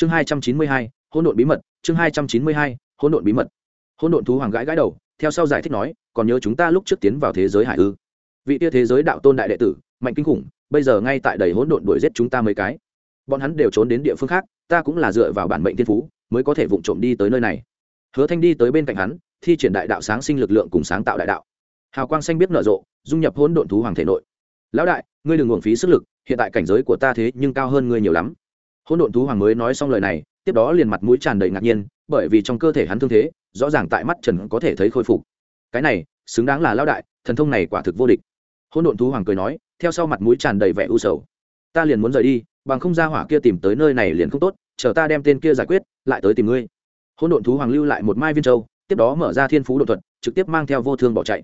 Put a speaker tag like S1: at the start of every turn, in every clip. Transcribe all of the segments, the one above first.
S1: chương hai trăm chín mươi hai, hỗn độn bí mật, chương hai trăm chín mươi hai, hỗn độn bí mật. Hỗn độn thú hoàng gãi gãi đầu, theo sau giải thích nói, còn nhớ chúng ta lúc trước tiến vào thế giới hải ư. Vị tia thế giới đạo tôn đại đệ tử, mạnh kinh khủng, bây giờ ngay tại đầy hỗn độn đuổi giết chúng ta mấy cái. Bọn hắn đều trốn đến địa phương khác, ta cũng là dựa vào bản mệnh thiên phú, mới có thể vụng trộm đi tới nơi này. Hứa thanh đi tới bên cạnh hắn, thi triển đại đạo sáng sinh lực lượng cùng sáng tạo đại đạo. Hào quang xanh biết nở rộ, dung nhập hỗn độn thú hoàng thể nội. Lão đại, ngươi đừng uổng phí sức lực, hiện tại cảnh giới của ta thế nhưng cao hơn ngươi nhiều lắm hỗn độn thú hoàng mới nói xong lời này, tiếp đó liền mặt mũi tràn đầy ngạc nhiên, bởi vì trong cơ thể hắn thương thế, rõ ràng tại mắt trần có thể thấy khôi phục. Cái này, xứng đáng là lão đại, thần thông này quả thực vô địch. Hỗn độn thú hoàng cười nói, theo sau mặt mũi tràn đầy vẻ u sầu. Ta liền muốn rời đi, bằng không ra hỏa kia tìm tới nơi này liền không tốt, chờ ta đem tên kia giải quyết, lại tới tìm ngươi. Hỗn độn thú hoàng lưu lại một mai viên châu, tiếp đó mở ra thiên phú đột thuật, trực tiếp mang theo vô thương bỏ chạy.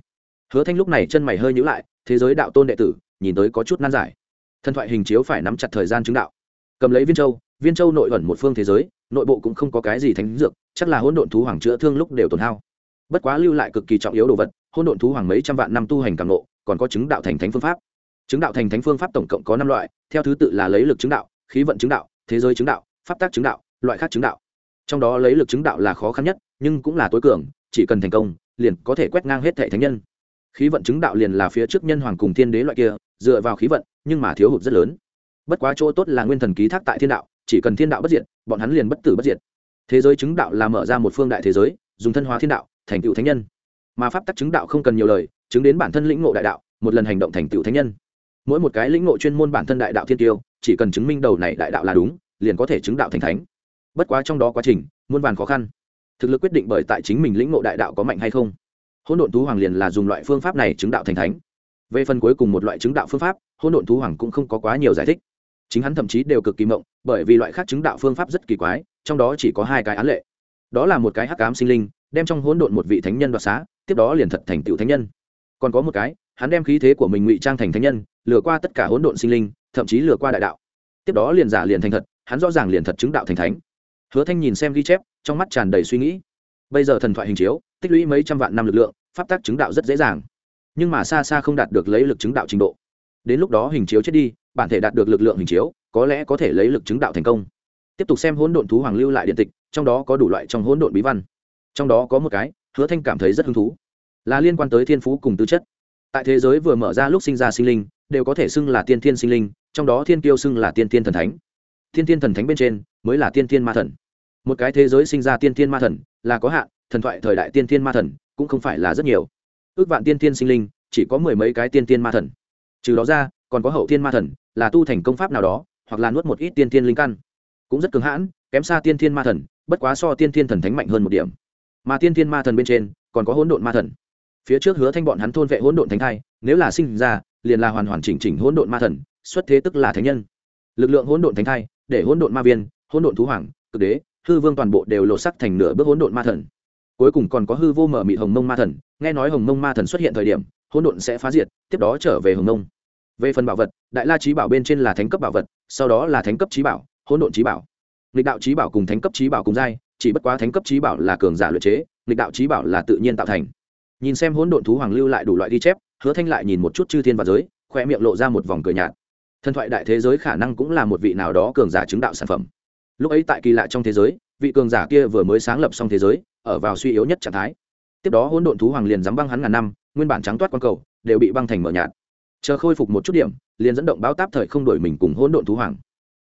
S1: Hứa thanh lúc này chân mày hơi nhữ lại, thế giới đạo tôn đệ tử, nhìn tới có chút nan giải. Thần thoại hình chiếu phải nắm chặt thời gian chứng đạo cầm lấy viên châu viên châu nội ẩn một phương thế giới, nội bộ cũng không có cái gì thánh dược, chắc là hỗn độn thú hoàng chữa thương lúc đều tổn hao. Bất quá lưu lại cực kỳ trọng yếu đồ vật, hỗn độn thú hoàng mấy trăm vạn năm tu hành càng nộ còn có chứng đạo thành thánh phương pháp. Chứng đạo thành thánh phương pháp tổng cộng có năm loại, theo thứ tự là lấy lực chứng đạo, khí vận chứng đạo, thế giới chứng đạo, pháp tác chứng đạo, loại khác chứng đạo. Trong đó lấy lực chứng đạo là khó khăn nhất, nhưng cũng là tối cường, chỉ cần thành công, liền có thể quét ngang hết thệ thánh nhân. Khí vận chứng đạo liền là phía trước nhân hoàng cùng thiên đế loại kia, dựa vào khí vận, nhưng mà thiếu hụt rất lớn bất quá chỗ tốt là nguyên thần ký thác tại thiên đạo, chỉ cần thiên đạo bất diệt, bọn hắn liền bất tử bất diệt. Thế giới chứng đạo là mở ra một phương đại thế giới, dùng thân hóa thiên đạo, thành tựu thánh nhân. Mà pháp tắc chứng đạo không cần nhiều lời, chứng đến bản thân lĩnh ngộ đại đạo, một lần hành động thành tựu thánh nhân. Mỗi một cái lĩnh ngộ chuyên môn bản thân đại đạo thiên tiêu, chỉ cần chứng minh đầu này đại đạo là đúng, liền có thể chứng đạo thành thánh. Bất quá trong đó quá trình, muôn vàn khó khăn. Thực lực quyết định bởi tại chính mình lĩnh ngộ đại đạo có mạnh hay không. Hỗn độn thú hoàng liền là dùng loại phương pháp này chứng đạo thành thánh. Về phần cuối cùng một loại chứng đạo phương pháp, hỗn độn thú hoàng cũng không có quá nhiều giải thích chính hắn thậm chí đều cực kỳ mộng, bởi vì loại khác chứng đạo phương pháp rất kỳ quái, trong đó chỉ có hai cái án lệ. Đó là một cái hắc ám sinh linh, đem trong hỗn độn một vị thánh nhân đoạt xá, tiếp đó liền thật thành tựu thánh nhân. Còn có một cái, hắn đem khí thế của mình ngụy trang thành thánh nhân, lừa qua tất cả hỗn độn sinh linh, thậm chí lừa qua đại đạo. Tiếp đó liền giả liền thành thật, hắn rõ ràng liền thật chứng đạo thành thánh. Hứa thanh nhìn xem ghi chép, trong mắt tràn đầy suy nghĩ. Bây giờ thần thoại hình chiếu, tích lũy mấy trăm vạn năm lực lượng, pháp tác chứng đạo rất dễ dàng. Nhưng mà xa xa không đạt được lấy lực chứng đạo trình độ. Đến lúc đó hình chiếu chết đi bản thể đạt được lực lượng hình chiếu, có lẽ có thể lấy lực chứng đạo thành công. Tiếp tục xem hỗn độn thú hoàng lưu lại điện tịch, trong đó có đủ loại trong hỗn độn bí văn. Trong đó có một cái, hứa thanh cảm thấy rất hứng thú, là liên quan tới thiên phú cùng tư chất. Tại thế giới vừa mở ra lúc sinh ra sinh linh, đều có thể xưng là tiên thiên sinh linh, trong đó thiên kiêu xưng là tiên thiên thần thánh. Tiên thiên thần thánh bên trên, mới là tiên thiên ma thần. Một cái thế giới sinh ra tiên thiên ma thần, là có hạn, thần thoại thời đại tiên thiên ma thần, cũng không phải là rất nhiều. Ước vạn tiên thiên sinh linh, chỉ có mười mấy cái tiên thiên ma thần. Trừ đó ra còn có hậu thiên ma thần, là tu thành công pháp nào đó, hoặc là nuốt một ít tiên thiên linh căn. Cũng rất cứng hãn, kém xa tiên thiên ma thần, bất quá so tiên thiên thần thánh mạnh hơn một điểm. Mà tiên thiên ma thần bên trên, còn có hỗn độn ma thần. Phía trước hứa thanh bọn hắn thôn vệ hỗn độn thánh thai, nếu là sinh ra, liền là hoàn hoàn chỉnh chỉnh hỗn độn ma thần, xuất thế tức là thánh nhân. Lực lượng hỗn độn thánh thai, để hỗn độn ma viên, hỗn độn thú hoàng, cực đế, hư vương toàn bộ đều lộ sắc thành nửa bước hỗn độn ma thần. Cuối cùng còn có hư vô mở mị hồng mông ma thần, nghe nói hồng mông ma thần xuất hiện thời điểm, hỗn độn sẽ phá diệt, tiếp đó trở về hồng mông về phần bảo vật, đại la trí bảo bên trên là thánh cấp bảo vật, sau đó là thánh cấp trí bảo, hỗn độn trí bảo. Lịch đạo trí bảo cùng thánh cấp trí bảo cùng giai, chỉ bất quá thánh cấp trí bảo là cường giả luyện chế lịch đạo trí bảo là tự nhiên tạo thành. Nhìn xem hỗn độn thú hoàng lưu lại đủ loại ghi chép, hứa thanh lại nhìn một chút chư thiên và giới khoe miệng lộ ra một vòng cười nhạt. Thần thoại đại thế giới khả năng cũng là một vị nào đó cường giả chứng đạo sản phẩm. Lúc ấy tại kỳ lạ trong thế giới, vị cường giả kia vừa mới sáng lập xong thế giới, ở vào suy yếu nhất trạng thái. Tiếp đó hỗn độn thú hoàng liền dám băng hắn ngàn năm, nguyên bản trắng toát quang cầu, đều bị băng thành mở nhạt chờ khôi phục một chút điểm, liền dẫn động báo táp thời không đổi mình cùng hỗn độn thú hoàng.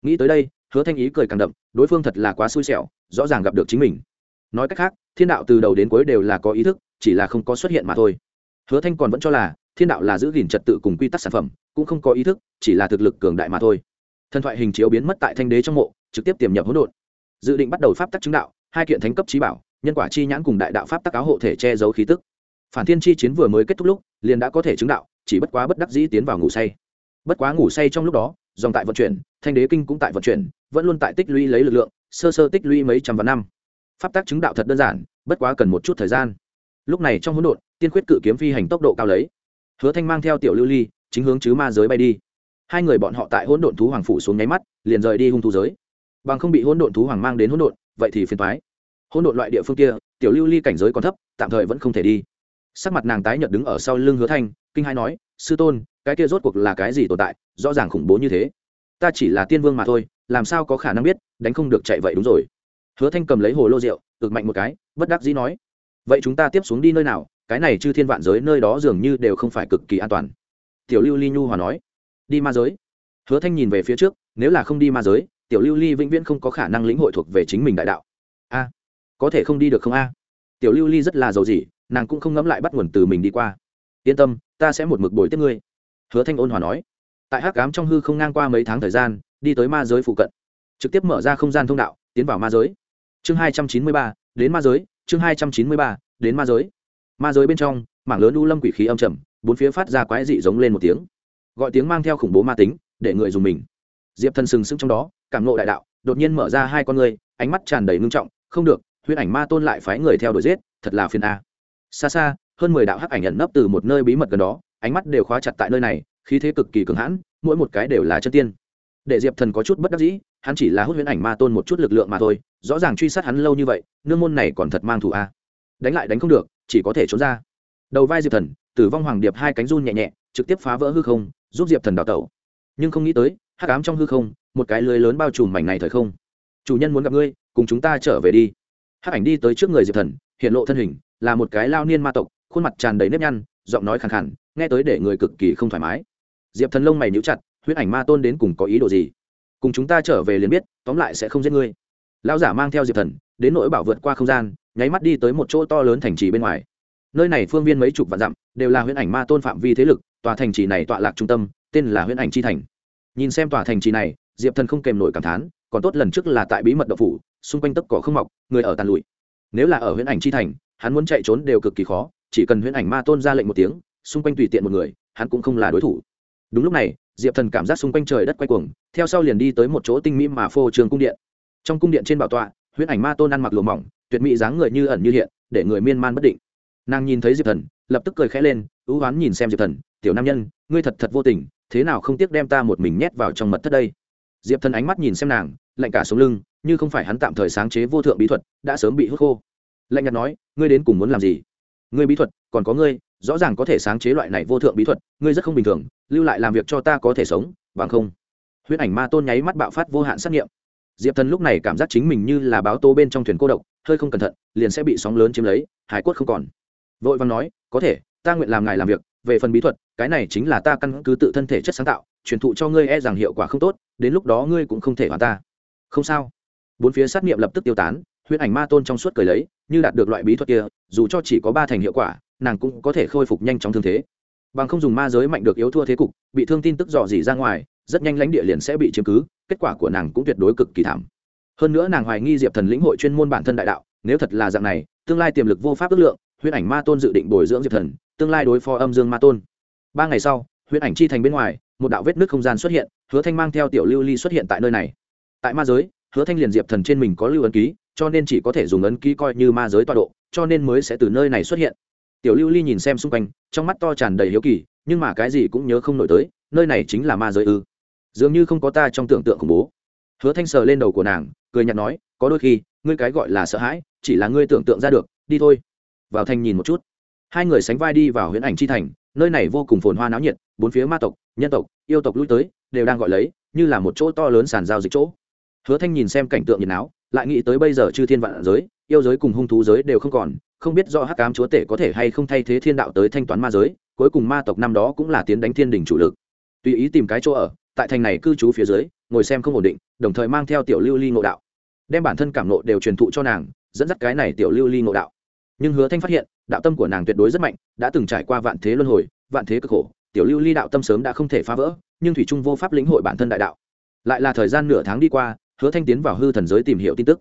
S1: Nghĩ tới đây, hứa thanh ý cười càng đậm, đối phương thật là quá xui xẻo, rõ ràng gặp được chính mình. Nói cách khác, thiên đạo từ đầu đến cuối đều là có ý thức, chỉ là không có xuất hiện mà thôi. Hứa thanh còn vẫn cho là, thiên đạo là giữ gìn trật tự cùng quy tắc sản phẩm, cũng không có ý thức, chỉ là thực lực cường đại mà thôi. Thần thoại hình chiếu biến mất tại thanh đế trong mộ, trực tiếp tiềm nhập hỗn độn. Dự định bắt đầu pháp tắc chứng đạo, hai kiện thánh cấp trí bảo, nhân quả chi nhãn cùng đại đạo pháp tắc áo hộ thể che giấu khí tức. Phản thiên chi chiến vừa mới kết thúc lúc, liền đã có thể chứng đạo chỉ bất quá bất đắc dĩ tiến vào ngủ say. Bất quá ngủ say trong lúc đó, dòng tại vận chuyển, thanh đế kinh cũng tại vận chuyển, vẫn luôn tại tích lũy lấy lực lượng, sơ sơ tích lũy mấy trăm vạn năm. Pháp tắc chứng đạo thật đơn giản, bất quá cần một chút thời gian. Lúc này trong hỗn độn, tiên quyết cự kiếm phi hành tốc độ cao lấy. Hứa thanh mang theo tiểu lưu ly, chính hướng chứ ma giới bay đi. Hai người bọn họ tại hỗn độn thú hoàng phủ xuống nháy mắt, liền rời đi hung thú giới. Bằng không bị hỗn độn thú hoàng mang đến hỗn độn, vậy thì phiền toái. Hỗn độn loại địa phương kia, tiểu lưu ly cảnh giới còn thấp, tạm thời vẫn không thể đi. Sắc mặt nàng tái nhợt đứng ở sau lưng hứa thanh kinh hai nói, sư tôn, cái kia rốt cuộc là cái gì tồn tại? Rõ ràng khủng bố như thế. Ta chỉ là tiên vương mà thôi, làm sao có khả năng biết, đánh không được chạy vậy đúng rồi. Hứa thanh cầm lấy hồ lô rượu, ực mạnh một cái, bất đắc dĩ nói, vậy chúng ta tiếp xuống đi nơi nào? Cái này chư thiên vạn giới nơi đó dường như đều không phải cực kỳ an toàn. Tiểu lưu ly nhu hòa nói, đi ma giới. Hứa thanh nhìn về phía trước, nếu là không đi ma giới, tiểu lưu ly vĩnh viễn không có khả năng lĩnh hội thuộc về chính mình đại đạo. A, có thể không đi được không a? Tiểu lưu ly rất là giàu gì nàng cũng không ngẫm lại bắt nguồn từ mình đi qua. Yên tâm ta sẽ một mực bồi tiếp ngươi. Hứa thanh ôn hòa nói. Tại hắc cám trong hư không ngang qua mấy tháng thời gian, đi tới ma giới phụ cận, trực tiếp mở ra không gian thông đạo, tiến vào ma giới. Chương hai trăm chín mươi ba, đến ma giới, chương hai trăm chín mươi ba, đến ma giới. Ma giới bên trong, mảng lớn u lâm quỷ khí âm trầm, bốn phía phát ra quái dị giống lên một tiếng. Gọi tiếng mang theo khủng bố ma tính, để người dùng mình. Diệp thần sừng sững trong đó, cảm ngộ đại đạo, đột nhiên mở ra hai con người ánh mắt tràn đầy ngưng trọng, không được, huyễn ảnh ma tôn lại phái người theo đuổi giết, thật là phiền a. Xa xa hơn mười đạo hắc ảnh ẩn nấp từ một nơi bí mật gần đó, ánh mắt đều khóa chặt tại nơi này, khí thế cực kỳ cường hãn, mỗi một cái đều là chân tiên. Để diệp thần có chút bất đắc dĩ, hắn chỉ là hút huyễn ảnh ma tôn một chút lực lượng mà thôi, rõ ràng truy sát hắn lâu như vậy, nương môn này còn thật mang thủ a. Đánh lại đánh không được, chỉ có thể trốn ra. Đầu vai diệp thần, tử vong hoàng điệp hai cánh run nhẹ nhẹ, trực tiếp phá vỡ hư không, giúp diệp thần đào tẩu. Nhưng không nghĩ tới, hắc ám trong hư không, một cái lưới lớn bao trùm mảnh này thời không. Chủ nhân muốn gặp ngươi, cùng chúng ta trở về đi. Hắc ảnh đi tới trước người diệp thần, hiện lộ thân hình, là một cái lao niên ma tộc khuôn mặt tràn đầy nếp nhăn, giọng nói khàn khàn, nghe tới để người cực kỳ không thoải mái. Diệp thần lông mày níu chặt, huyết ảnh ma tôn đến cùng có ý đồ gì? Cùng chúng ta trở về liền biết, tóm lại sẽ không giết ngươi. Lão giả mang theo diệp thần, đến nỗi bảo vượt qua không gian, nháy mắt đi tới một chỗ to lớn thành trì bên ngoài. Nơi này phương viên mấy chục vạn dặm, đều là huyễn ảnh ma tôn phạm vi thế lực, tòa thành trì này tọa lạc trung tâm, tên là huyễn ảnh chi thành. Nhìn xem tòa thành trì này, diệp thần không kèm nổi cảm thán, còn tốt lần trước là tại bí mật độc phủ, xung quanh tấc cỏ không mọc, người ở tàn lụi. Nếu là ở huyễn ảnh chi thành, hắn muốn chạy trốn đều cực kỳ khó chỉ cần huyễn ảnh ma tôn ra lệnh một tiếng, xung quanh tùy tiện một người, hắn cũng không là đối thủ. Đúng lúc này, diệp thần cảm giác xung quanh trời đất quay cuồng, theo sau liền đi tới một chỗ tinh mỹ mà phô trường cung điện. Trong cung điện trên bảo tọa, huyễn ảnh ma tôn ăn mặc lùa mỏng, tuyệt mỹ dáng người như ẩn như hiện, để người miên man bất định. Nàng nhìn thấy diệp thần, lập tức cười khẽ lên, ưu oán nhìn xem diệp thần, tiểu nam nhân, ngươi thật thật vô tình, thế nào không tiếc đem ta một mình nhét vào trong mật thất đây? Diệp thần ánh mắt nhìn xem nàng, lạnh cả sống lưng, như không phải hắn tạm thời sáng chế vô thượng bí thuật, đã sớm bị hút khô. Lạnh nhạt nói, ngươi đến cùng muốn làm gì? Ngươi bí thuật, còn có ngươi, rõ ràng có thể sáng chế loại này vô thượng bí thuật, ngươi rất không bình thường, lưu lại làm việc cho ta có thể sống, bằng không. Huyết ảnh ma tôn nháy mắt bạo phát vô hạn xác nghiệm. Diệp thần lúc này cảm giác chính mình như là báo tố bên trong thuyền cô độc, hơi không cẩn thận, liền sẽ bị sóng lớn chiếm lấy, hải quất không còn. Vội văn nói, có thể, ta nguyện làm ngài làm việc, về phần bí thuật, cái này chính là ta căn cứ tự thân thể chất sáng tạo, truyền thụ cho ngươi e rằng hiệu quả không tốt, đến lúc đó ngươi cũng không thể hoàn ta. Không sao. Bốn phía sát nghiệm lập tức tiêu tán huyễn ảnh ma tôn trong suốt cười lấy, như đạt được loại bí thuật kia, dù cho chỉ có ba thành hiệu quả, nàng cũng có thể khôi phục nhanh chóng thương thế. Bằng không dùng ma giới mạnh được yếu thua thế cục, bị thương tin tức dò dỉ ra ngoài, rất nhanh lãnh địa liền sẽ bị chiếm cứ, kết quả của nàng cũng tuyệt đối cực kỳ thảm. Hơn nữa nàng hoài nghi diệp thần lĩnh hội chuyên môn bản thân đại đạo, nếu thật là dạng này, tương lai tiềm lực vô pháp ước lượng, huyễn ảnh ma tôn dự định bồi dưỡng diệp thần, tương lai đối phó âm dương ma tôn. Ba ngày sau, huyễn ảnh chi thành bên ngoài, một đạo vết nước không gian xuất hiện, hứa thanh mang theo tiểu lưu ly xuất hiện tại nơi này. Tại ma giới, hứa thanh liền diệp thần trên mình có lưu ấn ký cho nên chỉ có thể dùng ấn ký coi như ma giới tọa độ, cho nên mới sẽ từ nơi này xuất hiện. Tiểu lưu ly nhìn xem xung quanh, trong mắt to tràn đầy hiếu kỳ, nhưng mà cái gì cũng nhớ không nổi tới, nơi này chính là ma giới ư. Dường như không có ta trong tưởng tượng khủng bố. Hứa thanh sờ lên đầu của nàng, cười nhạt nói, có đôi khi, ngươi cái gọi là sợ hãi, chỉ là ngươi tưởng tượng ra được, đi thôi. Vào thành nhìn một chút. Hai người sánh vai đi vào huyễn ảnh chi thành, nơi này vô cùng phồn hoa náo nhiệt, bốn phía ma tộc, nhân tộc, yêu tộc lui tới, đều đang gọi lấy, như là một chỗ to lớn sàn giao dịch chỗ. Hứa thanh nhìn xem cảnh tượng nhiệt náo lại nghĩ tới bây giờ chư thiên vạn giới, yêu giới cùng hung thú giới đều không còn, không biết do hắc cám chúa tể có thể hay không thay thế thiên đạo tới thanh toán ma giới, cuối cùng ma tộc năm đó cũng là tiến đánh thiên đình chủ lực. Tùy ý tìm cái chỗ ở, tại thành này cư trú phía dưới, ngồi xem không ổn định, đồng thời mang theo tiểu lưu ly ngộ đạo. Đem bản thân cảm nộ đều truyền thụ cho nàng, dẫn dắt cái này tiểu lưu ly ngộ đạo. Nhưng hứa thanh phát hiện, đạo tâm của nàng tuyệt đối rất mạnh, đã từng trải qua vạn thế luân hồi, vạn thế cực khổ, tiểu lưu ly đạo tâm sớm đã không thể phá vỡ, nhưng thủy trung vô pháp lĩnh hội bản thân đại đạo. Lại là thời gian nửa tháng đi qua hứa thanh tiến vào hư thần giới tìm hiểu tin tức.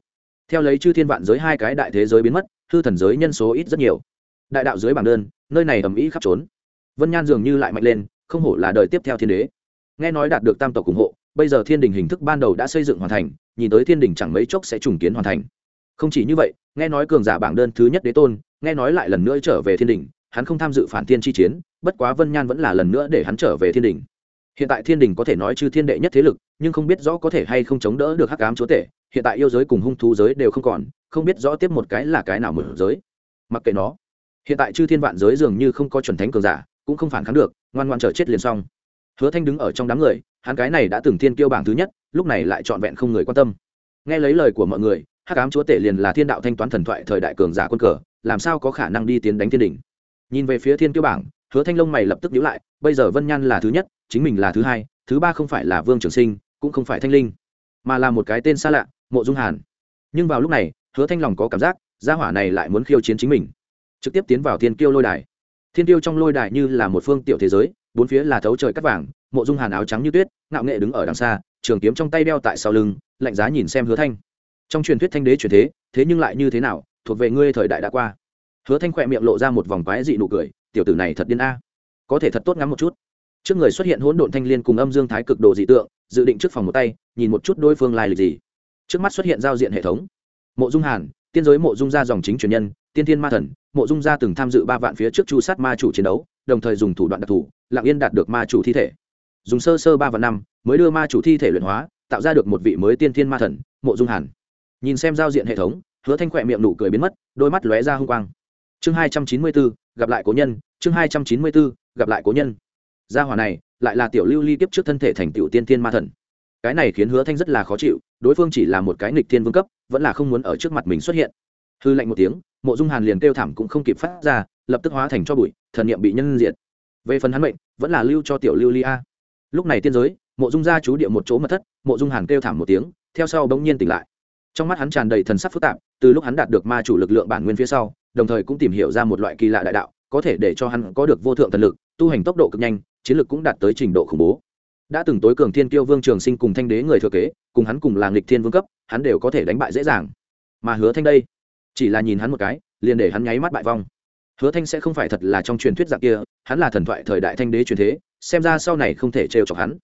S1: Theo lấy chư thiên vạn giới hai cái đại thế giới biến mất, hư thần giới nhân số ít rất nhiều. Đại đạo giới bảng đơn, nơi này ầm ĩ khắp trốn. Vân nhan dường như lại mạnh lên, không hổ là đời tiếp theo thiên đế. Nghe nói đạt được tam tộc ủng hộ, bây giờ thiên đình hình thức ban đầu đã xây dựng hoàn thành, nhìn tới thiên đình chẳng mấy chốc sẽ trùng kiến hoàn thành. Không chỉ như vậy, nghe nói cường giả bảng đơn thứ nhất đế tôn, nghe nói lại lần nữa trở về thiên đình, hắn không tham dự phản thiên chi chiến, bất quá vân nhan vẫn là lần nữa để hắn trở về thiên đình hiện tại thiên đình có thể nói chư thiên đệ nhất thế lực, nhưng không biết rõ có thể hay không chống đỡ được hắc ám chúa tể, hiện tại yêu giới cùng hung thú giới đều không còn, không biết rõ tiếp một cái là cái nào mở giới. Mặc kệ nó, hiện tại chư thiên vạn giới dường như không có chuẩn thánh cường giả, cũng không phản kháng được, ngoan ngoan chờ chết liền xong. Hứa thanh đứng ở trong đám người, hắn cái này đã từng thiên kiêu bảng thứ nhất, lúc này lại trọn vẹn không người quan tâm. Nghe lấy lời của mọi người, hắc ám chúa tể liền là thiên đạo thanh toán thần thoại thời đại cường giả quân cờ, làm sao có khả năng đi tiến đánh thiên đình? Nhìn về phía thiên kiêu bảng, hứa thanh long mày lập tức nhíu lại, bây giờ vân nhan là thứ nhất chính mình là thứ hai, thứ ba không phải là vương trường sinh, cũng không phải thanh linh, mà là một cái tên xa lạ, mộ dung hàn. Nhưng vào lúc này, hứa thanh lòng có cảm giác, gia hỏa này lại muốn khiêu chiến chính mình. Trực tiếp tiến vào thiên kiêu lôi đài. Thiên kiêu trong lôi đài như là một phương tiểu thế giới, bốn phía là thấu trời cắt vàng, mộ dung hàn áo trắng như tuyết, ngạo nghệ đứng ở đằng xa, trường kiếm trong tay đeo tại sau lưng, lạnh giá nhìn xem hứa thanh. Trong truyền thuyết thanh đế truyền thế thế nhưng lại như thế nào, thuộc về ngươi thời đại đã qua. Hứa thanh khỏe miệng lộ ra một vòng quái dị nụ cười, tiểu tử này thật điên a. Có thể thật tốt ngắm một chút trước người xuất hiện hỗn độn thanh liên cùng âm dương thái cực độ dị tượng, dự định trước phòng một tay, nhìn một chút đối phương lai lịch gì. Trước mắt xuất hiện giao diện hệ thống. Mộ dung hàn, tiên giới mộ dung gia dòng chính truyền nhân, tiên thiên ma thần, mộ dung gia từng tham dự ba vạn phía trước chu sát ma chủ chiến đấu, đồng thời dùng thủ đoạn đặc thù, lặng yên đạt được ma chủ thi thể. Dùng sơ sơ ba và năm, mới đưa ma chủ thi thể luyện hóa, tạo ra được một vị mới tiên thiên ma thần, mộ dung hàn. Nhìn xem giao diện hệ thống, hứa thanh khỏe miệng nụ cười biến mất, đôi mắt lóe ra h u n g quang. Chương hai trăm chín mươi bốn, gặp lại cố nhân, chương hai trăm chín mươi bốn, gặp lại cố nhân gia hỏa này lại là tiểu lưu ly tiếp trước thân thể thành tiểu tiên thiên ma thần. Cái này khiến hứa thanh rất là khó chịu, đối phương chỉ là một cái nghịch thiên vương cấp, vẫn là không muốn ở trước mặt mình xuất hiện. Hư lạnh một tiếng, mộ dung hàn liền kêu thảm cũng không kịp phát ra, lập tức hóa thành cho bụi, thần niệm bị nhân diệt. Về phần hắn mệnh, vẫn là lưu cho tiểu lưu ly a. Lúc này tiên giới, mộ dung gia chú địa một chỗ mật thất, mộ dung hàn kêu thảm một tiếng, theo sau bỗng nhiên tỉnh lại. Trong mắt hắn tràn đầy thần sắc phức tạp, từ lúc hắn đạt được ma chủ lực lượng bản nguyên phía sau, đồng thời cũng tìm hiểu ra một loại kỳ lạ đại đạo, có thể để cho hắn có được vô thượng thần lực, tu hành tốc độ cực nhanh chiến lược cũng đạt tới trình độ khủng bố. Đã từng tối cường thiên kiêu vương trường sinh cùng thanh đế người thừa kế, cùng hắn cùng là nghịch thiên vương cấp, hắn đều có thể đánh bại dễ dàng. Mà hứa thanh đây, chỉ là nhìn hắn một cái, liền để hắn nháy mắt bại vong. Hứa thanh sẽ không phải thật là trong truyền thuyết dạng kia, hắn là thần thoại thời đại thanh đế truyền thế, xem ra sau này không thể trêu chọc hắn.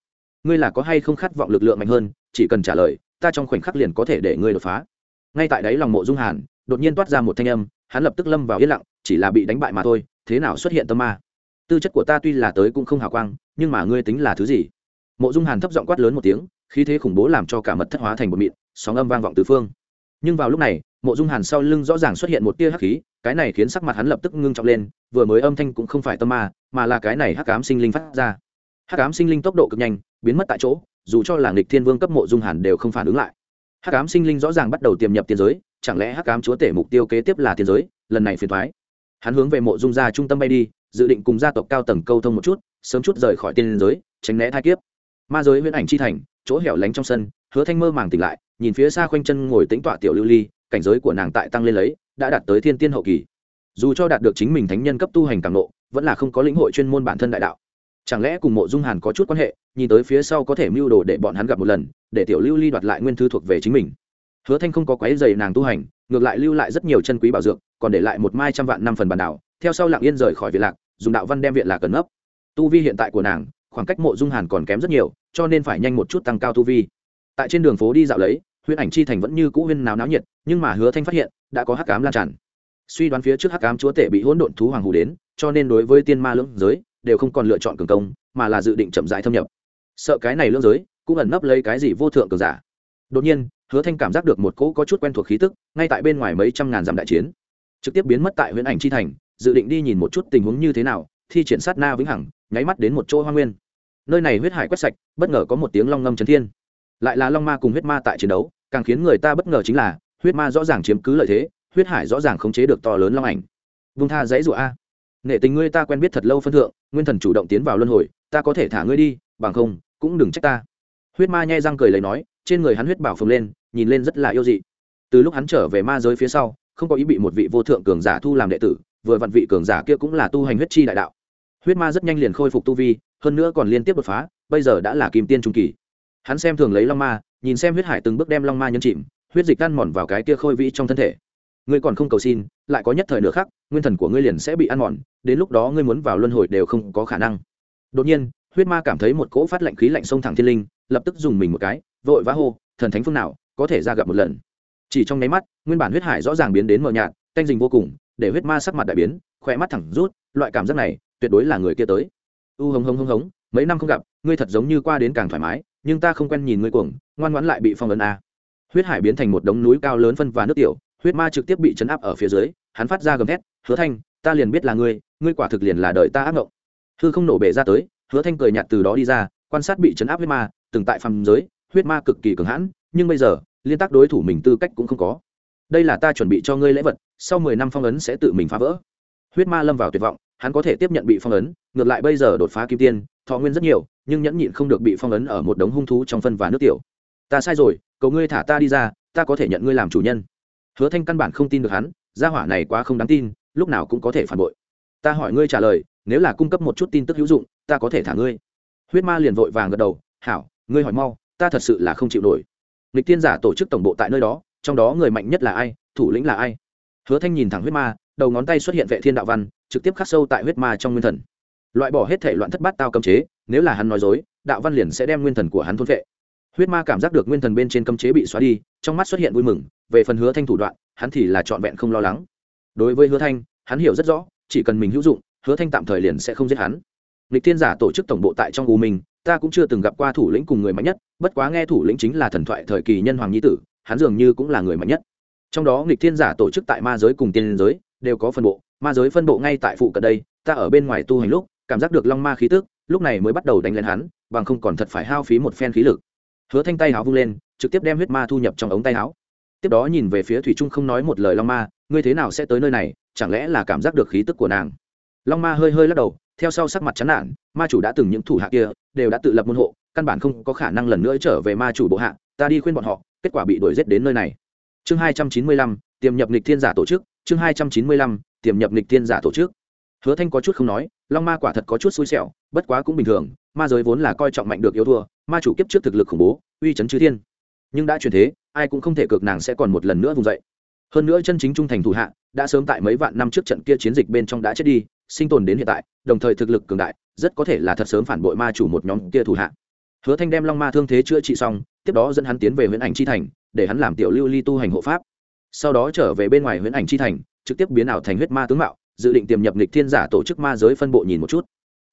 S1: Ngươi là có hay không khát vọng lực lượng mạnh hơn, chỉ cần trả lời, ta trong khoảnh khắc liền có thể để ngươi đột phá. Ngay tại đấy lòng mộ dung hàn, đột nhiên toát ra một thanh âm, hắn lập tức lâm vào yên lặng, chỉ là bị đánh bại mà thôi, thế nào xuất hiện tâm ma? Tư chất của ta tuy là tới cũng không hào quang, nhưng mà ngươi tính là thứ gì? Mộ dung hàn thấp giọng quát lớn một tiếng, khí thế khủng bố làm cho cả mật thất hóa thành một mịn, sóng âm vang vọng từ phương. Nhưng vào lúc này, mộ dung hàn sau lưng rõ ràng xuất hiện một tia hắc khí, cái này khiến sắc mặt hắn lập tức ngưng trọng lên, vừa mới âm thanh cũng không phải tâm ma, mà là cái này hắc cám sinh linh phát ra. Hắc ám sinh linh tốc độ cực nhanh, biến mất tại chỗ, dù cho làng lịch thiên vương cấp mộ dung hàn đều không phản ứng lại. Hắc ám sinh linh rõ ràng bắt đầu tiềm nhập tiên giới, chẳng lẽ hắc ám chúa tể mục tiêu kế tiếp là tiên giới? Lần này phiền thoái hắn hướng về mộ dung gia trung tâm bay đi dự định cùng gia tộc cao tầng câu thông một chút, sớm chút rời khỏi tiên giới, tránh né thai kiếp. Ma giới huyễn ảnh chi thành, chỗ hẻo lánh trong sân, hứa thanh mơ màng tỉnh lại, nhìn phía xa khoanh chân ngồi tính tọa tiểu lưu ly, cảnh giới của nàng tại tăng lên lấy, đã đạt tới thiên tiên hậu kỳ. Dù cho đạt được chính mình thánh nhân cấp tu hành càng nộ vẫn là không có lĩnh hội chuyên môn bản thân đại đạo. Chẳng lẽ cùng mộ dung hàn có chút quan hệ, nhìn tới phía sau có thể mưu đồ để bọn hắn gặp một lần, để tiểu lưu ly đoạt lại nguyên thư thuộc về chính mình. Hứa thanh không có quái dày nàng tu hành, ngược lại lưu lại rất nhiều chân quý bảo dược, còn để lại một mai trăm vạn năm phần bản đảo theo sau lặng yên rời khỏi viện lạc, dùng đạo văn đem viện lạc cẩn nấp. Tu vi hiện tại của nàng, khoảng cách mộ dung hàn còn kém rất nhiều, cho nên phải nhanh một chút tăng cao tu vi. Tại trên đường phố đi dạo lấy, huyễn ảnh chi thành vẫn như cũ huyên nào náo nhiệt, nhưng mà hứa thanh phát hiện, đã có hắc cám lan tràn. Suy đoán phía trước hắc cám chúa tể bị hỗn độn thú hoàng hù đến, cho nên đối với tiên ma lưỡng giới, đều không còn lựa chọn cường công, mà là dự định chậm rãi thâm nhập. Sợ cái này lưỡng giới, cũng ẩn nấp lấy cái gì vô thượng cường giả. Đột nhiên, hứa thanh cảm giác được một cỗ có chút quen thuộc khí tức, ngay tại bên ngoài mấy trăm ngàn dặm đại chiến. Trực tiếp biến mất tại huyện ảnh chi thành dự định đi nhìn một chút tình huống như thế nào, thi triển sát na vĩnh hằng, nháy mắt đến một chỗ hoa nguyên. Nơi này huyết hải quét sạch, bất ngờ có một tiếng long ngâm chấn thiên. Lại là long ma cùng huyết ma tại chiến đấu, càng khiến người ta bất ngờ chính là, huyết ma rõ ràng chiếm cứ lợi thế, huyết hải rõ ràng khống chế được to lớn long ảnh. Vung tha dãy rụa a. Nể tình ngươi ta quen biết thật lâu phân thượng, nguyên thần chủ động tiến vào luân hồi, ta có thể thả ngươi đi, bằng không, cũng đừng trách ta. Huyết ma nhai răng cười lấy nói, trên người hắn huyết bảo phồng lên, nhìn lên rất là yêu dị. Từ lúc hắn trở về ma giới phía sau, không có ý bị một vị vô thượng cường giả thu làm đệ tử vừa vặn vị cường giả kia cũng là tu hành huyết chi đại đạo. Huyết ma rất nhanh liền khôi phục tu vi, hơn nữa còn liên tiếp đột phá, bây giờ đã là kim tiên trung kỳ. Hắn xem thường lấy long ma, nhìn xem huyết hải từng bước đem long ma nhấn chìm, huyết dịch ăn mòn vào cái kia khôi vĩ trong thân thể. Ngươi còn không cầu xin, lại có nhất thời nữa khác nguyên thần của ngươi liền sẽ bị ăn mòn, đến lúc đó ngươi muốn vào luân hồi đều không có khả năng. Đột nhiên, huyết ma cảm thấy một cỗ phát lạnh khí lạnh sông thẳng thiên linh, lập tức dùng mình một cái, vội vã hô, thần thánh phương nào, có thể ra gặp một lần. Chỉ trong nháy mắt, nguyên bản huyết hải rõ ràng biến đến mờ nhạt canh dình vô cùng để huyết ma sắc mặt đại biến khỏe mắt thẳng rút, loại cảm giác này tuyệt đối là người kia tới. U hống hống hống hống, mấy năm không gặp, ngươi thật giống như qua đến càng thoải mái, nhưng ta không quen nhìn ngươi cuồng, ngoan ngoãn lại bị phong ấn a. Huyết hải biến thành một đống núi cao lớn phân và nước tiểu, huyết ma trực tiếp bị chấn áp ở phía dưới, hắn phát ra gầm thét, hứa thanh, ta liền biết là ngươi ngươi quả thực liền là đợi ta ác ngộng. Hư không nổ bể ra tới, hứa thanh cười nhạt từ đó đi ra, quan sát bị chấn áp huyết ma, từng tại phàm giới, huyết ma cực kỳ cường hãn, nhưng bây giờ, liên tác đối thủ mình tư cách cũng không có đây là ta chuẩn bị cho ngươi lễ vật, sau mười năm phong ấn sẽ tự mình phá vỡ. Huyết ma lâm vào tuyệt vọng, hắn có thể tiếp nhận bị phong ấn, ngược lại bây giờ đột phá kim tiên, thọ nguyên rất nhiều, nhưng nhẫn nhịn không được bị phong ấn ở một đống hung thú trong phân và nước tiểu. Ta sai rồi, cầu ngươi thả ta đi ra, ta có thể nhận ngươi làm chủ nhân. Hứa thanh căn bản không tin được hắn, gia hỏa này quá không đáng tin, lúc nào cũng có thể phản bội. Ta hỏi ngươi trả lời, nếu là cung cấp một chút tin tức hữu dụng, ta có thể thả ngươi. Huyết ma liền vội vàng gật đầu, hảo, ngươi hỏi mau, ta thật sự là không chịu nổi. Lịch tiên giả tổ chức tổng bộ tại nơi đó trong đó người mạnh nhất là ai, thủ lĩnh là ai? Hứa thanh nhìn thẳng huyết ma, đầu ngón tay xuất hiện vệ thiên đạo văn, trực tiếp khắc sâu tại huyết ma trong nguyên thần. Loại bỏ hết thể loạn thất bát tao cấm chế, nếu là hắn nói dối, đạo văn liền sẽ đem nguyên thần của hắn thôn vệ huyết ma cảm giác được nguyên thần bên trên cấm chế bị xóa đi, trong mắt xuất hiện vui mừng, về phần hứa thanh thủ đoạn, hắn thì là trọn vẹn không lo lắng. Đối với hứa thanh, hắn hiểu rất rõ, chỉ cần mình hữu dụng, hứa thanh tạm thời liền sẽ không giết hắn. Lịch thiên giả tổ chức tổng bộ tại trong u minh, ta cũng chưa từng gặp qua thủ lĩnh cùng người mạnh nhất, bất quá nghe thủ lĩnh chính là thần thoại thời kỳ nhân hoàng nhi tử hắn dường như cũng là người mạnh nhất. Trong đó nghịch thiên giả tổ chức tại ma giới cùng tiên giới, đều có phân bộ. Ma giới phân bộ ngay tại phụ cận đây, ta ở bên ngoài tu hành lúc, cảm giác được long ma khí tức, lúc này mới bắt đầu đánh lên hắn, bằng không còn thật phải hao phí một phen khí lực. Hứa thanh tay háo vung lên, trực tiếp đem huyết ma thu nhập trong ống tay áo tiếp đó nhìn về phía thủy trung không nói một lời long ma, ngươi thế nào sẽ tới nơi này? Chẳng lẽ là cảm giác được khí tức của nàng? Long ma hơi hơi lắc đầu, theo sau sắc mặt chán nản, ma chủ đã từng những thủ hạ kia, đều đã tự lập môn hộ, căn bản không có khả năng lần nữa trở về ma chủ bộ hạ, ta đi khuyên bọn họ kết quả bị đuổi giết đến nơi này. Chương hai trăm chín mươi lăm, tiềm nhập nịch thiên giả tổ chức, chương hai trăm chín mươi lăm, tiềm nhập nịch thiên giả tổ chức. Hứa thanh có chút không nói, long ma quả thật có chút xui xẻo, bất quá cũng bình thường, ma giới vốn là coi trọng mạnh được yếu thua, ma chủ kiếp trước thực lực khủng bố, uy chấn chư thiên. Nhưng đã chuyển thế, ai cũng không thể cược nàng sẽ còn một lần nữa vùng dậy. Hơn nữa chân chính trung thành thủ hạ, đã sớm tại mấy vạn năm trước trận kia chiến dịch bên trong đã chết đi, sinh tồn đến hiện tại, đồng thời thực lực cường đại, rất có thể là thật sớm phản bội ma chủ một nhóm kia thủ hạ. Hứa thanh đem long ma thương thế chữa trị xong tiếp đó dẫn hắn tiến về huyễn ảnh chi thành, để hắn làm tiểu lưu ly tu hành hộ pháp. Sau đó trở về bên ngoài huyễn ảnh chi thành, trực tiếp biến ảo thành huyết ma tướng mạo, dự định tiềm nhập lịch thiên giả tổ chức ma giới phân bộ nhìn một chút.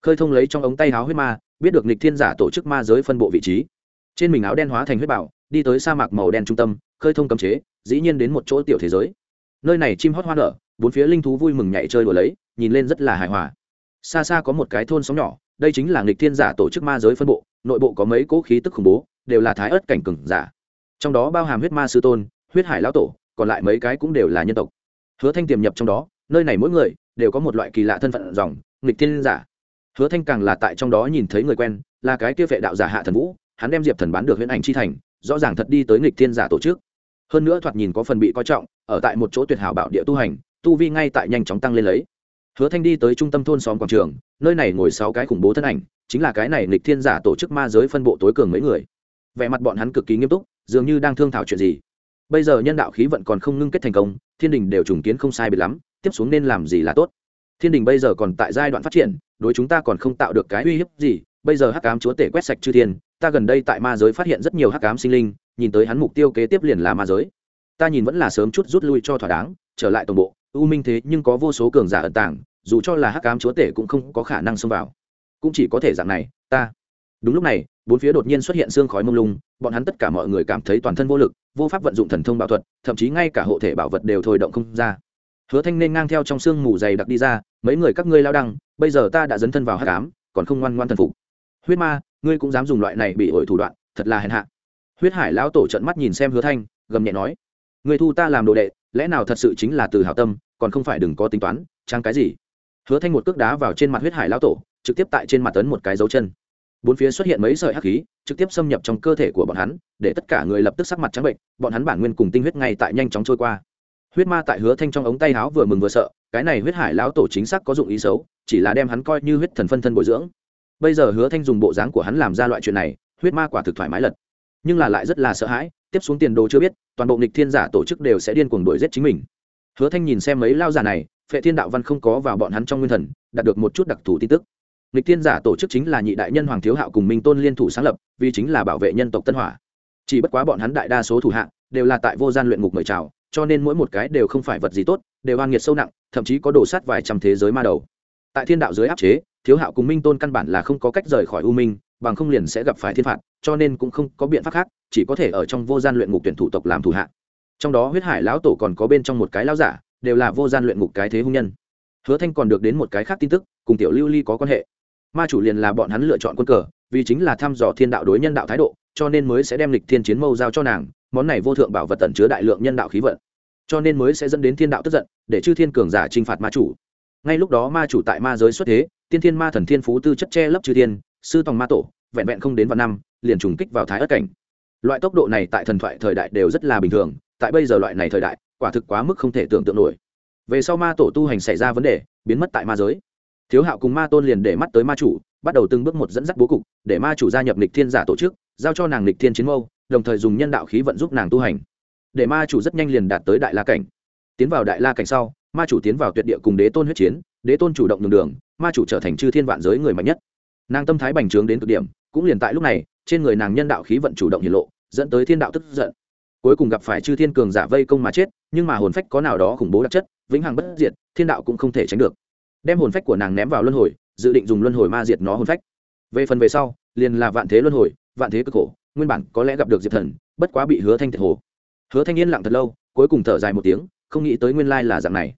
S1: Khơi thông lấy trong ống tay áo huyết ma, biết được lịch thiên giả tổ chức ma giới phân bộ vị trí. Trên mình áo đen hóa thành huyết bảo, đi tới sa mạc màu đen trung tâm, khơi thông cấm chế, dĩ nhiên đến một chỗ tiểu thế giới. Nơi này chim hót hoa nở, bốn phía linh thú vui mừng nhảy chơi đùa lấy, nhìn lên rất là hài hòa. Xa xa có một cái thôn sóng nhỏ, đây chính là nghịch thiên giả tổ chức ma giới phân bộ, nội bộ có mấy cỗ khí tức khủng bố đều là thái ớt cảnh cừng giả. Trong đó bao hàm huyết ma sư tôn, huyết hải lão tổ, còn lại mấy cái cũng đều là nhân tộc. Hứa thanh tiềm nhập trong đó, nơi này mỗi người đều có một loại kỳ lạ thân phận dòng, nghịch thiên giả. Hứa thanh càng là tại trong đó nhìn thấy người quen, là cái kia vệ đạo giả hạ thần vũ, hắn đem diệp thần bán được huyễn ảnh chi thành, rõ ràng thật đi tới nghịch thiên giả tổ chức. Hơn nữa thoạt nhìn có phần bị coi trọng, ở tại một chỗ tuyệt hảo bảo địa tu hành, tu vi ngay tại nhanh chóng tăng lên lấy. Hứa thanh đi tới trung tâm thôn xóm quảng trường, nơi này ngồi sáu cái khủng bố thân ảnh, chính là cái này nghịch thiên giả tổ chức ma giới phân bộ tối cường mấy người vẻ mặt bọn hắn cực kỳ nghiêm túc, dường như đang thương thảo chuyện gì. Bây giờ nhân đạo khí vận còn không ngưng kết thành công, thiên đình đều trùng kiến không sai biệt lắm, tiếp xuống nên làm gì là tốt. Thiên đình bây giờ còn tại giai đoạn phát triển, đối chúng ta còn không tạo được cái uy hiếp gì, bây giờ hắc cám chúa tể quét sạch chư thiên, ta gần đây tại ma giới phát hiện rất nhiều hắc cám sinh linh, nhìn tới hắn mục tiêu kế tiếp liền là ma giới. Ta nhìn vẫn là sớm chút rút lui cho thỏa đáng, trở lại toàn bộ, u minh thế nhưng có vô số cường giả ẩn tàng, dù cho là hắc cám chúa tể cũng không có khả năng xông vào. Cũng chỉ có thể dạng này, ta đúng lúc này, bốn phía đột nhiên xuất hiện xương khói mông lung, bọn hắn tất cả mọi người cảm thấy toàn thân vô lực, vô pháp vận dụng thần thông bảo thuật, thậm chí ngay cả hộ thể bảo vật đều thôi động không ra. Hứa thanh nên ngang theo trong xương mù dày đặc đi ra, mấy người các ngươi lao đăng, bây giờ ta đã dấn thân vào hát cám còn không ngoan ngoan thần phục. Huyết ma, ngươi cũng dám dùng loại này bị ổi thủ đoạn, thật là hèn hạ. Huyết hải lão tổ trận mắt nhìn xem hứa thanh, gầm nhẹ nói người thu ta làm đồ đệ, lẽ nào thật sự chính là từ hảo tâm, còn không phải đừng có tính toán, trang cái gì? Hứa thanh một cước đá vào trên mặt huyết hải lão tổ, trực tiếp tại trên mặt tấn một cái dấu chân bốn phía xuất hiện mấy sợi hắc khí, trực tiếp xâm nhập trong cơ thể của bọn hắn, để tất cả người lập tức sắc mặt trắng bệnh, bọn hắn bản nguyên cùng tinh huyết ngay tại nhanh chóng trôi qua. Huyết ma tại hứa thanh trong ống tay áo vừa mừng vừa sợ, cái này huyết hải lão tổ chính xác có dụng ý xấu, chỉ là đem hắn coi như huyết thần phân thân bồi dưỡng. Bây giờ hứa thanh dùng bộ dáng của hắn làm ra loại chuyện này, huyết ma quả thực thoải mái lật. Nhưng là lại rất là sợ hãi, tiếp xuống tiền đồ chưa biết, toàn bộ nghịch thiên giả tổ chức đều sẽ điên cuồng đuổi giết chính mình. Hứa thanh nhìn xem mấy lao giả này, phệ thiên đạo văn không có vào bọn hắn trong nguyên thần, đạt được một chút đặc thù tin tức lịch thiên giả tổ chức chính là nhị đại nhân hoàng thiếu hạo cùng minh tôn liên thủ sáng lập, vì chính là bảo vệ nhân tộc tân hỏa. Chỉ bất quá bọn hắn đại đa số thủ hạng đều là tại vô gian luyện ngục mời chào, cho nên mỗi một cái đều không phải vật gì tốt, đều hoang nghiệt sâu nặng, thậm chí có đổ sát vài trăm thế giới ma đầu. Tại thiên đạo dưới áp chế, thiếu hạo cùng minh tôn căn bản là không có cách rời khỏi u minh, bằng không liền sẽ gặp phải thiên phạt, cho nên cũng không có biện pháp khác, chỉ có thể ở trong vô gian luyện ngục tuyển thủ tộc làm thủ hạng. trong đó huyết hải lão tổ còn có bên trong một cái lão giả, đều là vô gian luyện ngục cái thế hung nhân. Hứa thanh còn được đến một cái khác tin tức, cùng tiểu lưu ly có quan hệ ma chủ liền là bọn hắn lựa chọn quân cờ, vì chính là thăm dò thiên đạo đối nhân đạo thái độ, cho nên mới sẽ đem lịch thiên chiến mâu giao cho nàng, món này vô thượng bảo vật tẩn chứa đại lượng nhân đạo khí vận. Cho nên mới sẽ dẫn đến thiên đạo tức giận, để chư thiên cường giả t r i n h phạt ma chủ. Ngay lúc đó ma chủ tại ma giới xuất thế, tiên thiên ma thần thiên phú tư chất che lấp chư thiên, sư tòng ma tổ, vẹn vẹn không đến vạn năm, liền trùng kích vào thái ất cảnh. Loại tốc độ này tại thần thoại thời đại đều rất là bình thường, tại bây giờ loại này thời đại, quả thực quá mức không thể tưởng tượng nổi. Về sau ma tổ tu hành xảy ra vấn đề, biến mất tại ma giới thiếu hạo cùng ma tôn liền để mắt tới ma chủ, bắt đầu từng bước một dẫn dắt bố cục, để ma chủ gia nhập lịch thiên giả tổ chức, giao cho nàng lịch thiên chiến mâu, đồng thời dùng nhân đạo khí vận giúp nàng tu hành. Để ma chủ rất nhanh liền đạt tới đại la cảnh. Tiến vào đại la cảnh sau, ma chủ tiến vào tuyệt địa cùng đế tôn huyết chiến, đế tôn chủ động đường đường, ma chủ trở thành chư thiên vạn giới người mạnh nhất. Nàng tâm thái bành trướng đến cực điểm, cũng liền tại lúc này, trên người nàng nhân đạo khí vận chủ động hiển lộ, dẫn tới thiên đạo tức giận. Cuối cùng gặp phải chư thiên cường giả vây công mà chết, nhưng mà hồn phách có nào đó khủng bố đặc chất, vĩnh hằng bất diệt, thiên đạo cũng không thể tránh được đem hồn phách của nàng ném vào luân hồi, dự định dùng luân hồi ma diệt nó hồn phách. Về phần về sau, liền là vạn thế luân hồi, vạn thế cực khổ, nguyên bản có lẽ gặp được diệp thần, bất quá bị hứa thanh thiệt hồ. Hứa thanh yên lặng thật lâu, cuối cùng thở dài một tiếng, không nghĩ tới nguyên lai là dạng này.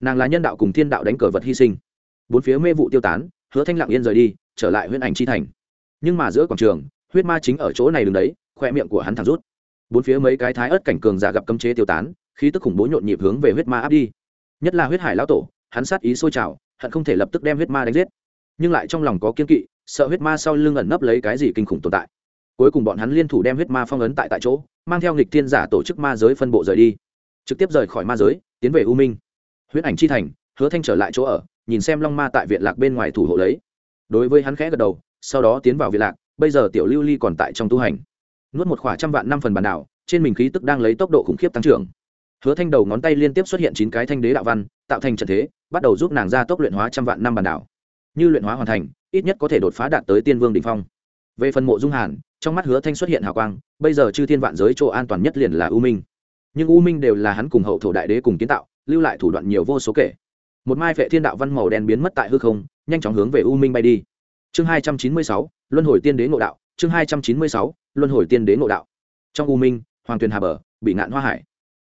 S1: Nàng là nhân đạo cùng thiên đạo đánh cờ vật hy sinh. Bốn phía mê vụ tiêu tán, hứa thanh lặng yên rời đi, trở lại huyễn ảnh chi thành. Nhưng mà giữa quảng trường, huyết ma chính ở chỗ này đứng đấy, khoe miệng của hắn thẳng rút. Bốn phía mấy cái thái ớt cảnh cường giả gặp cấm chế tiêu tán, khí tức khủng bố nhộn nhịp hướng về huyết ma áp đi. Nhất là huyết hải lão tổ, hắn sát ý sôi trào hận không thể lập tức đem huyết ma đánh giết. Nhưng lại trong lòng có kiên kỵ, sợ huyết ma sau lưng ẩn nấp lấy cái gì kinh khủng tồn tại. Cuối cùng bọn hắn liên thủ đem huyết ma phong ấn tại tại chỗ, mang theo nghịch thiên giả tổ chức ma giới phân bộ rời đi. Trực tiếp rời khỏi ma giới, tiến về u minh. Huyết ảnh chi thành, hứa thanh trở lại chỗ ở, nhìn xem long ma tại viện lạc bên ngoài thủ hộ lấy. Đối với hắn khẽ gật đầu, sau đó tiến vào viện lạc, bây giờ tiểu lưu ly còn tại trong tu hành. Nuốt một khoảng trăm vạn năm phần bản đảo trên mình khí tức đang lấy tốc độ khủng khiếp tăng trưởng. Hứa thanh đầu ngón tay liên tiếp xuất hiện chín cái thanh đế đạo văn, tạo thành trận thế bắt đầu giúp nàng ra tốc luyện hóa trăm vạn năm bản đảo. Như luyện hóa hoàn thành, ít nhất có thể đột phá đạt tới tiên vương đ ỉ n h phong. Về phần mộ dung hàn, trong mắt hứa thanh xuất hiện hào quang, bây giờ chư thiên vạn giới chỗ an toàn nhất liền là u minh. Nhưng u minh đều là hắn cùng hậu thổ đại đế cùng kiến tạo, lưu lại thủ đoạn nhiều vô số kể. Một mai vệ thiên đạo văn màu đen biến mất tại hư không, nhanh chóng hướng về u minh bay đi. Chương hai trăm chín mươi sáu, luân hồi tiên đế ngộ đạo, chương hai trăm chín mươi sáu, luân hồi tiên đế ngộ đạo. Trong u minh, hoàng tuyền hà bờ, bị ngạn hoa hải.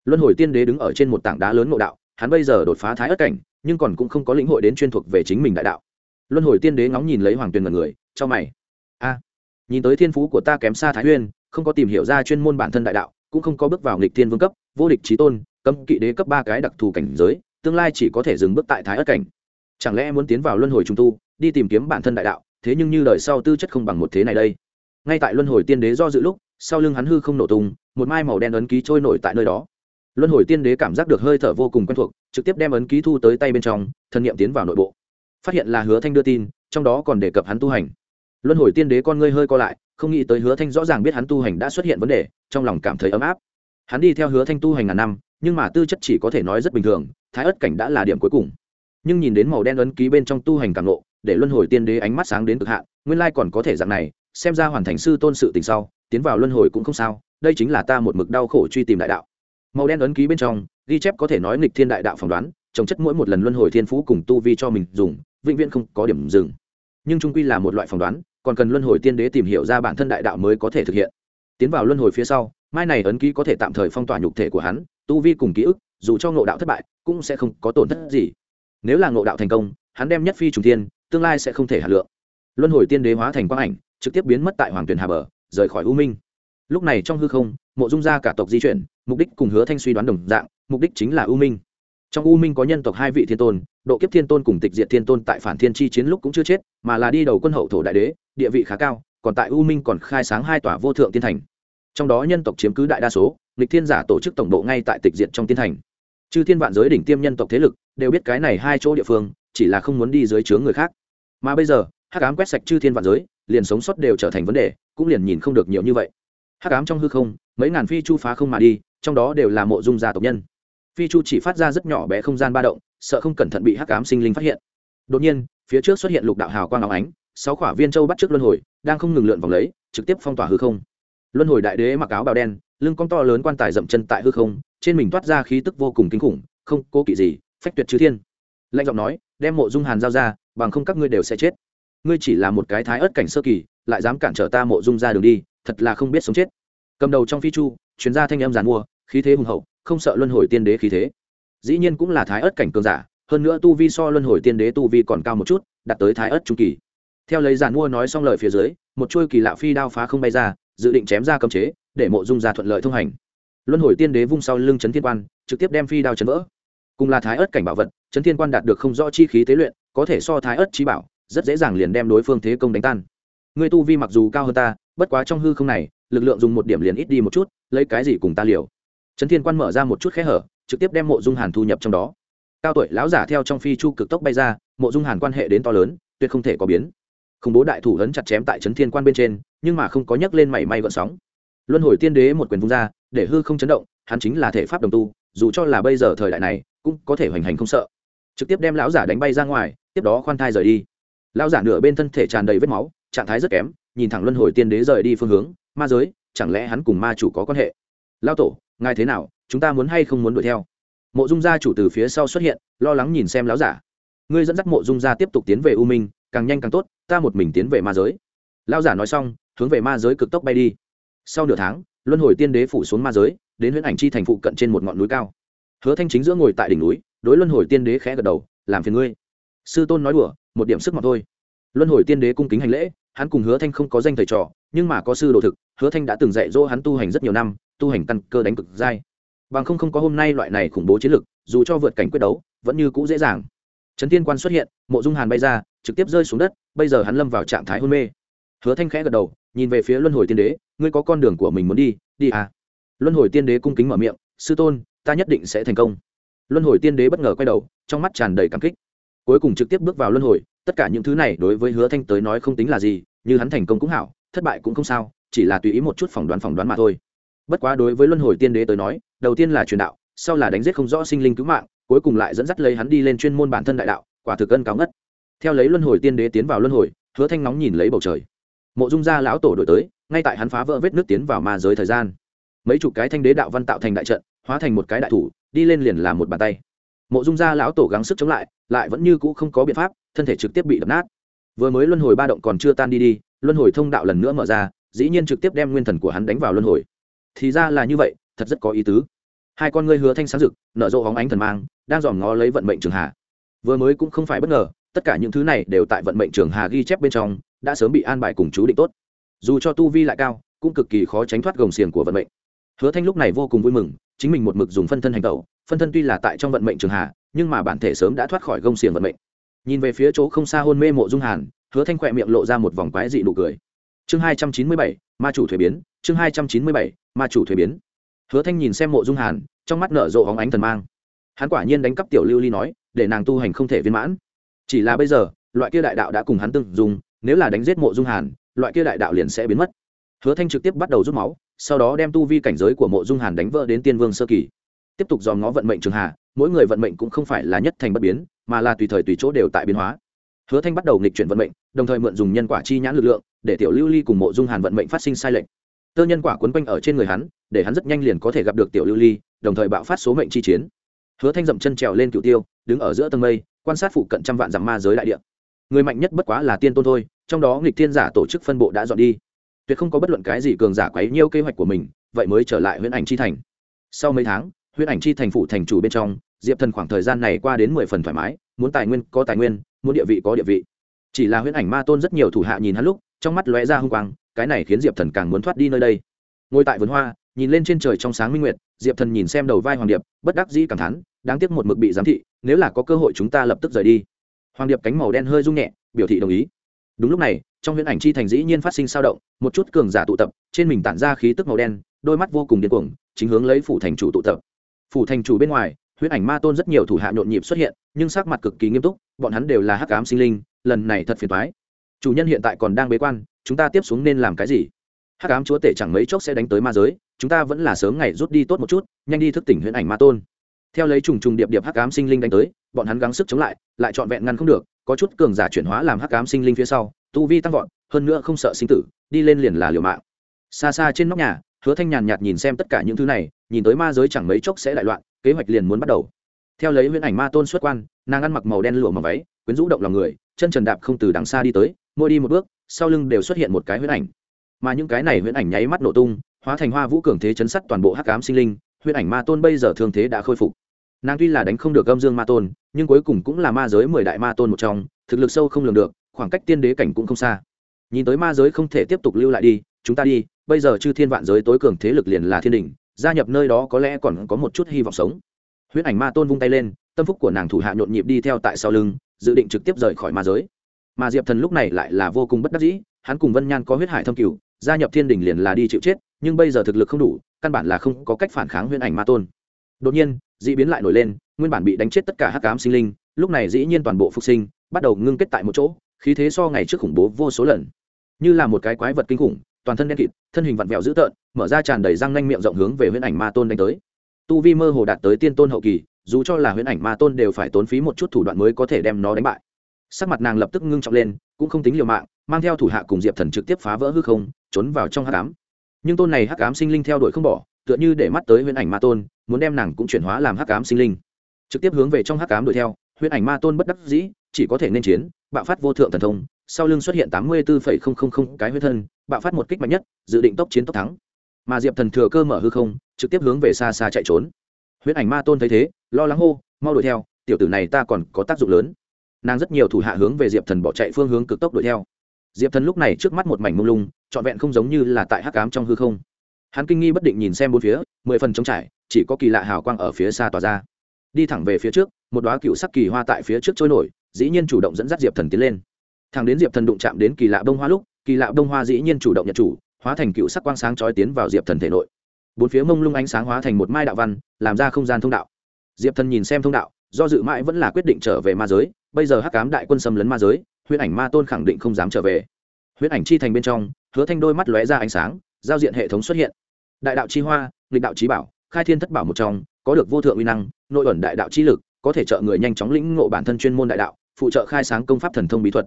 S1: Luân hồi tiên đế đứng ở trên một tảng đá lớn ngộ đạo, hắn bây giờ đột phá thái ất cảnh nhưng còn cũng không có lĩnh hội đến chuyên thuộc về chính mình đại đạo. Luân hồi tiên đế ngóng nhìn lấy hoàng tuyền mật người, cho mày. A, nhìn tới thiên phú của ta kém xa thái huyên không có tìm hiểu ra chuyên môn bản thân đại đạo, cũng không có bước vào nghịch thiên vương cấp, vô địch trí tôn, cấm kỵ đế cấp ba cái đặc thù cảnh giới, tương lai chỉ có thể dừng bước tại thái ất cảnh. Chẳng lẽ muốn tiến vào luân hồi trung tu, đi tìm kiếm bản thân đại đạo, thế nhưng như đời sau tư chất không bằng một thế này đây. Ngay tại luân hồi tiên đế do dự lúc, sau lưng hắn hư không nổ tung, một mai màu đen ấn ký trôi nổi tại nơi đó luân hồi tiên đế cảm giác được hơi thở vô cùng quen thuộc trực tiếp đem ấn ký thu tới tay bên trong thân nhiệm tiến vào nội bộ. Phát hiện là hứa thanh đưa tin trong đó còn đề cập hắn tu hành. Luân hồi tiên đế con ngươi hơi co lại không nghĩ tới hứa thanh rõ ràng biết hắn tu hành đã xuất hiện vấn đề trong lòng cảm thấy ấm áp. Hắn đi theo hứa thanh tu hành ngàn năm nhưng mà tư chất chỉ có thể nói rất bình thường thái ất cảnh đã là điểm cuối cùng. Nhưng nhìn đến màu đen ấn ký bên trong tu hành càng lộ, để luân hồi tiên đế ánh mắt sáng đến cực hạn nguyên lai còn có thể dạng này xem ra hoàn thành sư tôn sự tình sau tiến vào luân hồi cũng không sao đây chính là ta một mực đau khổ truy tìm đại đạo màu đen ấn ký bên trong, ghi chép có thể nói nghịch thiên đại đạo phỏng đoán, trồng chất mỗi một lần luân hồi thiên phú cùng tu vi cho mình dùng, vĩnh viễn không có điểm dừng. Nhưng trung quy là một loại phỏng đoán, còn cần luân hồi tiên đế tìm hiểu ra bản thân đại đạo mới có thể thực hiện. Tiến vào luân hồi phía sau, mai này ấn ký có thể tạm thời phong tỏa nhục thể của hắn, tu vi cùng ký ức, dù cho ngộ đạo thất bại, cũng sẽ không có tổn thất gì. Nếu là ngộ đạo thành công, hắn đem nhất phi trùng thiên, tương lai sẽ không thể hạt lượng. Luân hồi tiên đế hóa thành quang ảnh, trực tiếp biến mất tại hoàng tuyền hà bờ, rời khỏi u minh. Lúc này trong hư không, mộ dung gia cả tộc di chuyển mục đích cùng hứa thanh suy đoán đồng dạng, mục đích chính là u minh. Trong u minh có nhân tộc hai vị thiên tôn, độ kiếp thiên tôn cùng tịch diệt thiên tôn tại phản thiên chi chiến lúc cũng chưa chết, mà là đi đầu quân hậu thổ đại đế, địa vị khá cao, còn tại u minh còn khai sáng hai tòa vô thượng tiên thành. Trong đó nhân tộc chiếm cứ đại đa số lịch thiên giả tổ chức tổng bộ ngay tại tịch diệt trong tiên thành. Chư thiên vạn giới đỉnh tiêm nhân tộc thế lực, đều biết cái này hai chỗ địa phương, chỉ là không muốn đi dưới chướng người khác. Mà bây giờ, hắc ám quét sạch chư thiên vạn giới, liền sống sót đều trở thành vấn đề, cũng liền nhìn không được nhiều như vậy. Hắc ám trong hư không, mấy ngàn phi chu phá không mà đi trong đó đều là mộ dung gia tộc nhân. Phi chu chỉ phát ra rất nhỏ bé không gian ba động, sợ không cẩn thận bị hắc ám sinh linh phát hiện. Đột nhiên, phía trước xuất hiện lục đạo hào quang áo ánh, sáu khỏa viên châu bắt trước luân hồi, đang không ngừng lượn vòng lấy, trực tiếp phong tỏa hư không. Luân hồi đại đế mặc áo bào đen, lưng cong to lớn quan tài dậm chân tại hư không, trên mình toát ra khí tức vô cùng kinh khủng, không cố kỵ gì, phách tuyệt chư thiên. Lạnh giọng nói, đem mộ dung hàn giao ra, bằng không các ngươi đều sẽ chết. Ngươi chỉ là một cái thái ớt cảnh sơ kỳ, lại dám cản trở ta mộ dung ra đường đi, thật là không biết sống chết. Cầm đầu trong phi chu chuyên gia thanh âm giàn mua, khí thế hùng hậu, không sợ luân hồi tiên đế khí thế. Dĩ nhiên cũng là thái ớt cảnh cường giả, hơn nữa tu vi so luân hồi tiên đế tu vi còn cao một chút, đạt tới thái ớt trung kỳ. Theo lấy giàn mua nói xong lời phía dưới, một chuôi kỳ lạ phi đao phá không bay ra, dự định chém ra cấm chế, để mộ dung ra thuận lợi thông hành. Luân hồi tiên đế vung sau lưng chấn thiên quan, trực tiếp đem phi đao chấn vỡ. Cùng là thái ớt cảnh bảo vật, chấn thiên quan đạt được không rõ chi khí tế luyện, có thể so thái ớt trí bảo, rất dễ dàng liền đem đối phương thế công đánh tan. Người tu vi mặc dù cao hơn ta, bất quá trong hư không này lực lượng dùng một điểm liền ít đi một chút, lấy cái gì cùng ta liều? Trấn thiên quan mở ra một chút khe hở, trực tiếp đem mộ dung hàn thu nhập trong đó. Cao tuổi lão giả theo trong phi chu cực tốc bay ra, mộ dung hàn quan hệ đến to lớn, tuyệt không thể có biến. Khủng bố đại thủ ấn chặt chém tại trấn thiên quan bên trên, nhưng mà không có nhấc lên mảy may gợn sóng. Luân hồi tiên đế một quyền vung ra, để hư không chấn động, hắn chính là thể pháp đồng tu, dù cho là bây giờ thời đại này, cũng có thể hoành hành không sợ. Trực tiếp đem lão giả đánh bay ra ngoài, tiếp đó khoan thai rời đi. Lão giả nửa bên thân thể tràn đầy vết máu, trạng thái rất kém, nhìn thẳng luân hồi tiên đế rời đi phương hướng ma giới, chẳng lẽ hắn cùng ma chủ có quan hệ? Lao tổ, ngài thế nào? Chúng ta muốn hay không muốn đuổi theo? Mộ dung gia chủ từ phía sau xuất hiện, lo lắng nhìn xem lão giả. Ngươi dẫn dắt mộ dung gia tiếp tục tiến về u minh, càng nhanh càng tốt, ta một mình tiến về ma giới. Lão giả nói xong, hướng về ma giới cực tốc bay đi. Sau nửa tháng, luân hồi tiên đế phủ xuống ma giới, đến huyễn ảnh chi thành phụ cận trên một ngọn núi cao. Hứa thanh chính giữa ngồi tại đỉnh núi, đối luân hồi tiên đế khẽ gật đầu, làm phiền ngươi. Sư tôn nói đùa, một điểm sức mọn thôi. Luân hồi tiên đế cung kính hành lễ hắn cùng hứa thanh không có danh thầy trò, nhưng mà có sư đồ thực, hứa thanh đã từng dạy dỗ hắn tu hành rất nhiều năm, tu hành căn cơ đánh cực dai. Bằng không không có hôm nay loại này khủng bố chiến lực, dù cho vượt cảnh quyết đấu, vẫn như cũ dễ dàng. Trấn tiên quan xuất hiện, mộ dung hàn bay ra, trực tiếp rơi xuống đất, bây giờ hắn lâm vào trạng thái hôn mê. Hứa thanh khẽ gật đầu, nhìn về phía luân hồi tiên đế, ngươi có con đường của mình muốn đi đi à? Luân hồi tiên đế cung kính mở miệng, sư tôn, ta nhất định sẽ thành công. Luân hồi tiên đế bất ngờ quay đầu, trong mắt tràn đầy cảm kích. Cuối cùng trực tiếp bước vào luân hồi tất cả những thứ này đối với hứa thanh tới nói không tính là gì, như hắn thành công cũng hảo, thất bại cũng không sao, chỉ là tùy ý một chút phỏng đoán phỏng đoán mà thôi. Bất quá đối với luân hồi tiên đế tới nói, đầu tiên là truyền đạo, sau là đánh giết không rõ sinh linh cứu mạng, cuối cùng lại dẫn dắt lấy hắn đi lên chuyên môn bản thân đại đạo, quả thực cân cao ngất. Theo lấy luân hồi tiên đế tiến vào luân hồi, hứa thanh nóng nhìn lấy bầu trời. Mộ dung gia lão tổ đổi tới, ngay tại hắn phá vỡ vết nước tiến vào ma giới thời gian. Mấy chục cái thanh đế đạo văn tạo thành đại trận, hóa thành một cái đại thủ, đi lên liền làm một bàn tay mộ dung gia lão tổ gắng sức chống lại lại vẫn như cũ không có biện pháp, thân thể trực tiếp bị đập nát. Vừa mới luân hồi ba động còn chưa tan đi đi, luân hồi thông đạo lần nữa mở ra, dĩ nhiên trực tiếp đem nguyên thần của hắn đánh vào luân hồi. Thì ra là như vậy, thật rất có ý tứ. Hai con ngươi hứa thanh sáng rực, nở rộ hóng ánh thần mang, đang dòm ngó lấy vận mệnh trường hà. Vừa mới cũng không phải bất ngờ, tất cả những thứ này đều tại vận mệnh trường hà ghi chép bên trong, đã sớm bị an bài cùng chú định tốt. Dù cho tu vi lại cao, cũng cực kỳ khó tránh thoát gồng xiềng của vận mệnh. Hứa thanh lúc này vô cùng vui mừng, chính mình một mực dùng phân thân hành tẩu phân thân tuy là tại trong vận mệnh trường hà, nhưng mà bản thể sớm đã thoát khỏi gông xiềng vận mệnh. Nhìn về phía chỗ không xa hôn mê mộ dung hàn, hứa thanh khỏe miệng lộ ra một vòng quái dị nụ cười. Chương hai trăm chín mươi bảy, ma chủ thuế biến. Chương hai trăm chín mươi bảy, ma chủ thuế biến. Hứa thanh nhìn xem mộ dung hàn, trong mắt nở rộ hóng ánh thần mang. Hắn quả nhiên đánh cắp tiểu lưu ly nói, để nàng tu hành không thể viên mãn. Chỉ là bây giờ, loại kia đại đạo đã cùng hắn từng dùng nếu là đánh giết mộ dung hàn, loại kia đại đạo liền sẽ biến mất. Hứa thanh trực tiếp bắt đầu rút máu, sau đó đem tu vi cảnh giới của mộ dung hàn đánh vỡ đến tiên vương sơ kỳ tiếp tục dòm ngó vận mệnh trường hà, mỗi người vận mệnh cũng không phải là nhất thành bất biến, mà là tùy thời tùy chỗ đều tại biến hóa. Hứa thanh bắt đầu nghịch chuyển vận mệnh, đồng thời mượn dùng nhân quả chi nhãn lực lượng, để tiểu lưu ly cùng mộ dung hàn vận mệnh phát sinh sai lệch. Tơ nhân quả quấn quanh ở trên người hắn, để hắn rất nhanh liền có thể gặp được tiểu lưu ly, đồng thời bạo phát số mệnh chi chiến. Hứa thanh dậm chân trèo lên cựu tiêu, đứng ở giữa tầng mây, quan sát phụ cận trăm vạn dặm ma giới đại địa. Người mạnh nhất bất quá là tiên tôn thôi, trong đó nghịch thiên giả tổ chức phân bộ đã dọn đi. Tuyệt không có bất luận cái gì cường giả quấy nhiêu kế hoạch của mình, vậy mới trở lại huyễn ảnh chi thành. Sau mấy tháng huyễn ảnh chi thành phủ thành chủ bên trong, diệp thần khoảng thời gian này qua đến mười phần thoải mái, muốn tài nguyên có tài nguyên, muốn địa vị có địa vị. Chỉ là huyễn ảnh ma tôn rất nhiều thủ hạ nhìn hắn lúc, trong mắt lóe ra h u n g quang, cái này khiến diệp thần càng muốn thoát đi nơi đây. Ngồi tại vườn hoa, nhìn lên trên trời trong sáng minh nguyệt, diệp thần nhìn xem đầu vai hoàng điệp, bất đắc dĩ cảm thán, đáng tiếc một mực bị giám thị, nếu là có cơ hội chúng ta lập tức rời đi. Hoàng điệp cánh màu đen hơi rung nhẹ, biểu thị đồng ý. Đúng lúc này, trong huyễn ảnh chi thành dĩ nhiên phát sinh sao động, một chút cường giả tụ tập, trên mình tản ra khí tức màu đen, đôi mắt vô cùng điên cuồng, chính hướng lấy phủ thành chủ tụ tập phủ thành chủ bên ngoài huyễn ảnh ma tôn rất nhiều thủ hạ nhộn nhịp xuất hiện, nhưng sắc mặt cực kỳ nghiêm túc, bọn hắn đều là hắc ám sinh linh, lần này thật phiền toái. Chủ nhân hiện tại còn đang bế quan, chúng ta tiếp xuống nên làm cái gì? Hắc ám chúa tể chẳng mấy chốc sẽ đánh tới ma giới, chúng ta vẫn là sớm ngày rút đi tốt một chút, nhanh đi thức tỉnh huyễn ảnh ma tôn. Theo lấy trùng trùng điệp điệp hắc ám sinh linh đánh tới, bọn hắn gắng sức chống lại lại trọn vẹn ngăn không được, có chút cường giả chuyển hóa làm hắc ám sinh linh phía sau, tu vi tăng vọt, hơn nữa không sợ sinh tử, đi lên liền là liều mạng. Xa xa trên nóc nhà hứa thanh nhàn nhạt nhìn xem tất cả những thứ này, nhìn tới ma giới chẳng mấy chốc sẽ đại loạn, kế hoạch liền muốn bắt đầu. Theo lấy huyễn ảnh ma tôn xuất quan, nàng ăn mặc màu đen lụa màu váy, quyến rũ động lòng người, chân trần đạp không từ đằng xa đi tới, mỗi đi một bước, sau lưng đều xuất hiện một cái huyễn ảnh. Mà những cái này huyễn ảnh nháy mắt nổ tung, hóa thành hoa vũ cường thế chấn sắt toàn bộ hắc ám sinh linh, huyễn ảnh ma tôn bây giờ thương thế đã khôi phục. Nàng tuy là đánh không được gâm dương ma tôn, nhưng cuối cùng cũng là ma giới mười đại ma tôn một trong, thực lực sâu không lường được, khoảng cách tiên đế cảnh cũng không xa. Nhìn tới ma giới không thể tiếp tục lưu lại đi chúng ta đi, bây giờ chư thiên vạn giới tối cường thế lực liền là thiên đình, gia nhập nơi đó có lẽ còn có một chút hy vọng sống. Huyễn ảnh ma tôn vung tay lên, tâm phúc của nàng thủ hạ nhộn nhịp đi theo tại sau lưng, dự định trực tiếp rời khỏi ma giới. Mà diệp thần lúc này lại là vô cùng bất đắc dĩ, hắn cùng vân nhan có huyết hải thâm cửu, gia nhập thiên đình liền là đi chịu chết, nhưng bây giờ thực lực không đủ, căn bản là không có cách phản kháng huyễn ảnh ma tôn. Đột nhiên d ị biến lại nổi lên, nguyên bản bị đánh chết tất cả hắc cám sinh linh, lúc này dĩ nhiên toàn bộ phục sinh, bắt đầu ngưng kết tại một chỗ, khí thế so ngày trước khủng bố vô số lần. Như là một cái quái vật kinh khủng toàn thân đen kịt, thân hình vặn vẹo dữ tợn, mở ra tràn đầy răng nanh miệng rộng hướng về huyễn ảnh ma tôn đánh tới. Tu vi mơ hồ đạt tới tiên tôn hậu kỳ, dù cho là huyễn ảnh ma tôn đều phải tốn phí một chút thủ đoạn mới có thể đem nó đánh bại. Sắc mặt nàng lập tức ngưng trọng lên, cũng không tính liều mạng, mang theo thủ hạ cùng diệp thần trực tiếp phá vỡ hư không, trốn vào trong hắc ám. Nhưng tôn này hắc ám sinh linh theo đuổi không bỏ, tựa như để mắt tới huyễn ảnh ma tôn, muốn đem nàng cũng chuyển hóa làm hắc ám sinh linh. Trực tiếp hướng về trong hắc ám đuổi theo, huyễn ảnh ma tôn bất đắc dĩ, chỉ có thể nên chiến, bạo phát vô thượng thần thông sau lưng xuất hiện tám mươi bốn cái huyết thân, bạo phát một kích mạnh nhất, dự định tốc chiến tốc thắng. Mà diệp thần thừa cơ mở hư không, trực tiếp hướng về xa xa chạy trốn. Huyễn ảnh ma tôn thấy thế, lo lắng hô, mau đuổi theo, tiểu tử này ta còn có tác dụng lớn. Nàng rất nhiều thủ hạ hướng về diệp thần bỏ chạy phương hướng cực tốc đuổi theo. Diệp thần lúc này trước mắt một mảnh mông lung, trọn vẹn không giống như là tại hắc cám trong hư không. Hắn kinh nghi bất định nhìn xem bốn phía, mười phần trống trải, chỉ có kỳ lạ hào quang ở phía xa tỏa ra. Đi thẳng về phía trước, một đoá cựu sắc kỳ hoa tại phía trước trôi nổi, dĩ nhiên chủ động dẫn dắt diệp thần tiến lên thằng đến diệp thần đụng chạm đến kỳ lạ bông hoa lúc, kỳ lạ bông hoa dĩ nhiên chủ động nhận chủ, hóa thành cựu sắc quang sáng trói tiến vào diệp thần thể nội. Bốn phía mông lung ánh sáng hóa thành một mai đạo văn, làm ra không gian thông đạo. Diệp thần nhìn xem thông đạo, do dự mãi vẫn là quyết định trở về ma giới, bây giờ hắc cám đại quân xâm lấn ma giới, huyễn ảnh ma tôn khẳng định không dám trở về. Huyễn ảnh chi thành bên trong, hứa thanh đôi mắt lóe ra ánh sáng, giao diện hệ thống xuất hiện. Đại đạo chi hoa, nghịch đạo trí bảo, khai thiên thất bảo một trong, có được vô thượng uy năng, nội ẩn đại đạo chi lực, có thể trợ người nhanh chóng lĩnh ngộ bản thân chuyên môn đại đạo, phụ trợ khai sáng công pháp thần thông bí thuật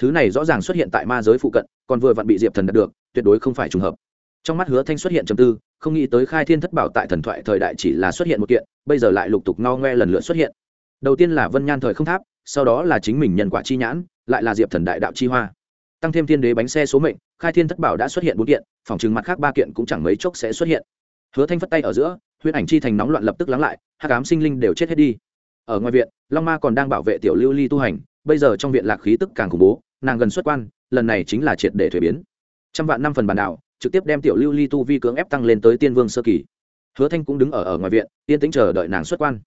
S1: thứ này rõ ràng xuất hiện tại ma giới phụ cận, còn vừa vặn bị diệp thần đạt được, tuyệt đối không phải trùng hợp. Trong mắt hứa thanh xuất hiện trầm tư, không nghĩ tới khai thiên thất bảo tại thần thoại thời đại chỉ là xuất hiện một kiện, bây giờ lại lục tục no ngoe lần lượt xuất hiện. Đầu tiên là vân nhan thời không tháp, sau đó là chính mình nhân quả chi nhãn, lại là diệp thần đại đạo chi hoa. Tăng thêm thiên đế bánh xe số mệnh, khai thiên thất bảo đã xuất hiện bốn kiện, phòng chừng mặt khác ba kiện cũng chẳng mấy chốc sẽ xuất hiện. Hứa thanh phất tay ở giữa, huyễn ảnh chi thành nóng loạn lập tức lắng lại hát cám sinh linh đều chết hết đi. Ở ngoài viện, long ma còn đang bảo vệ tiểu lưu ly tu hành, bây giờ trong viện lạc khí tức càng khủng bố nàng gần xuất quan, lần này chính là triệt để thuế biến. Trăm vạn năm phần bản đảo trực tiếp đem tiểu lưu ly tu vi cưỡng ép tăng lên tới tiên vương sơ kỳ. Hứa thanh cũng đứng ở ở ngoài viện, yên tĩnh chờ đợi nàng xuất quan.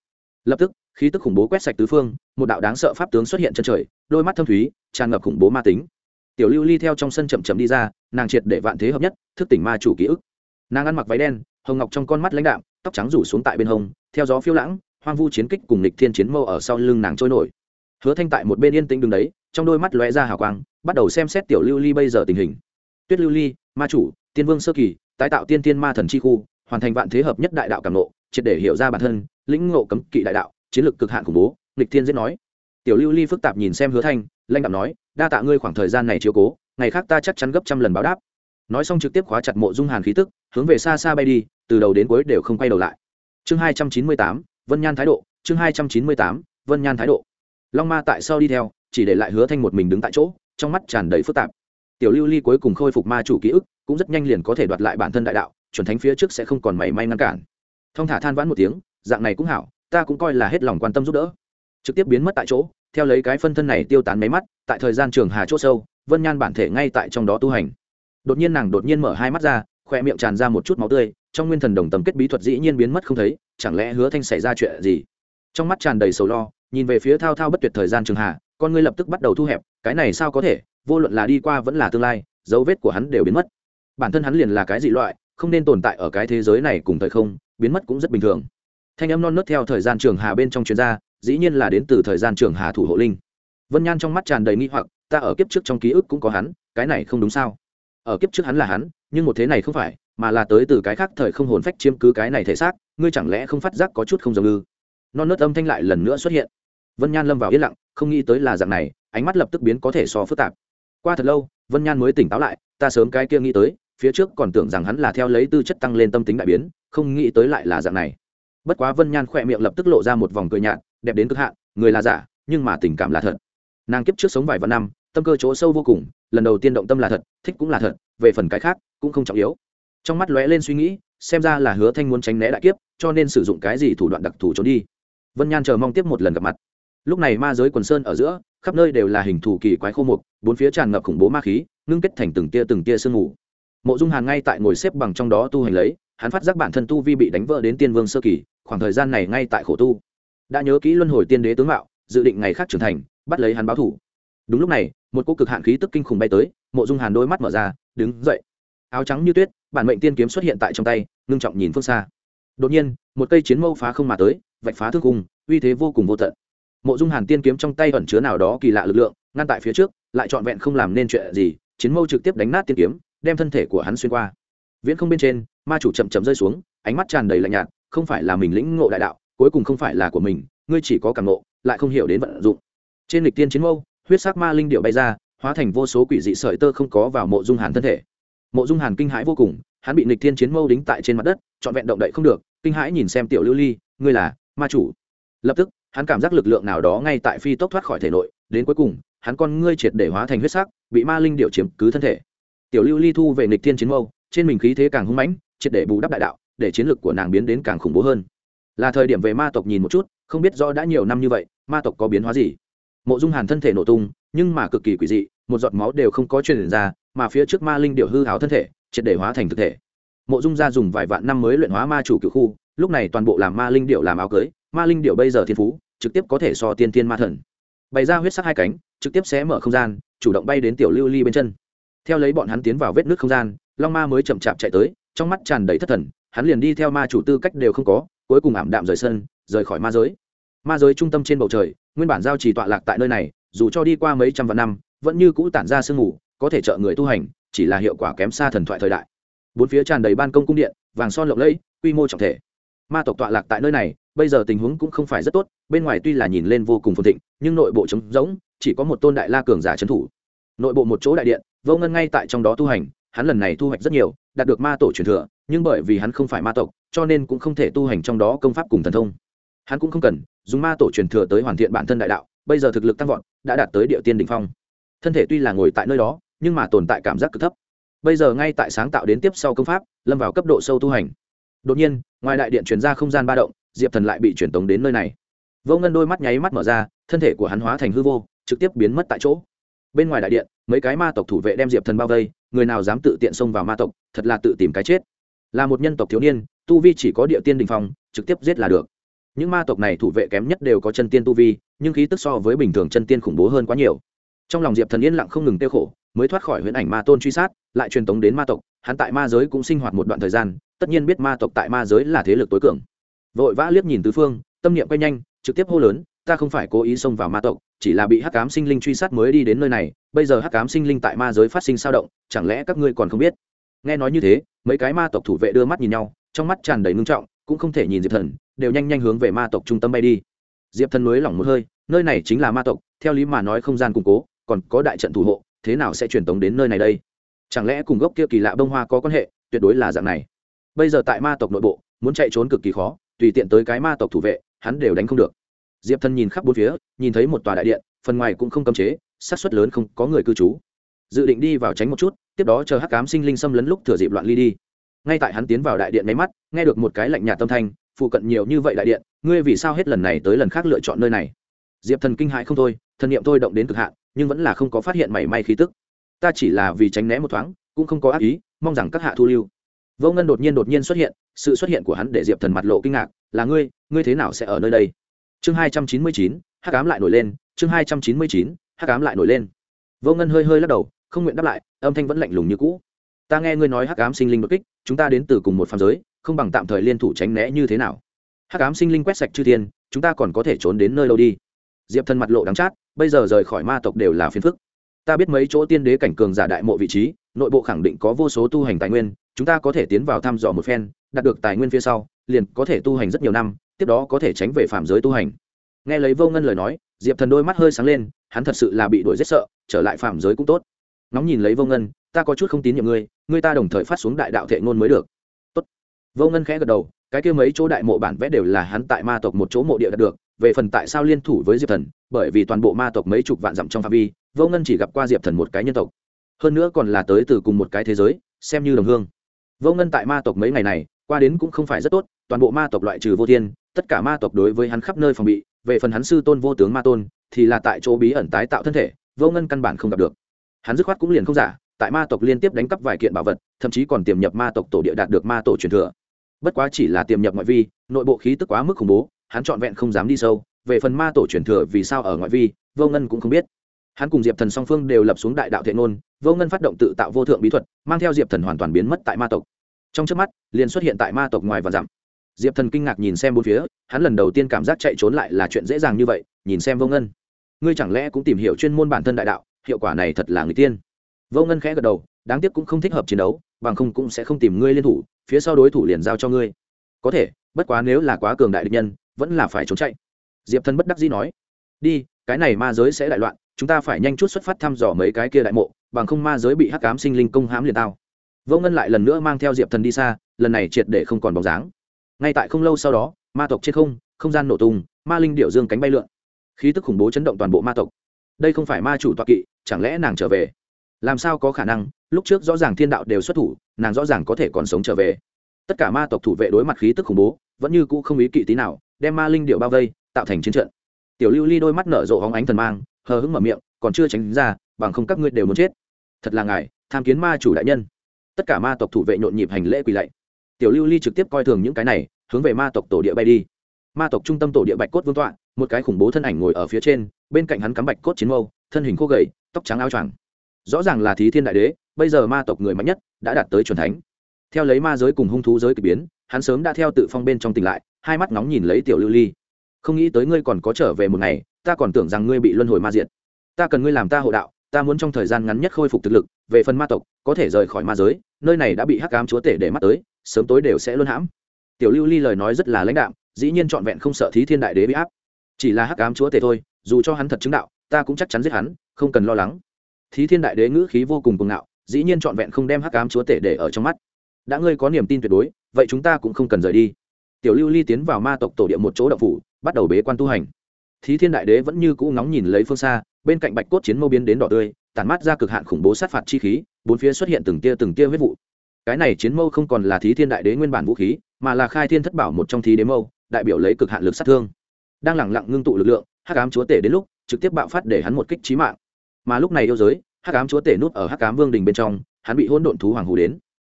S1: Lập tức, khí tức khủng bố quét sạch tứ phương, một đạo đáng sợ pháp tướng xuất hiện chân trời, đôi mắt thâm thúy, tràn ngập khủng bố ma tính. Tiểu lưu ly theo trong sân chậm chậm đi ra, nàng triệt để vạn thế hợp nhất, thức tỉnh ma chủ ký ức. Nàng ăn mặc váy đen, hồng ngọc trong con mắt lãnh đạm, tóc trắng rủ xuống tại bên hông, theo gió phiêu lãng, hoang vu chiến kích cùng lịch thiên chiến mâu ở sau lưng nàng trôi nổi. Hứa thanh tại một bên yên tĩnh đứng đấy trong đôi mắt lóe ra hào quang, bắt đầu xem xét tiểu lưu ly bây giờ tình hình. Tuyết lưu ly, ma chủ, tiên vương sơ kỳ, tái tạo tiên tiên ma thần chi khu, hoàn thành vạn thế hợp nhất đại đạo cảm nộ triệt để hiểu ra bản thân, lĩnh ngộ cấm kỵ đại đạo, chiến lược cực hạn khủng bố lịch thiên giết nói. Tiểu lưu ly phức tạp nhìn xem hứa thanh lanh đạo nói, đa tạ ngươi khoảng thời gian này chiếu cố, ngày khác ta chắc chắn gấp trăm lần báo đáp. Nói xong trực tiếp khóa chặt mộ dung hàn khí tức, hướng về xa xa bay đi, từ đầu đến cuối đều không quay đầu lại. Chương hai trăm chín mươi tám, vân nhan thái độ, chương hai trăm chín mươi tám, vân nhan thái độ. Long ma tại sao đi theo? Chỉ để lại hứa thanh một mình đứng tại chỗ, trong mắt tràn đầy phức tạp. Tiểu lưu ly cuối cùng khôi phục ma chủ ký ức, cũng rất nhanh liền có thể đoạt lại bản thân đại đạo, chuẩn thánh phía trước sẽ không còn mảy may ngăn cản. Thông thả than vãn một tiếng, dạng này cũng hảo, ta cũng coi là hết lòng quan tâm giúp đỡ. Trực tiếp biến mất tại chỗ, theo lấy cái phân thân này tiêu tán máy mắt, tại thời gian trường hà c h ỗ sâu, vân nhan bản thể ngay tại trong đó tu hành. Đột nhiên nàng đột nhiên mở hai mắt ra khoe miệng tràn ra một chút máu tươi, trong nguyên thần đồng tầm kết bí thuật dĩ nhiên biến mất không thấy, chẳng lẽ hứa thanh xảy ra chuyện gì? Trong mắt tràn đầy sầu lo, nhìn về phía thao thao bất tuyệt thời gian trường hà con ngươi lập tức bắt đầu thu hẹp, cái này sao có thể, vô luận là đi qua vẫn là tương lai, dấu vết của hắn đều biến mất. Bản thân hắn liền là cái dị loại, không nên tồn tại ở cái thế giới này cùng thời không, biến mất cũng rất bình thường. Thanh âm non nớt theo thời gian trường hà bên trong chuyên gia dĩ nhiên là đến từ thời gian trường hà thủ hộ linh. Vân nhan trong mắt tràn đầy nghi hoặc, ta ở kiếp trước trong ký ức cũng có hắn, cái này không đúng sao? Ở kiếp trước hắn là hắn, nhưng một thế này không phải, mà là tới từ cái khác thời không hồn phách chiếm cứ cái này thể xác, ngươi chẳng lẽ không phát giác có chút không giống ư? Non nớt âm thanh lại lần nữa xuất hiện. Vân nhan lâm vào yên lặng không nghĩ tới là dạng này, ánh mắt lập tức biến có thể so phức tạp. Qua thật lâu, vân nhan mới tỉnh táo lại, ta sớm cái kia nghĩ tới, phía trước còn tưởng rằng hắn là theo lấy tư chất tăng lên tâm tính đại biến, không nghĩ tới lại là dạng này. Bất quá vân nhan khỏe miệng lập tức lộ ra một vòng cười nhạt, đẹp đến cực hạn, người là giả, nhưng mà tình cảm là thật. Nàng kiếp trước sống vài vạn năm, tâm cơ chỗ sâu vô cùng, lần đầu tiên động tâm là thật, thích cũng là thật, về phần cái khác, cũng không trọng yếu. Trong mắt lóe lên suy nghĩ, xem ra là hứa thanh muốn tránh né đại kiếp, cho nên sử dụng cái gì thủ đoạn đặc thù trốn đi. Vân nhan chờ mong tiếp một lần gặp mặt lúc này ma giới quần sơn ở giữa, khắp nơi đều là hình thù kỳ quái khô mục, bốn phía tràn ngập khủng bố ma khí, ngưng kết thành từng tia từng tia sương mù. Mộ dung hàn ngay tại ngồi xếp bằng trong đó tu hành lấy, hắn phát giác bản thân tu vi bị đánh vỡ đến tiên vương sơ kỳ, khoảng thời gian này ngay tại khổ tu. Đã nhớ kỹ luân hồi tiên đế tướng mạo, dự định ngày khác trưởng thành, bắt lấy hắn báo thủ. Đúng lúc này, một cô cực hạn khí tức kinh khủng bay tới, mộ dung hàn đôi mắt mở ra, đứng dậy. Áo trắng như tuyết, bản mệnh tiên kiếm xuất hiện tại trong tay, ngưng trọng nhìn phương xa. Đột nhiên, một cây chiến mâu phá không mà tới, vạch phá thương cung, uy thế vô cùng vô tận mộ dung hàn tiên kiếm trong tay ẩn chứa nào đó kỳ lạ lực lượng, ngăn tại phía trước, lại trọn vẹn không làm nên chuyện gì, chiến mâu trực tiếp đánh nát tiên kiếm, đem thân thể của hắn xuyên qua. Viễn không bên trên, ma chủ chậm chậm rơi xuống, ánh mắt tràn đầy lạnh nhạt, không phải là mình lĩnh ngộ đại đạo, cuối cùng không phải là của mình, ngươi chỉ có cảm ngộ, lại không hiểu đến vận dụng. Trên lịch tiên chiến mâu, huyết sắc ma linh điệu bay ra, hóa thành vô số quỷ dị sợi tơ không có vào mộ dung hàn thân thể. Mộ dung hàn kinh hãi vô cùng, hắn bị nịch thiên chiến mâu đính tại trên mặt đất, trọn vẹn động đậy không được, kinh hãi nhìn xem tiểu lưu ly, ngươi là ma chủ. Lập tức hắn cảm giác lực lượng nào đó ngay tại phi tốc thoát khỏi thể nội, đến cuối cùng, hắn con ngươi triệt để hóa thành huyết sắc, bị ma linh điệu chiếm cứ thân thể. Tiểu lưu ly thu về nịch thiên chiến mâu, trên mình khí thế càng hung mãnh, triệt để bù đắp đại đạo, để chiến lực của nàng biến đến càng khủng bố hơn. Là thời điểm về ma tộc nhìn một chút, không biết do đã nhiều năm như vậy, ma tộc có biến hóa gì. Mộ dung hàn thân thể nổ tung, nhưng mà cực kỳ quỷ dị, một giọt máu đều không có truyền ra, mà phía trước ma linh điệu hư hào thân thể, triệt để hóa thành thực thể. Mộ dung gia dùng vài vạn năm mới luyện hóa ma chủ cựu khu, lúc này toàn bộ làm ma linh điệu làm áo cưới ma linh điệu bây giờ thiên phú, trực tiếp có thể so tiên tiên ma thần. Bày ra huyết sắc hai cánh, trực tiếp xé mở không gian, chủ động bay đến tiểu lưu ly bên chân. Theo lấy bọn hắn tiến vào vết nước không gian, long ma mới chậm chạp chạy tới, trong mắt tràn đầy thất thần, hắn liền đi theo ma chủ tư cách đều không có, cuối cùng ảm đạm rời sân, rời khỏi ma giới. Ma giới trung tâm trên bầu trời, nguyên bản giao trì tọa lạc tại nơi này, dù cho đi qua mấy trăm vạn năm, vẫn như cũ tản ra sương mù, có thể trợ người tu hành, chỉ là hiệu quả kém xa thần thoại thời đại. Bốn phía tràn đầy ban công cung điện, vàng son lộng lẫy, quy mô trọng thể. Ma tộc tọa lạc tại nơi này bây giờ tình huống cũng không phải rất tốt, bên ngoài tuy là nhìn lên vô cùng phồn thịnh, nhưng nội bộ trống rỗng, chỉ có một tôn đại la cường giả trấn thủ. Nội bộ một chỗ đại điện, vô ngân ngay tại trong đó tu hành, hắn lần này thu hoạch rất nhiều, đạt được ma tổ truyền thừa, nhưng bởi vì hắn không phải ma tộc, cho nên cũng không thể tu hành trong đó công pháp cùng thần thông. Hắn cũng không cần, dùng ma tổ truyền thừa tới hoàn thiện bản thân đại đạo, bây giờ thực lực tăng vọt, đã đạt tới địa tiên đỉnh phong. Thân thể tuy là ngồi tại nơi đó, nhưng mà tồn tại cảm giác cực thấp. Bây giờ ngay tại sáng tạo đến tiếp sau công pháp, lâm vào cấp độ sâu tu hành. Đột nhiên, ngoài đại điện chuyển ra không gian ba động diệp thần lại bị truyền tống đến nơi này. Vô ngân đôi mắt nháy mắt mở ra, thân thể của hắn hóa thành hư vô, trực tiếp biến mất tại chỗ. Bên ngoài đại điện, mấy cái ma tộc thủ vệ đem diệp thần bao vây, người nào dám tự tiện xông vào ma tộc, thật là tự tìm cái chết. Là một nhân tộc thiếu niên, tu vi chỉ có địa tiên đình phong, trực tiếp giết là được. Những ma tộc này thủ vệ kém nhất đều có chân tiên tu vi, nhưng khí tức so với bình thường chân tiên khủng bố hơn quá nhiều. Trong lòng diệp thần yên lặng không ngừng tiêu khổ, mới thoát khỏi huyễn ảnh ma tôn truy sát, lại truyền tống đến ma tộc. Hắn tại ma giới cũng sinh hoạt một đoạn thời gian, tất nhiên biết ma tộc tại ma giới là thế lực tối cường vội vã liếc nhìn tứ phương, tâm niệm quay nhanh, trực tiếp hô lớn, ta không phải cố ý xông vào ma tộc, chỉ là bị hắc cám sinh linh truy sát mới đi đến nơi này, bây giờ hắc cám sinh linh tại ma giới phát sinh sao động, chẳng lẽ các ngươi còn không biết? Nghe nói như thế, mấy cái ma tộc thủ vệ đưa mắt nhìn nhau, trong mắt tràn đầy ngưng trọng, cũng không thể nhìn diệp thần, đều nhanh nhanh hướng về ma tộc trung tâm bay đi. Diệp thần nới lỏng một hơi, nơi này chính là ma tộc, theo lý mà nói không gian củng cố, còn có đại trận thủ hộ, thế nào sẽ truyền tống đến nơi này đây? Chẳng lẽ cùng gốc kia kỳ lạ bông hoa có quan hệ, tuyệt đối là dạng này. Bây giờ tại ma tộc nội bộ, muốn chạy trốn cực kỳ khó tùy tiện tới cái ma tộc thủ vệ, hắn đều đánh không được. Diệp thần nhìn khắp bốn phía, nhìn thấy một tòa đại điện, phần ngoài cũng không cấm chế, xác suất lớn không có người cư trú. Dự định đi vào tránh một chút, tiếp đó chờ hắc cám sinh linh xâm lấn lúc thừa dịp loạn ly đi. Ngay tại hắn tiến vào đại điện máy mắt, nghe được một cái lạnh nhạt tâm thanh, phụ cận nhiều như vậy đại điện, ngươi vì sao hết lần này tới lần khác lựa chọn nơi này? Diệp thần kinh hãi không thôi, thần niệm tôi động đến cực hạn, nhưng vẫn là không có phát hiện mảy may khí tức. Ta chỉ là vì tránh né một thoáng, cũng không có ác ý, mong rằng các hạ thu lưu vô ngân đột nhiên đột nhiên xuất hiện, sự xuất hiện của hắn để diệp thần mặt lộ kinh ngạc, là ngươi ngươi thế nào sẽ ở nơi đây? Chương hai trăm chín mươi chín hát cám lại nổi lên, chương hai trăm chín mươi chín hát cám lại nổi lên. Vô ngân hơi hơi lắc đầu, không nguyện đáp lại, âm thanh vẫn lạnh lùng như cũ. Ta nghe ngươi nói hắc ám sinh linh đột kích, chúng ta đến từ cùng một phàm giới, không bằng tạm thời liên thủ tránh né như thế nào. Hắc ám sinh linh quét sạch chư thiên, chúng ta còn có thể trốn đến nơi đâu đi? Diệp thần mặt lộ đắng chát, bây giờ rời khỏi ma tộc đều là phiền phức. Ta biết mấy chỗ tiên đế cảnh cường giả đại mộ vị trí, nội bộ khẳng định có vô số tu hành tài nguyên chúng ta có thể tiến vào thăm dò một phen, đạt được tài nguyên phía sau, liền có thể tu hành rất nhiều năm, tiếp đó có thể tránh về phạm giới tu hành. Nghe lấy vô ngân lời nói, diệp thần đôi mắt hơi sáng lên, hắn thật sự là bị đuổi rất sợ, trở lại phạm giới cũng tốt. Nóng nhìn lấy vô ngân, ta có chút không tín nhiệm ngươi ngươi ta đồng thời phát xuống đại đạo thệ ngôn mới được. Tốt. vô ngân khẽ gật đầu, cái kia mấy chỗ đại mộ bản vẽ đều là hắn tại ma tộc một chỗ mộ địa đạt được, về phần tại sao liên thủ với diệp thần, bởi vì toàn bộ ma tộc mấy chục vạn dặm trong phạm vi, vô ngân chỉ gặp qua diệp thần một cái nhân tộc. Hơn nữa còn là tới từ cùng một cái thế giới, xem như đồng hương vô ngân tại ma tộc mấy ngày này, qua đến cũng không phải rất tốt, toàn bộ ma tộc loại trừ vô thiên, tất cả ma tộc đối với hắn khắp nơi phòng bị, về phần hắn sư tôn vô tướng ma tôn, thì là tại chỗ bí ẩn tái tạo thân thể, vô ngân căn bản không gặp được. Hắn dứt khoát cũng liền không giả, tại ma tộc liên tiếp đánh cắp vài kiện bảo vật, thậm chí còn tiềm nhập ma tộc tổ địa đạt được ma tổ truyền thừa. Bất quá chỉ là tiềm nhập ngoại vi, nội bộ khí tức quá mức khủng bố, hắn trọn vẹn không dám đi sâu, về phần ma tổ truyền thừa vì sao ở ngoại vi, vô ngân cũng không biết hắn cùng diệp thần song phương đều lập xuống đại đạo thiện ngôn, vô ngân phát động tự tạo vô thượng bí thuật, mang theo diệp thần hoàn toàn biến mất tại ma tộc. Trong trước mắt, liền xuất hiện tại ma tộc ngoài và dặm. Diệp thần kinh ngạc nhìn xem bốn phía, hắn lần đầu tiên cảm giác chạy trốn lại là chuyện dễ dàng như vậy, nhìn xem vô ngân. Ngươi chẳng lẽ cũng tìm hiểu chuyên môn bản thân đại đạo, hiệu quả này thật là người tiên. Vô ngân khẽ gật đầu, đáng tiếc cũng không thích hợp chiến đấu, bằng không cũng sẽ không tìm ngươi liên thủ, phía sau đối thủ liền giao cho ngươi. Có thể, bất quá nếu là quá cường đại địch nhân, vẫn là phải trốn chạy. Diệp thần bất đắc dĩ nói, đi, cái này ma giới sẽ đại loạn chúng ta phải nhanh chút xuất phát thăm dò mấy cái kia đại mộ, bằng không ma giới bị hắc cám sinh linh công hãm liền tao. Vô ngân lại lần nữa mang theo diệp thần đi xa, lần này triệt để không còn bóng dáng. Ngay tại không lâu sau đó, ma tộc trên không không gian nổ tung, ma linh điệu dương cánh bay lượn. Khí tức khủng bố chấn động toàn bộ ma tộc. Đây không phải ma chủ toạ kỵ, chẳng lẽ nàng trở về? Làm sao có khả năng, lúc trước rõ ràng thiên đạo đều xuất thủ, nàng rõ ràng có thể còn sống trở về. Tất cả ma tộc thủ vệ đối mặt khí tức khủng bố, vẫn như cũ không ý kỵ tí nào, đem ma linh điệu bao vây, tạo thành chiến trận. Tiểu lưu ly đôi mắt nở rộ hóng ánh thần mang hờ hững mở miệng, còn chưa tránh ra, bằng không các ngươi đều muốn chết. Thật là ngài, tham kiến ma chủ đại nhân. Tất cả ma tộc thủ vệ nhộn nhịp hành lễ quỳ lạy. Tiểu lưu ly trực tiếp coi thường những cái này, hướng về ma tộc tổ địa bay đi. Ma tộc trung tâm tổ địa bạch cốt vương tọa, một cái khủng bố thân ảnh ngồi ở phía trên, bên cạnh hắn cắm bạch cốt chiến mâu, thân hình khô gầy, tóc trắng áo choàng. Rõ ràng là thí thiên đại đế, bây giờ ma tộc người mạnh nhất đã đạt tới c thánh. Theo lấy ma giới cùng hung thú giới k ỳ biến, hắn sớm đã theo tự phong bên trong tỉnh lại, hai mắt nóng nhìn lấy tiểu lưu ly. Không nghĩ tới ngươi còn có trở về một ngày ta còn tưởng rằng ngươi bị luân hồi ma diệt. Ta cần ngươi làm ta hộ đạo, ta muốn trong thời gian ngắn nhất khôi phục thực lực, về phần ma tộc, có thể rời khỏi ma giới, nơi này đã bị hắc ám chúa tể để mắt tới, sớm tối đều sẽ luân hãm. Tiểu lưu ly lời nói rất là lãnh đạm, dĩ nhiên trọn vẹn không sợ thí thiên đại đế bị áp. Chỉ là hắc ám chúa tể thôi, dù cho hắn thật chứng đạo, ta cũng chắc chắn giết hắn, không cần lo lắng. Thí thiên đại đế ngữ khí vô cùng cuồng ngạo, dĩ nhiên trọn vẹn không đem hắc ám chúa tể để ở trong mắt. Đã ngươi có niềm tin tuyệt đối, vậy chúng ta cũng không cần rời đi. Tiểu lưu ly tiến vào ma tộc tổ địa một chỗ đậu phủ, bắt đầu bế quan tu hành thí thiên đại đế vẫn như cũ ngóng nhìn lấy phương xa, bên cạnh bạch cốt chiến mâu biến đến đỏ tươi, tản mát ra cực hạn khủng bố sát phạt chi khí, bốn phía xuất hiện từng tia từng tia huyết vụ. Cái này chiến mâu không còn là thí thiên đại đế nguyên bản vũ khí, mà là khai thiên thất bảo một trong thí đế mâu, đại biểu lấy cực hạn lực sát thương. Đang lẳng lặng ngưng tụ lực lượng, hắc ám chúa tể đến lúc, trực tiếp bạo phát để hắn một kích trí mạng. Mà lúc này yêu giới, hắc ám chúa tể nút ở hắc ám vương đình bên trong, hắn bị hỗn độn thú hoàng hù đến.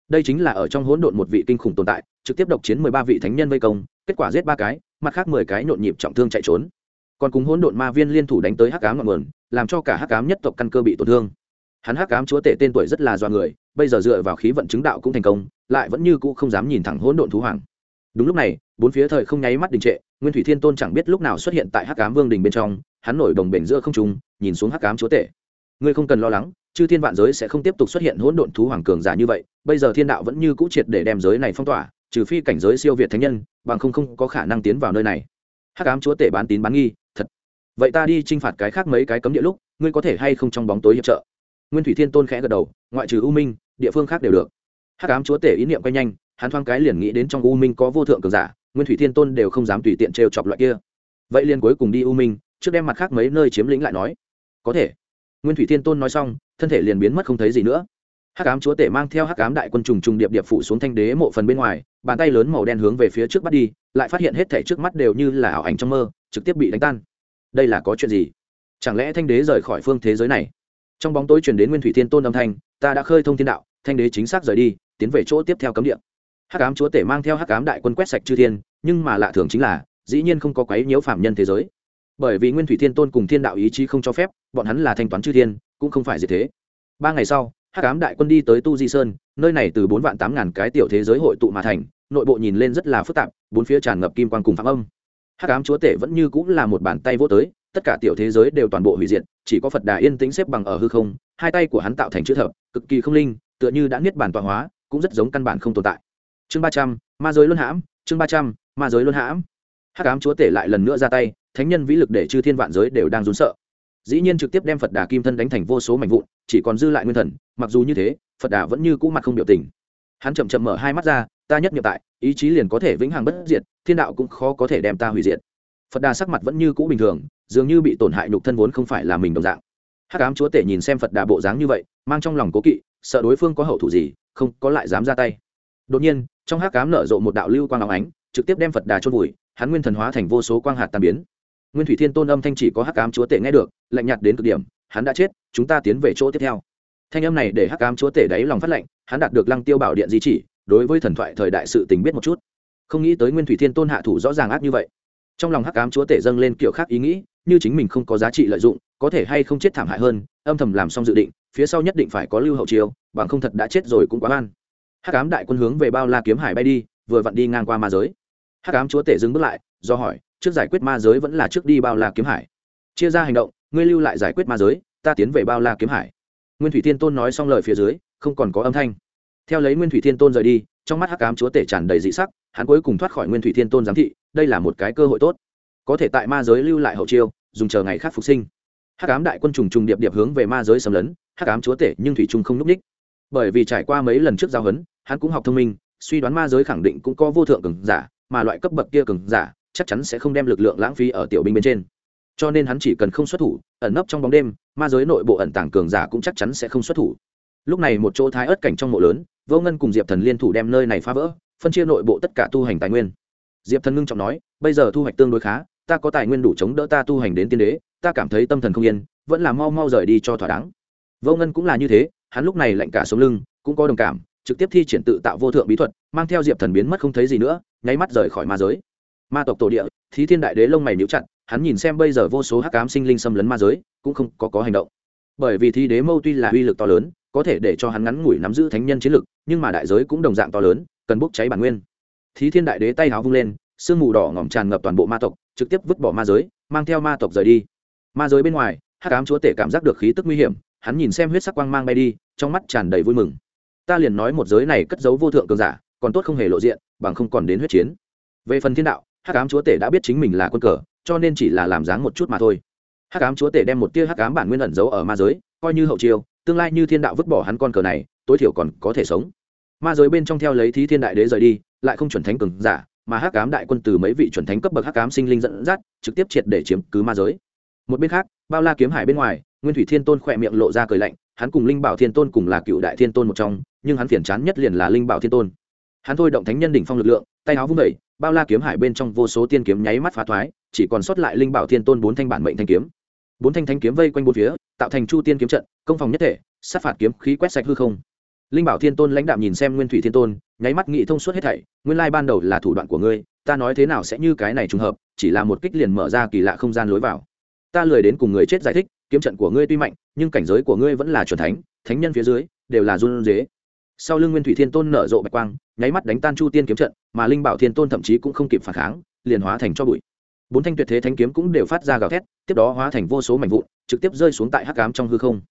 S1: Đây chính là ở trong hỗn độn một vị kinh khủng tồn tại, trực tiếp độc chiến mười ba vị thánh nhân vây công, kết quả giết ba cái, mặt khác mười cái nhộn nhịp trọng thương chạy trốn còn cùng hỗn độn ma viên liên thủ đánh tới hắc ám ngọn nguồn, làm cho cả hắc ám nhất tộc căn cơ bị tổn thương. Hắn hắc ám chúa tể tên tuổi rất là do người, bây giờ dựa vào khí vận chứng đạo cũng thành công, lại vẫn như cũ không dám nhìn thẳng hỗn độn thú hoàng. Đúng lúc này, bốn phía thời không nháy mắt đình trệ, nguyên thủy thiên tôn chẳng biết lúc nào xuất hiện tại hắc ám vương đình bên trong, hắn nổi đồng bể giữa không trung, nhìn xuống hắc ám chúa tể. Ngươi không cần lo lắng, chư thiên vạn giới sẽ không tiếp tục xuất hiện hỗn độn thú hoàng cường giả như vậy, bây giờ thiên đạo vẫn như cũ triệt để đem giới này phong tỏa, trừ phi cảnh giới siêu việt thánh nhân, bằng không không có khả năng tiến vào nơi này hắc ám chúa tể bán tín bán nghi, thật. Vậy ta đi t r i n h phạt cái khác mấy cái cấm địa lúc, ngươi có thể hay không trong bóng tối hiệp trợ? Nguyên thủy thiên tôn khẽ gật đầu, ngoại trừ u minh, địa phương khác đều được. Hắc ám chúa tể ý niệm quay nhanh, hắn thoáng cái liền nghĩ đến trong u minh có vô thượng cường giả, nguyên thủy thiên tôn đều không dám tùy tiện trêu chọc loại kia. Vậy liền cuối cùng đi u minh, trước đem mặt khác mấy nơi chiếm lĩnh lại nói. Có thể. Nguyên thủy thiên tôn nói xong, thân thể liền biến mất không thấy gì nữa. Hắc ám chúa tể mang theo hắc ám đại quân trùng trùng điệp điệp phụ xuống thanh đế mộ phần bên ngoài bàn tay lớn màu đen hướng về phía trước bắt đi, lại phát hiện hết thể trước mắt đều như là ảo ảnh trong mơ, trực tiếp bị đánh tan. Đây là có chuyện gì? Chẳng lẽ thanh đế rời khỏi phương thế giới này? Trong bóng tối truyền đến nguyên thủy thiên tôn âm thanh, ta đã khơi thông thiên đạo, thanh đế chính xác rời đi, tiến về chỗ tiếp theo cấm địa. Hắc ám chúa tể mang theo hắc ám đại quân quét sạch chư thiên, nhưng mà lạ thường chính là, dĩ nhiên không có quấy nhiễu phạm nhân thế giới. Bởi vì nguyên thủy thiên tôn cùng thiên đạo ý chí không cho phép, bọn hắn là thanh toán chư thiên, cũng không phải gì thế. Ba ngày sau hắc ám đại quân đi tới tu di sơn, nơi này từ bốn vạn tám ngàn cái tiểu thế giới hội tụ mà thành, nội bộ nhìn lên rất là phức tạp, bốn phía tràn ngập kim quan cùng phạm âm. Hắc ám chúa tể vẫn như cũng là một bàn tay vô tới, tất cả tiểu thế giới đều toàn bộ hủy diệt, chỉ có phật đà yên tĩnh xếp bằng ở hư không, hai tay của hắn tạo thành chữ thập, cực kỳ không linh, tựa như đã niết bản tọa hóa, cũng rất giống căn bản không tồn tại. Chương ba trăm, ma giới luân hãm, chương ba trăm, ma giới luân hãm. Hắc ám chúa tể lại lần nữa ra tay, thánh nhân vĩ lực để chư thiên vạn giới đều đang rún sợ dĩ nhiên trực tiếp đem phật đà kim thân đánh thành vô số mảnh vụn, chỉ còn dư lại nguyên thần, mặc dù như thế, phật đà vẫn như cũ mặt không biểu tình. Hắn chậm chậm mở hai mắt ra, ta nhất nhập tại, ý chí liền có thể vĩnh hằng bất diệt, thiên đạo cũng khó có thể đem ta hủy diệt. Phật đà sắc mặt vẫn như cũ bình thường, dường như bị tổn hại nhục thân vốn không phải là mình đồng dạng. Hắc ám chúa tể nhìn xem phật đà bộ dáng như vậy, mang trong lòng cố kỵ, sợ đối phương có hậu thủ gì, không có lại dám ra tay. Đột nhiên, trong hắc ám nở rộ một đạo lưu quang óng ánh, trực tiếp đem phật đà chôn vùi, hắn nguyên thần hóa thành vô số quang hạt tàn biến nguyên thủy thiên tôn âm thanh chỉ có hắc ám chúa tể nghe được, lạnh nhạt đến cực điểm, hắn đã chết, chúng ta tiến về chỗ tiếp theo. Thanh âm này để hắc ám chúa tể đáy lòng phát lệnh hắn đạt được lăng tiêu bảo điện di chỉ, đối với thần thoại thời đại sự tình biết một chút. Không nghĩ tới nguyên thủy thiên tôn hạ thủ rõ ràng ác như vậy. Trong lòng hắc ám chúa tể dâng lên kiểu khác ý nghĩ, như chính mình không có giá trị lợi dụng, có thể hay không chết thảm hại hơn, âm thầm làm xong dự định, phía sau nhất định phải có lưu hậu chiêu, bằng không thật đã chết rồi cũng quá an hắc ám đại quân hướng về bao la kiếm hải bay đi, vừa vặn đi ngang qua ma giới. Hắc ám chúa tể dừng bước lại, do hỏi trước giải quyết ma giới vẫn là trước đi bao la kiếm hải. Chia ra hành động, ngươi lưu lại giải quyết ma giới, ta tiến về bao la kiếm hải. Nguyên thủy thiên tôn nói xong lời phía dưới, không còn có âm thanh. Theo lấy nguyên thủy thiên tôn rời đi, trong mắt hắc ám chúa tể tràn đầy dị sắc, hắn cuối cùng thoát khỏi nguyên thủy thiên tôn giám thị, đây là một cái cơ hội tốt. Có thể tại ma giới lưu lại hậu chiêu, dùng chờ ngày khác phục sinh. Hắc ám đại quân trùng trùng điệp điệp hướng về ma giới xâm lấn, hắc ám chúa tể nhưng thủy trung không n ú c ních. Bởi vì trải qua mấy lần trước giao hấn, hắn cũng học thông minh, suy đoán ma giới khẳng định cũng có vô thượng cường giả, mà loại cấp bậc kia cường giả chắc chắn sẽ không đem lực lượng lãng phí ở tiểu binh bên trên. Cho nên hắn chỉ cần không xuất thủ, ẩn nấp trong bóng đêm, ma giới nội bộ ẩn tàng cường giả cũng chắc chắn sẽ không xuất thủ. Lúc này một chỗ thái ớt cảnh trong mộ lớn, vô ngân cùng diệp thần liên thủ đem nơi này phá vỡ, phân chia nội bộ tất cả tu hành tài nguyên. Diệp thần ngưng trọng nói, bây giờ thu hoạch tương đối khá, ta có tài nguyên đủ chống đỡ ta tu hành đến tiên đế, ta cảm thấy tâm thần không yên, vẫn là mau mau rời đi cho thỏa đáng. Vô ngân cũng là như thế, hắn lúc này lạnh cả sống lưng, cũng có đồng cảm, trực tiếp thi triển tự tạo vô thượng bí thuật, mang theo diệp thần biến mất không thấy gì nữa, nháy mắt rời khỏi ma giới ma tộc tổ địa, thí thiên đại đế lông mày níu chặt, hắn nhìn xem bây giờ vô số hắc cám sinh linh xâm lấn ma giới, cũng không có có hành động. Bởi vì thi đế mâu tuy là uy lực to lớn, có thể để cho hắn ngắn ngủi nắm giữ thánh nhân chiến lực, nhưng mà đại giới cũng đồng dạng to lớn, cần bốc cháy bản nguyên. Thí thiên đại đế tay háo vung lên, sương mù đỏ ngỏm tràn ngập toàn bộ ma tộc, trực tiếp vứt bỏ ma giới, mang theo ma tộc rời đi. Ma giới bên ngoài, hắc cám chúa tể cảm giác được khí tức nguy hiểm, hắn nhìn xem huyết sắc quang mang bay đi, trong mắt tràn đầy vui mừng. Ta liền nói một giới này cất giấu vô thượng cường giả, còn tốt không hề lộ diện, bằng không còn đến huyết chiến. Về phần thiên đạo hắc ám chúa tể đã biết chính mình là quân cờ, cho nên chỉ là làm dáng một chút mà thôi. Hắc ám chúa tể đem một tia hắc ám bản nguyên ẩn giấu ở ma giới, coi như hậu chiêu, tương lai như thiên đạo vứt bỏ hắn con cờ này, tối thiểu còn có thể sống. Ma giới bên trong theo lấy thí thiên đại đế rời đi, lại không chuẩn thánh cường giả, mà hắc ám đại quân từ mấy vị chuẩn thánh cấp bậc hắc ám sinh linh dẫn dắt, trực tiếp triệt để chiếm cứ ma giới. Một bên khác, bao la kiếm hải bên ngoài, nguyên thủy thiên tôn khỏe miệng lộ ra cười lạnh, hắn cùng linh bảo thiên tôn cùng là cựu đại thiên tôn một trong, nhưng hắn phiền chán nhất liền là linh bảo thiên tôn hắn thôi động thánh nhân đỉnh phong lực lượng, tay áo vung đẩy bao la kiếm hải bên trong vô số tiên kiếm nháy mắt phá thoái, chỉ còn sót lại linh bảo thiên tôn bốn thanh bản mệnh thanh kiếm. Bốn thanh thanh kiếm vây quanh bốn phía, tạo thành chu tiên kiếm trận, công phòng nhất thể, sát phạt kiếm khí quét sạch hư không. Linh bảo thiên tôn lãnh đạo nhìn xem nguyên thủy thiên tôn, nháy mắt nghĩ thông suốt hết thảy, nguyên lai ban đầu là thủ đoạn của ngươi, ta nói thế nào sẽ như cái này trùng hợp, chỉ là một kích liền mở ra kỳ lạ không gian lối vào. Ta lười đến cùng người chết giải thích, kiếm trận của ngươi tuy mạnh, nhưng cảnh giới của ngươi vẫn là chuẩn thánh thánh nhân phía dưới, đều là run dế sau lưng nguyên thủy thiên tôn nở rộ bạch quang, nháy mắt đánh tan chu tiên kiếm trận, mà linh bảo thiên tôn thậm chí cũng không kịp phản kháng, liền hóa thành cho bụi. Bốn thanh tuyệt thế thanh kiếm cũng đều phát ra gào thét, tiếp đó hóa thành vô số mảnh vụn, trực tiếp rơi xuống tại hắc cám trong hư không.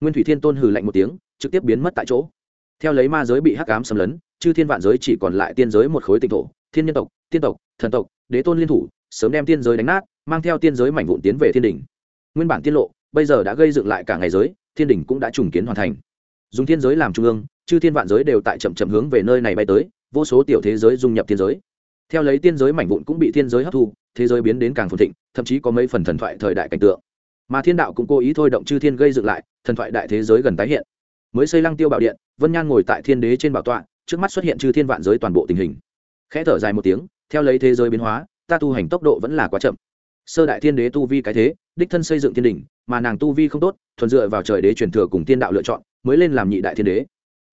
S1: Nguyên thủy thiên tôn hừ lạnh một tiếng, trực tiếp biến mất tại chỗ. Theo lấy ma giới bị hắc cám xâm lấn, chư thiên vạn giới chỉ còn lại tiên giới một khối tịnh thổ, thiên nhân tộc, tiên tộc, thần tộc, đế tôn liên thủ, sớm đem tiên giới đánh nát, mang theo tiên giới mảnh vụn tiến về thiên đình nguyên bản tiên lộ, bây giờ đã gây dựng lại cả ngày giới, thiên đình cũng đã trùng kiến hoàn thành. Dùng thiên giới làm trung ương chư thiên vạn giới đều tại chậm chậm hướng về nơi này bay tới, vô số tiểu thế giới dung nhập thiên giới. Theo lấy tiên giới mảnh vụn cũng bị thiên giới hấp thu, thế giới biến đến càng phồn thịnh, thậm chí có mấy phần thần thoại thời đại cảnh tượng. Mà thiên đạo cũng cố ý thôi động chư thiên gây dựng lại, thần thoại đại thế giới gần tái hiện. Mới xây lăng tiêu bảo điện, vân nhan ngồi tại thiên đế trên bảo tọa, trước mắt xuất hiện chư thiên vạn giới toàn bộ tình hình. Khẽ thở dài một tiếng, theo lấy thế giới biến hóa, ta tu hành tốc độ vẫn là quá chậm. Sơ đại thiên đế tu vi cái thế, đích thân xây dựng thiên đình mà nàng tu vi không tốt, thuần dựa vào trời đế truyền thừa cùng thiên đạo lựa chọn, mới lên làm nhị đại thiên đế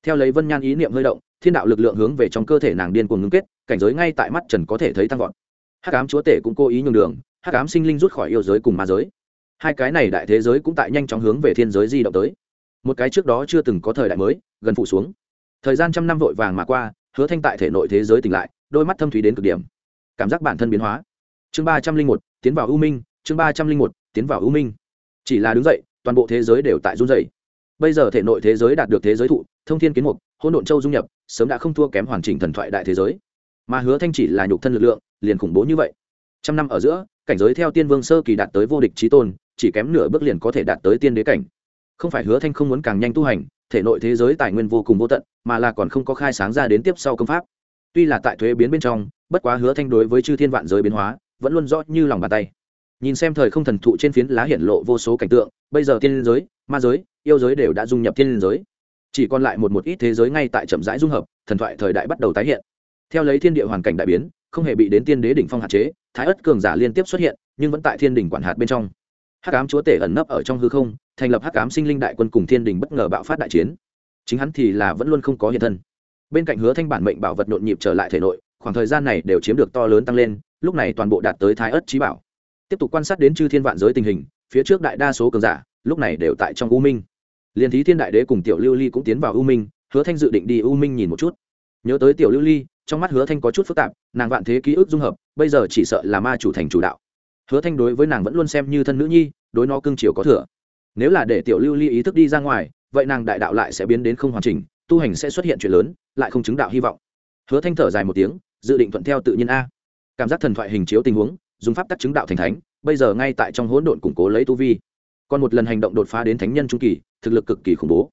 S1: theo lấy vân nhan ý niệm hơi động, thiên đạo lực lượng hướng về trong cơ thể nàng điên cuồng ngưng kết, cảnh giới ngay tại mắt trần có thể thấy tăng vọt. Hắc ám chúa tể cũng cố ý nhường đường, hắc ám sinh linh rút khỏi yêu giới cùng ma giới. Hai cái này đại thế giới cũng tại nhanh chóng hướng về thiên giới di động tới. Một cái trước đó chưa từng có thời đại mới, gần phụ xuống. Thời gian trăm năm vội vàng mà qua, hứa thanh tại thể nội thế giới tỉnh lại, đôi mắt thâm thúy đến cực điểm. Cảm giác bản thân biến hóa. Chương ba trăm linh một, tiến vào ưu minh, chương ba trăm linh một, tiến vào ưu minh. Chỉ là đứng dậy, toàn bộ thế giới đều tại run dày bây giờ thể nội thế giới đạt được thế giới thụ thông thiên kiến mục, hỗn độn châu dung nhập, sớm đã không thua kém hoàn chỉnh thần thoại đại thế giới. Mà hứa thanh chỉ là nhục thân lực lượng, liền khủng bố như vậy. Trăm năm ở giữa, cảnh giới theo tiên vương sơ kỳ đạt tới vô địch trí tôn, chỉ kém nửa bước liền có thể đạt tới tiên đế cảnh. Không phải hứa thanh không muốn càng nhanh tu hành, thể nội thế giới tài nguyên vô cùng vô tận, mà là còn không có khai sáng ra đến tiếp sau công pháp. Tuy là tại thuế biến bên trong, bất quá hứa thanh đối với chư thiên vạn giới biến hóa, vẫn luôn rõ như lòng bàn tay. Nhìn xem thời không thần thụ trên phiến lá hiển lộ vô số cảnh tượng, bây giờ tiên giới, ma giới, yêu giới đều đã dung nhập thiên giới chỉ còn lại một một ít thế giới ngay tại chậm rãi dung hợp, thần thoại thời đại bắt đầu tái hiện. Theo lấy thiên địa hoàn cảnh đại biến, không hề bị đến tiên đế đỉnh phong hạn chế, thái ất cường giả liên tiếp xuất hiện, nhưng vẫn tại thiên đỉnh quản hạt bên trong. Hắc ám chúa tể ẩn nấp ở trong hư không, thành lập hắc ám sinh linh đại quân cùng thiên đình bất ngờ bạo phát đại chiến. Chính hắn thì là vẫn luôn không có hiện thân. Bên cạnh hứa thanh bản mệnh bảo vật nhộn nhịp trở lại thể nội, khoảng thời gian này đều chiếm được to lớn tăng lên, lúc này toàn bộ đạt tới thái ất trí bảo. Tiếp tục quan sát đến chư thiên vạn giới tình hình, phía trước đại đa số cường giả, lúc này đều tại trong u minh liền thí thiên đại đế cùng tiểu lưu ly cũng tiến vào u minh, hứa thanh dự định đi u minh nhìn một chút. Nhớ tới tiểu lưu ly, trong mắt hứa thanh có chút phức tạp, nàng vạn thế ký ức dung hợp, bây giờ chỉ sợ là ma chủ thành chủ đạo. Hứa thanh đối với nàng vẫn luôn xem như thân nữ nhi, đối nó cưng chiều có thừa. Nếu là để tiểu lưu ly ý thức đi ra ngoài, vậy nàng đại đạo lại sẽ biến đến không hoàn chỉnh, tu hành sẽ xuất hiện chuyện lớn, lại không chứng đạo hy vọng. Hứa thanh thở dài một tiếng, dự định thuận theo tự nhiên a. Cảm giác thần thoại hình chiếu tình huống, dùng pháp tắc chứng đạo thành thánh, bây giờ ngay tại trong hỗn độn củng cố lấy tu vi còn một lần hành động đột phá đến thánh nhân trung kỳ, thực lực cực kỳ khủng bố.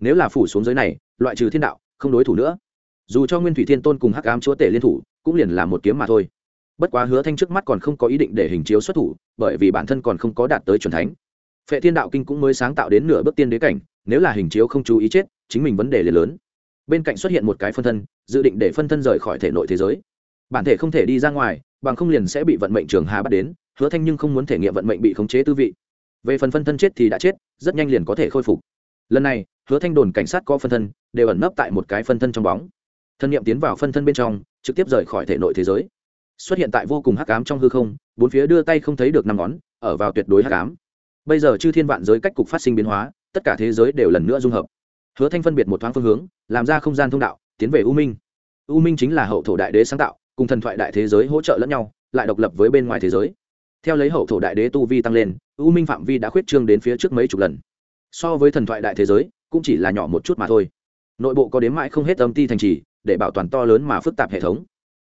S1: Nếu là phủ xuống giới này, loại trừ thiên đạo, không đối thủ nữa. Dù cho nguyên thủy thiên tôn cùng hắc ám chúa tể liên thủ, cũng liền là một kiếm mà thôi. Bất quá hứa thanh trước mắt còn không có ý định để hình chiếu xuất thủ, bởi vì bản thân còn không có đạt tới c thánh. Phệ thiên đạo kinh cũng mới sáng tạo đến nửa bước tiên đế cảnh, nếu là hình chiếu không chú ý chết, chính mình vấn đề liền lớn. Bên cạnh xuất hiện một cái phân thân, dự định để phân thân rời khỏi thể nội thế giới. Bản thể không thể đi ra ngoài, bằng không liền sẽ bị vận mệnh trường hà bắt đến, hứa thanh nhưng không muốn thể nghiệm vận mệnh bị khống chế tư vị về phần phân thân chết thì đã chết, rất nhanh liền có thể khôi phục. Lần này, hứa thanh đồn cảnh sát có phân thân, đều ẩn nấp tại một cái phân thân trong bóng. Thân nhiệm tiến vào phân thân bên trong, trực tiếp rời khỏi thể nội thế giới. Xuất hiện tại vô cùng hắc ám trong hư không, bốn phía đưa tay không thấy được năm ngón, ở vào tuyệt đối hắc ám. Bây giờ chư thiên vạn giới cách cục phát sinh biến hóa, tất cả thế giới đều lần nữa dung hợp. Hứa thanh phân biệt một thoáng phương hướng, làm ra không gian thông đạo, tiến về u minh. U minh chính là hậu thổ đại đế sáng tạo, cùng thần thoại đại thế giới hỗ trợ lẫn nhau, lại độc lập với bên ngoài thế giới theo lấy hậu thổ đại đế tu vi tăng lên, u minh phạm vi đã khuyết trương đến phía trước mấy chục lần. So với thần thoại đại thế giới, cũng chỉ là nhỏ một chút mà thôi. Nội bộ có đếm mãi không hết âm ti thành trì, để bảo toàn to lớn mà phức tạp hệ thống.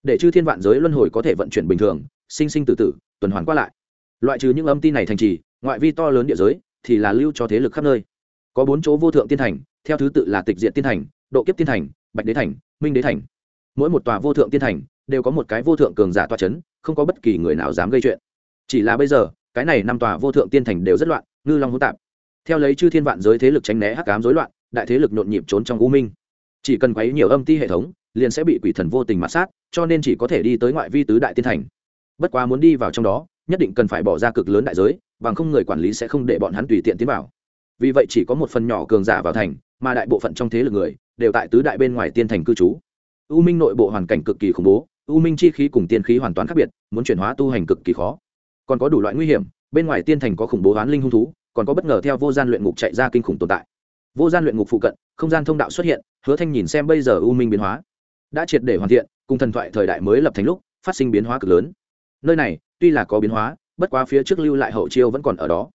S1: Để chư thiên vạn giới luân hồi có thể vận chuyển bình thường, sinh sinh tự tử, tuần hoàn qua lại. Loại trừ những âm ti này thành trì, ngoại vi to lớn địa giới, thì là lưu cho thế lực khắp nơi. Có bốn chỗ vô thượng tiên thành, theo thứ tự là tịch diện tiên thành, độ kiếp tiên thành, bạch đế thành, minh đế thành. Mỗi một tòa vô thượng tiên thành, đều có một cái vô thượng cường giả toa c h ấ n không có bất kỳ người nào dám gây chuyện chỉ là bây giờ, cái này năm tòa vô thượng tiên thành đều rất loạn, ngư long hỗn tạp. Theo lấy chư thiên vạn giới thế lực tránh né hắc ám rối loạn, đại thế lực nhộn nhịp trốn trong u minh. Chỉ cần quấy nhiều âm ti hệ thống, liền sẽ bị quỷ thần vô tình mạt sát, cho nên chỉ có thể đi tới ngoại vi tứ đại tiên thành. Bất quá muốn đi vào trong đó, nhất định cần phải bỏ ra cực lớn đại giới, bằng không người quản lý sẽ không để bọn hắn tùy tiện tiến vào. Vì vậy chỉ có một phần nhỏ cường giả vào thành, mà đại bộ phận trong thế lực người, đều tại tứ đại bên ngoài tiên thành cư trú. U minh nội bộ hoàn cảnh cực kỳ khủng bố, u minh chi khí cùng tiên khí hoàn toàn khác biệt, muốn chuyển hóa tu hành cực kỳ khó còn có đủ loại nguy hiểm, bên ngoài tiên thành có khủng bố hoán linh hung thú, còn có bất ngờ theo vô gian luyện ngục chạy ra kinh khủng tồn tại. Vô gian luyện ngục phụ cận, không gian thông đạo xuất hiện, hứa thanh nhìn xem bây giờ u minh biến hóa. Đã triệt để hoàn thiện, cùng thần thoại thời đại mới lập thành lúc, phát sinh biến hóa cực lớn. Nơi này, tuy là có biến hóa, bất quá phía trước lưu lại hậu chiêu vẫn còn ở đó.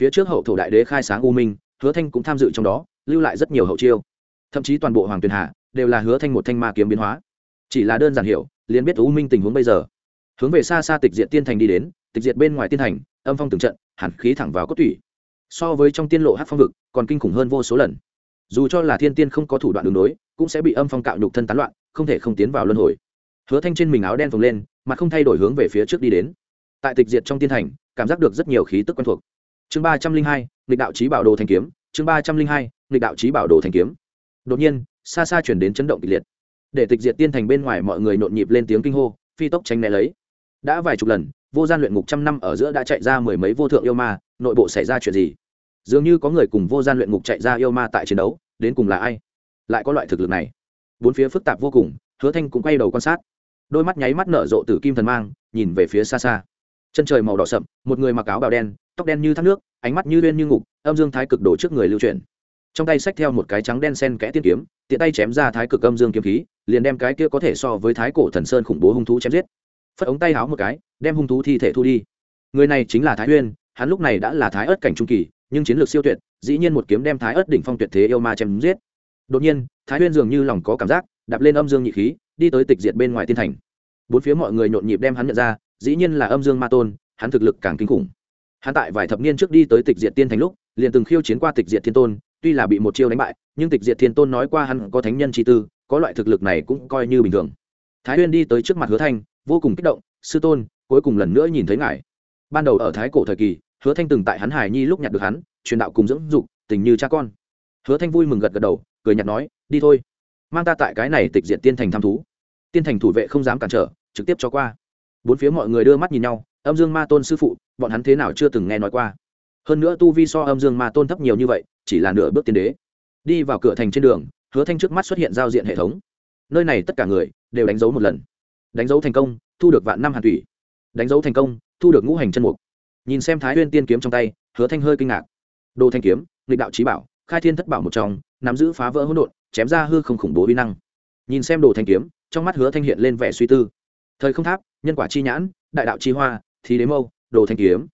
S1: Phía trước hậu thổ đại đế khai sáng u minh, hứa thanh cũng tham dự trong đó, lưu lại rất nhiều hậu chiêu. Thậm chí toàn bộ hoàng tuyền hạ đều là hứa thanh một thanh ma kiếm biến hóa. Chỉ là đơn giản hiểu, liền biết u minh tình huống bây giờ. Hướng về xa xa tịch diệt tiên thành đi đến tịch diệt bên ngoài tiên thành, âm phong từng trận hẳn khí thẳng vào cốt tủy. So với trong tiên lộ hát phong vực, còn kinh khủng hơn vô số lần. Dù cho là thiên tiên không có thủ đoạn đường đối, cũng sẽ bị âm phong cạo nhục thân tán loạn, không thể không tiến vào luân hồi. Hứa thanh trên mình áo đen phồng lên mà không thay đổi hướng về phía trước đi đến. Tại tịch diệt trong tiên thành, cảm giác được rất nhiều khí tức quen thuộc. Chương ba trăm linh hai, nghịch đạo trí bảo đồ thanh kiếm, chương ba trăm linh hai, nghịch đạo trí bảo đồ thanh kiếm. Đột nhiên, xa xa chuyển đến chấn động kịch liệt. Để tịch diệt tiên thành bên ngoài mọi người nhộn nhịp lên tiếng kinh hô, phi tốc tránh né lấy. Đã vài chục lần vô gian luyện ngục trăm năm ở giữa đã chạy ra mười mấy vô thượng yêu ma, nội bộ xảy ra chuyện gì? Dường như có người cùng vô gian luyện ngục chạy ra yêu ma tại chiến đấu, đến cùng là ai? Lại có loại thực lực này. Bốn phía phức tạp vô cùng, hứa thanh cũng quay đầu quan sát. Đôi mắt nháy mắt nở rộ từ kim thần mang, nhìn về phía xa xa. Chân trời màu đỏ sậm, một người mặc áo bào đen, tóc đen như thác nước, ánh mắt như uyên như ngục, âm dương thái cực đổ trước người lưu truyền trong tay xách theo một cái trắng đen sen kẽ tiên kiếm, tiện tay chém ra thái cực âm dương kiếm khí, liền đem cái kia có thể so với thái cổ thần sơn khủng bố hung thú chém giết. Phất ống tay háo một cái đem hung thú thi thể thu đi. Người này chính là thái huyên hắn lúc này đã là thái ớt cảnh trung kỳ, nhưng chiến lược siêu tuyệt, dĩ nhiên một kiếm đem thái ớt đỉnh phong tuyệt thế yêu ma chém giết. Đột nhiên, thái huyên dường như lòng có cảm giác, đạp lên âm dương nhị khí, đi tới tịch diệt bên ngoài tiên thành. Bốn phía mọi người nhộn nhịp đem hắn nhận ra, dĩ nhiên là âm dương ma tôn, hắn thực lực càng kinh khủng. Hắn tại vài thập niên trước đi tới tịch diệt tiên thành lúc, liền từng khiêu chiến qua tịch diệt thiên tôn, tuy là bị một chiêu đánh bại, nhưng tịch diệt thiên tôn nói qua hắn có thánh nhân chi tư, có loại thực lực này cũng coi như bình thường. Thái huyên đi tới trước mặt hứa thanh, vô cùng kích động, sư tôn cuối cùng lần nữa nhìn thấy ngài. Ban đầu ở thái cổ thời kỳ, hứa thanh từng tại hắn hải nhi lúc nhặt được hắn, truyền đạo cùng dưỡng dục, tình như cha con. Hứa thanh vui mừng gật gật đầu, cười nhạt nói, đi thôi. Mang ta tại cái này tịch diệt tiên thành tham thú. Tiên thành thủ vệ không dám cản trở, trực tiếp cho qua. Bốn phía mọi người đưa mắt nhìn nhau, âm dương ma tôn sư phụ, bọn hắn thế nào chưa từng nghe nói qua? Hơn nữa tu vi so âm dương ma tôn thấp nhiều như vậy, chỉ là nửa bước tiên đế. Đi vào cửa thành trên đường, hứa thanh trước mắt xuất hiện giao diện hệ thống. Nơi này tất cả người đều đánh dấu một lần. Đánh dấu thành công, thu được vạn năm hàn thủy đánh dấu thành công, thu được ngũ hành chân mục. Nhìn xem thái huyên tiên kiếm trong tay, hứa thanh hơi kinh ngạc. Đồ thanh kiếm, nghịch đạo trí bảo, khai thiên thất bảo một trong, nắm giữ phá vỡ hỗn độn, chém ra hư không khủng bố vi năng. Nhìn xem đồ thanh kiếm, trong mắt hứa thanh hiện lên vẻ suy tư. Thời không tháp, nhân quả chi nhãn, đại đạo chi hoa thì đế mâu, đồ thanh kiếm.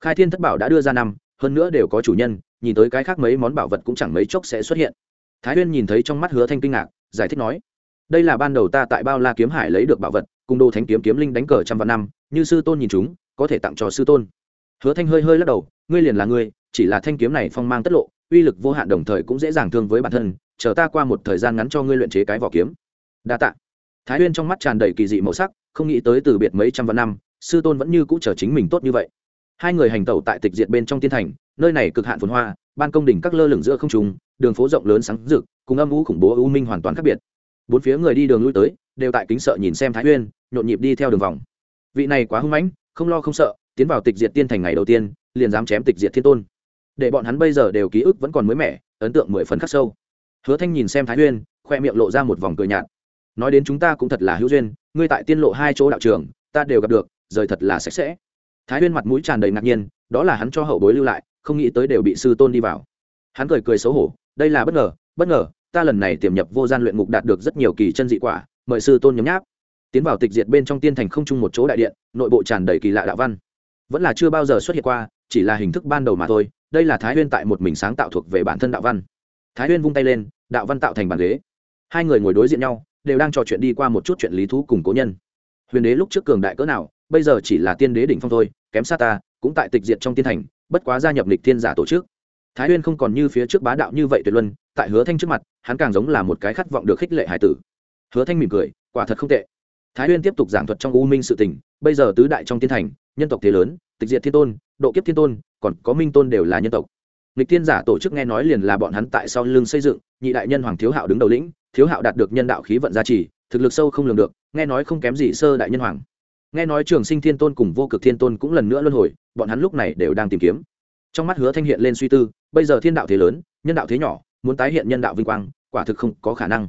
S1: Khai thiên thất bảo đã đưa ra năm, hơn nữa đều có chủ nhân, nhìn tới cái khác mấy món bảo vật cũng chẳng mấy chốc sẽ xuất hiện. Thái huyên nhìn thấy trong mắt hứa thanh kinh ngạc, giải thích nói, đây là ban đầu ta tại bao la kiếm hải lấy được bảo vật cùng đồ thánh kiếm kiếm linh đánh cờ trăm vạn năm, như sư tôn nhìn chúng, có thể tặng cho sư tôn. Hứa thanh hơi hơi lắc đầu, ngươi liền là ngươi, chỉ là thanh kiếm này phong mang tất lộ, uy lực vô hạn đồng thời cũng dễ dàng thương với bản thân, chờ ta qua một thời gian ngắn cho ngươi luyện chế cái vỏ kiếm. Đa tạ. Thái huyên trong mắt tràn đầy kỳ dị màu sắc, không nghĩ tới từ biệt mấy trăm vạn năm, sư tôn vẫn như cũ chờ chính mình tốt như vậy. Hai người hành tẩu tại tịch diệt bên trong tiên thành, nơi này cực hạn phồn hoa, ban công đỉnh các lơ lửng giữa không trùng đường phố rộng lớn sáng rực, cùng âm u khủng bố u minh hoàn toàn khác biệt. Bốn phía người đi đường lui tới đều tại kính sợ nhìn xem thái huyên nhộn nhịp đi theo đường vòng. Vị này quá hung mãnh, không lo không sợ, tiến vào tịch diệt tiên thành ngày đầu tiên, liền dám chém tịch diệt thiên tôn. Để bọn hắn bây giờ đều ký ức vẫn còn mới mẻ, ấn tượng mười phần khắc sâu. Hứa thanh nhìn xem thái huyên khoe miệng lộ ra một vòng cười nhạt. Nói đến chúng ta cũng thật là hữu duyên, ngươi tại tiên lộ hai chỗ đạo trường, ta đều gặp được, rời thật là sạch sẽ. Thái huyên mặt mũi tràn đầy ngạc nhiên, đó là hắn cho hậu bối lưu lại, không nghĩ tới đều bị sư tôn đi vào. Hắn cười cười xấu hổ, đây là bất ngờ bất ngờ, ta lần này tiềm nhập vô gian luyện ngục đạt được rất nhiều kỳ chân dị quả mời sư tôn nhấm nháp. Tiến vào tịch diệt bên trong tiên thành không chung một chỗ đại điện, nội bộ tràn đầy kỳ lạ đạo văn. Vẫn là chưa bao giờ xuất hiện qua, chỉ là hình thức ban đầu mà thôi, đây là thái huyên tại một mình sáng tạo thuộc về bản thân đạo văn. Thái huyên vung tay lên, đạo văn tạo thành bàn ghế. Hai người ngồi đối diện nhau, đều đang trò chuyện đi qua một chút chuyện lý thú cùng cố nhân. Huyền đế lúc trước cường đại cỡ nào, bây giờ chỉ là tiên đế đỉnh phong thôi, kém xa ta, cũng tại tịch diệt trong tiên thành, bất quá gia nhập lịch thiên giả tổ chức. Thái huyên không còn như phía trước bá đạo như vậy tuyệt luân, tại hứa thanh trước mặt, hắn càng giống là một cái khát vọng được khích lệ hải tử hứa thanh mỉm cười, quả thật không tệ. Thái huyên tiếp tục giảng thuật trong u minh sự tình, bây giờ tứ đại trong tiên thành, nhân tộc thế lớn, tịch diệt thiên tôn, độ kiếp thiên tôn, còn có minh tôn đều là nhân tộc. Lịch thiên giả tổ chức nghe nói liền là bọn hắn tại sau lưng xây dựng, nhị đại nhân hoàng thiếu hạo đứng đầu lĩnh, thiếu hạo đạt được nhân đạo khí vận gia trì, thực lực sâu không lường được, nghe nói không kém gì sơ đại nhân hoàng. Nghe nói trường sinh thiên tôn cùng vô cực thiên tôn cũng lần nữa luân hồi, bọn hắn lúc này đều đang tìm kiếm. Trong mắt hứa thanh hiện lên suy tư, bây giờ thiên đạo thế lớn, nhân đạo thế nhỏ, muốn tái hiện nhân đạo vinh quang, quả thực không có khả năng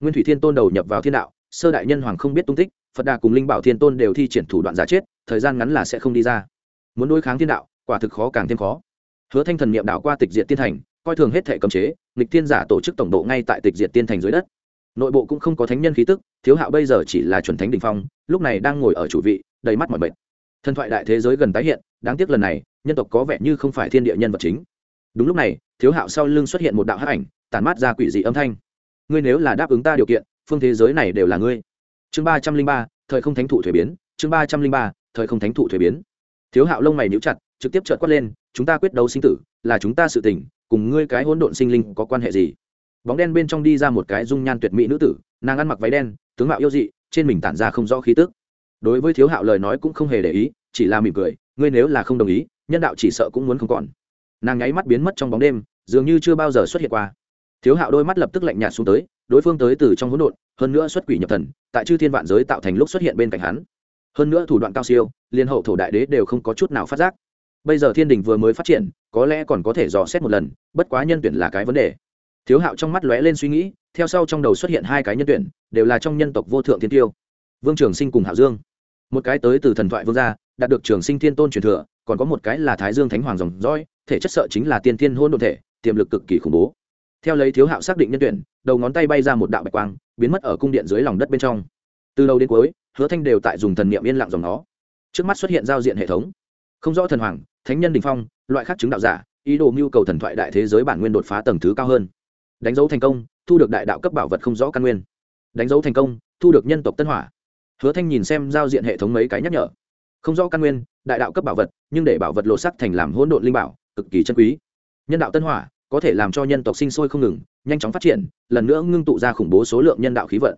S1: nguyên thủy thiên tôn đầu nhập vào thiên đạo, sơ đại nhân hoàng không biết tung tích, phật đà cùng linh bảo thiên tôn đều thi triển thủ đoạn giả chết, thời gian ngắn là sẽ không đi ra. Muốn đối kháng thiên đạo, quả thực khó càng thêm khó. Hứa thanh thần niệm đạo qua tịch diện tiên thành, coi thường hết thể cấm chế, nghịch thiên giả tổ chức tổng độ ngay tại tịch diện tiên thành dưới đất. Nội bộ cũng không có thánh nhân khí tức, thiếu hạo bây giờ chỉ là chuẩn thánh đình phong, lúc này đang ngồi ở chủ vị, đầy mắt mọi bệnh thần thoại đại thế giới gần tái hiện, đáng tiếc lần này, nhân tộc có vẻ như không phải thiên địa nhân vật chính. Đúng lúc này, thiếu hạo sau lưng xuất hiện một đạo hắc ảnh tàn mát ra quỷ dị âm thanh ngươi nếu là đáp ứng ta điều kiện, phương thế giới này đều là ngươi. Chương ba trăm linh ba, thời không thánh thụ thuế biến. Chương ba trăm linh ba, thời không thánh thụ thuế biến. Thiếu hạo lông mày níu chặt, trực tiếp trợt quát lên, chúng ta quyết đấu sinh tử, là chúng ta sự tình, cùng ngươi cái hỗn độn sinh linh có quan hệ gì? Bóng đen bên trong đi ra một cái dung nhan tuyệt mỹ nữ tử, nàng ăn mặc váy đen, tướng mạo yêu dị, trên mình tản ra không rõ khí tức. Đối với thiếu hạo lời nói cũng không hề để ý, chỉ là mỉm cười, ngươi nếu là không đồng ý, nhân đạo chỉ sợ cũng muốn không còn. Nàng nháy mắt biến mất trong bóng đêm, dường như chưa bao giờ xuất hiện qua thiếu hạo đôi mắt lập tức lạnh nhạt xuống tới, đối phương tới từ trong hỗn độn, hơn nữa xuất quỷ nhập thần, tại chư thiên vạn giới tạo thành lúc xuất hiện bên cạnh hắn. Hơn nữa thủ đoạn cao siêu, liên hậu thổ đại đế đều không có chút nào phát giác. Bây giờ thiên đình vừa mới phát triển, có lẽ còn có thể dò xét một lần, bất quá nhân tuyển là cái vấn đề. Thiếu hạo trong mắt lóe lên suy nghĩ, theo sau trong đầu xuất hiện hai cái nhân tuyển, đều là trong nhân tộc vô thượng thiên tiêu. Vương trường sinh cùng hạo dương. Một cái tới từ thần thoại vương gia, đạt được trường sinh thiên tôn truyền thừa, còn có một cái là thái dương thánh hoàng dòng dõi, thể chất sợ chính là tiên thiên hôn đ ộ thể, tiềm lực cực kỳ khủng bố theo lấy thiếu hạo xác định nhân tuyển, đầu ngón tay bay ra một đạo bạch quang, biến mất ở cung điện dưới lòng đất bên trong. Từ đầu đến cuối, hứa thanh đều tại dùng thần niệm yên lặng dòng nó. Trước mắt xuất hiện giao diện hệ thống. Không rõ thần hoàng, thánh nhân đình phong, loại khác chứng đạo giả, ý đồ mưu cầu thần thoại đại thế giới bản nguyên đột phá tầng thứ cao hơn. Đánh dấu thành công, thu được đại đạo cấp bảo vật không rõ căn nguyên. Đánh dấu thành công, thu được nhân tộc tân hỏa. Hứa thanh nhìn xem giao diện hệ thống mấy cái nhắc nhở. Không rõ căn nguyên, đại đạo cấp bảo vật, nhưng để bảo vật lộ sắc thành làm hỗn độn linh bảo, cực kỳ chân quý. Nhân đạo tân hỏa có thể làm cho nhân tộc sinh sôi không ngừng, nhanh chóng phát triển, lần nữa ngưng tụ ra khủng bố số lượng nhân đạo khí vận.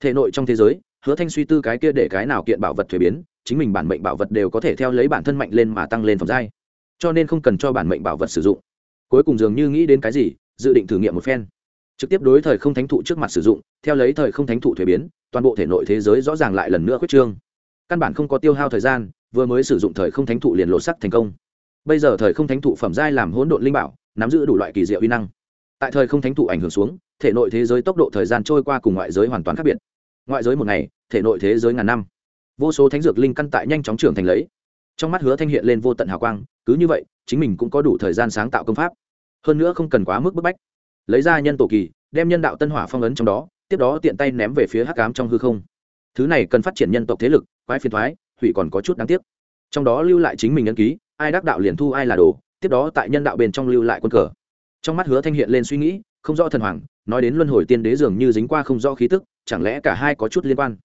S1: Thể nội trong thế giới, hứa thanh suy tư cái kia để cái nào kiện bảo vật thuế biến, chính mình bản mệnh bảo vật đều có thể theo lấy bản thân mạnh lên mà tăng lên phẩm giai. Cho nên không cần cho bản mệnh bảo vật sử dụng. Cuối cùng dường như nghĩ đến cái gì, dự định thử nghiệm một phen. Trực tiếp đối thời không thánh thụ trước mặt sử dụng, theo lấy thời không thánh thụ thuế biến, toàn bộ thể nội thế giới rõ ràng lại lần nữa khuyết trương. Căn bản không có tiêu hao thời gian, vừa mới sử dụng thời không thánh thụ liền lộ sắc thành công. Bây giờ thời không thánh thụ phẩm giai làm hỗn độn linh bảo nắm giữ đủ loại kỳ diệu uy năng. Tại thời không thánh thụ ảnh hưởng xuống, thể nội thế giới tốc độ thời gian trôi qua cùng ngoại giới hoàn toàn khác biệt. Ngoại giới một ngày, thể nội thế giới ngàn năm. Vô số thánh dược linh căn tại nhanh chóng trưởng thành lấy. Trong mắt hứa thanh hiện lên vô tận hào quang, cứ như vậy, chính mình cũng có đủ thời gian sáng tạo công pháp. Hơn nữa không cần quá mức bức bách. Lấy ra nhân tổ kỳ, đem nhân đạo tân hỏa phong ấn trong đó, tiếp đó tiện tay ném về phía hắc ám trong hư không. Thứ này cần phát triển nhân tộc thế lực, quái phiền thoái, hủy còn có chút đáng tiếc. Trong đó lưu lại chính mình nhân ký, ai đắc đạo liền thu ai là đồ tiếp đó tại nhân đạo bên trong lưu lại quân cờ. Trong mắt hứa thanh hiện lên suy nghĩ, không rõ thần hoàng, nói đến luân hồi tiên đế dường như dính qua không rõ khí tức, chẳng lẽ cả hai có chút liên quan?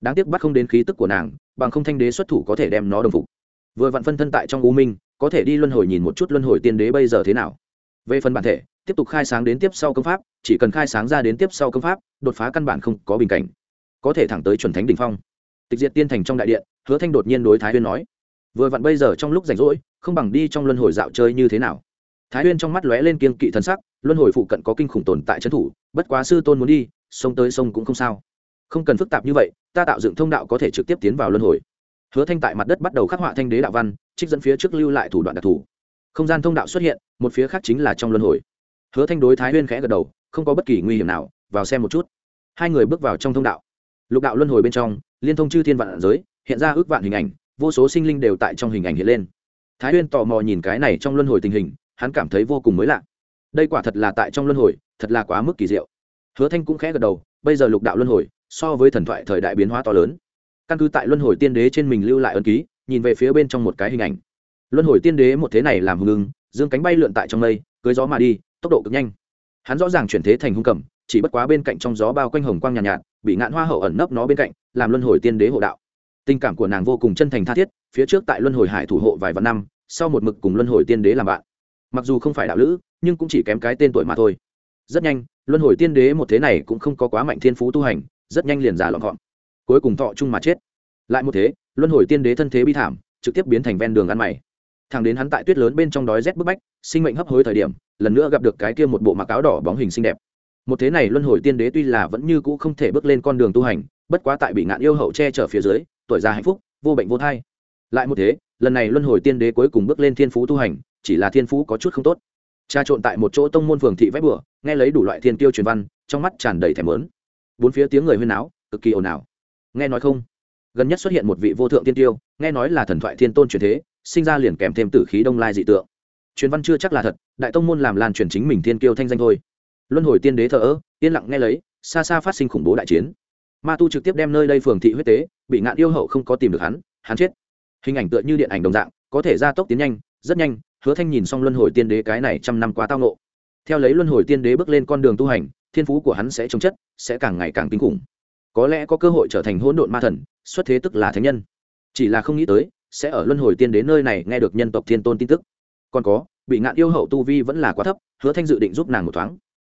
S1: Đáng tiếc bắt không đến khí tức của nàng, bằng không thanh đế xuất thủ có thể đem nó đồng phục. Vừa vặn phân thân tại trong u minh, có thể đi luân hồi nhìn một chút luân hồi tiên đế bây giờ thế nào. Về phần bản thể, tiếp tục khai sáng đến tiếp sau công pháp, chỉ cần khai sáng ra đến tiếp sau công pháp, đột phá căn bản không có bình cảnh. Có thể thẳng tới chuẩn thánh đ ỉ n h phong. Tịch diệt tiên thành trong đại điện, hứa thanh đột nhiên đối thái huyên nói. Vừa vặn bây giờ trong lúc rảnh rỗi không bằng đi trong luân hồi dạo chơi như thế nào. Thái huyên trong mắt lóe lên kiên kỵ thần sắc, luân hồi phụ cận có kinh khủng tồn tại trấn thủ, bất quá sư tôn muốn đi, sông tới sông cũng không sao. Không cần phức tạp như vậy, ta tạo dựng thông đạo có thể trực tiếp tiến vào luân hồi. Hứa thanh tại mặt đất bắt đầu khắc họa thanh đế đạo văn, trích dẫn phía trước lưu lại thủ đoạn đặc thù. Không gian thông đạo xuất hiện, một phía khác chính là trong luân hồi. Hứa thanh đối thái huyên khẽ gật đầu, không có bất kỳ nguy hiểm nào, vào xem một chút. Hai người bước vào trong thông đạo. Lục đạo luân hồi bên trong, liên thông chư thiên vạn giới, hiện ra ước vạn hình ảnh, vô số sinh linh đều tại trong hình ảnh hiện lên thái huyên tò mò nhìn cái này trong luân hồi tình hình hắn cảm thấy vô cùng mới lạ. Đây quả thật là tại trong luân hồi thật là quá mức kỳ diệu. Hứa thanh cũng khẽ gật đầu bây giờ lục đạo luân hồi so với thần thoại thời đại biến hóa to lớn. Căn cứ tại luân hồi tiên đế trên mình lưu lại ân ký nhìn về phía bên trong một cái hình ảnh. Luân hồi tiên đế một thế này làm hùng ngưng dương cánh bay lượn tại trong mây cưới gió mà đi tốc độ cực nhanh. Hắn rõ ràng chuyển thế thành hung cầm chỉ bất quá bên cạnh trong gió bao quanh hồng quang nhàn nhạt, nhạt bị ngạn hoa hậu ẩn nấp nó bên cạnh làm luân hồi tiên đế hộ đạo tình cảm của nàng vô cùng chân thành tha thiết, phía trước tại luân hồi hải thủ hộ vài vạn năm, sau một mực cùng luân hồi tiên đế làm bạn. Mặc dù không phải đạo lữ, nhưng cũng chỉ kém cái tên tuổi mà thôi. Rất nhanh, luân hồi tiên đế một thế này cũng không có quá mạnh thiên phú tu hành, rất nhanh liền giả lọn gọn. Cuối cùng thọ chung mà chết. Lại một thế, luân hồi tiên đế thân thế bi thảm, trực tiếp biến thành ven đường ăn mày. Thằng đến hắn tại tuyết lớn bên trong đói rét bức bách, sinh mệnh hấp hối thời điểm, lần nữa gặp được cái kia một bộ mặc áo đỏ bóng hình xinh đẹp. Một thế này luân hồi tiên đế tuy là vẫn như cũ không thể bước lên con đường tu hành, bất quá tại bị ngạn yêu hậu che chở phía dưới tuổi già hạnh phúc, vô bệnh vô thai. Lại một thế, lần này luân hồi tiên đế cuối cùng bước lên thiên phú tu hành, chỉ là thiên phú có chút không tốt. Cha trộn tại một chỗ tông môn phường thị vách bừa, nghe lấy đủ loại thiên tiêu truyền văn, trong mắt tràn đầy thèm lớn bốn phía tiếng người huyên áo cực kỳ ồn ào. Nghe nói không? Gần nhất xuất hiện một vị vô thượng tiên tiêu, nghe nói là thần thoại thiên tôn truyền thế, sinh ra liền kèm thêm tử khí đông lai dị tượng. Truyền văn chưa chắc là thật, đại tông môn làm lan truyền chính mình thiên kiêu thanh danh thôi. Luân hồi tiên đế thờ ơ, yên lặng nghe lấy, xa xa phát sinh khủng bố đại chiến ma tu trực tiếp đem nơi đây phường thị huyết tế bị ngạn yêu hậu không có tìm được hắn hắn chết. Hình ảnh tựa như điện ảnh đồng dạng có thể gia tốc tiến nhanh rất nhanh hứa thanh nhìn xong luân hồi tiên đế cái này trăm năm quá tao ngộ, theo lấy luân hồi tiên đế bước lên con đường tu hành thiên phú của hắn sẽ trồng chất sẽ càng ngày càng kinh khủng. Có lẽ có cơ hội trở thành hỗn độn ma thần xuất thế tức là thánh nhân. Chỉ là không nghĩ tới sẽ ở luân hồi tiên đến nơi này nghe được nhân tộc thiên tôn tin tức. Còn có bị ngạn yêu hậu tu vi vẫn là quá thấp hứa thanh dự định giúp nàng một thoáng.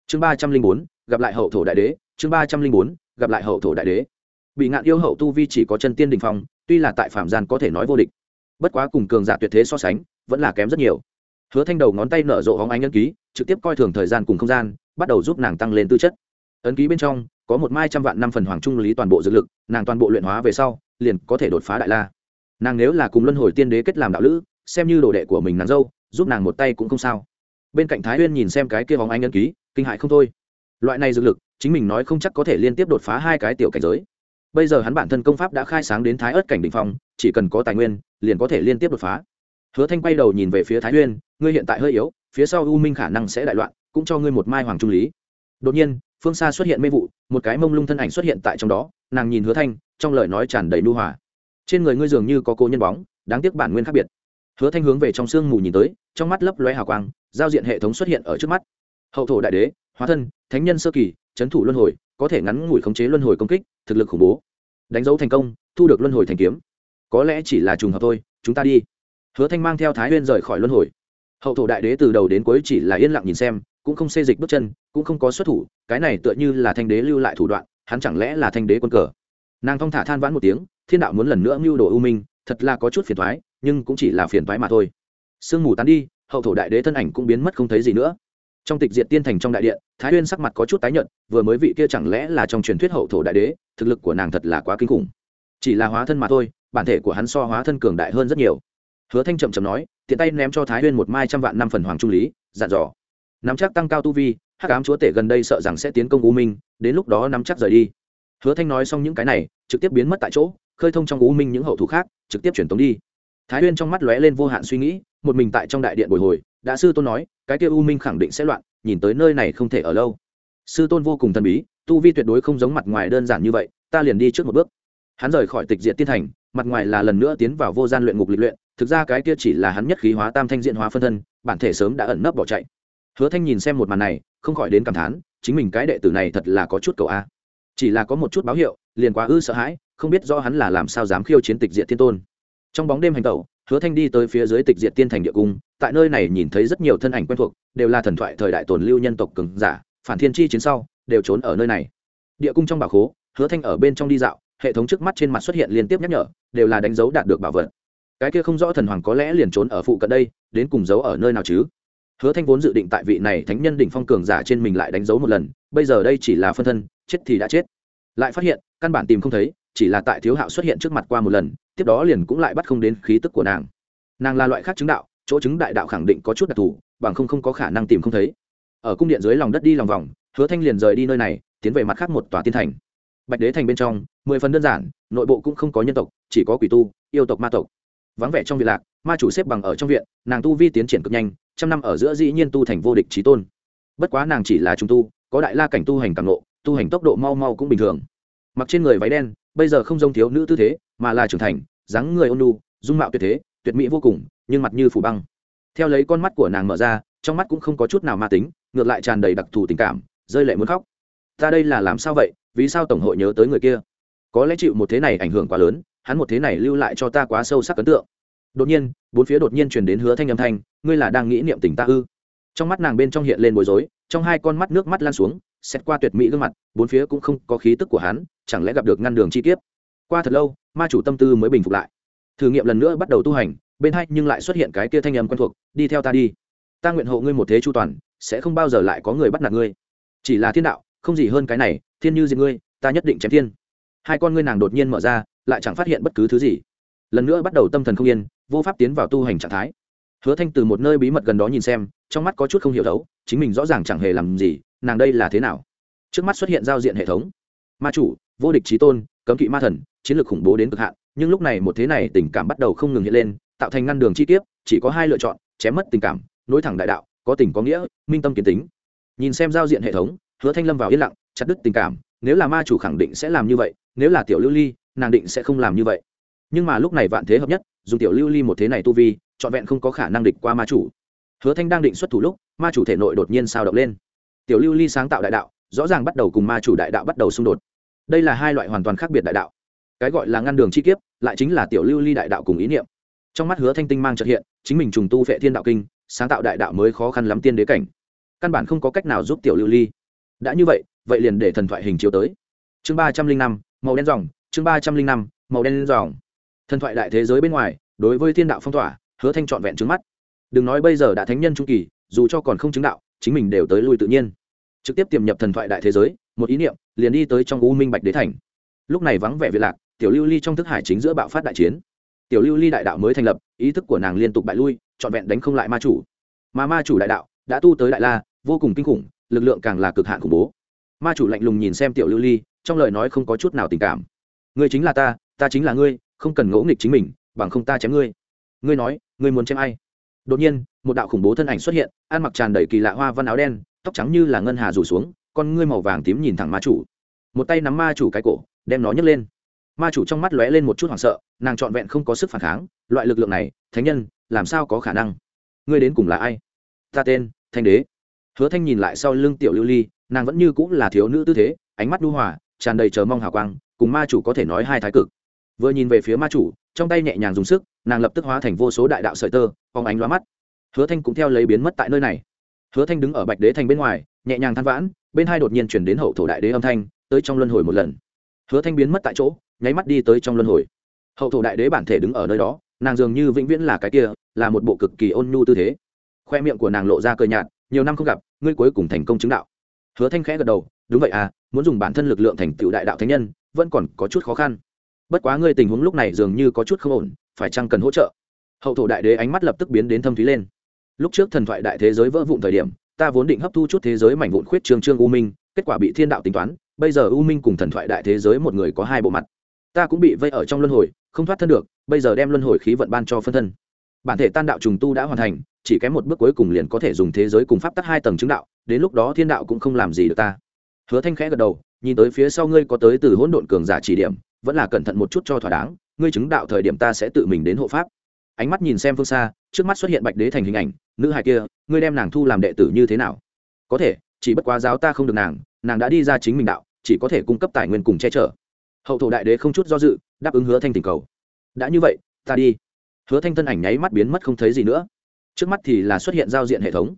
S1: Chương ba trăm linh bốn gặp lại hậu thổ đại đế chương ba trăm linh bốn gặp lại hậu thổ đại đế. Bị ngạn yêu hậu tu vi chỉ có chân tiên đình phong, tuy là tại phạm gian có thể nói vô địch. Bất quá cùng cường giả tuyệt thế so sánh, vẫn là kém rất nhiều. Hứa thanh đầu ngón tay nở rộ hóng ánh ấn ký, trực tiếp coi thường thời gian cùng không gian, bắt đầu giúp nàng tăng lên tư chất. Ấn ký bên trong, có một mai trăm vạn năm phần hoàng trung lý toàn bộ dược lực, nàng toàn bộ luyện hóa về sau, liền có thể đột phá đại la. Nàng nếu là cùng luân hồi tiên đế kết làm đạo lữ, xem như đồ đệ của mình nàng dâu, giúp nàng một tay cũng không sao. Bên cạnh thái huyên nhìn xem cái kia vòng anh ấn ký, kinh hại không thôi. Loại này dược lực chính mình nói không chắc có thể liên tiếp đột phá hai cái tiểu cảnh giới. Bây giờ hắn bản thân công pháp đã khai sáng đến thái ớt cảnh đ phong chỉ cần có tài nguyên liền có thể liên tiếp đột phá. Hứa thanh quay đầu nhìn về phía thái Nguyên, ngươi hiện tại hơi yếu phía sau u minh khả năng sẽ đại loạn cũng cho ngươi một mai hoàng trung lý. Đột nhiên phương xa xuất hiện mê vụ một cái mông lung thân ảnh xuất hiện tại trong đó nàng nhìn hứa thanh trong lời nói tràn đầy nu hòa. Trên người ngươi dường như có cô nhân bóng đáng tiếc bản nguyên khác biệt. Hứa thanh hướng về trong sương mù nhìn tới trong mắt lấp lóe hào quang giao diện hệ thống xuất hiện ở trước mắt. Hậu thổ đại đế hóa thân thánh nhân sơ kỳ trấn thủ luân hồi, có thể ngắn ngủi khống chế luân hồi công kích, thực lực khủng bố. Đánh dấu thành công, thu được luân hồi thành kiếm. Có lẽ chỉ là trùng hợp thôi, chúng ta đi. Hứa thanh mang theo thái huyên rời khỏi luân hồi. Hậu thổ đại đế từ đầu đến cuối chỉ là yên lặng nhìn xem, cũng không xê dịch bước chân, cũng không có xuất thủ, cái này tựa như là thanh đế lưu lại thủ đoạn, hắn chẳng lẽ là thanh đế quân cờ? Nàng thong thả than vãn một tiếng, thiên đạo muốn lần nữa mưu đồ ưu minh, thật là có chút phiền thoái nhưng cũng chỉ là phiền thoái mà thôi. Sương mù tán đi, hậu thổ đại đế thân ảnh cũng biến mất không thấy gì nữa trong tịch diệt tiên thành trong đại điện, thái huyên sắc mặt có chút tái nhợt, vừa mới vị kia chẳng lẽ là trong truyền thuyết hậu thổ đại đế, thực lực của nàng thật là quá kinh khủng. Chỉ là hóa thân mà thôi, bản thể của hắn so hóa thân cường đại hơn rất nhiều. Hứa thanh chậm chậm nói, tiện tay ném cho thái huyên một mai trăm vạn năm phần hoàng trung lý, dặn dò. Nắm chắc tăng cao tu vi, hắc ám chúa tể gần đây sợ rằng sẽ tiến công u minh, đến lúc đó nắm chắc rời đi. Hứa thanh nói xong những cái này, trực tiếp biến mất tại chỗ, khơi thông trong u minh những hậu thủ khác, trực tiếp chuyển tống đi thái huyên trong mắt lóe lên vô hạn suy nghĩ, một mình tại trong đại điện bồi hồi, đã sư tôn nói, cái kia u minh khẳng định sẽ loạn, nhìn tới nơi này không thể ở lâu. Sư tôn vô cùng thần bí, tu vi tuyệt đối không giống mặt ngoài đơn giản như vậy, ta liền đi trước một bước. Hắn rời khỏi tịch diện tiên thành, mặt ngoài là lần nữa tiến vào vô gian luyện ngục lịch luyện, thực ra cái kia chỉ là hắn nhất khí hóa tam thanh diện hóa phân thân, bản thể sớm đã ẩn nấp bỏ chạy. Hứa thanh nhìn xem một màn này, không khỏi đến cảm thán, chính mình cái đệ tử này thật là có chút cầu a. Chỉ là có một chút báo hiệu, liền quá ư sợ hãi, không biết do hắn là làm sao dám khiêu chiến tịch diện thiên tôn trong bóng đêm hành tẩu, hứa thanh đi tới phía dưới tịch diệt tiên thành địa cung, tại nơi này nhìn thấy rất nhiều thân ảnh quen thuộc, đều là thần thoại thời đại tồn lưu nhân tộc cường giả, phản thiên chi chiến sau, đều trốn ở nơi này. Địa cung trong bảo khố, hứa thanh ở bên trong đi dạo, hệ thống trước mắt trên mặt xuất hiện liên tiếp nhắc nhở, đều là đánh dấu đạt được bảo vật. Cái kia không rõ thần hoàng có lẽ liền trốn ở phụ cận đây, đến cùng giấu ở nơi nào chứ? Hứa thanh vốn dự định tại vị này thánh nhân đỉnh phong cường giả trên mình lại đánh dấu một lần, bây giờ đây chỉ là phân thân, chết thì đã chết. Lại phát hiện, căn bản tìm không thấy, chỉ là tại thiếu hạo xuất hiện trước mặt qua một lần tiếp đó liền cũng lại bắt không đến khí tức của nàng. Nàng là loại khác chứng đạo, chỗ chứng đại đạo khẳng định có chút đặc thù, bằng không không có khả năng tìm không thấy. Ở cung điện dưới lòng đất đi lòng vòng, hứa thanh liền rời đi nơi này, tiến về mặt khác một tòa tiên thành. Bạch đế thành bên trong, mười phần đơn giản, nội bộ cũng không có nhân tộc, chỉ có quỷ tu, yêu tộc ma tộc. Vắng vẻ trong viện lạc, ma chủ xếp bằng ở trong viện, nàng tu vi tiến triển cực nhanh, trăm năm ở giữa dĩ nhiên tu thành vô địch trí tôn. Bất quá nàng chỉ là trung tu, có đại la cảnh tu hành càng nộ tu hành tốc độ mau mau cũng bình thường. Mặc trên người váy đen, bây giờ không giống thiếu nữ tư thế, mà là trưởng thành dáng người ôn lu dung mạo tuyệt thế, tuyệt mỹ vô cùng, nhưng mặt như phủ băng. Theo lấy con mắt của nàng mở ra, trong mắt cũng không có chút nào ma tính, ngược lại tràn đầy đặc thù tình cảm, rơi lệ muốn khóc. Ta đây là làm sao vậy? Vì sao tổng hội nhớ tới người kia? Có lẽ chịu một thế này ảnh hưởng quá lớn, hắn một thế này lưu lại cho ta quá sâu sắc ấn tượng. Đột nhiên, bốn phía đột nhiên truyền đến hứa thanh âm thanh, ngươi là đang nghĩ niệm tình ta ư? Trong mắt nàng bên trong hiện lên bối rối, trong hai con mắt nước mắt lan xuống, xét qua tuyệt mỹ gương mặt, bốn phía cũng không có khí tức của hắn, chẳng lẽ gặp được ngăn đường chi tiết qua thật lâu ma chủ tâm tư mới bình phục lại. Thử nghiệm lần nữa bắt đầu tu hành bên hai nhưng lại xuất hiện cái kia thanh âm quen thuộc đi theo ta đi. Ta nguyện hộ ngươi một thế chu toàn sẽ không bao giờ lại có người bắt nạt ngươi. Chỉ là thiên đạo không gì hơn cái này thiên như diệt ngươi ta nhất định chém thiên. Hai con ngươi nàng đột nhiên mở ra lại chẳng phát hiện bất cứ thứ gì. Lần nữa bắt đầu tâm thần không yên vô pháp tiến vào tu hành trạng thái. Hứa thanh từ một nơi bí mật gần đó nhìn xem trong mắt có chút không hiểu thấu, chính mình rõ ràng chẳng hề làm gì nàng đây là thế nào? Trước mắt xuất hiện giao diện hệ thống. Ma chủ vô địch trí tôn cấm kỵ ma thần chiến lược khủng bố đến cực hạn, nhưng lúc này một thế này tình cảm bắt đầu không ngừng hiện lên, tạo thành ngăn đường chi tiết chỉ có hai lựa chọn, chém mất tình cảm, nối thẳng đại đạo, có tình có nghĩa, minh tâm kiến tính. Nhìn xem giao diện hệ thống, hứa thanh lâm vào yên lặng, chặt đứt tình cảm, nếu là ma chủ khẳng định sẽ làm như vậy, nếu là tiểu lưu ly, nàng định sẽ không làm như vậy. Nhưng mà lúc này vạn thế hợp nhất, dùng tiểu lưu ly một thế này tu vi, trọn vẹn không có khả năng địch qua ma chủ. Hứa thanh đang định xuất thủ lúc, ma chủ thể nội đột nhiên sao động lên. Tiểu lưu ly sáng tạo đại đạo, rõ ràng bắt đầu cùng ma chủ đại đạo bắt đầu xung đột. Đây là hai loại hoàn toàn khác biệt đại đạo cái gọi là ngăn đường chi kiếp, lại chính là tiểu lưu ly đại đạo cùng ý niệm. Trong mắt hứa thanh tinh mang trợ hiện, chính mình trùng tu vệ thiên đạo kinh, sáng tạo đại đạo mới khó khăn lắm tiên đế cảnh. Căn bản không có cách nào giúp tiểu lưu ly. Đã như vậy vậy liền để thần thoại hình chiếu tới. Chương ba trăm linh năm, màu đen dòng, chương ba trăm linh năm, màu đen dòng. Thần thoại đại thế giới bên ngoài, đối với thiên đạo phong tỏa, hứa thanh trọn vẹn trứng mắt. Đừng nói bây giờ đã thánh nhân trung kỳ, dù cho còn không chứng đạo, chính mình đều tới lui tự nhiên. Trực tiếp tiềm nhập thần thoại đại thế giới, một ý niệm, liền đi tới trong u minh bạch đế thành. Lúc này vắng vẻ việt lạc tiểu lưu ly trong thức hải chính giữa bạo phát đại chiến. Tiểu lưu ly đại đạo mới thành lập, ý thức của nàng liên tục bại lui, trọn vẹn đánh không lại ma chủ. Mà ma chủ đại đạo đã tu tới đại la, vô cùng kinh khủng, lực lượng càng là cực hạn khủng bố. Ma chủ lạnh lùng nhìn xem tiểu lưu ly, trong lời nói không có chút nào tình cảm. Ngươi chính là ta ta chính là ngươi, không cần ngỗ nghịch chính mình, bằng không ta chém ngươi. Ngươi nói, ngươi muốn chém ai? Đột nhiên, một đạo khủng bố thân ảnh xuất hiện, ăn mặc tràn đầy kỳ lạ hoa văn áo đen, tóc trắng như là ngân hà rủ xuống, con ngươi màu vàng tím nhìn thẳng ma chủ. Một tay nắm ma chủ cái cổ, đem nó nhấc lên ma chủ trong mắt lóe lên một chút hoảng sợ, nàng trọn vẹn không có sức phản kháng, loại lực lượng này, thánh nhân, làm sao có khả năng? Ngươi đến cùng là ai? Ta tên, thanh đế. Hứa thanh nhìn lại sau lưng tiểu lưu ly, nàng vẫn như cũng là thiếu nữ tư thế, ánh mắt đu hòa, tràn đầy chờ mong hào quang, cùng ma chủ có thể nói hai thái cực. Vừa nhìn về phía ma chủ, trong tay nhẹ nhàng dùng sức, nàng lập tức hóa thành vô số đại đạo sợi tơ, phóng ánh lóa mắt. Hứa thanh cũng theo lấy biến mất tại nơi này. Hứa thanh đứng ở bạch đế thành bên ngoài, nhẹ nhàng than vãn, bên hai đột nhiên chuyển đến hậu thổ đại đế âm thanh, tới trong luân hồi một lần. Hứa thanh biến mất tại chỗ nháy mắt đi tới trong luân hồi. Hậu thổ đại đế bản thể đứng ở nơi đó, nàng dường như vĩnh viễn là cái kia, là một bộ cực kỳ ôn nhu tư thế. Khoe miệng của nàng lộ ra cơ nhạt, nhiều năm không gặp, ngươi cuối cùng thành công chứng đạo. Hứa thanh khẽ gật đầu, đúng vậy à muốn dùng bản thân lực lượng thành tựu đại đạo thánh nhân, vẫn còn có chút khó khăn. Bất quá ngươi tình huống lúc này dường như có chút không ổn, phải chăng cần hỗ trợ? Hậu thổ đại đế ánh mắt lập tức biến đến thâm thúy lên. Lúc trước thần thoại đại thế giới vỡ vụn thời điểm, ta vốn định hấp thu chút thế giới mảnh vụn khuyết trương trương u minh, kết quả bị thiên đạo tính toán, bây giờ u minh cùng thần thoại đại thế giới một người có hai bộ mặt ta cũng bị vây ở trong luân hồi, không thoát thân được, bây giờ đem luân hồi khí vận ban cho phân thân. Bản thể tan đạo trùng tu đã hoàn thành, chỉ kém một bước cuối cùng liền có thể dùng thế giới cùng pháp tắc hai tầng chứng đạo, đến lúc đó thiên đạo cũng không làm gì được ta. Hứa thanh khẽ gật đầu, nhìn tới phía sau ngươi có tới từ hỗn độn cường giả chỉ điểm, vẫn là cẩn thận một chút cho thỏa đáng, ngươi chứng đạo thời điểm ta sẽ tự mình đến hộ pháp. Ánh mắt nhìn xem phương xa, trước mắt xuất hiện bạch đế thành hình ảnh, nữ hài kia, ngươi đem nàng thu làm đệ tử như thế nào? Có thể, chỉ bất quá giáo ta không được nàng nàng đã đi ra chính mình đạo, chỉ có thể cung cấp tài nguyên cùng che chở hậu thổ đại đế không chút do dự, đáp ứng hứa thanh tình cầu. Đã như vậy, ta đi. Hứa thanh thân ảnh nháy mắt biến mất không thấy gì nữa. Trước mắt thì là xuất hiện giao diện hệ thống.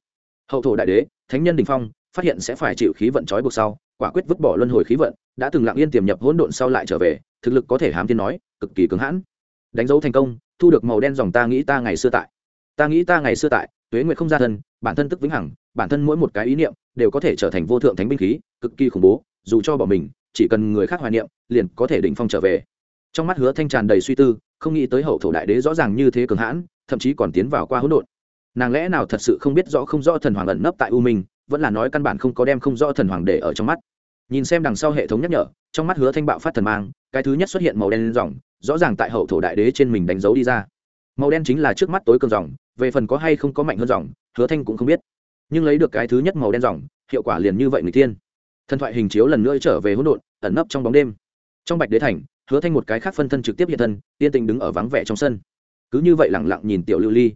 S1: Hậu thổ đại đế, thánh nhân đình phong, phát hiện sẽ phải chịu khí vận trói buộc sau, quả quyết vứt bỏ luân hồi khí vận, đã từng lặng yên tiềm nhập hỗn độn sau lại trở về, thực lực có thể hám thiên nói, cực kỳ cứng hãn. Đánh dấu thành công, thu được màu đen dòng ta nghĩ ta ngày xưa tại. Ta nghĩ ta ngày xưa tại, tuế nguyệt không gia thân, bản thân tức vĩnh hằng, bản thân mỗi một cái ý niệm, đều có thể trở thành vô thượng thánh binh khí, cực kỳ khủng bố, dù cho bỏ mình chỉ cần người khác hoài niệm, liền có thể đỉnh phong trở về. Trong mắt hứa thanh tràn đầy suy tư, không nghĩ tới hậu thổ đại đế rõ ràng như thế cường hãn, thậm chí còn tiến vào qua hỗn độn. Nàng lẽ nào thật sự không biết rõ không rõ thần hoàng ẩn nấp tại u minh, vẫn là nói căn bản không có đem không rõ thần hoàng để ở trong mắt. Nhìn xem đằng sau hệ thống nhắc nhở, trong mắt hứa thanh bạo phát thần mang, cái thứ nhất xuất hiện màu đen dòng, rõ ràng tại hậu thổ đại đế trên mình đánh dấu đi ra. Màu đen chính là trước mắt tối cường dòng, về phần có hay không có mạnh hơn dòng, hứa thanh cũng không biết. Nhưng lấy được cái thứ nhất màu đen dòng, hiệu quả liền như vậy người tiên thần thoại hình chiếu lần nữa trở về hỗn độn, ẩn nấp trong bóng đêm. Trong bạch đế thành, hứa thanh một cái khác phân thân trực tiếp hiện thân tiên tình đứng ở vắng vẻ trong sân. Cứ như vậy lẳng lặng nhìn tiểu lưu ly.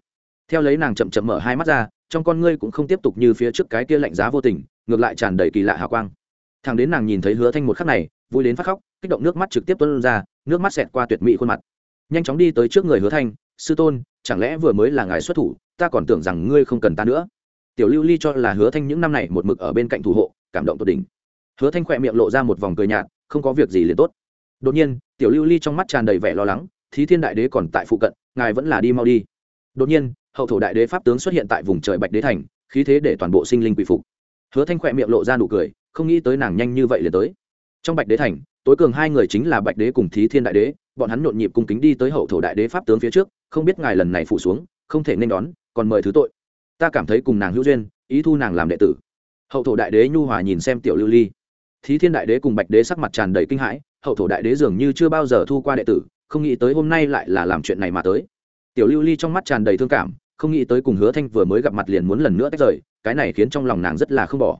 S1: Theo lấy nàng chậm chậm mở hai mắt ra, trong con ngươi cũng không tiếp tục như phía trước cái kia lạnh giá vô tình, ngược lại tràn đầy kỳ lạ hào quang. Thằng đến nàng nhìn thấy hứa thanh một khắc này, vui đến phát khóc, kích động nước mắt trực tiếp tuôn ra, nước mắt xẹt qua tuyệt mỹ khuôn mặt. Nhanh chóng đi tới trước người hứa thanh, sư tôn, chẳng lẽ vừa mới là ngài xuất thủ, ta còn tưởng rằng ngươi không cần ta nữa? Tiểu lưu ly cho là hứa thanh những năm này một mực ở bên cạnh thủ hộ, cảm động tột đỉnh hứa thanh khỏe miệng lộ ra một vòng cười nhạt, không có việc gì liền tốt. Đột nhiên, tiểu lưu ly trong mắt tràn đầy vẻ lo lắng, thí thiên đại đế còn tại phụ cận, ngài vẫn là đi mau đi. Đột nhiên, hậu thổ đại đế pháp tướng xuất hiện tại vùng trời bạch đế thành, khí thế để toàn bộ sinh linh quỷ phục. Hứa thanh khỏe miệng lộ ra nụ cười, không nghĩ tới nàng nhanh như vậy liền tới. Trong bạch đế thành, tối cường hai người chính là bạch đế cùng thí thiên đại đế, bọn hắn nhộn nhịp cung kính đi tới hậu thổ đại đế pháp tướng phía trước, không biết ngài lần này phủ xuống, không thể nên đón, còn mời thứ tội. Ta cảm thấy cùng nàng hữu duyên, ý thu nàng làm đệ tử. Hậu thổ đại đế nhu hòa nhìn xem tiểu lưu ly thí thiên đại đế cùng bạch đế sắc mặt tràn đầy kinh hãi, hậu thổ đại đế dường như chưa bao giờ thu qua đệ tử, không nghĩ tới hôm nay lại là làm chuyện này mà tới. Tiểu lưu ly trong mắt tràn đầy thương cảm, không nghĩ tới cùng hứa thanh vừa mới gặp mặt liền muốn lần nữa tách rời, cái này khiến trong lòng nàng rất là không bỏ.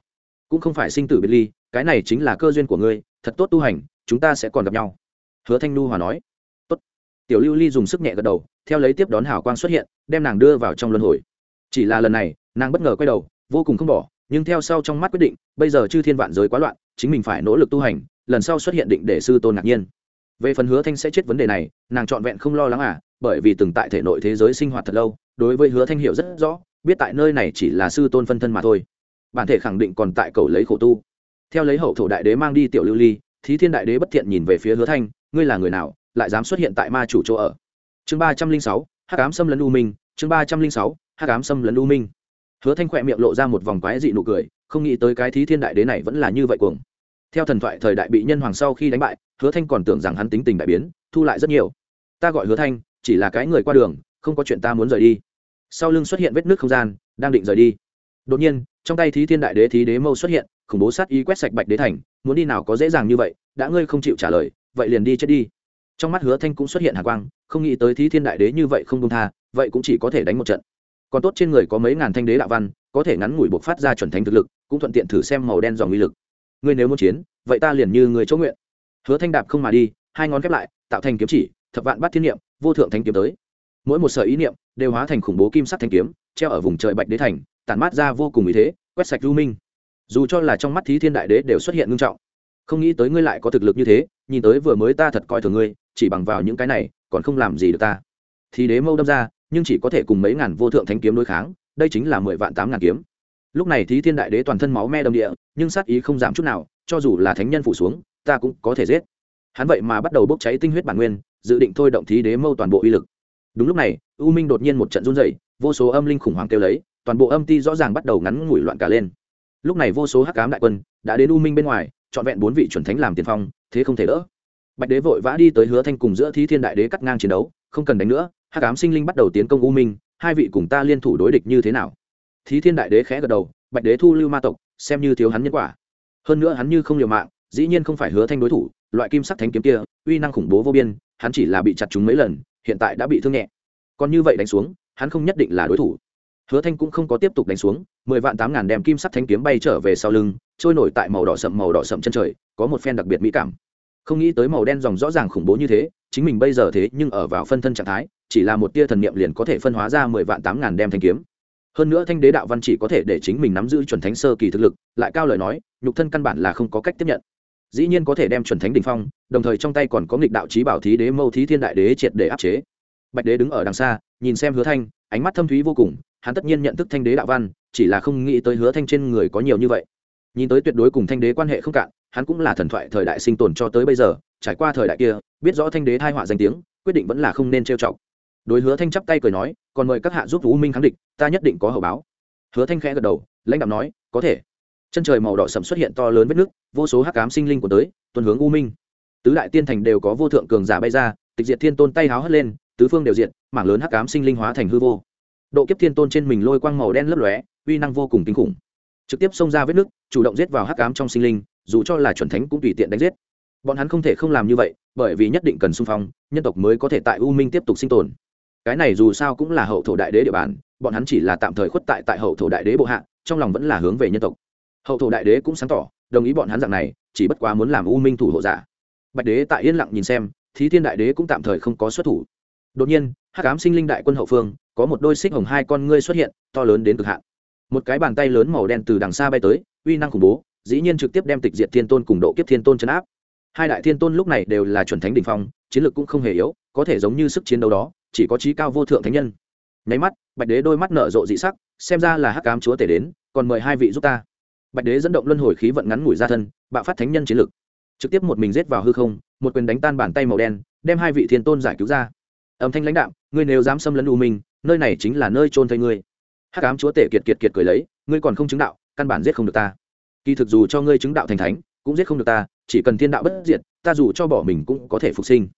S1: Cũng không phải sinh tử biệt ly, cái này chính là cơ duyên của ngươi, thật tốt tu hành, chúng ta sẽ còn gặp nhau. Hứa thanh nu hòa nói. Tốt. Tiểu lưu ly dùng sức nhẹ gật đầu, theo lấy tiếp đón hào quang xuất hiện, đem nàng đưa vào trong luân hồi. Chỉ là lần này, nàng bất ngờ quay đầu, vô cùng không bỏ nhưng theo sau trong mắt quyết định, bây giờ chư thiên vạn giới quá loạn, chính mình phải nỗ lực tu hành, lần sau xuất hiện định để sư tôn ngạc nhiên. Về phần hứa thanh sẽ chết vấn đề này, nàng trọn vẹn không lo lắng à bởi vì từng tại thể nội thế giới sinh hoạt thật lâu, đối với hứa thanh hiểu rất rõ, biết tại nơi này chỉ là sư tôn phân thân mà thôi. Bản thể khẳng định còn tại cầu lấy khổ tu. Theo lấy hậu thổ đại đế mang đi tiểu lưu ly, thí thiên đại đế bất thiện nhìn về phía hứa thanh, ngươi là người nào, lại dám xuất hiện tại ma chủ chỗ ở? Chương ba trăm linh sáu, hắc ám xâm lấn u minh, chương ba trăm linh sáu, hắc ám xâm lấn u minh hứa thanh khỏe miệng lộ ra một vòng quái dị nụ cười, không nghĩ tới cái thí thiên đại đế này vẫn là như vậy cuồng. Theo thần thoại thời đại bị nhân hoàng sau khi đánh bại, hứa thanh còn tưởng rằng hắn tính tình đại biến, thu lại rất nhiều. Ta gọi hứa thanh, chỉ là cái người qua đường, không có chuyện ta muốn rời đi. Sau lưng xuất hiện vết nước không gian, đang định rời đi. Đột nhiên, trong tay thí thiên đại đế thí đế mâu xuất hiện, khủng bố sát ý quét sạch bạch đế thành, muốn đi nào có dễ dàng như vậy, đã ngươi không chịu trả lời, vậy liền đi chết đi. Trong mắt hứa thanh cũng xuất hiện hạ quang, không nghĩ tới thí thiên đại đế như vậy không công tha, vậy cũng chỉ có thể đánh một trận còn tốt trên người có mấy ngàn thanh đế đạo văn, có thể ngắn ngủi buộc phát ra chuẩn thánh thực lực, cũng thuận tiện thử xem màu đen dòng uy lực. Ngươi nếu muốn chiến, vậy ta liền như người chỗ nguyện. Hứa thanh đạp không mà đi, hai ngón khép lại, tạo thành kiếm chỉ, thập vạn bắt thiên niệm, vô thượng thanh kiếm tới. Mỗi một sở ý niệm đều hóa thành khủng bố kim sắc thanh kiếm, treo ở vùng trời bạch đế thành, tản mát ra vô cùng ý thế, quét sạch lưu minh. Dù cho là trong mắt thí thiên đại đế đều xuất hiện ngưng trọng, không nghĩ tới ngươi lại có thực lực như thế, nhìn tới vừa mới ta thật coi thường ngươi, chỉ bằng vào những cái này, còn không làm gì được ta. Thì đế mâu đâm ra nhưng chỉ có thể cùng mấy ngàn vô thượng thánh kiếm đối kháng, đây chính là mười vạn tám ngàn kiếm. Lúc này thí thiên đại đế toàn thân máu me đầm địa, nhưng sát ý không giảm chút nào, cho dù là thánh nhân phủ xuống, ta cũng có thể giết. Hắn vậy mà bắt đầu bốc cháy tinh huyết bản nguyên, dự định thôi động thí đế mâu toàn bộ uy lực. Đúng lúc này, u minh đột nhiên một trận run dày vô số âm linh khủng hoảng kêu lấy, toàn bộ âm ti rõ ràng bắt đầu ngắn ngủi loạn cả lên. Lúc này vô số hắc cám đại quân đã đến u minh bên ngoài, trọn vẹn bốn vị chuẩn thánh làm tiền phong, thế không thể đỡ bạch đế vội vã đi tới hứa thanh cùng giữa thí thiên đại đế cắt ngang chiến đấu, không cần đánh nữa, hắc ám sinh linh bắt đầu tiến công u minh, hai vị cùng ta liên thủ đối địch như thế nào? Thí thiên đại đế khẽ gật đầu, bạch đế thu lưu ma tộc, xem như thiếu hắn nhân quả. Hơn nữa hắn như không liều mạng, dĩ nhiên không phải hứa thanh đối thủ, loại kim sắc thánh kiếm kia, uy năng khủng bố vô biên, hắn chỉ là bị chặt chúng mấy lần, hiện tại đã bị thương nhẹ. Còn như vậy đánh xuống, hắn không nhất định là đối thủ. Hứa thanh cũng không có tiếp tục đánh xuống, mười vạn tám ngàn đem kim sắc thánh kiếm bay trở về sau lưng, trôi nổi tại màu đỏ sậm màu đỏ sậm chân trời, có một phen đặc biệt mỹ cảm không nghĩ tới màu đen dòng rõ ràng khủng bố như thế, chính mình bây giờ thế nhưng ở vào phân thân trạng thái, chỉ là một tia thần niệm liền có thể phân hóa ra mười vạn tám ngàn đem thanh kiếm. Hơn nữa thanh đế đạo văn chỉ có thể để chính mình nắm giữ chuẩn thánh sơ kỳ thực lực, lại cao lời nói, nhục thân căn bản là không có cách tiếp nhận. Dĩ nhiên có thể đem chuẩn thánh đ ỉ n h phong, đồng thời trong tay còn có nghịch đạo trí bảo thí đế, mâu thí thiên đại đế triệt để áp chế. Bạch đế đứng ở đằng xa, nhìn xem hứa thanh, ánh mắt thâm thúy vô cùng, hắn tất nhiên nhận thức thanh đế đạo văn, chỉ là không nghĩ tới hứa thanh trên người có nhiều như vậy nhìn tới tuyệt đối cùng thanh đế quan hệ không cạn, hắn cũng là thần thoại thời đại sinh tồn cho tới bây giờ, trải qua thời đại kia, biết rõ thanh đế thai họa danh tiếng, quyết định vẫn là không nên trêu chọc. Đối hứa thanh chắp tay cười nói, còn mời các hạ giúp u minh kháng địch, ta nhất định có hậu báo. Hứa thanh khẽ gật đầu, lãnh đạo nói, có thể. Chân trời màu đỏ sầm xuất hiện to lớn vết nước, vô số hắc ám sinh linh của tới, tuần hướng u minh. Tứ đại tiên thành đều có vô thượng cường giả bay ra, tịch diệt thiên tôn tay háo hất lên, tứ phương đều diện mảng lớn hắc ám sinh linh hóa thành hư vô. Độ kiếp thiên tôn trên mình lôi quang màu đen lấp lóe, uy năng vô cùng kinh khủng trực tiếp xông ra vết nước, chủ động giết vào hắc ám trong sinh linh, dù cho là chuẩn thánh cũng tùy tiện đánh giết. Bọn hắn không thể không làm như vậy, bởi vì nhất định cần xung phong, nhân tộc mới có thể tại u minh tiếp tục sinh tồn. Cái này dù sao cũng là hậu thổ đại đế địa bàn, bọn hắn chỉ là tạm thời khuất tại tại hậu thổ đại đế bộ hạ, trong lòng vẫn là hướng về nhân tộc. Hậu thổ đại đế cũng sáng tỏ, đồng ý bọn hắn dạng này, chỉ bất quá muốn làm u minh thủ hộ giả. Bạch đế tại yên lặng nhìn xem, thí thiên đại đế cũng tạm thời không có xuất thủ. Đột nhiên, hắc ám sinh linh đại quân hậu phương, có một đôi xích hồng hai con ngươi xuất hiện, to lớn đến cực hạn một cái bàn tay lớn màu đen từ đằng xa bay tới, uy năng khủng bố, dĩ nhiên trực tiếp đem tịch diệt thiên tôn cùng độ kiếp thiên tôn chấn áp. Hai đại thiên tôn lúc này đều là chuẩn thánh đ ỉ n h phong, chiến lược cũng không hề yếu, có thể giống như sức chiến đấu đó, chỉ có trí cao vô thượng thánh nhân. Nháy mắt, bạch đế đôi mắt nở rộ dị sắc, xem ra là hắc cám chúa tể đến, còn mời hai vị giúp ta. Bạch đế dẫn động luân hồi khí vận ngắn ngủi ra thân, bạo phát thánh nhân chiến lược trực tiếp một mình rết vào hư không, một quyền đánh tan bàn tay màu đen, đem hai vị thiên tôn giải cứu ra. Âm thanh lãnh đạo ngươi nếu dám xâm lấn u minh, nơi này chính là nơi trôn thây ngươi hắc Ám chúa tể kiệt kiệt kiệt cười lấy, ngươi còn không chứng đạo, căn bản giết không được ta. Kỳ thực dù cho ngươi chứng đạo thành thánh, cũng giết không được ta, chỉ cần thiên đạo bất diệt, ta dù cho bỏ mình cũng có thể phục sinh.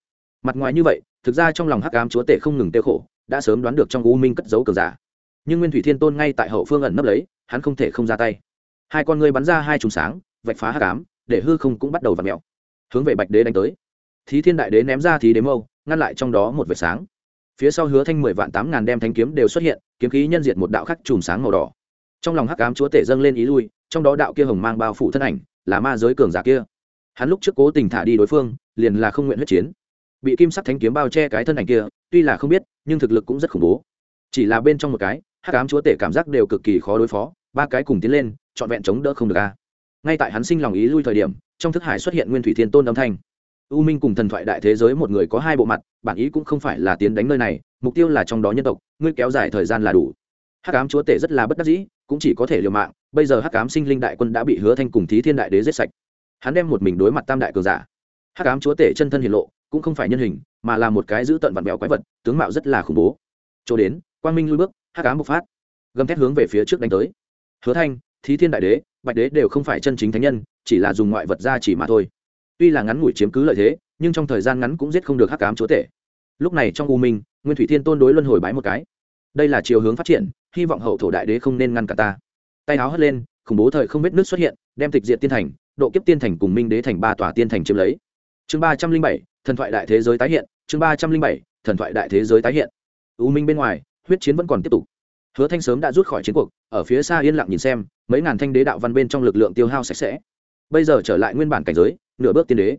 S1: Mặt ngoài như vậy, thực ra trong lòng hắc ám chúa tể không ngừng tiêu khổ, đã sớm đoán được trong u minh cất giấu cờ giả. Nhưng nguyên thủy thiên tôn ngay tại hậu phương ẩn nấp lấy, hắn không thể không ra tay. Hai con ngươi bắn ra hai trùng sáng, vạch phá hắc ám, để hư không cũng bắt đầu v ặ mẹo hướng về bạch đế đánh tới. Thí thiên đại đế ném ra thí đế mâu, ngăn lại trong đó một vệt sáng phía sau hứa thanh mười vạn tám ngàn đem thanh kiếm đều xuất hiện, kiếm khí nhân diện một đạo khắc chùm sáng màu đỏ. Trong lòng hắc ám chúa tể dâng lên ý lui, trong đó đạo kia hồng mang bao phủ thân ảnh, là ma giới cường giả kia. Hắn lúc trước cố tình thả đi đối phương, liền là không nguyện huyết chiến. Bị kim sắc thánh kiếm bao che cái thân ảnh kia, tuy là không biết, nhưng thực lực cũng rất khủng bố. Chỉ là bên trong một cái, hắc ám chúa tể cảm giác đều cực kỳ khó đối phó, ba cái cùng tiến lên, trọn vẹn chống đỡ không được a. Ngay tại hắn sinh lòng ý lui thời điểm, trong thức hải xuất hiện nguyên thủy thiên tôn âm thanh u minh cùng thần thoại đại thế giới một người có hai bộ mặt, bản ý cũng không phải là tiến đánh nơi này, mục tiêu là trong đó nhân tộc, ngươi kéo dài thời gian là đủ. Hắc ám chúa tể rất là bất đắc dĩ, cũng chỉ có thể liều mạng, bây giờ hắc ám sinh linh đại quân đã bị hứa thanh cùng thí thiên đại đế giết sạch. Hắn đem một mình đối mặt tam đại cường giả. Hắc ám chúa tể chân thân hiển lộ, cũng không phải nhân hình, mà là một cái giữ tận vặn vẹo quái vật, tướng mạo rất là khủng bố. Chỗ đến, quang minh lui bước, hắc ám bộc phát. Gầm thét hướng về phía trước đánh tới. Hứa thanh, thí thiên đại đế, bạch đế đều không phải chân chính thánh nhân, chỉ là dùng ngoại vật ra chỉ mà thôi tuy là ngắn ngủi chiếm cứ lợi thế, nhưng trong thời gian ngắn cũng giết không được hắc ám chúa tể. Lúc này trong u minh, nguyên thủy thiên tôn đối luân hồi bái một cái. Đây là chiều hướng phát triển, hy vọng hậu thổ đại đế không nên ngăn cả ta. Tay áo hất lên, khủng bố thời không biết nước xuất hiện, đem tịch diện tiên thành, độ kiếp tiên thành cùng minh đế thành ba tòa tiên thành chiếm lấy. Chương ba trăm linh bảy, thần thoại đại thế giới tái hiện, chương ba trăm linh bảy, thần thoại đại thế giới tái hiện. U minh bên ngoài, huyết chiến vẫn còn tiếp tục. Hứa thanh sớm đã rút khỏi chiến cuộc, ở phía xa yên lặng nhìn xem, mấy ngàn thanh đế đạo văn bên trong lực lượng tiêu hao sạch sẽ bây giờ trở lại nguyên bản cảnh giới, nửa bước tiên đế.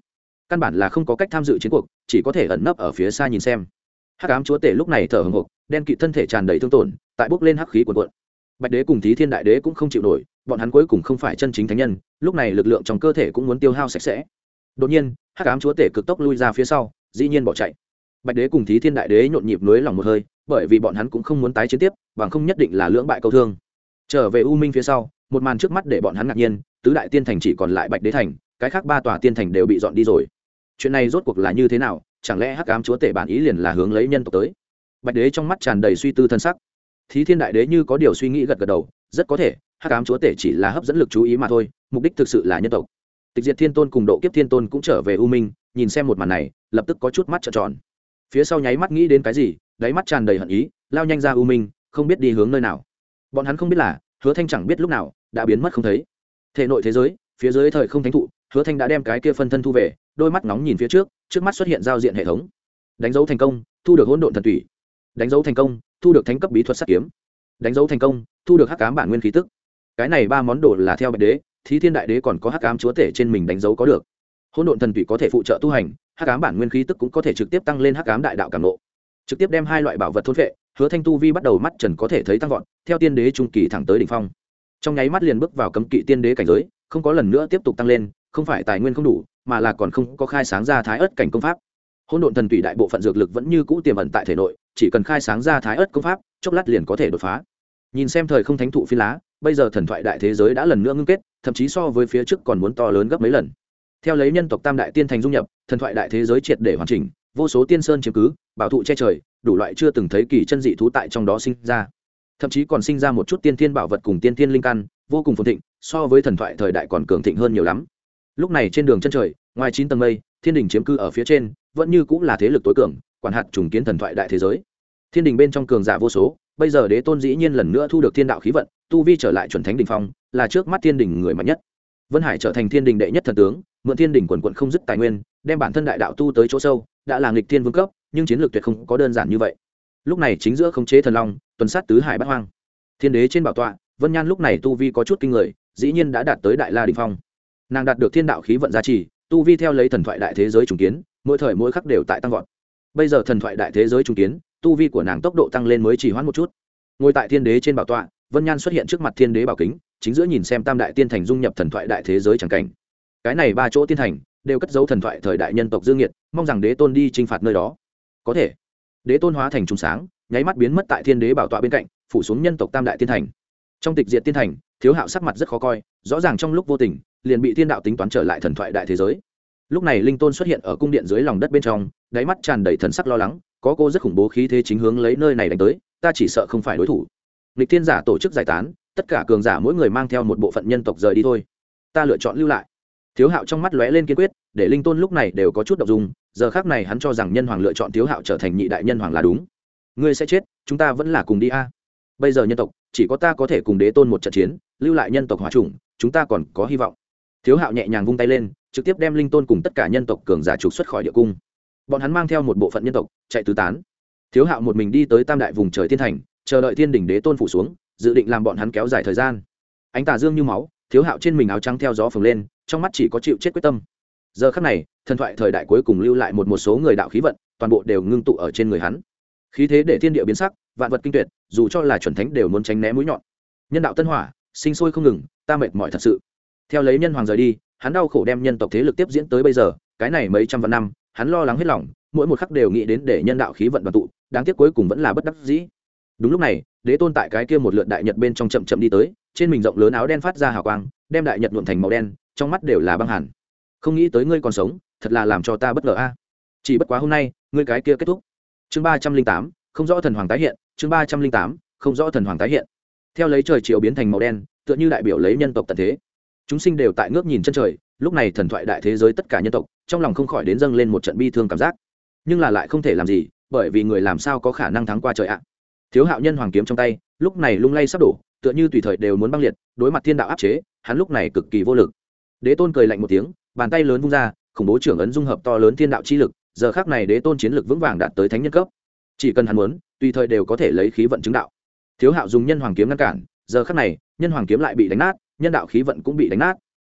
S1: Căn bản là không có cách tham dự chiến cuộc, chỉ có thể ẩn nấp ở phía xa nhìn xem. Hắc ám chúa tể lúc này thở hồng hộc, đen kịt thân thể tràn đầy thương tổn, tại bốc lên hắc khí cuồn cuộn. Bạch đế cùng thí thiên đại đế cũng không chịu nổi, bọn hắn cuối cùng không phải chân chính thánh nhân, lúc này lực lượng trong cơ thể cũng muốn tiêu hao sạch sẽ. Đột nhiên, hắc ám chúa tể cực tốc lui ra phía sau, dĩ nhiên bỏ chạy. Bạch đế cùng thí thiên đại đế nhộn nhịp nối lòng một hơi, bởi vì bọn hắn cũng không muốn tái chiến tiếp, bằng không nhất định là lưỡng bại câu thương. Trở về u minh phía sau, một màn trước mắt để bọn hắn ngạc nhiên tứ đại tiên thành chỉ còn lại bạch đế thành, cái khác ba tòa tiên thành đều bị dọn đi rồi. Chuyện này rốt cuộc là như thế nào? Chẳng lẽ hắc ám chúa tể bản ý liền là hướng lấy nhân tộc tới? Bạch đế trong mắt tràn đầy suy tư thân sắc. Thí thiên đại đế như có điều suy nghĩ gật gật đầu, rất có thể, hắc ám chúa tể chỉ là hấp dẫn lực chú ý mà thôi, mục đích thực sự là nhân tộc. Tịch diệt thiên tôn cùng độ kiếp thiên tôn cũng trở về u minh, nhìn xem một màn này, lập tức có chút mắt trợn tròn. Phía sau nháy mắt nghĩ đến cái gì, đáy mắt tràn đầy hận ý, lao nhanh ra u minh, không biết đi hướng nơi nào. Bọn hắn không biết là, hứa thanh chẳng biết lúc nào, đã biến mất không thấy thể nội thế giới, phía dưới thời không thánh thụ, hứa thanh đã đem cái kia phân thân thu về, đôi mắt nóng nhìn phía trước trước mắt xuất hiện giao diện hệ thống. Đánh dấu thành công, thu được hỗn độn thần thủy đánh dấu thành công, thu được thánh cấp bí thuật sắt kiếm. Đánh dấu thành công, thu được hắc cám bản nguyên khí tức. Cái này ba món đồ là theo bạch đế, thí thiên đại đế còn có hắc cám chúa tể trên mình đánh dấu có được. Hỗn độn thần thủy có thể phụ trợ tu hành, hắc cám bản nguyên khí tức cũng có thể trực tiếp tăng lên hắc cám đại đạo cảm nộ trực tiếp đem hai loại bảo vật thôn vệ hứa thanh tu vi bắt đầu mắt trần có thể thấy tăng vọt, theo tiên đế trung kỳ thẳng tới đỉnh phong trong nháy mắt liền bước vào cấm kỵ tiên đế cảnh giới, không có lần nữa tiếp tục tăng lên, không phải tài nguyên không đủ, mà là còn không có khai sáng ra thái ớt cảnh công pháp. Hỗn độn thần tủy đại bộ phận dược lực vẫn như cũ tiềm ẩn tại thể nội, chỉ cần khai sáng ra thái ớt công pháp, chốc lát liền có thể đột phá. Nhìn xem thời không thánh thụ phi lá, bây giờ thần thoại đại thế giới đã lần nữa ngưng kết, thậm chí so với phía trước còn muốn to lớn gấp mấy lần. Theo lấy nhân tộc tam đại tiên thành dung nhập, thần thoại đại thế giới triệt để hoàn chỉnh, vô số tiên sơn chiếm cứ, bảo thụ che trời, đủ loại chưa từng thấy kỳ chân dị thú tại trong đó sinh ra thậm chí còn sinh ra một chút tiên thiên bảo vật cùng tiên thiên linh căn, vô cùng phồn thịnh, so với thần thoại thời đại còn cường thịnh hơn nhiều lắm. Lúc này trên đường chân trời, ngoài chín tầng mây, thiên đình chiếm cư ở phía trên, vẫn như cũng là thế lực tối cường, quản hạt trùng kiến thần thoại đại thế giới. Thiên đình bên trong cường giả vô số, bây giờ đế tôn dĩ nhiên lần nữa thu được thiên đạo khí vận, tu vi trở lại chuẩn thánh đình phong, là trước mắt thiên đình người mạnh nhất. Vân hải trở thành thiên đình đệ nhất thần tướng, mượn thiên đình quần quận không dứt tài nguyên, đem bản thân đại đạo tu tới chỗ sâu, đã là nghịch thiên vương cấp, nhưng chiến lược tuyệt không có đơn giản như vậy. Lúc này chính giữa khống chế thần long tuần sát tứ hải bát hoang. Thiên đế trên bảo tọa, vân nhan lúc này tu vi có chút kinh người, dĩ nhiên đã đạt tới đại la đình phong. Nàng đạt được thiên đạo khí vận gia trì, tu vi theo lấy thần thoại đại thế giới trùng kiến, mỗi thời mỗi khắc đều tại tăng vọt. Bây giờ thần thoại đại thế giới trùng kiến, tu vi của nàng tốc độ tăng lên mới chỉ hoãn một chút. Ngồi tại thiên đế trên bảo tọa, vân nhan xuất hiện trước mặt thiên đế bảo kính, chính giữa nhìn xem tam đại tiên thành dung nhập thần thoại đại thế giới c cảnh. Cái này ba chỗ tiên thành đều cất dấu thần thoại thời đại nhân tộc dương nhiệt mong rằng đế tôn đi t r i n h phạt nơi đó. Có thể, đế tôn hóa thành trùng sáng nháy mắt biến mất tại thiên đế bảo tọa bên cạnh, phủ xuống nhân tộc tam đại tiên thành. Trong tịch diệt tiên thành, thiếu hạo sắc mặt rất khó coi, rõ ràng trong lúc vô tình, liền bị thiên đạo tính toán trở lại thần thoại đại thế giới. Lúc này linh tôn xuất hiện ở cung điện dưới lòng đất bên trong, đáy mắt tràn đầy thần sắc lo lắng, có cô rất khủng bố khí thế chính hướng lấy nơi này đánh tới, ta chỉ sợ không phải đối thủ. Lịch thiên giả tổ chức giải tán, tất cả cường giả mỗi người mang theo một bộ phận nhân tộc rời đi thôi. Ta lựa chọn lưu lại. Thiếu hạo trong mắt lóe lên kiên quyết, để linh tôn lúc này đều có chút đ ộ n g dùng giờ khác này hắn cho rằng nhân hoàng lựa chọn thiếu hạo trở thành nhị đại nhân hoàng là đúng ngươi sẽ chết, chúng ta vẫn là cùng đi a. Bây giờ nhân tộc, chỉ có ta có thể cùng đế tôn một trận chiến, lưu lại nhân tộc hòa trùng chúng ta còn có hy vọng. Thiếu hạo nhẹ nhàng vung tay lên, trực tiếp đem linh tôn cùng tất cả nhân tộc cường giả trục xuất khỏi địa cung. Bọn hắn mang theo một bộ phận nhân tộc, chạy tứ tán. Thiếu hạo một mình đi tới tam đại vùng trời thiên thành, chờ đợi thiên đỉnh đế tôn phủ xuống, dự định làm bọn hắn kéo dài thời gian. Ánh tà dương như máu, thiếu hạo trên mình áo trắng theo gió phừng lên, trong mắt chỉ có chịu chết quyết tâm. Giờ khắc này, thần thoại thời đại cuối cùng lưu lại một một số người đạo khí vận, toàn bộ đều ngưng tụ ở trên người hắn khí thế để thiên địa biến sắc, vạn vật kinh tuyệt, dù cho là chuẩn thánh đều muốn tránh né mũi nhọn. Nhân đạo tân hỏa, sinh sôi không ngừng, ta mệt mỏi thật sự. Theo lấy nhân hoàng rời đi, hắn đau khổ đem nhân tộc thế lực tiếp diễn tới bây giờ, cái này mấy trăm vạn năm, hắn lo lắng hết lòng, mỗi một khắc đều nghĩ đến để nhân đạo khí vận đoàn tụ, đáng tiếc cuối cùng vẫn là bất đắc dĩ. Đúng lúc này, đế tôn tại cái kia một lượt đại nhật bên trong chậm chậm đi tới, trên mình rộng lớn áo đen phát ra hào quang, đem đại nhật nhuộm thành màu đen, trong mắt đều là băng hẳn không nghĩ tới ngươi còn sống, thật là làm cho ta bất ngờ a. Chỉ bất quá hôm nay, ngươi cái kia kết thúc chương ba trăm linh tám, không rõ thần hoàng tái hiện, chương ba trăm linh tám, không rõ thần hoàng tái hiện. Theo lấy trời chiều biến thành màu đen, tựa như đại biểu lấy nhân tộc tận thế. Chúng sinh đều tại ngước nhìn chân trời, lúc này thần thoại đại thế giới tất cả nhân tộc, trong lòng không khỏi đến dâng lên một trận bi thương cảm giác. Nhưng là lại không thể làm gì, bởi vì người làm sao có khả năng thắng qua trời ạ? Thiếu hạo nhân hoàng kiếm trong tay, lúc này lung lay sắp đổ, tựa như tùy thời đều muốn băng liệt, đối mặt thiên đạo áp chế, hắn lúc này cực kỳ vô lực. Đế tôn cười lạnh một tiếng, bàn tay lớn vung ra, khủng bố trưởng ấn dung hợp to lớn thiên đạo chi lực giờ khác này đế tôn chiến lực vững vàng đạt tới thánh nhân cấp. Chỉ cần hắn muốn, tùy thời đều có thể lấy khí vận chứng đạo. Thiếu hạo dùng nhân hoàng kiếm ngăn cản, giờ khác này, nhân hoàng kiếm lại bị đánh nát, nhân đạo khí vận cũng bị đánh nát.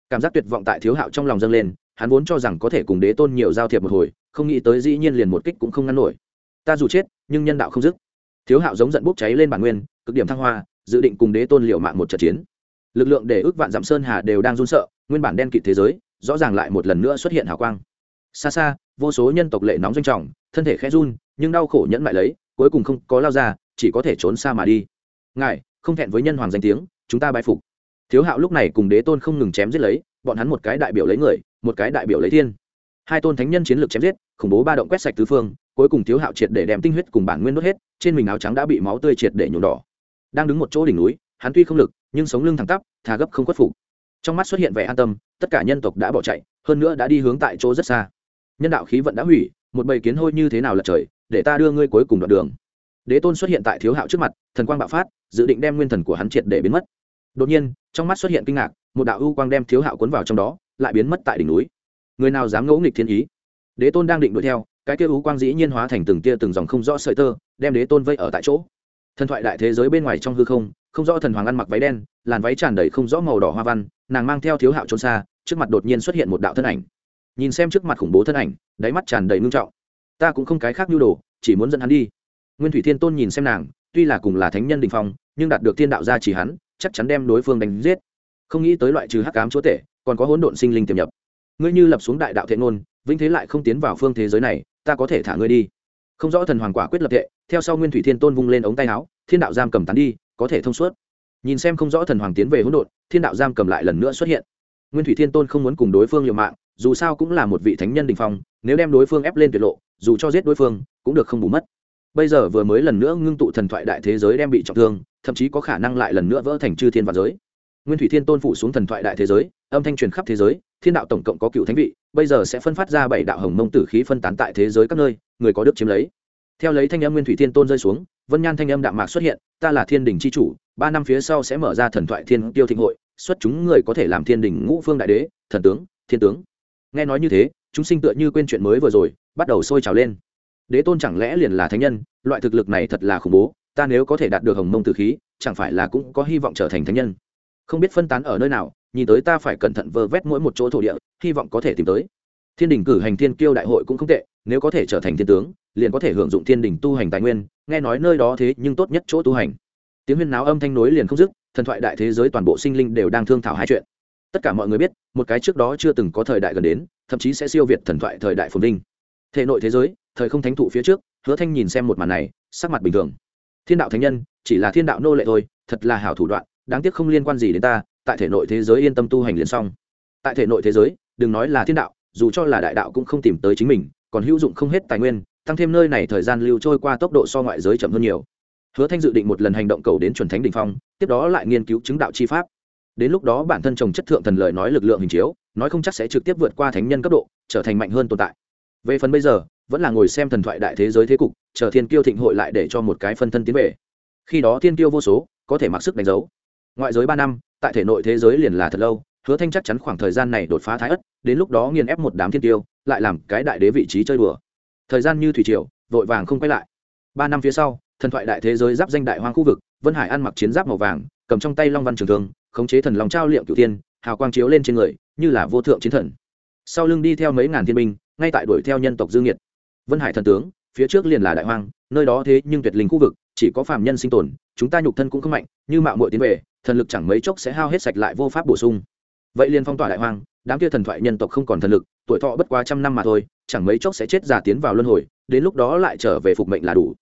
S1: Cảm giác tuyệt vọng tại thiếu hạo trong lòng dâng lên, hắn vốn cho rằng có thể cùng đế tôn nhiều giao thiệp một hồi, không nghĩ tới dĩ nhiên liền một kích cũng không ngăn nổi. Ta dù chết, nhưng nhân đạo không dứt. Thiếu hạo giống giận bốc cháy lên bản nguyên, cực điểm thăng hoa, dự định cùng đế tôn liệu mạng một trận chiến. Lực lượng để ước vạn dặm sơn hà đều đang run sợ, nguyên bản đen kịt thế giới, rõ ràng lại một lần nữa xuất hiện hào quang. Xa xa vô số nhân tộc lệ nóng doanh trọng, thân thể khẽ run, nhưng đau khổ nhẫn mại lấy, cuối cùng không có lao ra, chỉ có thể trốn xa mà đi. Ngài, không thẹn với nhân hoàng danh tiếng, chúng ta bái phục. Thiếu hạo lúc này cùng đế tôn không ngừng chém giết lấy, bọn hắn một cái đại biểu lấy người, một cái đại biểu lấy thiên. Hai tôn thánh nhân chiến lược chém giết, khủng bố ba động quét sạch tứ phương, cuối cùng thiếu hạo triệt để đem tinh huyết cùng bản nguyên đốt hết, trên mình áo trắng đã bị máu tươi triệt để nhuộm đỏ. Đang đứng một chỗ đỉnh núi, hắn tuy không lực, nhưng sống lưng thẳng tắp, thà gấp không khuất phục. Trong mắt xuất hiện vẻ an tâm, tất cả nhân tộc đã bỏ chạy, hơn nữa đã đi hướng tại chỗ rất xa nhân đạo khí vận đã hủy, một bầy kiến hôi như thế nào là trời, để ta đưa ngươi cuối cùng đoạn đường. Đế tôn xuất hiện tại thiếu hạo trước mặt, thần quang bạo phát, dự định đem nguyên thần của hắn triệt để biến mất. Đột nhiên, trong mắt xuất hiện kinh ngạc, một đạo ưu quang đem thiếu hạo cuốn vào trong đó, lại biến mất tại đỉnh núi. Người nào dám ngẫu nghịch thiên ý? Đế tôn đang định đuổi theo, cái kia ưu quang dĩ nhiên hóa thành từng tia từng dòng không rõ sợi tơ, đem đế tôn vây ở tại chỗ. Thần thoại đại thế giới bên ngoài trong hư không không rõ thần hoàng ăn mặc váy đen, làn váy tràn đầy không rõ màu đỏ hoa văn, nàng mang theo thiếu hạo trốn xa, trước mặt đột nhiên xuất hiện một đạo thân ảnh nhìn xem trước mặt khủng bố thân ảnh, đáy mắt tràn đầy ngưng trọng. Ta cũng không cái khác nhu đồ, chỉ muốn dẫn hắn đi. Nguyên thủy thiên tôn nhìn xem nàng, tuy là cùng là thánh nhân đình phong, nhưng đạt được thiên đạo gia chỉ hắn, chắc chắn đem đối phương đánh giết. Không nghĩ tới loại trừ hắc cám chúa tể, còn có hỗn độn sinh linh tiềm nhập. Ngươi như lập xuống đại đạo thiện ngôn, vĩnh thế lại không tiến vào phương thế giới này, ta có thể thả ngươi đi. Không rõ thần hoàng quả quyết lập tệ theo sau nguyên thủy thiên tôn vung lên ống tay áo, thiên đạo giam cầm tán đi, có thể thông suốt. Nhìn xem không rõ thần hoàng tiến về hỗn độn, thiên đạo giam cầm lại lần nữa xuất hiện. Nguyên thủy thiên tôn không muốn cùng đối phương liều mạng dù sao cũng là một vị thánh nhân đình phong, nếu đem đối phương ép lên tuyệt lộ, dù cho giết đối phương, cũng được không bù mất. Bây giờ vừa mới lần nữa ngưng tụ thần thoại đại thế giới đem bị trọng thương, thậm chí có khả năng lại lần nữa vỡ thành chư thiên và giới. Nguyên thủy thiên tôn phủ xuống thần thoại đại thế giới, âm thanh truyền khắp thế giới, thiên đạo tổng cộng có cựu thánh vị, bây giờ sẽ phân phát ra bảy đạo hồng mông tử khí phân tán tại thế giới các nơi, người có đức chiếm lấy. Theo lấy thanh âm nguyên thủy thiên tôn rơi xuống, vân nhan thanh âm đạm mạc xuất hiện, ta là thiên đình c h i chủ, ba năm phía sau sẽ mở ra thần thoại thiên tiêu thịnh hội, xuất chúng người có thể làm thiên đình ngũ phương đại đế, thần tướng, thiên tướng nghe nói như thế, chúng sinh tựa như quên chuyện mới vừa rồi, bắt đầu sôi trào lên. Đế tôn chẳng lẽ liền là thánh nhân? Loại thực lực này thật là khủng bố, ta nếu có thể đạt được hồng mông tử khí, chẳng phải là cũng có hy vọng trở thành thánh nhân? Không biết phân tán ở nơi nào, nhìn tới ta phải cẩn thận vơ vét mỗi một chỗ thổ địa, hy vọng có thể tìm tới. Thiên đình cử hành thiên kiêu đại hội cũng không tệ, nếu có thể trở thành thiên tướng, liền có thể hưởng dụng thiên đình tu hành tài nguyên, nghe nói nơi đó thế nhưng tốt nhất chỗ tu hành. Tiếng huyên náo âm thanh nối liền không dứt, thần thoại đại thế giới toàn bộ sinh linh đều đang thương thảo hai chuyện tất cả mọi người biết, một cái trước đó chưa từng có thời đại gần đến, thậm chí sẽ siêu việt thần thoại thời đại phồn vinh. Thể nội thế giới, thời không thánh thụ phía trước, hứa thanh nhìn xem một màn này, sắc mặt bình thường. Thiên đạo thánh nhân, chỉ là thiên đạo nô lệ thôi, thật là hảo thủ đoạn, đáng tiếc không liên quan gì đến ta, tại thể nội thế giới yên tâm tu hành liền xong. Tại thể nội thế giới, đừng nói là thiên đạo, dù cho là đại đạo cũng không tìm tới chính mình, còn hữu dụng không hết tài nguyên, tăng thêm nơi này thời gian lưu trôi qua tốc độ so ngoại giới chậm hơn nhiều. Hứa thanh dự định một lần hành động cầu đến chuẩn thánh đỉnh phong, tiếp đó lại nghiên cứu chứng đạo chi pháp đến lúc đó bản thân chồng chất thượng thần lời nói lực lượng hình chiếu, nói không chắc sẽ trực tiếp vượt qua thánh nhân cấp độ, trở thành mạnh hơn tồn tại. Về phần bây giờ, vẫn là ngồi xem thần thoại đại thế giới thế cục, chờ thiên kiêu thịnh hội lại để cho một cái phân thân tiến về. Khi đó thiên kiêu vô số, có thể mặc sức đánh dấu. Ngoại giới ba năm, tại thể nội thế giới liền là thật lâu, hứa thanh chắc chắn khoảng thời gian này đột phá thái ất, đến lúc đó nghiền ép một đám thiên tiêu lại làm cái đại đế vị trí chơi đùa. Thời gian như thủy triều, vội vàng không quay lại. Ba năm phía sau, thần thoại đại thế giới giáp danh đại hoang khu vực, vân hải ăn mặc chiến giáp màu vàng, cầm trong tay long văn trường thương khống chế thần lòng trao liệm cửu tiên hào quang chiếu lên trên người, như là vô thượng chiến thần. Sau lưng đi theo mấy ngàn thiên binh, ngay tại đuổi theo nhân tộc dương nhiệt vân hải thần tướng, phía trước liền là đại hoang, nơi đó thế nhưng tuyệt linh khu vực, chỉ có phàm nhân sinh tồn, chúng ta nhục thân cũng không mạnh, như mạo muội tiến về, thần lực chẳng mấy chốc sẽ hao hết sạch lại vô pháp bổ sung. Vậy liền phong tỏa đại hoang, đám kia thần thoại nhân tộc không còn thần lực, tuổi thọ bất quá trăm năm mà thôi, chẳng mấy chốc sẽ chết già tiến vào luân hồi, đến lúc đó lại trở về phục mệnh là đủ.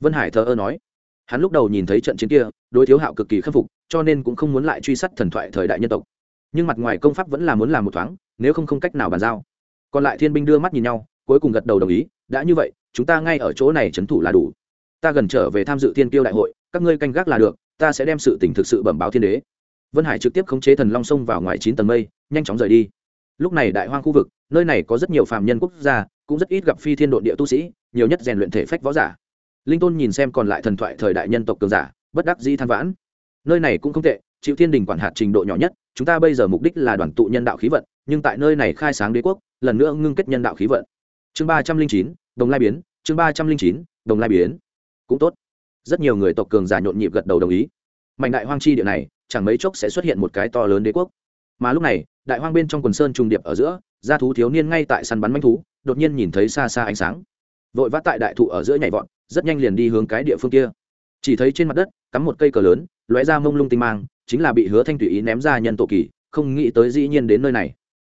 S1: Vân hải thờ ơ nói hắn lúc đầu nhìn thấy trận chiến kia, đối thiếu hạo cực kỳ khắc phục, cho nên cũng không muốn lại truy sát thần thoại thời đại nhân tộc. Nhưng mặt ngoài công pháp vẫn là muốn làm một thoáng, nếu không không cách nào bàn giao. Còn lại thiên binh đưa mắt nhìn nhau, cuối cùng gật đầu đồng ý, đã như vậy, chúng ta ngay ở chỗ này trấn thủ là đủ. Ta gần trở về tham dự thiên kiêu đại hội, các ngươi canh gác là được, ta sẽ đem sự tình thực sự bẩm báo thiên đế. Vân hải trực tiếp khống chế thần long sông vào ngoài chín tầng mây, nhanh chóng rời đi. Lúc này đại hoang khu vực, nơi này có rất nhiều phạm nhân quốc gia, cũng rất ít gặp phi thiên đ ộ địa tu sĩ, nhiều nhất rèn luyện thể phách võ giả linh tôn nhìn xem còn lại thần thoại thời đại nhân tộc cường giả, bất đắc dĩ than vãn. Nơi này cũng không tệ, chịu thiên đình quản hạt trình độ nhỏ nhất, chúng ta bây giờ mục đích là đoàn tụ nhân đạo khí vận, nhưng tại nơi này khai sáng đế quốc, lần nữa ngưng kết nhân đạo khí vận. Chương ba trăm linh chín, đồng lai biến, chương ba trăm linh chín, đồng lai biến. Cũng tốt. Rất nhiều người tộc cường giả nhộn nhịp gật đầu đồng ý. Mạnh đại hoang chi địa này, chẳng mấy chốc sẽ xuất hiện một cái to lớn đế quốc. Mà lúc này, đại hoang bên trong quần sơn trùng điệp ở giữa, gia thú thiếu niên ngay tại săn bắn manh thú, đột nhiên nhìn thấy xa xa ánh sáng vội vã tại đại thụ ở giữa nhảy vọt, rất nhanh liền đi hướng cái địa phương kia. Chỉ thấy trên mặt đất, cắm một cây cờ lớn, lóe ra mông lung tinh mang, chính là bị hứa thanh tùy ý ném ra nhân tổ kỳ, không nghĩ tới dĩ nhiên đến nơi này.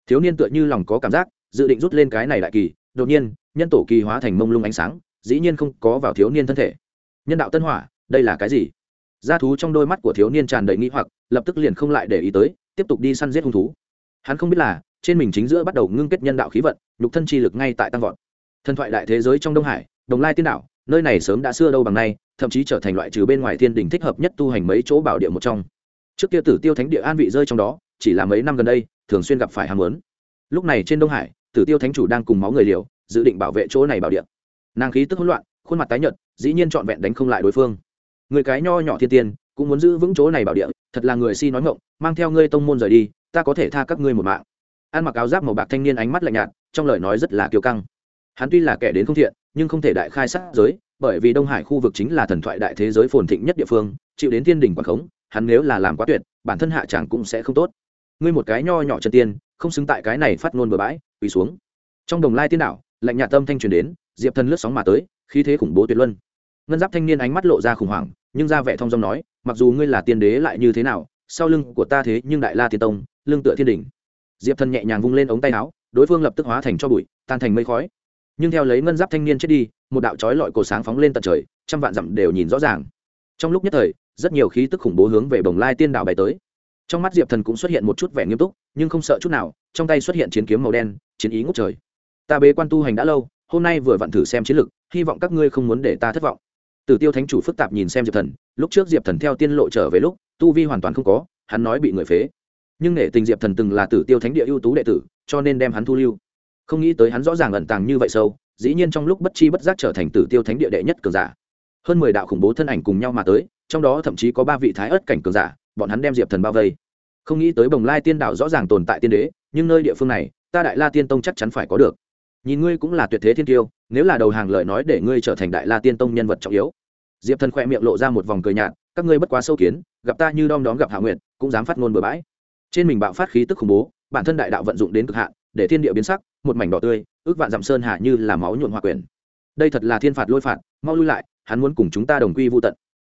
S1: Thiếu niên tựa như lòng có cảm giác, dự định rút lên cái này đại kỳ, đột nhiên, nhân tổ kỳ hóa thành mông lung ánh sáng, dĩ nhiên không có vào thiếu niên thân thể. Nhân đạo tân hỏa, đây là cái gì? G thú trong đôi mắt của thiếu niên tràn đầy nghĩ hoặc, lập tức liền không lại để ý tới, tiếp tục đi săn giết hung thú. Hắn không biết là, trên mình chính giữa bắt đầu ngưng kết nhân đạo khí vận, nhục thân chi lực ngay tại tăng vọt thần thoại đại thế giới trong đông hải, đồng lai tiên đảo, nơi này sớm đã xưa đâu bằng nay, thậm chí trở thành loại trừ bên ngoài thiên đình thích hợp nhất tu hành mấy chỗ bảo địa một trong. Trước kia tử tiêu thánh địa an vị rơi trong đó, chỉ là mấy năm gần đây, thường xuyên gặp phải ham muốn. Lúc này trên đông hải, tử tiêu thánh chủ đang cùng máu người liều, dự định bảo vệ chỗ này bảo địa. Nàng khí tức hỗn loạn, khuôn mặt tái nhợt, dĩ nhiên trọn vẹn đánh không lại đối phương. Người cái nho nhỏ thiên tiên, cũng muốn giữ vững chỗ này bảo địa, thật là người si nói ngộng mang theo ngươi tông môn rời đi, ta có thể tha các ngươi một mạng. Ăn mặc áo giáp màu bạc thanh niên ánh mắt lạnh nhạt, trong lời nói rất là kiêu căng hắn tuy là kẻ đến không thiện, nhưng không thể đại khai sát giới, bởi vì đông hải khu vực chính là thần thoại đại thế giới phồn thịnh nhất địa phương, chịu đến thiên đình quảng khống, hắn nếu là làm quá tuyệt, bản thân hạ chàng cũng sẽ không tốt. Ngươi một cái nho nhỏ chân tiên, không xứng tại cái này phát ngôn bừa bãi, quỳ xuống. Trong đồng lai tiên đảo, lạnh nhà tâm thanh truyền đến, diệp thần lướt sóng mà tới, khí thế khủng bố tuyệt luân. Ngân giáp thanh niên ánh mắt lộ ra khủng hoảng, nhưng ra vẻ thong dong nói, mặc dù ngươi là tiên đế lại như thế nào, sau lưng của ta thế nhưng đại la tiên tông, lưng tựa thiên đình diệp thần nhẹ nhàng vung lên ống tay áo, đối phương lập tức hóa thành cho bụi, tan thành mây khói nhưng theo lấy ngân giáp thanh niên chết đi, một đạo trói lọi cổ sáng phóng lên tận trời, trăm vạn dặm đều nhìn rõ ràng. Trong lúc nhất thời, rất nhiều khí tức khủng bố hướng về bồng lai tiên đảo bay tới. Trong mắt diệp thần cũng xuất hiện một chút vẻ nghiêm túc, nhưng không sợ chút nào, trong tay xuất hiện chiến kiếm màu đen, chiến ý ngốc trời. Ta bế quan tu hành đã lâu, hôm nay vừa vặn thử xem chiến lực, hy vọng các ngươi không muốn để ta thất vọng. Tử tiêu thánh chủ phức tạp nhìn xem diệp thần, lúc trước diệp thần theo tiên lộ trở về lúc, tu vi hoàn toàn không có, hắn nói bị người phế. Nhưng nể tình diệp thần từng là tử tiêu thánh địa ưu tú đệ tử, cho nên đem hắn thu lưu không nghĩ tới hắn rõ ràng ẩn tàng như vậy sâu, dĩ nhiên trong lúc bất chi bất giác trở thành tử tiêu thánh địa đệ nhất cường giả. Hơn mười đạo khủng bố thân ảnh cùng nhau mà tới, trong đó thậm chí có ba vị thái ớt cảnh cường giả, bọn hắn đem diệp thần bao vây. Không nghĩ tới bồng lai tiên đạo rõ ràng tồn tại tiên đế, nhưng nơi địa phương này, ta đại la tiên tông chắc chắn phải có được. Nhìn ngươi cũng là tuyệt thế thiên tiêu, nếu là đầu hàng lời nói để ngươi trở thành đại la tiên tông nhân vật trọng yếu. Diệp thần khoe miệng lộ ra một vòng cười nhạt, các ngươi bất quá sâu kiến, gặp ta như đom đóm gặp hạ nguyện cũng dám phát ngôn bừa bãi. Trên mình bạo phát khí tức khủng bố, bản thân đại đạo vận dụng đến cực hạn để thiên địa biến sắc, một mảnh đỏ tươi, ước vạn dặm sơn hạ như là máu nhuộn hòa quyền đây thật là thiên phạt lôi phạt, mau lui lại, hắn muốn cùng chúng ta đồng quy vô tận.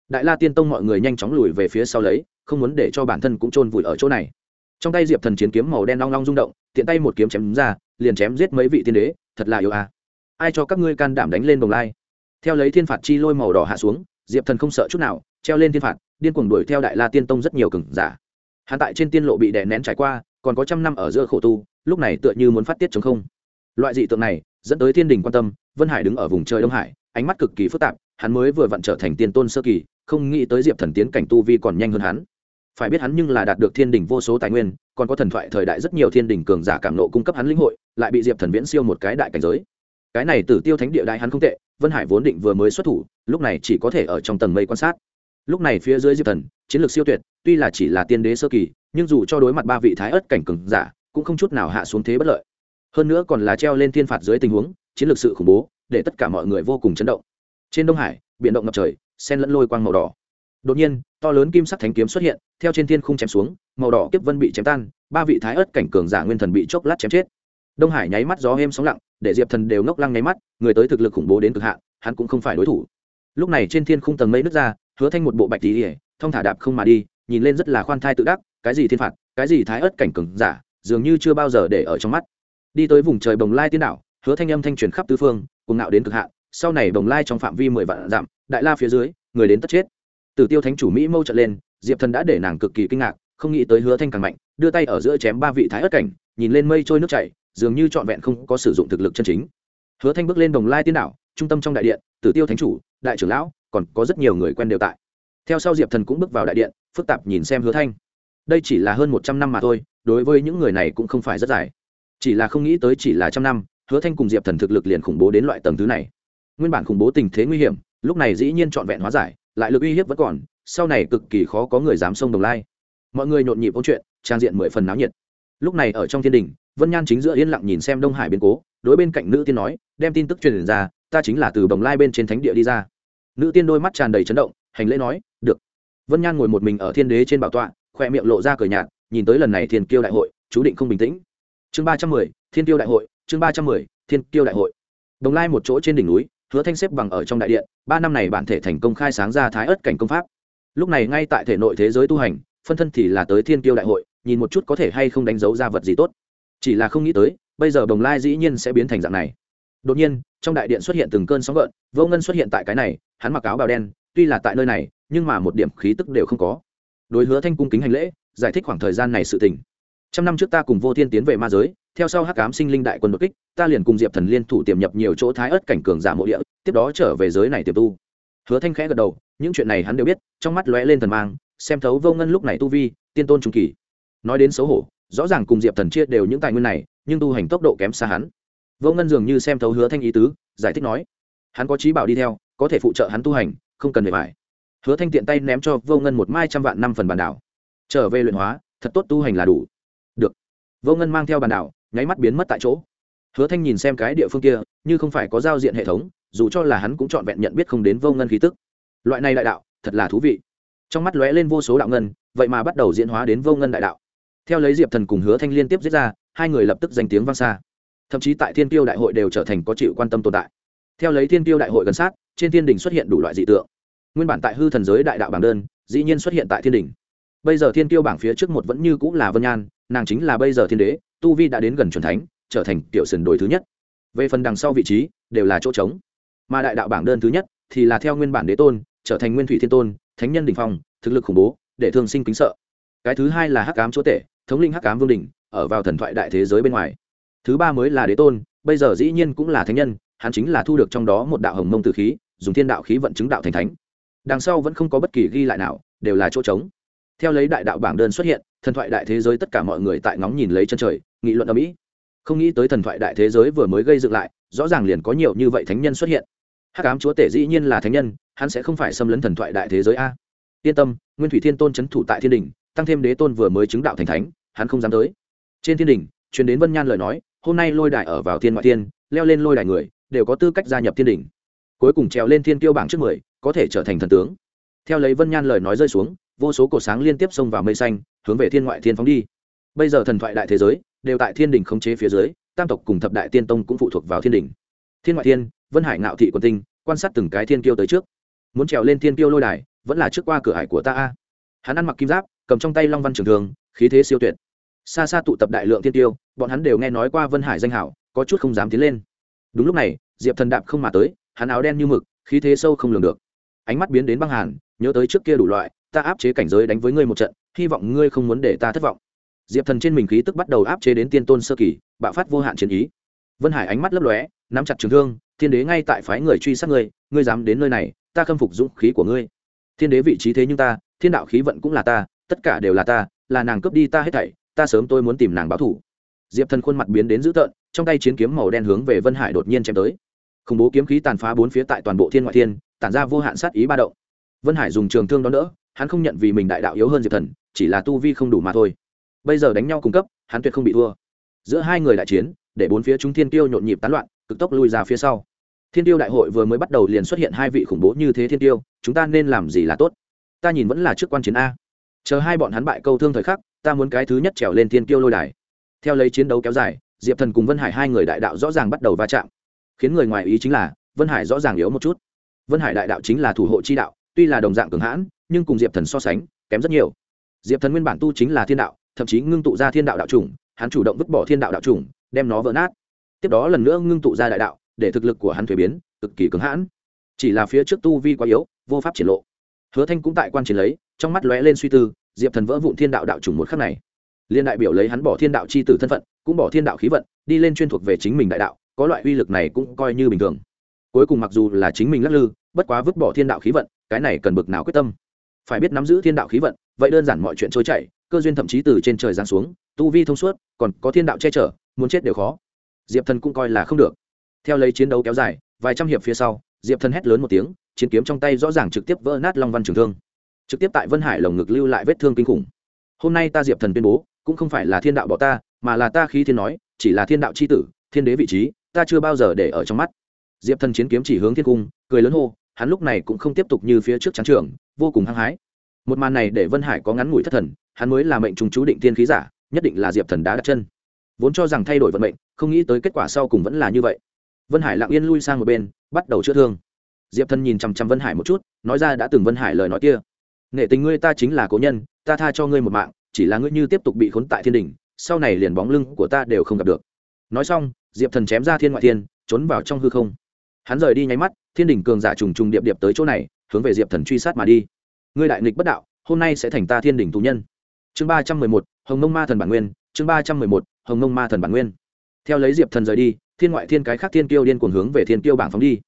S1: Đại la tiên tông mọi người nhanh chóng lùi về phía sau lấy, không muốn để cho bản thân cũng chôn vùi ở chỗ này. Trong tay diệp thần chiến kiếm màu đen long long rung động, tiện tay một kiếm chém ra, liền chém giết mấy vị tiên đế, thật là yêu à. ai cho các ngươi can đảm đánh lên đồng lai? Theo lấy thiên phạt chi lôi màu đỏ hạ xuống, diệp thần không sợ chút nào, treo lên thiên phạt, điên cuồng đuổi theo đại la tiên tông rất nhiều cừng giả. Hắn tại trên tiên lộ bị đè nén trải qua còn có trăm năm ở giữa khổ tu, lúc này tựa như muốn phát tiết chống không. Loại dị tượng này dẫn tới thiên đình quan tâm, vân hải đứng ở vùng trời đông hải, ánh mắt cực kỳ phức tạp, hắn mới vừa vặn trở thành tiên tôn sơ kỳ, không nghĩ tới diệp thần tiến cảnh tu vi còn nhanh hơn hắn. Phải biết hắn nhưng là đạt được thiên đình vô số tài nguyên, còn có thần thoại thời đại rất nhiều thiên đình cường giả cảm nộ cung cấp hắn lĩnh hội, lại bị diệp thần viễn siêu một cái đại cảnh giới. Cái này tử tiêu thánh địa đại hắn không tệ, vân hải vốn định vừa mới xuất thủ, lúc này chỉ có thể ở trong tầng mây quan sát. Lúc này phía dưới diệp thần, chiến lược siêu tuyệt, tuy là chỉ là tiên đế sơ kỳ nhưng dù cho đối mặt ba vị thái ớt cảnh cường giả, cũng không chút nào hạ xuống thế bất lợi. Hơn nữa còn là treo lên thiên phạt dưới tình huống, chiến lược sự khủng bố, để tất cả mọi người vô cùng chấn động. Trên đông hải, biển động ngập trời, sen lẫn lôi quang màu đỏ. Đột nhiên, to lớn kim sắc thánh kiếm xuất hiện, theo trên thiên khung chém xuống, màu đỏ kiếp vân bị chém tan, ba vị thái ớt cảnh cường giả nguyên thần bị chốc lát chém chết. Đông hải nháy mắt gió êm sóng lặng, để diệp thần đều ngốc lăng nháy mắt, người tới thực lực khủng bố đến cực hạn, hắn cũng không phải đối thủ. Lúc này trên thiên khung tầng mây nước ra, hứa thanh một bộ bạch tỉ ỉa thong thả đạp không mà đi, nhìn lên rất là khoan thai tự đắc cái gì thiên phạt, cái gì thái ớt cảnh cường giả, dường như chưa bao giờ để ở trong mắt. Đi tới vùng trời bồng lai tiên đảo, hứa thanh âm thanh truyền khắp tứ phương cùng nạo đến cực hạn, sau này bồng lai trong phạm vi mười vạn dặm, đại la phía dưới, người đến tất chết. Tử tiêu thánh chủ mỹ mâu trận lên, diệp thần đã để nàng cực kỳ kinh ngạc, không nghĩ tới hứa thanh càng mạnh, đưa tay ở giữa chém ba vị thái ớt cảnh, nhìn lên mây trôi nước chảy, dường như trọn vẹn không có sử dụng thực lực chân chính. Hứa thanh bước lên đồng lai tiên đảo, trung tâm trong đại điện, tử tiêu thánh chủ, đại trưởng lão, còn có rất nhiều người quen đều tại. Theo sau diệp thần cũng bước vào đại điện, phức tạp nhìn xem hứa thanh đây chỉ là hơn một trăm năm mà thôi, đối với những người này cũng không phải rất dài. Chỉ là không nghĩ tới chỉ là trăm năm, hứa thanh cùng diệp thần thực lực liền khủng bố đến loại tầng thứ này. Nguyên bản khủng bố tình thế nguy hiểm, lúc này dĩ nhiên trọn vẹn hóa giải, lại lực uy hiếp vẫn còn, sau này cực kỳ khó có người dám xông đồng lai. Mọi người nhộn nhịp ôn chuyện, trang diện mười phần náo nhiệt. Lúc này ở trong thiên đình, vân nhan chính giữa yên lặng nhìn xem đông hải biến cố, đối bên cạnh nữ tiên nói, đem tin tức truyền ra, ta chính là từ bồng lai bên trên thánh địa đi ra. Nữ tiên đôi mắt tràn đầy chấn động, hành lễ nói, được. Vân nhan ngồi một mình ở thiên đế trên bảo tọa khoe miệng lộ ra cờ nhạt, nhìn tới lần này thiên kiêu đại hội, chú định không bình tĩnh. Chương ba trăm mười, thiên kiêu đại hội, chương ba trăm mười, thiên kiêu đại hội. Đồng lai một chỗ trên đỉnh núi, hứa thanh xếp bằng ở trong đại điện, ba năm này bản thể thành công khai sáng ra thái ớt cảnh công pháp. Lúc này ngay tại thể nội thế giới tu hành, phân thân thì là tới thiên kiêu đại hội, nhìn một chút có thể hay không đánh dấu ra vật gì tốt. Chỉ là không nghĩ tới, bây giờ đồng lai dĩ nhiên sẽ biến thành dạng này. Đột nhiên, trong đại điện xuất hiện từng cơn sóng gợn, vô ngân xuất hiện tại cái này, hắn mặc áo bào đen, tuy là tại nơi này, nhưng mà một điểm khí tức đều không có đối hứa thanh cung kính hành lễ, giải thích khoảng thời gian này sự tình. Trăm năm trước ta cùng vô thiên tiến về ma giới, theo sau hắc cám sinh linh đại quân đột kích, ta liền cùng diệp thần liên thủ tiềm nhập nhiều chỗ thái ớt cảnh cường giả mộ địa, tiếp đó trở về giới này tiềm tu. Hứa thanh khẽ gật đầu, những chuyện này hắn đều biết, trong mắt lóe lên thần mang, xem thấu vô ngân lúc này tu vi, tiên tôn trung kỳ. Nói đến xấu hổ, rõ ràng cùng diệp thần chia đều những tài nguyên này, nhưng tu hành tốc độ kém xa hắn. Vô ngân dường như xem thấu hứa thanh ý tứ, giải thích nói, hắn có trí bảo đi theo, có thể phụ trợ hắn tu hành, không cần về phải hứa thanh tiện tay ném cho vô ngân một mai trăm vạn năm phần bản đảo. Trở về luyện hóa, thật tốt tu hành là đủ. Được. Vô ngân mang theo bản đảo, nháy mắt biến mất tại chỗ. Hứa thanh nhìn xem cái địa phương kia, như không phải có giao diện hệ thống, dù cho là hắn cũng trọn vẹn nhận biết không đến vô ngân khí tức. Loại này đại đạo, thật là thú vị. Trong mắt lóe lên vô số đạo ngân, vậy mà bắt đầu diễn hóa đến vô ngân đại đạo. Theo lấy diệp thần cùng hứa thanh liên tiếp giết ra, hai người lập tức danh tiếng vang xa. Thậm chí tại thiên tiêu đại hội đều trở thành có chịu quan tâm tồn tại. Theo lấy thiên tiêu đại hội gần sát, trên thiên đình xuất hiện đủ loại dị tượng nguyên bản tại hư thần giới đại đạo bảng đơn, dĩ nhiên xuất hiện tại thiên đình bây giờ thiên tiêu bảng phía trước một vẫn như cũng là vân nhan, nàng chính là bây giờ thiên đế, tu vi đã đến gần c thánh, trở thành tiểu sườn đổi thứ nhất. Về phần đằng sau vị trí, đều là chỗ trống. Mà đại đạo bảng đơn thứ nhất thì là theo nguyên bản đế tôn, trở thành nguyên thủy thiên tôn, thánh nhân đình phong, thực lực khủng bố, để thương sinh kính sợ. Cái thứ hai là hắc cám chúa tể, thống linh hắc cám vương đình ở vào thần thoại đại thế giới bên ngoài. Thứ ba mới là đế tôn, bây giờ dĩ nhiên cũng là thánh nhân, hắn chính là thu được trong đó một đạo hồng mông tử khí, dùng thiên đạo khí vận chứng đạo thành thánh đằng sau vẫn không có bất kỳ ghi lại nào, đều là chỗ trống. Theo lấy đại đạo bảng đơn xuất hiện, thần thoại đại thế giới tất cả mọi người tại ngóng nhìn lấy chân trời, nghị luận ở mỹ. Không nghĩ tới thần thoại đại thế giới vừa mới gây dựng lại, rõ ràng liền có nhiều như vậy thánh nhân xuất hiện. Hắc ám chúa tể dĩ nhiên là thánh nhân, hắn sẽ không phải xâm lấn thần thoại đại thế giới a. Yên tâm, nguyên thủy thiên tôn c h ấ n thủ tại thiên đình tăng thêm đế tôn vừa mới chứng đạo thành thánh, hắn không dám tới. Trên thiên đình truyền đến vân nhan lời nói, hôm nay lôi đại ở vào thiên ngoại thiên, leo lên lôi đại người, đều có tư cách gia nhập thiên đình cuối cùng trèo lên thiên tiêu bảng trước mười có thể trở thành thần tướng. Theo lấy vân nhan lời nói rơi xuống, vô số cột sáng liên tiếp xông vào mây xanh, hướng về thiên ngoại thiên phóng đi. Bây giờ thần thoại đại thế giới, đều tại thiên đình khống chế phía dưới, tam tộc cùng thập đại tiên tông cũng phụ thuộc vào thiên đình thiên ngoại thiên, vân hải ngạo thị quân tinh, quan sát từng cái thiên kiêu tới trước. Muốn trèo lên thiên kiêu lôi đài, vẫn là trước qua cửa hải của ta a. Hắn ăn mặc kim giáp, cầm trong tay long văn trường thường khí thế siêu tuyệt. Xa xa tụ tập đại lượng thiên tiêu bọn hắn đều nghe nói qua vân hải danh hảo, có chút không dám tiến lên. Đúng lúc này, diệp thần đạp không mà tới, hắn áo đen như mực, khí thế sâu không lường được ánh mắt biến đến băng hàn, nhớ tới trước kia đủ loại, ta áp chế cảnh giới đánh với ngươi một trận, hy vọng ngươi không muốn để ta thất vọng. Diệp thần trên mình khí tức bắt đầu áp chế đến tiên tôn sơ kỳ, bạo phát vô hạn chiến ý. Vân hải ánh mắt lấp lóe, nắm chặt trường thương, thiên đế ngay tại phái người truy sát ngươi ngươi dám đến nơi này, ta khâm phục dũng khí của ngươi. Thiên đế vị trí thế nhưng ta, thiên đạo khí vận cũng là ta, tất cả đều là ta, là nàng cướp đi ta hết thảy, ta sớm tôi muốn tìm nàng báo thủ diệp thần khuôn mặt biến đến dữ tợn, trong tay chiến kiếm màu đen hướng về vân hải đột nhiên chém tới khủng bố kiếm khí tàn phá bốn phía tại toàn bộ thiên ngoại thiên, tản ra vô hạn sát ý ba động. Vân hải dùng trường thương đón đỡ, hắn không nhận vì mình đại đạo yếu hơn diệp thần, chỉ là tu vi không đủ mà thôi. Bây giờ đánh nhau cung cấp, hắn tuyệt không bị thua. Giữa hai người đại chiến, để bốn phía chúng thiên tiêu nhộn nhịp tán loạn, cực tốc lui ra phía sau. Thiên tiêu đại hội vừa mới bắt đầu liền xuất hiện hai vị khủng bố như thế thiên tiêu, chúng ta nên làm gì là tốt? Ta nhìn vẫn là trước quan chiến a. Chờ hai bọn hắn bại câu thương thời khắc, ta muốn cái thứ nhất trèo lên thiên tiêu lôi đài. Theo lấy chiến đấu kéo dài, diệp thần cùng vân hải hai người đại đạo rõ ràng bắt đầu va chạm khiến người ngoài ý chính là, vân hải rõ ràng yếu một chút. Vân hải đại đạo chính là thủ hộ chi đạo, tuy là đồng dạng cường hãn, nhưng cùng diệp thần so sánh, kém rất nhiều. Diệp thần nguyên bản tu chính là thiên đạo, thậm chí ngưng tụ ra thiên đạo đạo chủng, hắn chủ động vứt bỏ thiên đạo đạo chủng, đem nó vỡ nát. Tiếp đó lần nữa ngưng tụ ra đại đạo, để thực lực của hắn thuế biến, cực kỳ cứng hãn. Chỉ là phía trước tu vi quá yếu, vô pháp triển lộ. Hứa thanh cũng tại quan chiến lấy, trong mắt lóe lên suy tư, diệp thần vỡ vụn thiên đạo đạo chủng một khắc này. Liên đại biểu lấy hắn bỏ thiên đạo c h i tử thân phận, cũng bỏ thiên đạo khí vận, đi lên chuyên thuộc về chính mình đại đạo có loại uy lực này cũng coi như bình thường. Cuối cùng mặc dù là chính mình lắc lư, bất quá vứt bỏ thiên đạo khí vận, cái này cần bực nào quyết tâm? Phải biết nắm giữ thiên đạo khí vận, vậy đơn giản mọi chuyện trôi chảy, cơ duyên thậm chí từ trên trời giáng xuống, tu vi thông suốt, còn có thiên đạo che chở, muốn chết đều khó. Diệp thần cũng coi là không được. Theo lấy chiến đấu kéo dài, vài trăm hiệp phía sau, diệp thần hét lớn một tiếng, chiến kiếm trong tay rõ ràng trực tiếp vỡ nát long văn trường thương. Trực tiếp tại vân hải lồng ngực lưu lại vết thương kinh khủng. Hôm nay ta diệp thần tuyên bố, cũng không phải là thiên đạo bỏ ta, mà là ta khí thiên nói, chỉ là thiên đạo c h i tử, thiên đế vị trí ta chưa bao giờ để ở trong mắt. Diệp thần chiến kiếm chỉ hướng thiên cung, cười lớn hô, hắn lúc này cũng không tiếp tục như phía trước trắng trường, vô cùng hăng hái. Một màn này để vân hải có ngắn ngủi thất thần, hắn mới là mệnh trùng chú định tiên khí giả, nhất định là diệp thần đã đặt chân. Vốn cho rằng thay đổi vận mệnh, không nghĩ tới kết quả sau cùng vẫn là như vậy. Vân hải lặng yên lui sang một bên, bắt đầu chữa thương. Diệp thần nhìn chằm chằm vân hải một chút, nói ra đã từng vân hải lời nói kia. Nghệ tình ngươi ta chính là cố nhân, ta tha cho ngươi một mạng, chỉ là ngươi như tiếp tục bị khốn tại thiên đình sau này liền bóng lưng của ta đều không gặp được nói xong, diệp thần chém ra thiên ngoại thiên, trốn vào trong hư không. Hắn rời đi nháy mắt, thiên đình cường giả trùng trùng điệp điệp tới chỗ này, hướng về diệp thần truy sát mà đi. Ngươi đại nghịch bất đạo, hôm nay sẽ thành ta thiên đình tù nhân. Chương ba trăm mười một, hồng nông ma thần bản nguyên, chương ba trăm mười một, hồng nông ma thần bản nguyên. Theo lấy diệp thần rời đi, thiên ngoại thiên cái khác thiên kiêu điên cuồng hướng về thiên kiêu bảng phóng đi.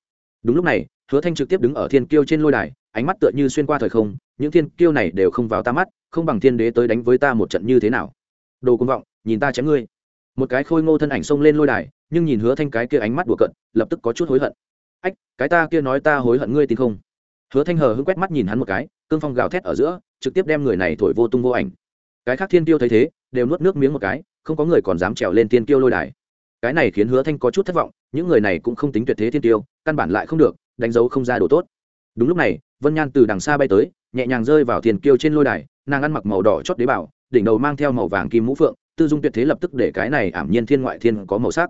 S1: Đúng lúc này, hứa thanh trực tiếp đứng ở thiên kiêu trên lôi đài, ánh mắt tựa như xuyên qua thời không, những thiên kiêu này đều không vào ta mắt, không bằng thiên đế tới đánh với ta một trận như thế nào. Đồ công vọng, nhìn ta chém ngươi một cái khôi ngô thân ảnh xông lên lôi đài, nhưng nhìn hứa thanh cái kia ánh mắt đùa cận lập tức có chút hối hận. Ách, cái ta kia nói ta hối hận ngươi tin không? Hứa thanh hờ hững quét mắt nhìn hắn một cái, cương phong gào thét ở giữa, trực tiếp đem người này thổi vô tung vô ảnh. Cái khác thiên tiêu thấy thế, đều nuốt nước miếng một cái, không có người còn dám trèo lên tiên Tiêu lôi đài. Cái này khiến hứa thanh có chút thất vọng, những người này cũng không tính tuyệt thế thiên tiêu, căn bản lại không được, đánh dấu không ra đồ tốt. Đúng lúc này, vân nhan từ đằng xa bay tới, nhẹ nhàng rơi vào Thiên kiêu trên lôi đài, nàng ăn mặc màu đỏ chót đế bảo đỉnh đầu mang theo màu vàng kim mũ phượng tư dung tuyệt thế lập tức để cái này ảm nhiên thiên ngoại thiên có màu sắc.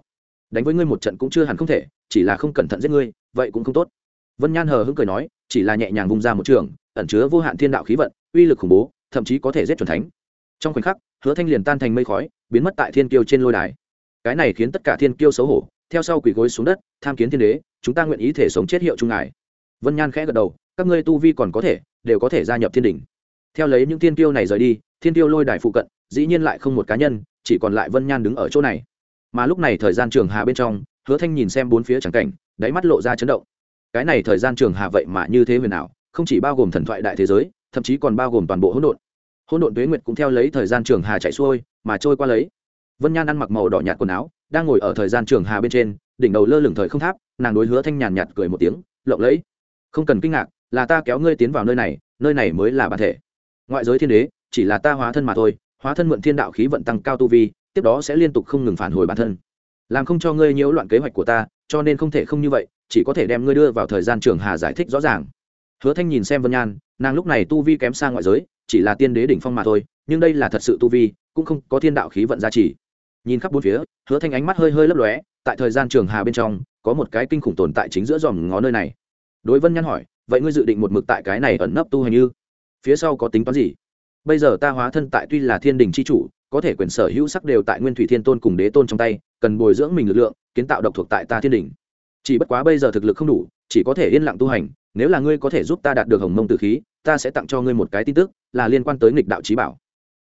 S1: Đánh với ngươi một trận cũng chưa hẳn không thể, chỉ là không cẩn thận giết ngươi, vậy cũng không tốt. Vân nhan hờ hững cười nói, chỉ là nhẹ nhàng vung ra một trường, ẩn chứa vô hạn thiên đạo khí vận, uy lực khủng bố, thậm chí có thể giết chuẩn thánh. Trong khoảnh khắc, hứa thanh liền tan thành mây khói, biến mất tại thiên kiêu trên lôi đài. Cái này khiến tất cả thiên kiêu xấu hổ, theo sau quỳ gối xuống đất, tham kiến thiên đế, chúng ta nguyện ý thể sống chết hiệu trung ngài. Vân nhan khẽ gật đầu, các ngươi tu vi còn có thể, đều có thể gia nhập thiên đình theo lấy những thiên kiêu này rời đi, thiên kiêu lôi đài phụ cận dĩ nhiên lại không một cá nhân, chỉ còn lại vân nhan đứng ở chỗ này. Mà lúc này thời gian trường hà bên trong, hứa thanh nhìn xem bốn phía trắng cảnh, đáy mắt lộ ra chấn động. Cái này thời gian trường hà vậy mà như thế huyền ảo, không chỉ bao gồm thần thoại đại thế giới, thậm chí còn bao gồm toàn bộ hỗn độn. Hỗn độn tuế nguyệt cũng theo lấy thời gian trường hà chạy xuôi, mà trôi qua lấy. Vân nhan ăn mặc màu đỏ nhạt quần áo, đang ngồi ở thời gian trường hà bên trên, đỉnh đầu lơ lửng thời không tháp, nàng đối hứa thanh nhàn nhạt cười một tiếng, lộng lẫy, không cần kinh ngạc, là ta kéo ngươi tiến vào nơi này nơi này mới là bản thể. Ngoại giới thiên đế, chỉ là ta hóa thân mà thôi hóa thân mượn thiên đạo khí vận tăng cao tu vi, tiếp đó sẽ liên tục không ngừng phản hồi bản thân. Làm không cho ngươi nhiễu loạn kế hoạch của ta, cho nên không thể không như vậy, chỉ có thể đem ngươi đưa vào thời gian trường hà giải thích rõ ràng. Hứa thanh nhìn xem vân nhan, nàng lúc này tu vi kém xa ngoại giới, chỉ là tiên đế đỉnh phong mà thôi, nhưng đây là thật sự tu vi, cũng không có thiên đạo khí vận gia trì. Nhìn khắp bốn phía, hứa thanh ánh mắt hơi hơi lấp lóe, tại thời gian trường hà bên trong, có một cái kinh khủng tồn tại chính giữa dòm ngó nơi này. Đối vân nhan hỏi, vậy ngươi dự định một mực tại cái này ẩn nấp tu hành như? Phía sau có tính toán gì? Bây giờ ta hóa thân tại tuy là thiên đình c h i chủ, có thể quyền sở hữu sắc đều tại nguyên thủy thiên tôn cùng đế tôn trong tay, cần bồi dưỡng mình lực lượng, kiến tạo độc thuộc tại ta thiên đình. Chỉ bất quá bây giờ thực lực không đủ, chỉ có thể yên lặng tu hành, nếu là ngươi có thể giúp ta đạt được hồng mông từ khí, ta sẽ tặng cho ngươi một cái tin tức, là liên quan tới nghịch đạo trí bảo.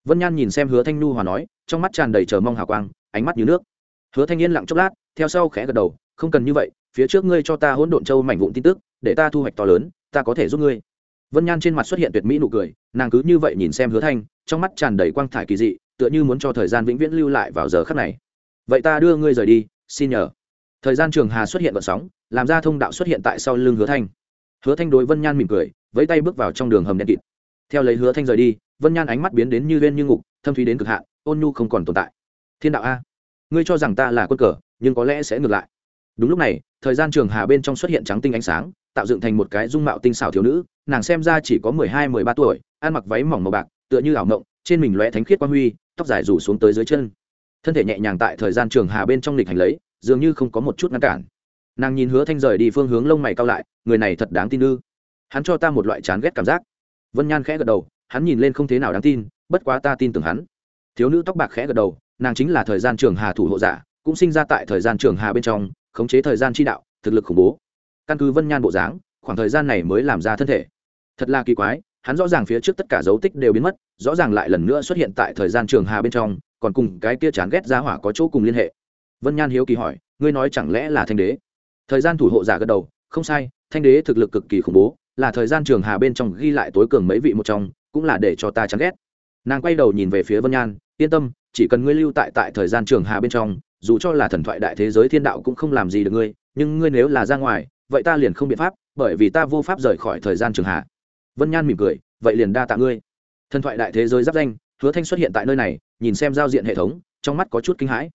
S1: Vân nhan nhìn xem hứa thanh nu hòa nói, trong mắt tràn đầy chờ mong hào quang, ánh mắt như nước. Hứa thanh yên lặng chốc lát, theo sau khẽ gật đầu, không cần như vậy, phía trước ngươi cho ta hỗn độn châu mảnh vụn tin tức, để ta thu hoạch to lớn, ta có thể giúp ngươi vân nhan trên mặt xuất hiện tuyệt mỹ nụ cười, nàng cứ như vậy nhìn xem hứa thanh, trong mắt tràn đầy quang thải kỳ dị, tựa như muốn cho thời gian vĩnh viễn lưu lại vào giờ khắc này. Vậy ta đưa ngươi rời đi, xin nhờ. Thời gian trường hà xuất hiện vận sóng, làm ra thông đạo xuất hiện tại sau lưng hứa thanh. Hứa thanh đối vân nhan mỉm cười, vẫy tay bước vào trong đường hầm đen kịt. Theo lấy hứa thanh rời đi, vân nhan ánh mắt biến đến như lên như ngục, thâm thúy đến cực hạn, ôn nhu không còn tồn tại. Thiên đạo a, ngươi cho rằng ta là quân cờ, nhưng có lẽ sẽ ngược lại. Đúng lúc này, thời gian trường hà bên trong xuất hiện trắng tinh ánh sáng, tạo dựng thành một cái dung mạo tinh xảo thiếu nữ nàng xem ra chỉ có mười hai, mười ba tuổi, ăn mặc váy mỏng màu bạc, tựa như ảo ngộng trên mình lóe thánh khiết quang huy, tóc dài rủ xuống tới dưới chân. Thân thể nhẹ nhàng tại thời gian trường hà bên trong lịch hành lấy, dường như không có một chút ngăn cản. Nàng nhìn hứa thanh rời đi phương hướng lông mày cao lại, người này thật đáng tin ư. Hắn cho ta một loại chán ghét cảm giác. Vân nhan khẽ gật đầu, hắn nhìn lên không thế nào đáng tin, bất quá ta tin tưởng hắn. Thiếu nữ tóc bạc khẽ gật đầu, nàng chính là thời gian trường hà thủ hộ giả, cũng sinh ra tại thời gian trường hà bên trong, khống chế thời gian chi đạo, thực lực khủng bố. Căn cứ vân nhan bộ dáng, khoảng thời gian này mới làm ra thân thể thật là kỳ quái, hắn rõ ràng phía trước tất cả dấu tích đều biến mất, rõ ràng lại lần nữa xuất hiện tại thời gian trường hà bên trong, còn cùng cái kia chán ghét ra hỏa có chỗ cùng liên hệ. Vân nhan hiếu kỳ hỏi, ngươi nói chẳng lẽ là thanh đế? Thời gian thủ hộ giả gật đầu, không sai, thanh đế thực lực cực kỳ khủng bố, là thời gian trường hà bên trong ghi lại tối cường mấy vị một trong, cũng là để cho ta chán ghét. Nàng quay đầu nhìn về phía vân nhan, yên tâm, chỉ cần ngươi lưu tại tại thời gian trường hà bên trong, dù cho là thần thoại đại thế giới thiên đạo cũng không làm gì được ngươi, nhưng ngươi nếu là ra ngoài, vậy ta liền không biện pháp, bởi vì ta vô pháp rời khỏi thời gian trường hà vân nhan mỉm cười, vậy liền đa tạ ngươi. Thần thoại đại thế giới giáp danh, hứa thanh xuất hiện tại nơi này, nhìn xem giao diện hệ thống, trong mắt có chút kinh hãi.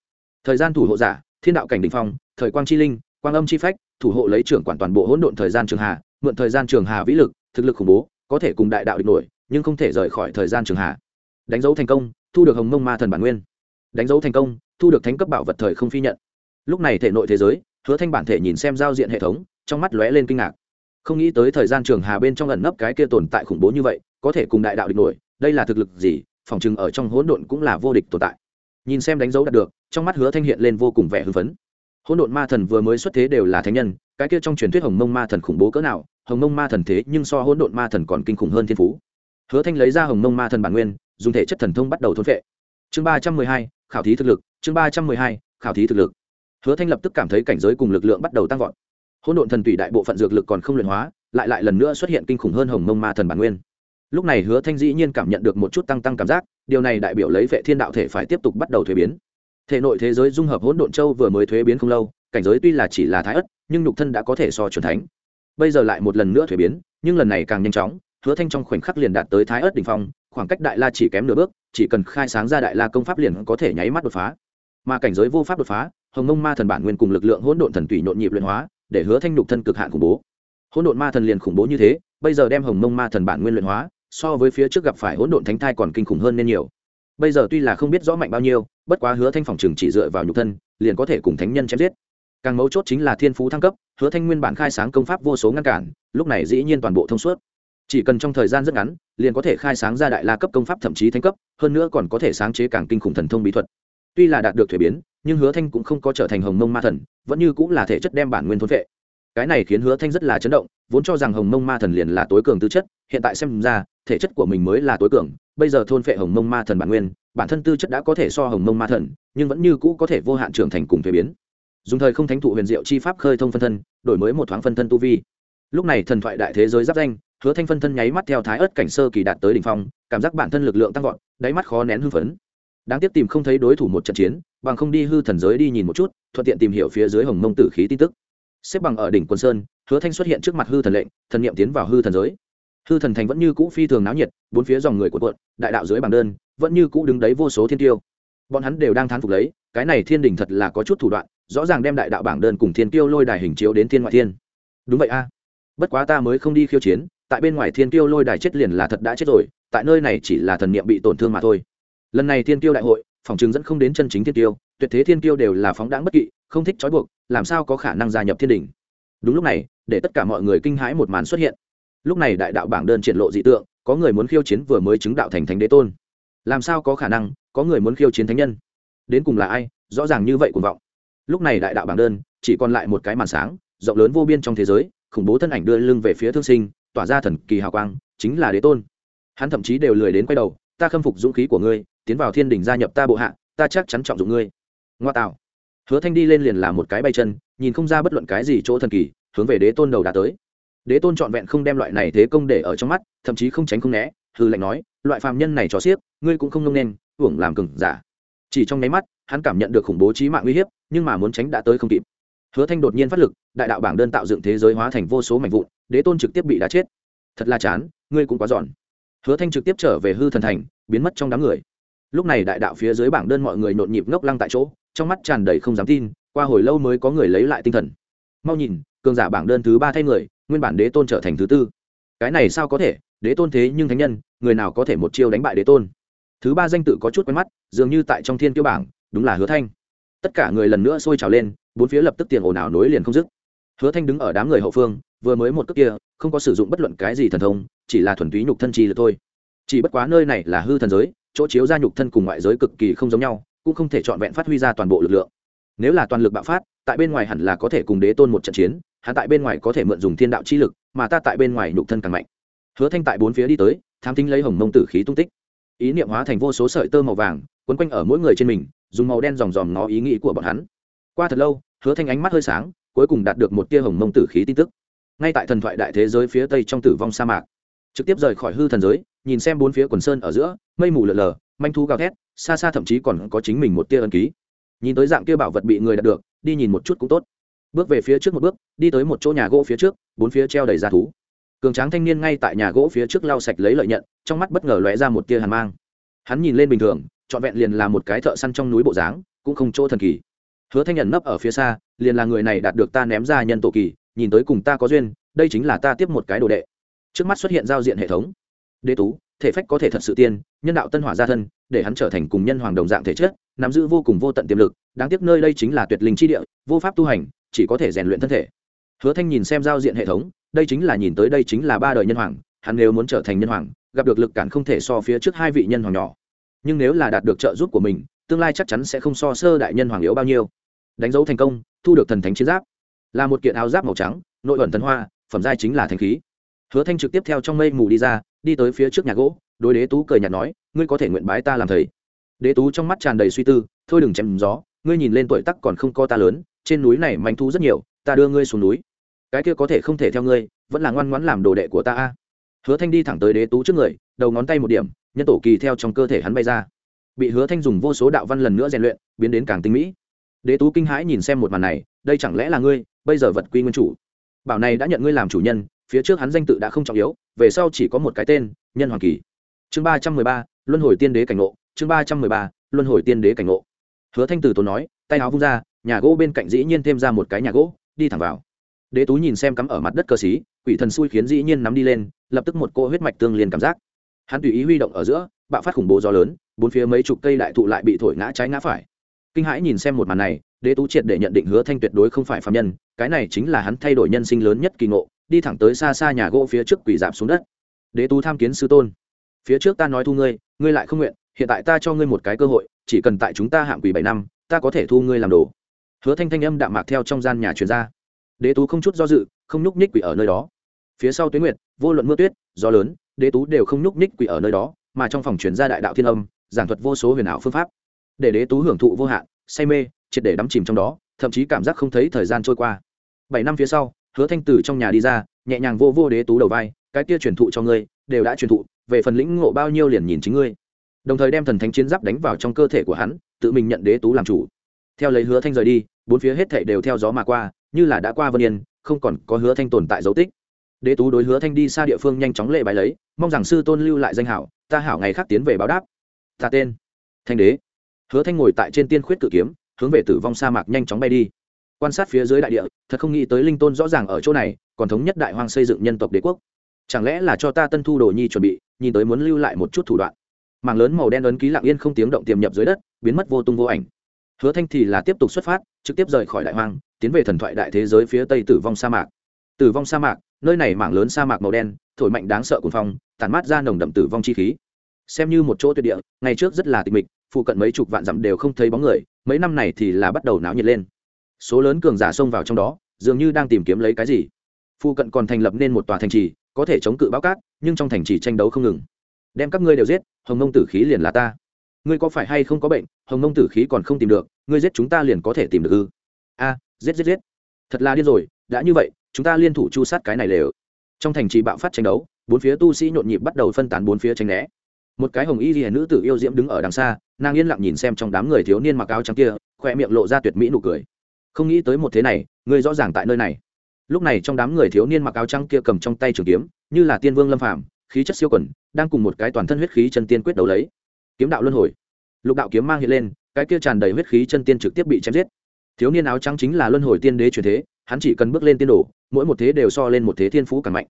S1: Thời gian thủ hộ giả, thiên đạo cảnh đình phong, thời quang chi linh, quang âm chi phách, thủ hộ lấy trưởng quản toàn bộ hỗn độn thời gian trường hà, mượn thời gian trường hà vĩ lực, thực lực khủng bố, có thể cùng đại đạo địch nổi, nhưng không thể rời khỏi thời gian trường hà. Đánh dấu thành công, thu được hồng mông ma thần bản nguyên. Đánh dấu thành công, thu được thánh cấp bảo vật thời không phi nhận. Lúc này thể nội thế giới, hứa thanh bản thể nhìn xem giao diện hệ thống, trong mắt lóe lên kinh ngạc không nghĩ tới thời gian trường hà bên trong ẩn nấp cái kia tồn tại khủng bố như vậy, có thể cùng đại đạo địch nổi, đây là thực lực gì, phòng chừng ở trong hỗn độn cũng là vô địch tồn tại. Nhìn xem đánh dấu đạt được, trong mắt hứa thanh hiện lên vô cùng vẻ hưng phấn. Hỗn độn ma thần vừa mới xuất thế đều là thánh nhân, cái kia trong truyền thuyết hồng mông ma thần khủng bố cỡ nào, hồng mông ma thần thế nhưng so hỗn độn ma thần còn kinh khủng hơn thiên phú. Hứa thanh lấy ra hồng mông ma thần bản nguyên, dùng thể chất thần thông bắt đầu thôn vệ. Chương ba trăm mười hai, khảo thí thực lực, chương ba trăm mười hai, khảo thí thực lực. Hứa thanh lập tức cảm thấy cảnh giới cùng lực lượng bắt đầu tăng vọt hỗn độn thần tùy đại bộ phận dược lực còn không luyện hóa, lại lại lần nữa xuất hiện kinh khủng hơn hồng mông ma thần bản nguyên. Lúc này hứa thanh dĩ nhiên cảm nhận được một chút tăng tăng cảm giác, điều này đại biểu lấy vệ thiên đạo thể phải tiếp tục bắt đầu thuế biến. Thể nội thế giới dung hợp hỗn độn châu vừa mới thuế biến không lâu, cảnh giới tuy là chỉ là thái ất, nhưng nhục thân đã có thể so chuẩn thánh. Bây giờ lại một lần nữa thuế biến, nhưng lần này càng nhanh chóng, hứa thanh trong khoảnh khắc liền đạt tới thái ất đỉnh phong, khoảng cách đại la chỉ kém nửa bước, chỉ cần khai sáng ra đại la công pháp liền có thể nháy mắt đột phá. Mà cảnh giới vô pháp đột phá, hồng mông ma thần bản nguyên cùng lực lượng hỗn độn thần tùy nhộn nhịp luyện hóa để hứa thanh nhục thân cực hạn khủng bố. Hỗn độn ma thần liền khủng bố như thế, bây giờ đem hồng mông ma thần bản nguyên luyện hóa, so với phía trước gặp phải hỗn độn thánh thai còn kinh khủng hơn nên nhiều. Bây giờ tuy là không biết rõ mạnh bao nhiêu, bất quá hứa thanh phòng trường chỉ dựa vào nhục thân, liền có thể cùng thánh nhân chém giết. Càng mấu chốt chính là thiên phú thăng cấp, hứa thanh nguyên bản khai sáng công pháp vô số ngăn cản, lúc này dĩ nhiên toàn bộ thông suốt. Chỉ cần trong thời gian rất ngắn, liền có thể khai sáng ra đại la cấp công pháp thậm chí thánh cấp, hơn nữa còn có thể sáng chế càng kinh khủng thần thông bí thuật. Tuy là đạt được thuế biến nhưng hứa thanh cũng không có trở thành hồng mông ma thần, vẫn như cũng là thể chất đem bản nguyên thôn vệ cái này khiến hứa thanh rất là chấn động, vốn cho rằng hồng mông ma thần liền là tối cường tư chất, hiện tại xem ra, thể chất của mình mới là tối cường, bây giờ thôn phệ hồng mông ma thần bản nguyên, bản thân tư chất đã có thể so hồng mông ma thần, nhưng vẫn như cũ có thể vô hạn trưởng thành cùng thuế biến. Dùng thời không thánh thụ huyền diệu chi pháp khơi thông phân thân, đổi mới một thoáng phân thân tu vi. Lúc này thần thoại đại thế giới giáp danh, hứa thanh phân thân nháy mắt theo thái ớt cảnh sơ kỳ đạt tới đỉnh phong, cảm giác bản thân lực lượng tăng vọt, đáy mắt khó nén hưng phấn đáng tiếc tìm không thấy đối thủ một trận chiến, bằng không đi hư thần giới đi nhìn một chút, thuận tiện tìm hiểu phía dưới hồng mông tử khí tin tức. Xếp bằng ở đỉnh quân sơn, hứa thanh xuất hiện trước mặt hư thần lệnh, thần niệm tiến vào hư thần giới. Hư thần thành vẫn như cũ phi thường náo nhiệt, bốn phía dòng người của quận đại đạo dưới bảng đơn, vẫn như cũ đứng đấy vô số thiên tiêu. Bọn hắn đều đang thán phục lấy, cái này thiên đình thật là có chút thủ đoạn, rõ ràng đem đại đạo bảng đơn cùng thiên tiêu lôi đài hình chiếu đến thiên ngoại thiên. Đúng vậy a. Bất quá ta mới không đi khiêu chiến, tại bên ngoài thiên tiêu lôi đài chết liền là thật đã chết rồi, tại nơi này chỉ là thần niệm bị tổn thương mà thôi lần này thiên tiêu đại hội, phòng chứng dẫn không đến chân chính thiên tiêu tuyệt thế thiên tiêu đều là phóng đáng bất kỵ, không thích trói buộc, làm sao có khả năng gia nhập thiên đình? Đúng lúc này, để tất cả mọi người kinh hãi một màn xuất hiện. Lúc này đại đạo bảng đơn triển lộ dị tượng, có người muốn khiêu chiến vừa mới chứng đạo thành thánh đế tôn. Làm sao có khả năng, có người muốn khiêu chiến thánh nhân? Đến cùng là ai? Rõ ràng như vậy cuồng vọng. Lúc này đại đạo bảng đơn, chỉ còn lại một cái màn sáng, rộng lớn vô biên trong thế giới, khủng bố thân ảnh đưa lưng về phía thương sinh, tỏa ra thần kỳ hào quang, chính là đế tôn. Hắn thậm chí đều lười đến quay đầu, ta khâm phục dũng khí của ngươi tiến vào thiên đình gia nhập ta bộ hạ, ta chắc chắn trọng dụng ngươi. Ngoa tạo. Hứa thanh đi lên liền làm một cái bay chân, nhìn không ra bất luận cái gì chỗ thần kỳ, hướng về đế tôn đầu đã tới. Đế tôn trọn vẹn không đem loại này thế công để ở trong mắt, thậm chí không tránh không né, hư lệnh nói, loại phàm nhân này cho xiếc, ngươi cũng không nông nên hưởng làm cừng giả. Chỉ trong nháy mắt, hắn cảm nhận được khủng bố trí mạng uy hiếp, nhưng mà muốn tránh đã tới không kịp. Hứa thanh đột nhiên phát lực, đại đạo bảng đơn tạo dựng thế giới hóa thành vô số mảnh vụn, đế tôn trực tiếp bị đá chết. Thật là chán, ngươi cũng quá giòn hứa thanh trực tiếp trở về hư thần thành, biến mất trong đám người lúc này đại đạo phía dưới bảng đơn mọi người nhộn nhịp ngốc lăng tại chỗ, trong mắt tràn đầy không dám tin, qua hồi lâu mới có người lấy lại tinh thần. Mau nhìn, cường giả bảng đơn thứ ba thay người, nguyên bản đế tôn trở thành thứ tư. Cái này sao có thể? Đế tôn thế nhưng thánh nhân, người nào có thể một chiêu đánh bại đế tôn? Thứ ba danh tự có chút quen mắt, dường như tại trong thiên tiêu bảng, đúng là hứa thanh. Tất cả người lần nữa sôi trào lên, bốn phía lập tức tiền ồn ào nối liền không dứt. Hứa thanh đứng ở đám người hậu phương, vừa mới một cước kia, không có sử dụng bất luận cái gì thần thông, chỉ là thuần túy nhục thân chi là thôi. Chỉ bất quá nơi này là hư thần giới chỗ chiếu ra nhục thân cùng ngoại giới cực kỳ không giống nhau, cũng không thể trọn vẹn phát huy ra toàn bộ lực lượng. Nếu là toàn lực bạo phát, tại bên ngoài hẳn là có thể cùng đế tôn một trận chiến, hắn tại bên ngoài có thể mượn dùng thiên đạo chi lực, mà ta tại bên ngoài nhục thân càng mạnh. Hứa thanh tại bốn phía đi tới tham tính lấy hồng mông tử khí tung tích. Ý niệm hóa thành vô số sợi tơ màu vàng, quấn quanh ở mỗi người trên mình, dùng màu đen dòng dòm ngó ý nghĩ của bọn hắn. Qua thật lâu, hứa thanh ánh mắt hơi sáng, cuối cùng đạt được một tia hồng mông tử khí tin tức. Ngay tại thần thoại đại thế giới phía tây trong tử vong sa mạc, trực tiếp rời khỏi hư thần giới nhìn xem bốn phía quần sơn ở giữa, mây mù lờ lờ, manh thu gào thét, xa xa thậm chí còn có chính mình một tia ân ký. Nhìn tới dạng kia bảo vật bị người đạt được, đi nhìn một chút cũng tốt. Bước về phía trước một bước, đi tới một chỗ nhà gỗ phía trước, bốn phía treo đầy ra thú. Cường tráng thanh niên ngay tại nhà gỗ phía trước lau sạch lấy lợi nhận, trong mắt bất ngờ lóe ra một tia hàn mang. Hắn nhìn lên bình thường, trọn vẹn liền là một cái thợ săn trong núi bộ dáng, cũng không chỗ thần kỳ. Hứa thanh nhận nấp ở phía xa, liền là người này đạt được ta ném ra nhân tổ kỳ, nhìn tới cùng ta có duyên, đây chính là ta tiếp một cái đồ đệ. Trước mắt xuất hiện giao diện hệ thống đế tú, thể phách có thể thật sự tiên, nhân đạo tân hỏa gia thân, để hắn trở thành cùng nhân hoàng đồng dạng thể chất, nắm giữ vô cùng vô tận tiềm lực, đáng tiếc nơi đây chính là tuyệt linh chi địa, vô pháp tu hành, chỉ có thể rèn luyện thân thể. Hứa thanh nhìn xem giao diện hệ thống, đây chính là nhìn tới đây chính là ba đời nhân hoàng, hắn nếu muốn trở thành nhân hoàng, gặp được lực cản không thể so phía trước hai vị nhân hoàng nhỏ. Nhưng nếu là đạt được trợ giúp của mình, tương lai chắc chắn sẽ không so sơ đại nhân hoàng yếu bao nhiêu. Đánh dấu thành công, thu được thần thánh chiến giáp. Là một kiện áo giáp màu trắng, nội ẩn thần hoa, phẩm giai chính là thanh khí. Hứa thanh trực tiếp theo trong mây mù đi ra đi tới phía trước nhà gỗ, đối đế tú cười nhạt nói, ngươi có thể nguyện bái ta làm thầy. Đế tú trong mắt tràn đầy suy tư, thôi đừng chém gió, ngươi nhìn lên tuổi tắc còn không co ta lớn, trên núi này manh thu rất nhiều, ta đưa ngươi xuống núi. Cái kia có thể không thể theo ngươi, vẫn là ngoan ngoãn làm đồ đệ của ta a. Hứa thanh đi thẳng tới đế tú trước người, đầu ngón tay một điểm, nhân tổ kỳ theo trong cơ thể hắn bay ra. Bị hứa thanh dùng vô số đạo văn lần nữa rèn luyện, biến đến càng tinh mỹ. Đế tú kinh hãi nhìn xem một màn này, đây chẳng lẽ là ngươi, bây giờ vật quy nguyên chủ? Bảo này đã nhận ngươi làm chủ nhân phía trước hắn danh tự đã không trọng yếu, về sau chỉ có một cái tên, nhân hoàng kỳ. Chương ba trăm mười ba, luân hồi tiên đế cảnh ngộ. Chương ba trăm mười ba, luân hồi tiên đế cảnh ngộ. Hứa thanh tử tốn nói, tay áo vung ra, nhà gỗ bên cạnh dĩ nhiên thêm ra một cái nhà gỗ, đi thẳng vào. Đế tú nhìn xem cắm ở mặt đất cơ xí, quỷ thần xui khiến dĩ nhiên nắm đi lên, lập tức một cô huyết mạch tương liên cảm giác. Hắn tùy ý huy động ở giữa, bạo phát khủng bố gió lớn, bốn phía mấy chục cây đại thụ lại bị thổi ngã trái ngã phải. Kinh hãi nhìn xem một màn này, đế tú triệt để nhận định hứa thanh tuyệt đối không phải phạm nhân, cái này chính là hắn thay đổi nhân sinh lớn nhất kỳ ngộ đi thẳng tới xa xa nhà gỗ phía trước quỳ giảm xuống đất. Đế tú tham kiến sư tôn. Phía trước ta nói thu ngươi ngươi lại không nguyện, hiện tại ta cho ngươi một cái cơ hội, chỉ cần tại chúng ta hạng quỷ bảy năm, ta có thể thu ngươi làm đồ. Hứa thanh thanh âm đạm mạc theo trong gian nhà truyền ra. Đế tú không chút do dự, không nhúc nhích quỷ ở nơi đó. Phía sau tuyến nguyệt, vô luận mưa tuyết, gió lớn, đế tú đều không nhúc nhích quỷ ở nơi đó, mà trong phòng truyền ra đại đạo thiên âm, giảng thuật vô số huyền ảo phương pháp. Để đế tú hưởng thụ vô hạn, say mê, triệt để đắm chìm trong đó, thậm chí cảm giác không thấy thời gian trôi qua. Bảy năm phía sau hứa thanh từ trong nhà đi ra, nhẹ nhàng vô vô đế tú đầu vai, cái kia truyền thụ cho ngươi, đều đã truyền thụ, về phần lĩnh ngộ bao nhiêu liền nhìn chính ngươi. Đồng thời đem thần thánh chiến giáp đánh vào trong cơ thể của hắn, tự mình nhận đế tú làm chủ. Theo lấy hứa thanh rời đi, bốn phía hết thảy đều theo gió mà qua, như là đã qua vân yên, không còn có hứa thanh tồn tại dấu tích. Đế tú đối hứa thanh đi xa địa phương nhanh chóng lệ bài lấy, mong rằng sư tôn lưu lại danh hảo, ta hảo ngày khác tiến về báo đáp. Ta tên, thanh đế. Hứa thanh ngồi tại trên tiên khuyết cự kiếm, hướng về tử vong sa mạc nhanh chóng bay đi quan sát phía dưới đại địa, thật không nghĩ tới linh tôn rõ ràng ở chỗ này, còn thống nhất đại hoang xây dựng nhân tộc đế quốc. Chẳng lẽ là cho ta tân thu đồ nhi chuẩn bị, nhìn tới muốn lưu lại một chút thủ đoạn. Mảng lớn màu đen ấn ký lặng yên không tiếng động tiềm nhập dưới đất, biến mất vô tung vô ảnh. Hứa thanh thì là tiếp tục xuất phát, trực tiếp rời khỏi đại hoang, tiến về thần thoại đại thế giới phía tây tử vong sa mạc. Tử vong sa mạc, nơi này mảng lớn sa mạc màu đen, thổi mạnh đáng sợ cuồng phong tàn mát ra nồng đậm tử vong chi khí. Xem như một chỗ tuyệt địa, ngày trước rất là tịch mịch, phụ cận mấy chục vạn dặm đều không thấy bóng người, mấy năm này thì là bắt đầu náo nhiệt lên số lớn cường giả xông vào trong đó, dường như đang tìm kiếm lấy cái gì. Phụ cận còn thành lập nên một tòa thành trì, có thể chống cự bão cát, nhưng trong thành trì tranh đấu không ngừng. Đem các ngươi đều giết, hồng mông tử khí liền là ta. Ngươi có phải hay không có bệnh, hồng mông tử khí còn không tìm được, ngươi giết chúng ta liền có thể tìm được ư? A, giết giết giết. Thật là điên rồi, đã như vậy, chúng ta liên thủ chu sát cái này lều trong thành trì bạo phát tranh đấu, bốn phía tu sĩ nhộn nhịp bắt đầu phân tán bốn phía tranh né. Một cái hồng y ghi nữ tử yêu diễm đứng ở đằng xa, nàng yên lặng nhìn xem trong đám người thiếu niên mặc áo trắng kia khoe miệng lộ ra tuyệt mỹ nụ cười không nghĩ tới một thế này, ngươi rõ ràng tại nơi này. Lúc này trong đám người thiếu niên mặc áo trắng kia cầm trong tay trường kiếm, như là tiên vương lâm phàm, khí chất siêu quẩn đang cùng một cái toàn thân huyết khí chân tiên quyết đấu lấy. Kiếm đạo luân hồi. Lục đạo kiếm mang hiện lên, cái kia tràn đầy huyết khí chân tiên trực tiếp bị chém giết. Thiếu niên áo trắng chính là luân hồi tiên đế truyền thế, hắn chỉ cần bước lên tiên đồ, mỗi một thế đều so lên một thế thiên phú càng mạnh.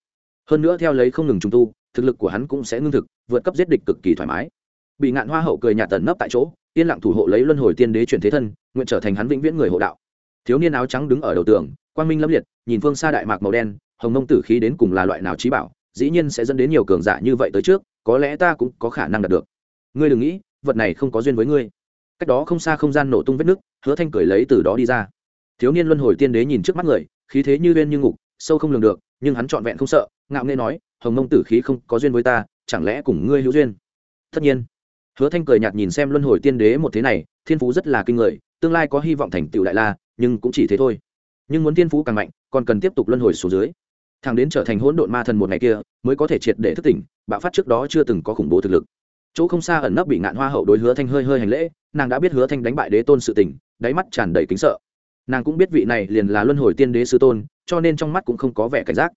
S1: Hơn nữa theo lấy không ngừng trùng tu, thực lực của hắn cũng sẽ ngưng thực, vượt cấp giết địch cực kỳ thoải mái. Bị ngạn hoa hậu cười nhạt tần nấp tại chỗ, yên lặng thủ hộ lấy luân hồi tiên đế truyền thế thân, nguyện trở thành hắn vĩnh viễn người hộ đạo thiếu niên áo trắng đứng ở đầu tường, quang minh lâm liệt, nhìn phương xa đại mạc màu đen, hồng nông tử khí đến cùng là loại nào trí bảo, dĩ nhiên sẽ dẫn đến nhiều cường giả như vậy tới trước, có lẽ ta cũng có khả năng đạt được. Ngươi đừng nghĩ, vật này không có duyên với ngươi. Cách đó không xa không gian nổ tung vết nứt, hứa thanh cười lấy từ đó đi ra. Thiếu niên luân hồi tiên đế nhìn trước mắt người, khí thế như lên như ngục, sâu không lường được, nhưng hắn trọn vẹn không sợ, ngạo nghe nói, hồng mông tử khí không có duyên với ta, chẳng lẽ cùng ngươi hữu duyên? Tất nhiên. Hứa thanh cười nhạt nhìn xem luân hồi tiên đế một thế này, thiên phú rất là kinh người, tương lai có hy vọng thành tựu đại la nhưng cũng chỉ thế thôi. Nhưng muốn thiên phú càng mạnh, còn cần tiếp tục luân hồi xuống dưới. Thằng đến trở thành hỗn độn ma thần một ngày kia, mới có thể triệt để thức tỉnh, bạo phát trước đó chưa từng có khủng bố thực lực. Chỗ không xa ẩn nấp bị ngạn hoa hậu đối hứa thanh hơi hơi hành lễ, nàng đã biết hứa thanh đánh bại đế tôn sự tỉnh đáy mắt tràn đầy kính sợ. Nàng cũng biết vị này liền là luân hồi tiên đế sư tôn, cho nên trong mắt cũng không có vẻ cảnh giác.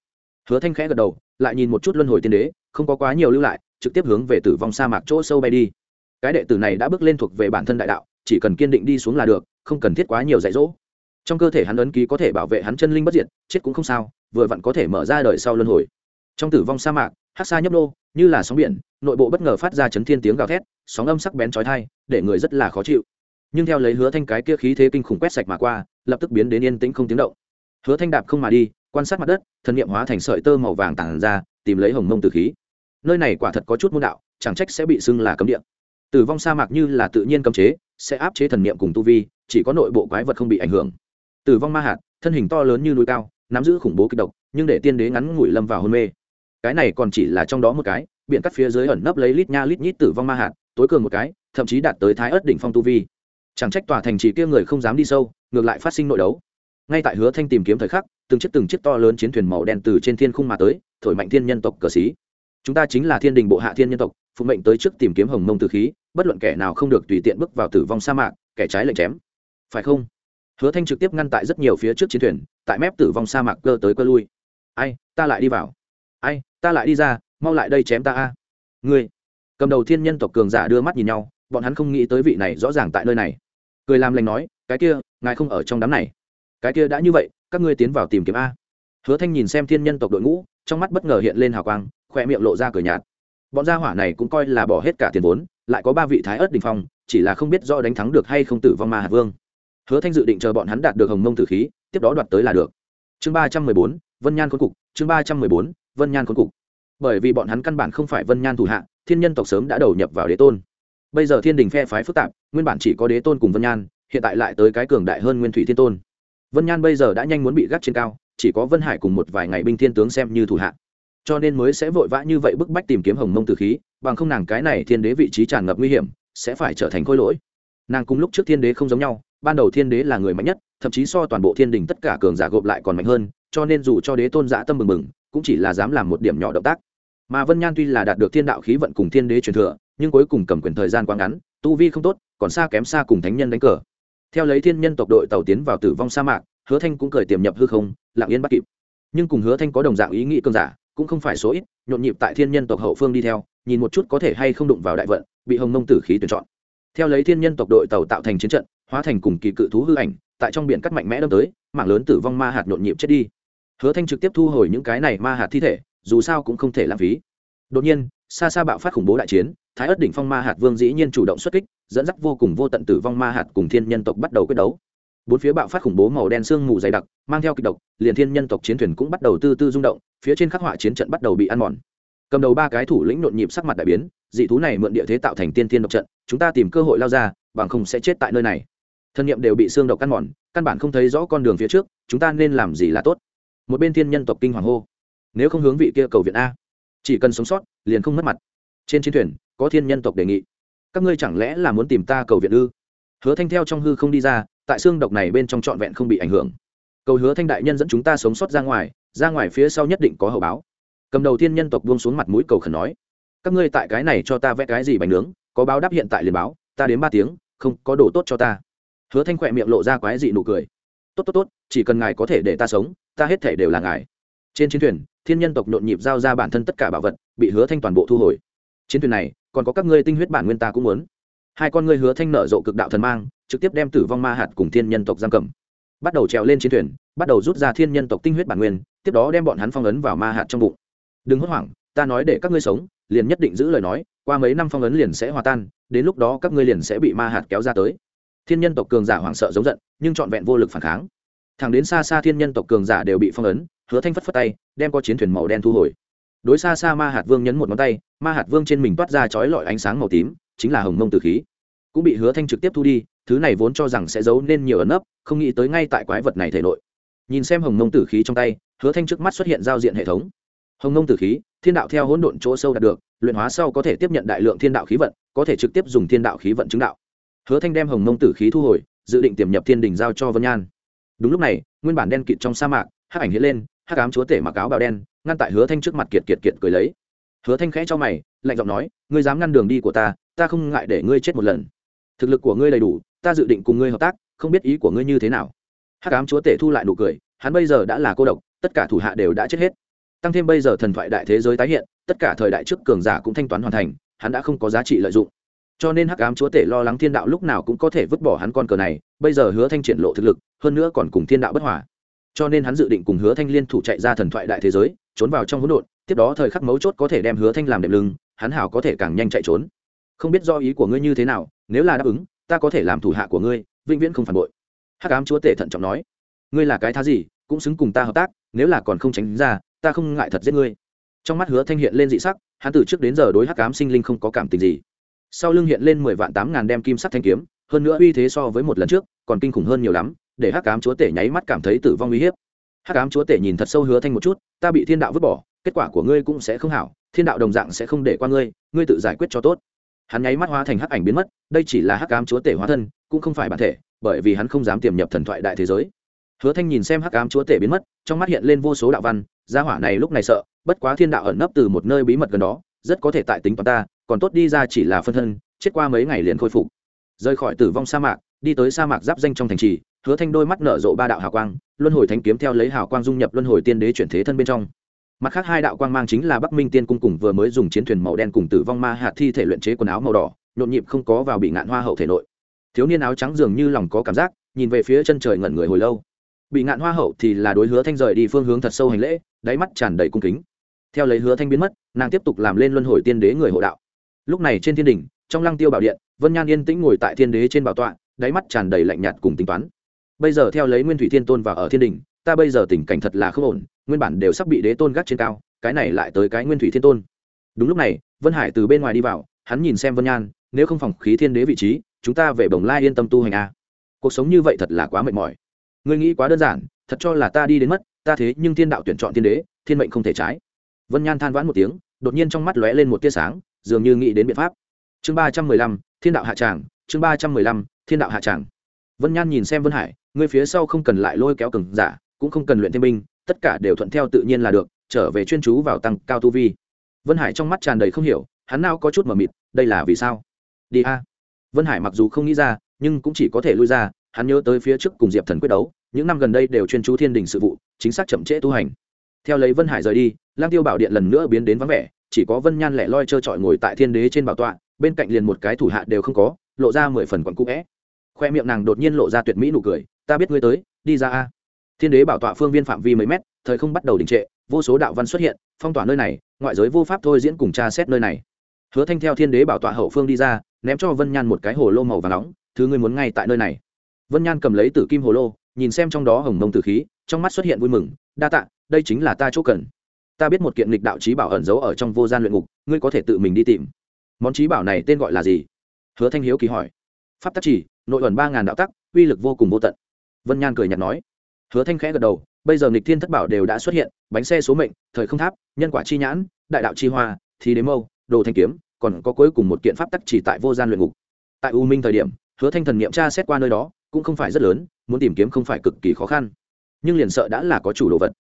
S1: Hứa thanh khẽ gật đầu, lại nhìn một chút luân hồi tiên đế, không có quá nhiều lưu lại, trực tiếp hướng về tử vong sa mạc chỗ sâu bay đi. Cái đệ tử này đã bước lên thuộc về bản thân đại đạo, chỉ cần kiên định đi xuống là được, không cần thiết quá nhiều dạy dỗ trong cơ thể hắn ấn ký có thể bảo vệ hắn chân linh bất diệt, chết cũng không sao, vừa vặn có thể mở ra đời sau luân hồi. Trong tử vong sa mạc, hát xa nhấp nô, như là sóng biển, nội bộ bất ngờ phát ra chấn thiên tiếng gào thét, sóng âm sắc bén trói thai để người rất là khó chịu. Nhưng theo lấy hứa thanh cái kia khí thế kinh khủng quét sạch mà qua, lập tức biến đến yên tĩnh không tiếng động. Hứa thanh đạp không mà đi, quan sát mặt đất, thần nghiệm hóa thành sợi tơ màu vàng tản ra, tìm lấy hồng mông từ khí. Nơi này quả thật có chút môn đạo, chẳng trách sẽ bị xưng là cấm địa. Tử vong sa mạc như là tự nhiên cấm chế, sẽ áp chế thần niệm cùng tu vi, chỉ có nội bộ quái vật không bị ảnh hưởng tử vong ma hạt, thân hình to lớn như núi cao, nắm giữ khủng bố kịch độc, nhưng để tiên đế ngắn ngủi lâm vào hôn mê. Cái này còn chỉ là trong đó một cái biện cắt phía dưới ẩn nấp lấy lít nha lít nhít tử vong ma hạt, tối cường một cái, thậm chí đạt tới thái ớt đỉnh phong tu vi. Chẳng trách tòa thành trì kia người không dám đi sâu, ngược lại phát sinh nội đấu. Ngay tại hứa thanh tìm kiếm thời khắc, từng chiếc từng chiếc to lớn chiến thuyền màu đen từ trên thiên khung mà tới, thổi mạnh thiên nhân tộc cờ xí. Chúng ta chính là thiên đình bộ hạ thiên nhân tộc, phụ mệnh tới trước tìm kiếm hồng mông tử khí, bất luận kẻ nào không được tùy tiện bước vào tử vong sa mạc, kẻ trái lệnh chém. Phải không? Hứa thanh trực tiếp ngăn tại rất nhiều phía trước chiến thuyền, tại mép tử vong sa mạc cơ tới cơ lui. Ai, ta lại đi vào. Ai, ta lại đi ra, mau lại đây chém ta a. Ngươi. Cầm đầu thiên nhân tộc cường giả đưa mắt nhìn nhau, bọn hắn không nghĩ tới vị này rõ ràng tại nơi này. Cười làm lành nói, cái kia, ngài không ở trong đám này. Cái kia đã như vậy, các ngươi tiến vào tìm kiếm a. Hứa thanh nhìn xem thiên nhân tộc đội ngũ, trong mắt bất ngờ hiện lên hào quang, khoe miệng lộ ra cười nhạt. Bọn gia hỏa này cũng coi là bỏ hết cả tiền vốn, lại có ba vị thái ớt đình phong, chỉ là không biết do đánh thắng được hay không tử vong ma hạt vương hứa thanh dự định chờ bọn hắn đạt được hồng mông tử khí, tiếp đó đoạt tới là được. Chương ba trăm mười bốn, vân nhan khốn cục, chương ba trăm mười bốn, vân nhan khốn cục. Bởi vì bọn hắn căn bản không phải vân nhan thủ hạ, thiên nhân tộc sớm đã đầu nhập vào đế tôn. Bây giờ thiên đình phe phái phức tạp, nguyên bản chỉ có đế tôn cùng vân nhan, hiện tại lại tới cái cường đại hơn nguyên thủy thiên tôn. Vân nhan bây giờ đã nhanh muốn bị gác trên cao, chỉ có vân hải cùng một vài ngày binh thiên tướng xem như thủ hạ. Cho nên mới sẽ vội vã như vậy bức bách tìm kiếm hồng mông tử khí, bằng không nàng cái này thiên đế vị trí tràn ngập nguy hiểm, sẽ phải trở thành khôi lỗi. Nàng cùng lúc trước thiên đế không giống nhau ban đầu thiên đế là người mạnh nhất, thậm chí so toàn bộ thiên đình tất cả cường giả gộp lại còn mạnh hơn, cho nên dù cho đế tôn giả tâm mừng mừng, cũng chỉ là dám làm một điểm nhỏ động tác. Mà vân nhan tuy là đạt được thiên đạo khí vận cùng thiên đế truyền thừa, nhưng cuối cùng cầm quyền thời gian quá ngắn, tu vi không tốt, còn xa kém xa cùng thánh nhân đánh cờ. Theo lấy thiên nhân tộc đội tàu tiến vào tử vong sa mạc, hứa thanh cũng cười tiềm nhập hư không, lặng yên bắt kịp. Nhưng cùng hứa thanh có đồng dạng ý nghĩ cường giả, cũng không phải số ít, nhộn nhịp tại thiên nhân tộc hậu phương đi theo, nhìn một chút có thể hay không đụng vào đại vận, bị hồng mông tử khí tuyển chọn. Theo lấy thiên nhân tộc đội tàu tạo thành chiến trận hóa thành cùng kỳ cự thú hư ảnh, tại trong biển cắt mạnh mẽ đâm tới, mảng lớn tử vong ma hạt nhộn nhịp chết đi. Hứa thanh trực tiếp thu hồi những cái này ma hạt thi thể, dù sao cũng không thể lãng phí. Đột nhiên, xa xa bạo phát khủng bố đại chiến, thái ớt đỉnh phong ma hạt vương dĩ nhiên chủ động xuất kích, dẫn dắt vô cùng vô tận tử vong ma hạt cùng thiên nhân tộc bắt đầu quyết đấu. Bốn phía bạo phát khủng bố màu đen sương mù dày đặc, mang theo kịch độc, liền thiên nhân tộc chiến thuyền cũng bắt đầu tư tư rung động, phía trên khắc họa chiến trận bắt đầu bị ăn mòn. Cầm đầu ba cái thủ lĩnh nhộn nhịp sắc mặt đại biến, dị thú này mượn địa thế tạo thành tiên thiên độc trận, chúng ta tìm cơ hội lao ra, bằng không sẽ chết tại nơi này thân nhiệm đều bị xương độc căn mòn, căn bản không thấy rõ con đường phía trước, chúng ta nên làm gì là tốt? Một bên thiên nhân tộc kinh hoàng hô, nếu không hướng vị kia cầu viện a. Chỉ cần sống sót, liền không mất mặt. Trên chiến thuyền, có thiên nhân tộc đề nghị. Các ngươi chẳng lẽ là muốn tìm ta cầu viện ư? Hứa thanh theo trong hư không đi ra, tại xương độc này bên trong trọn vẹn không bị ảnh hưởng. Cầu hứa thanh đại nhân dẫn chúng ta sống sót ra ngoài ra ngoài phía sau nhất định có hậu báo. Cầm đầu thiên nhân tộc buông xuống mặt mũi cầu khẩn nói, các ngươi tại cái này cho ta vẽ cái gì bánh nướng, có báo đáp hiện tại liền báo, ta đến ba tiếng, không có đồ tốt cho ta hứa thanh khỏe miệng lộ ra quái dị nụ cười. Tốt tốt tốt, chỉ cần ngài có thể để ta sống, ta hết thể đều là ngài. Trên chiến thuyền, thiên nhân tộc nhộn nhịp giao ra bản thân tất cả bảo vật, bị hứa thanh toàn bộ thu hồi. Chiến thuyền này, còn có các ngươi tinh huyết bản nguyên ta cũng muốn. Hai con ngươi hứa thanh nở rộ cực đạo thần mang, trực tiếp đem tử vong ma hạt cùng thiên nhân tộc giam cầm. Bắt đầu trèo lên chiến thuyền, bắt đầu rút ra thiên nhân tộc tinh huyết bản nguyên, tiếp đó đem bọn hắn phong ấn vào ma hạt trong bụng. Đừng hốt hoảng, ta nói để các ngươi sống, liền nhất định giữ lời nói, qua mấy năm phong ấn liền sẽ hòa tan, đến lúc đó các ngươi liền sẽ bị ma hạt kéo ra tới thiên nhân tộc cường giả hoảng sợ giống giận, nhưng trọn vẹn vô lực phản kháng. Thẳng đến xa xa thiên nhân tộc cường giả đều bị phong ấn, hứa thanh phất phất tay, đem có chiến thuyền màu đen thu hồi. Đối xa xa ma hạt vương nhấn một ngón tay, ma hạt vương trên mình toát ra chói lọi ánh sáng màu tím, chính là hồng mông tử khí. Cũng bị hứa thanh trực tiếp thu đi, thứ này vốn cho rằng sẽ giấu nên nhiều ẩn nấp, không nghĩ tới ngay tại quái vật này thể nội. Nhìn xem hồng mông tử khí trong tay, hứa thanh trước mắt xuất hiện giao diện hệ thống. Hồng mông tử khí, thiên đạo theo hỗn độn chỗ sâu đạt được, luyện hóa sau có thể tiếp nhận đại lượng thiên đạo khí vận, có thể trực tiếp dùng thiên đạo khí vận chứng đạo hứa thanh đem hồng mông tử khí thu hồi, dự định tiềm nhập thiên đình giao cho vân nhan. Đúng lúc này, nguyên bản đen kịt trong sa mạc, hắc ảnh hiện lên, hắc ám chúa tể mặc áo bào đen, ngăn tại hứa thanh trước mặt kiệt kiệt kiệt cười lấy. Hứa thanh khẽ cho mày, lạnh giọng nói, ngươi dám ngăn đường đi của ta ta không ngại để ngươi chết một lần. Thực lực của ngươi đầy đủ, ta dự định cùng ngươi hợp tác, không biết ý của ngươi như thế nào. Hắc ám chúa tể thu lại nụ cười, hắn bây giờ đã là cô độc, tất cả thủ hạ đều đã chết hết. Tăng thêm bây giờ thần thoại đại thế giới tái hiện, tất cả thời đại trước cường giả cũng thanh toán hoàn thành, hắn đã không có giá trị lợi dụng cho nên hắc ám chúa tể lo lắng thiên đạo lúc nào cũng có thể vứt bỏ hắn con cờ này, bây giờ hứa thanh triển lộ thực lực, hơn nữa còn cùng thiên đạo bất hòa. Cho nên hắn dự định cùng hứa thanh liên thủ chạy ra thần thoại đại thế giới, trốn vào trong hỗn độn, tiếp đó thời khắc mấu chốt có thể đem hứa thanh làm đệm lưng, hắn hảo có thể càng nhanh chạy trốn. Không biết do ý của ngươi như thế nào, nếu là đáp ứng, ta có thể làm thủ hạ của ngươi, vĩnh viễn không phản bội. Hắc ám chúa tể thận trọng nói. Ngươi là cái thá gì, cũng xứng cùng ta hợp tác, nếu là còn không tránh ra, ta không ngại thật giết ngươi. Trong mắt hứa thanh hiện lên dị sắc, hắn từ trước đến giờ đối hắc ám sinh linh không có cảm tình gì sau lưng hiện lên mười vạn tám ngàn đem kim sắt thanh kiếm, hơn nữa uy thế so với một lần trước, còn kinh khủng hơn nhiều lắm, để hắc ám chúa tể nháy mắt cảm thấy tử vong uy hiếp. Hắc ám chúa tể nhìn thật sâu hứa thanh một chút, ta bị thiên đạo vứt bỏ, kết quả của ngươi cũng sẽ không hảo, thiên đạo đồng dạng sẽ không để qua ngươi ngươi tự giải quyết cho tốt. Hắn nháy mắt hóa thành hắc ảnh biến mất, đây chỉ là hắc ám chúa tể hóa thân, cũng không phải bản thể, bởi vì hắn không dám tiềm nhập thần thoại đại thế giới. Hứa thanh nhìn xem hắc ám chúa tể biến mất, trong mắt hiện lên vô số đạo văn, gia hỏa này lúc này sợ, bất quá thiên đạo ẩn nấp từ một nơi bí mật gần đó, rất có thể tại tính toán ta còn tốt đi ra chỉ là phân thân, chết qua mấy ngày liền khôi phục. Rời khỏi tử vong sa mạc, đi tới sa mạc giáp danh trong thành trì, hứa thanh đôi mắt nở rộ ba đạo hào quang, luân hồi thánh kiếm theo lấy hào quang dung nhập luân hồi tiên đế chuyển thế thân bên trong. Mặt khác hai đạo quang mang chính là bắc minh tiên cung cùng vừa mới dùng chiến thuyền màu đen cùng tử vong ma hạt thi thể luyện chế quần áo màu đỏ, nhộn nhịp không có vào bị ngạn hoa hậu thể nội. Thiếu niên áo trắng dường như lòng có cảm giác, nhìn về phía chân trời ngẩn người hồi lâu. Bị ngạn hoa hậu thì là đối hứa thanh rời đi phương hướng thật sâu hành lễ, đáy mắt tràn đầy cung kính. Theo lấy hứa thanh biến mất, nàng tiếp tục làm lên luân hồi tiên đế người hộ đạo lúc này trên thiên đình trong lăng tiêu bảo điện, vân nhan yên tĩnh ngồi tại thiên đế trên bảo tọa, đáy mắt tràn đầy lạnh nhạt cùng tính toán. Bây giờ theo lấy nguyên thủy thiên tôn vào ở thiên đình ta bây giờ tình cảnh thật là không ổn, nguyên bản đều sắp bị đế tôn gác trên cao, cái này lại tới cái nguyên thủy thiên tôn. Đúng lúc này, vân hải từ bên ngoài đi vào, hắn nhìn xem vân nhan, nếu không phòng khí thiên đế vị trí, chúng ta về bồng lai yên tâm tu hành a cuộc sống như vậy thật là quá mệt mỏi. Ngươi nghĩ quá đơn giản, thật cho là ta đi đến mất, ta thế nhưng thiên đạo tuyển chọn thiên đế, thiên mệnh không thể trái. Vân nhan than vãn một tiếng, đột nhiên trong mắt lóe lên một tia sáng dường như nghĩ đến biện pháp. Chương ba trăm mười lăm, thiên đạo hạ tràng, chương ba trăm mười lăm, thiên đạo hạ tràng. Vân nhan nhìn xem vân hải, người phía sau không cần lại lôi kéo cừng giả, cũng không cần luyện thiên binh, tất cả đều thuận theo tự nhiên là được, trở về chuyên chú vào tăng cao tu vi. Vân hải trong mắt tràn đầy không hiểu, hắn nào có chút mờ mịt, đây là vì sao? Đi a. Vân hải mặc dù không nghĩ ra, nhưng cũng chỉ có thể lui ra, hắn nhớ tới phía trước cùng diệp thần quyết đấu, những năm gần đây đều chuyên chú thiên đình sự vụ, chính xác chậm trễ tu hành. Theo lấy vân hải rời đi, lang tiêu bảo điện lần nữa biến đến vắng vẻ chỉ có vân nhan lẻ loi trơ trọi ngồi tại thiên đế trên bảo tọa, bên cạnh liền một cái thủ hạ đều không có, lộ ra mười phần quặn cũ vẽ khoe miệng nàng đột nhiên lộ ra tuyệt mỹ nụ cười, ta biết ngươi tới, đi ra a. Thiên đế bảo tọa phương viên phạm vi mấy mét, thời không bắt đầu đình trệ, vô số đạo văn xuất hiện, phong tỏa nơi này, ngoại giới vô pháp thôi diễn cùng tra xét nơi này. Hứa thanh theo thiên đế bảo tọa hậu phương đi ra, ném cho vân nhan một cái hồ lô màu và nóng, thứ ngươi muốn ngay tại nơi này. Vân nhan cầm lấy tử kim hồ lô, nhìn xem trong đó hồng mông tử khí, trong mắt xuất hiện vui mừng, đa tạ, đây chính là ta chỗ cần ta biết một kiện lịch đạo trí bảo ẩn giấu ở trong vô gian luyện ngục, ngươi có thể tự mình đi tìm. Món trí bảo này tên gọi là gì? Hứa thanh hiếu kỳ hỏi. Pháp tắc chỉ, nội ẩn ba ngàn đạo tắc, uy lực vô cùng vô tận. Vân nhan cười nhạt nói. Hứa thanh khẽ gật đầu, bây giờ nghịch thiên thất bảo đều đã xuất hiện, bánh xe số mệnh, thời không tháp, nhân quả chi nhãn, đại đạo chi hoa thì đế mâu, đồ thanh kiếm, còn có cuối cùng một kiện pháp tắc chỉ tại vô gian luyện ngục. Tại u minh thời điểm, hứa thanh thần nghiệm tra xét qua nơi đó, cũng không phải rất lớn, muốn tìm kiếm không phải cực kỳ khó khăn. Nhưng liền sợ đã là có chủ đồ vật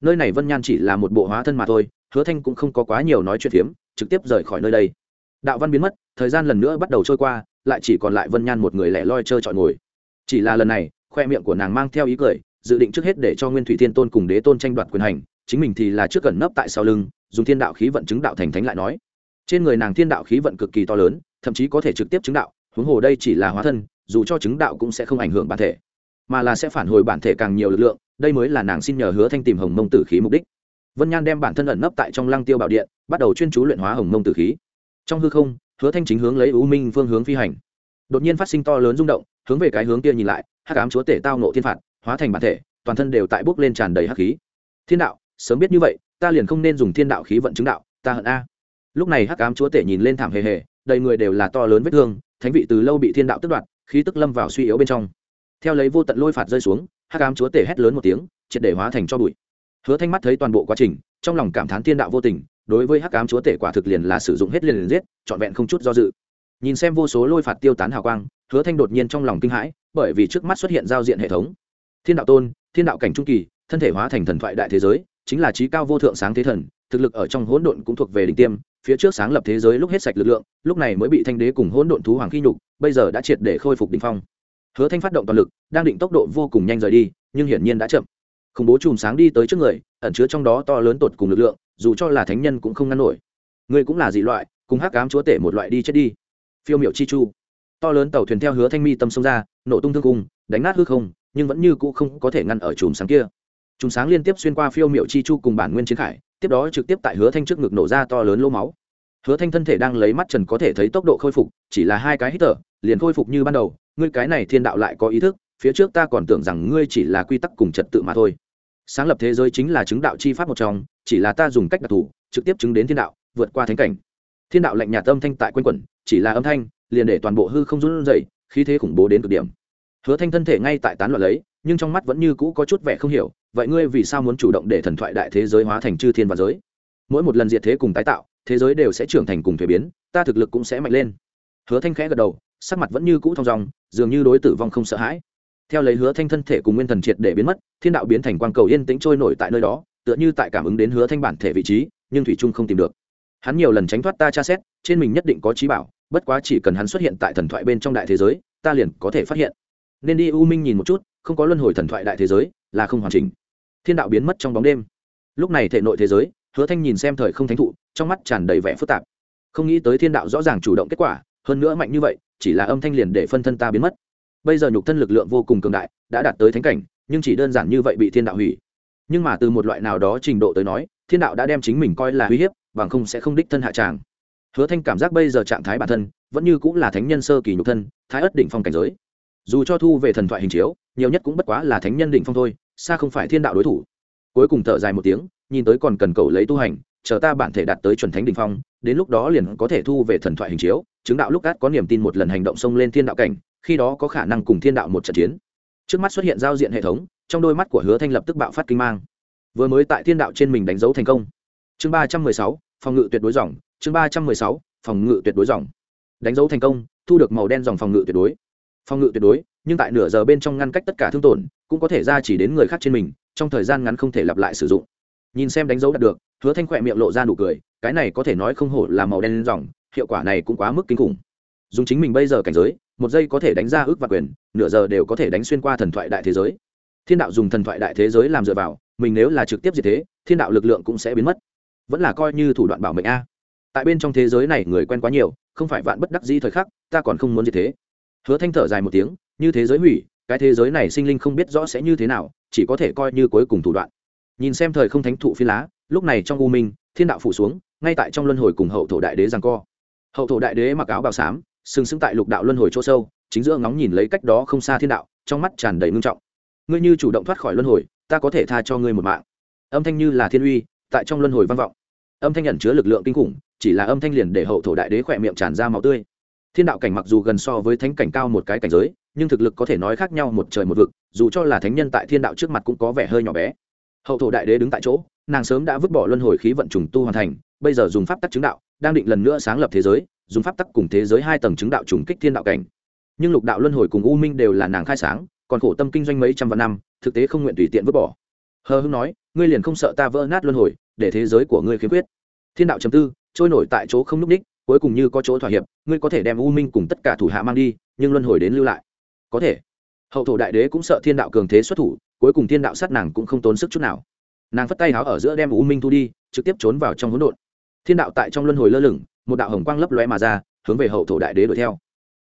S1: nơi này vân nhan chỉ là một bộ hóa thân mà thôi, hứa thanh cũng không có quá nhiều nói chuyện phiếm, trực tiếp rời khỏi nơi đây. Đạo văn biến mất, thời gian lần nữa bắt đầu trôi qua, lại chỉ còn lại vân nhan một người lẻ loi trơ trọi ngồi. Chỉ là lần này, khoe miệng của nàng mang theo ý cười, dự định trước hết để cho nguyên thủy thiên tôn cùng đế tôn tranh đoạt quyền hành, chính mình thì là trước gần nấp tại sau lưng, dùng thiên đạo khí vận chứng đạo thành thánh lại nói. Trên người nàng thiên đạo khí vận cực kỳ to lớn, thậm chí có thể trực tiếp chứng đạo, huống hồ đây chỉ là hóa thân, dù cho chứng đạo cũng sẽ không ảnh hưởng bản thể mà là sẽ phản hồi bản thể càng nhiều lực lượng, đây mới là nàng xin nhờ hứa thanh tìm hồng mông tử khí mục đích. Vân nhan đem bản thân ẩn nấp tại trong lăng tiêu bảo điện, bắt đầu chuyên chú luyện hóa hồng mông tử khí. Trong hư không, hứa thanh chính hướng lấy u minh phương hướng phi hành. Đột nhiên phát sinh to lớn rung động, hướng về cái hướng kia nhìn lại, hắc ám chúa tể tao nộ thiên phạt, hóa thành bản thể, toàn thân đều tại bước lên tràn đầy hắc khí. Thiên đạo, sớm biết như vậy, ta liền không nên dùng thiên đạo khí vận chứng đạo, ta hận a. Lúc này hắc ám chúa tể nhìn lên thảm hề hề, đầy người đều là to lớn vết thương, thánh vị từ lâu bị thiên đạo tước đoạt, khí tức lâm vào suy yếu bên trong theo lấy vô tận lôi phạt rơi xuống, hắc ám chúa tể hét lớn một tiếng, triệt để hóa thành cho bụi. Hứa thanh mắt thấy toàn bộ quá trình, trong lòng cảm thán thiên đạo vô tình, đối với hắc ám chúa tể quả thực liền là sử dụng hết liền liền giết, trọn vẹn không chút do dự. Nhìn xem vô số lôi phạt tiêu tán hào quang, hứa thanh đột nhiên trong lòng kinh hãi, bởi vì trước mắt xuất hiện giao diện hệ thống. Thiên đạo tôn, thiên đạo cảnh trung kỳ, thân thể hóa thành thần thoại đại thế giới, chính là trí cao vô thượng sáng thế thần, thực lực ở trong hỗn độn cũng thuộc về đỉnh tiêm, phía trước sáng lập thế giới lúc hết sạch lực lượng, lúc này mới bị thanh đế cùng hỗn độn thú hoàng khi nhục, bây giờ đã triệt để khôi phục đỉnh phong hứa thanh phát động toàn lực, đang định tốc độ vô cùng nhanh rời đi, nhưng hiển nhiên đã chậm. Khủng bố chùm sáng đi tới trước người, ẩn chứa trong đó to lớn tột cùng lực lượng, dù cho là thánh nhân cũng không ngăn nổi. Ngươi cũng là dị loại, cùng hắc cám chúa tể một loại đi chết đi. Phiêu miệu chi chu. To lớn tàu thuyền theo hứa thanh mi tâm sông ra, nổ tung thương cung đánh nát hư không, nhưng vẫn như cũ không có thể ngăn ở chùm sáng kia. Chùm sáng liên tiếp xuyên qua phiêu miệu chi chu cùng bản nguyên chiến khải, tiếp đó trực tiếp tại hứa thanh trước ngực nổ ra to lớn lỗ máu. Hứa thanh thân thể đang lấy mắt trần có thể thấy tốc độ khôi phục, chỉ là hai cái hít thở, liền khôi phục như ban đầu ngươi cái này thiên đạo lại có ý thức, phía trước ta còn tưởng rằng ngươi chỉ là quy tắc cùng trật tự mà thôi. Sáng lập thế giới chính là chứng đạo chi pháp một trong, chỉ là ta dùng cách đặc thù, trực tiếp chứng đến thiên đạo, vượt qua thánh cảnh. Thiên đạo lạnh nhạt âm thanh tại quanh quẩn, chỉ là âm thanh, liền để toàn bộ hư không run rẩy, khí thế khủng bố đến cực điểm. Hứa thanh thân thể ngay tại tán loạn lấy, nhưng trong mắt vẫn như cũ có chút vẻ không hiểu, vậy ngươi vì sao muốn chủ động để thần thoại đại thế giới hóa thành chư thiên và giới? Mỗi một lần diệt thế cùng tái tạo, thế giới đều sẽ trưởng thành cùng thuế biến, ta thực lực cũng sẽ mạnh lên. Hứa thanh khẽ gật đầu sắc mặt vẫn như cũ thong dong, dường như đối tử vong không sợ hãi. Theo lấy hứa thanh thân thể cùng nguyên thần triệt để biến mất, thiên đạo biến thành quang cầu yên tĩnh trôi nổi tại nơi đó, tựa như tại cảm ứng đến hứa thanh bản thể vị trí, nhưng thủy trung không tìm được. Hắn nhiều lần tránh thoát ta tra xét, trên mình nhất định có trí bảo, bất quá chỉ cần hắn xuất hiện tại thần thoại bên trong đại thế giới, ta liền có thể phát hiện. Nên đi u minh nhìn một chút, không có luân hồi thần thoại đại thế giới, là không hoàn chỉnh. Thiên đạo biến mất trong bóng đêm. Lúc này thể nội thế giới, hứa thanh nhìn xem thời không thánh thụ, trong mắt tràn đầy vẻ phức tạp. Không nghĩ tới thiên đạo rõ ràng chủ động kết quả, hơn nữa mạnh như vậy chỉ là âm thanh liền để phân thân ta biến mất. Bây giờ nhục thân lực lượng vô cùng cường đại, đã đạt tới thánh cảnh, nhưng chỉ đơn giản như vậy bị thiên đạo hủy. Nhưng mà từ một loại nào đó trình độ tới nói, thiên đạo đã đem chính mình coi là uy hiếp, bằng không sẽ không đích thân hạ tràng. Hứa thanh cảm giác bây giờ trạng thái bản thân, vẫn như cũng là thánh nhân sơ kỳ nhục thân, thái ất đỉnh phong cảnh giới. Dù cho thu về thần thoại hình chiếu, nhiều nhất cũng bất quá là thánh nhân đỉnh phong thôi, xa không phải thiên đạo đối thủ. Cuối cùng thở dài một tiếng, nhìn tới còn cần cầu lấy tu hành, chờ ta bản thể đạt tới chuẩn thánh đỉnh phong, đến lúc đó liền có thể thu về thần thoại hình chiếu chứng đạo lúc cát có niềm tin một lần hành động xông lên thiên đạo cảnh, khi đó có khả năng cùng thiên đạo một trận chiến. Trước mắt xuất hiện giao diện hệ thống, trong đôi mắt của hứa thanh lập tức bạo phát kinh mang. Vừa mới tại thiên đạo trên mình đánh dấu thành công. Chương ba trăm mười sáu, phòng ngự tuyệt đối dòng, chương ba trăm mười sáu, phòng ngự tuyệt đối dòng. Đánh dấu thành công, thu được màu đen dòng phòng ngự tuyệt đối. Phòng ngự tuyệt đối, nhưng tại nửa giờ bên trong ngăn cách tất cả thương tổn, cũng có thể ra chỉ đến người khác trên mình, trong thời gian ngắn không thể lặp lại sử dụng. Nhìn xem đánh dấu đạt được, hứa thanh khỏe miệng lộ ra nụ cười, cái này có thể nói không hổ là màu đen dòng hiệu quả này cũng quá mức kinh khủng. Dùng chính mình bây giờ cảnh giới, một giây có thể đánh ra ước và quyền, nửa giờ đều có thể đánh xuyên qua thần thoại đại thế giới. Thiên đạo dùng thần thoại đại thế giới làm dựa vào, mình nếu là trực tiếp gì thế, thiên đạo lực lượng cũng sẽ biến mất. Vẫn là coi như thủ đoạn bảo mệnh a. Tại bên trong thế giới này người quen quá nhiều, không phải vạn bất đắc dĩ thời khắc, ta còn không muốn gì thế. Hứa thanh thở dài một tiếng, như thế giới hủy, cái thế giới này sinh linh không biết rõ sẽ như thế nào, chỉ có thể coi như cuối cùng thủ đoạn. Nhìn xem thời không thánh thụ phi lá, lúc này trong u minh, thiên đạo phủ xuống, ngay tại trong luân hồi cùng hậu thổ đại đế giằng co hậu thổ đại đế mặc áo bào xám, sừng sững tại lục đạo luân hồi chỗ sâu, chính giữa ngóng nhìn lấy cách đó không xa thiên đạo, trong mắt tràn đầy ngưng trọng. Ngươi như chủ động thoát khỏi luân hồi, ta có thể tha cho ngươi một mạng. Âm thanh như là thiên uy, tại trong luân hồi vang vọng. Âm thanh nhận chứa lực lượng kinh khủng, chỉ là âm thanh liền để hậu thổ đại đế khỏe miệng tràn ra máu tươi. Thiên đạo cảnh mặc dù gần so với thánh cảnh cao một cái cảnh giới, nhưng thực lực có thể nói khác nhau một trời một vực, dù cho là thánh nhân tại thiên đạo trước mặt cũng có vẻ hơi nhỏ bé. Hậu thổ đại đế đứng tại chỗ, nàng sớm đã vứt bỏ luân hồi khí vận trùng tu hoàn thành, bây giờ dùng pháp tắc chứng đạo đang định lần nữa sáng lập thế giới, dùng pháp tắc cùng thế giới hai tầng chứng đạo trùng kích thiên đạo cảnh. Nhưng lục đạo luân hồi cùng u minh đều là nàng khai sáng, còn khổ tâm kinh doanh mấy trăm vạn năm, thực tế không nguyện tùy tiện vứt bỏ. Hờ hưng nói, ngươi liền không sợ ta vỡ nát luân hồi, để thế giới của ngươi khiếm khuyết. Thiên đạo chấm tư, trôi nổi tại chỗ không n ú c ních, cuối cùng như có chỗ thỏa hiệp, ngươi có thể đem u minh cùng tất cả thủ hạ mang đi, nhưng luân hồi đến lưu lại. Có thể. Hậu thổ đại đế cũng sợ thiên đạo cường thế xuất thủ, cuối cùng thiên đạo sát nàng cũng không tốn sức chút nào. Nàng phất tay háo ở giữa đem u minh thu đi, trực tiếp trốn vào trong hỗn độn thiên đạo tại trong luân hồi lơ lửng, một đạo hồng quang lấp lóe mà ra, hướng về hậu thổ đại đế đuổi theo.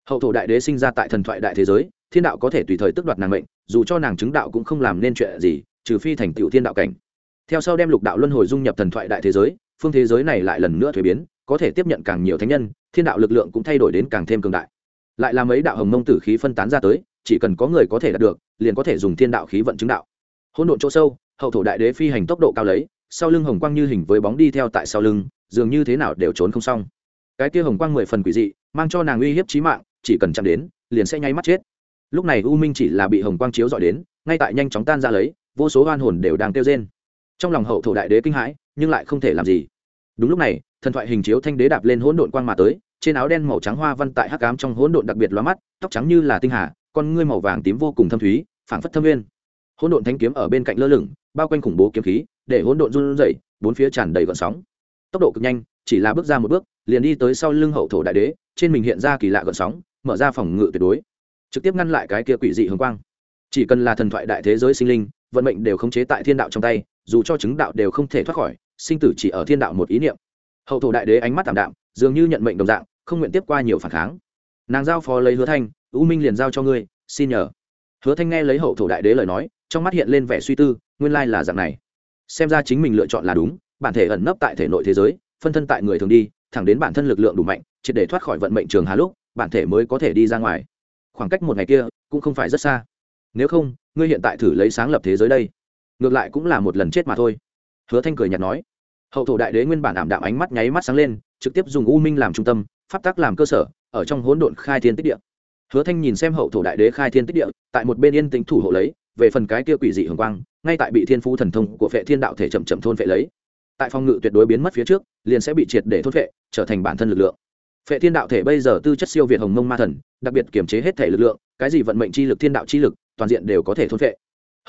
S1: Hậu thổ đại đế sinh ra tại thần thoại đại thế giới, thiên đạo có thể tùy thời tước đoạt nàng mệnh, dù cho nàng chứng đạo cũng không làm nên chuyện gì, trừ phi thành tựu thiên đạo cảnh. Theo sau đem lục đạo luân hồi dung nhập thần thoại đại thế giới, phương thế giới này lại lần nữa thuế biến, có thể tiếp nhận càng nhiều thánh nhân, thiên đạo lực lượng cũng thay đổi đến càng thêm cường đại. Lại làm ấy đạo hồng mông tử khí phân tán ra tới, chỉ cần có người có thể đạt được, liền có thể dùng thiên đạo khí vận chứng đạo. Hỗn độn chỗ sâu, hậu thổ đại đế phi hành tốc độ cao lấy sau lưng hồng quang như hình với bóng đi theo tại sau lưng, dường như thế nào đều trốn không xong. Cái kia hồng quang mười phần quỷ dị, mang cho nàng uy hiếp trí mạng, chỉ cần chạm đến, liền sẽ nháy mắt chết. Lúc này u minh chỉ là bị hồng quang chiếu dọi đến, ngay tại nhanh chóng tan ra lấy, vô số oan hồn đều đang kêu rên. Trong lòng hậu thổ đại đế kinh hãi, nhưng lại không thể làm gì. Đúng lúc này, thần thoại hình chiếu thanh đế đạp lên hỗn độn quang mà tới, trên áo đen màu trắng hoa văn tại hắc ám trong hỗn độn đặc biệt lóa mắt, tóc trắng như là tinh hà, con ngươi màu vàng tím vô cùng thâm thúy, phảng phất thâm nguyên hỗn độn thanh kiếm ở bên cạnh lơ lửng, bao quanh khủng bố kiếm khí để hỗn độn run rẩy, bốn phía tràn đầy gợn sóng. Tốc độ cực nhanh, chỉ là bước ra một bước, liền đi tới sau lưng hậu thổ đại đế, trên mình hiện ra kỳ lạ gợn sóng, mở ra phòng ngự tuyệt đối. Trực tiếp ngăn lại cái kia quỷ dị hướng quang. Chỉ cần là thần thoại đại thế giới sinh linh, vận mệnh đều khống chế tại thiên đạo trong tay, dù cho chứng đạo đều không thể thoát khỏi, sinh tử chỉ ở thiên đạo một ý niệm. Hậu thổ đại đế ánh mắt tạm đạm, dường như nhận mệnh đồng dạng, không nguyện tiếp qua nhiều phản kháng. Nàng giao phó lấy hứa thanh, u minh liền giao cho ngươi, xin nhờ. Hứa thanh nghe lấy hậu thổ đại đế lời nói, trong mắt hiện lên vẻ suy tư, nguyên lai là dạng này xem ra chính mình lựa chọn là đúng, bản thể ẩn nấp tại thể nội thế giới, phân thân tại người thường đi, thẳng đến bản thân lực lượng đủ mạnh, triệt để thoát khỏi vận mệnh trường hà lúc, bản thể mới có thể đi ra ngoài. Khoảng cách một ngày kia, cũng không phải rất xa. Nếu không, ngươi hiện tại thử lấy sáng lập thế giới đây. Ngược lại cũng là một lần chết mà thôi. Hứa thanh cười nhạt nói. Hậu thổ đại đế nguyên bản ảm đạm ánh mắt nháy mắt sáng lên, trực tiếp dùng u minh làm trung tâm, pháp tắc làm cơ sở, ở trong hỗn độn khai thiên tích địa. Hứa thanh nhìn xem hậu thổ đại đế khai thiên tích địa, tại một bên yên tĩnh thủ hộ lấy, về phần cái kia quỷ dị hường quang ngay tại bị thiên phú thần thông của phệ thiên đạo thể chậm chậm thôn phệ lấy. Tại phòng ngự tuyệt đối biến mất phía trước, liền sẽ bị triệt để thôn phệ, trở thành bản thân lực lượng. Phệ thiên đạo thể bây giờ tư chất siêu việt hồng mông ma thần, đặc biệt kiểm chế hết thể lực lượng, cái gì vận mệnh chi lực, thiên đạo chi lực, toàn diện đều có thể thôn phệ.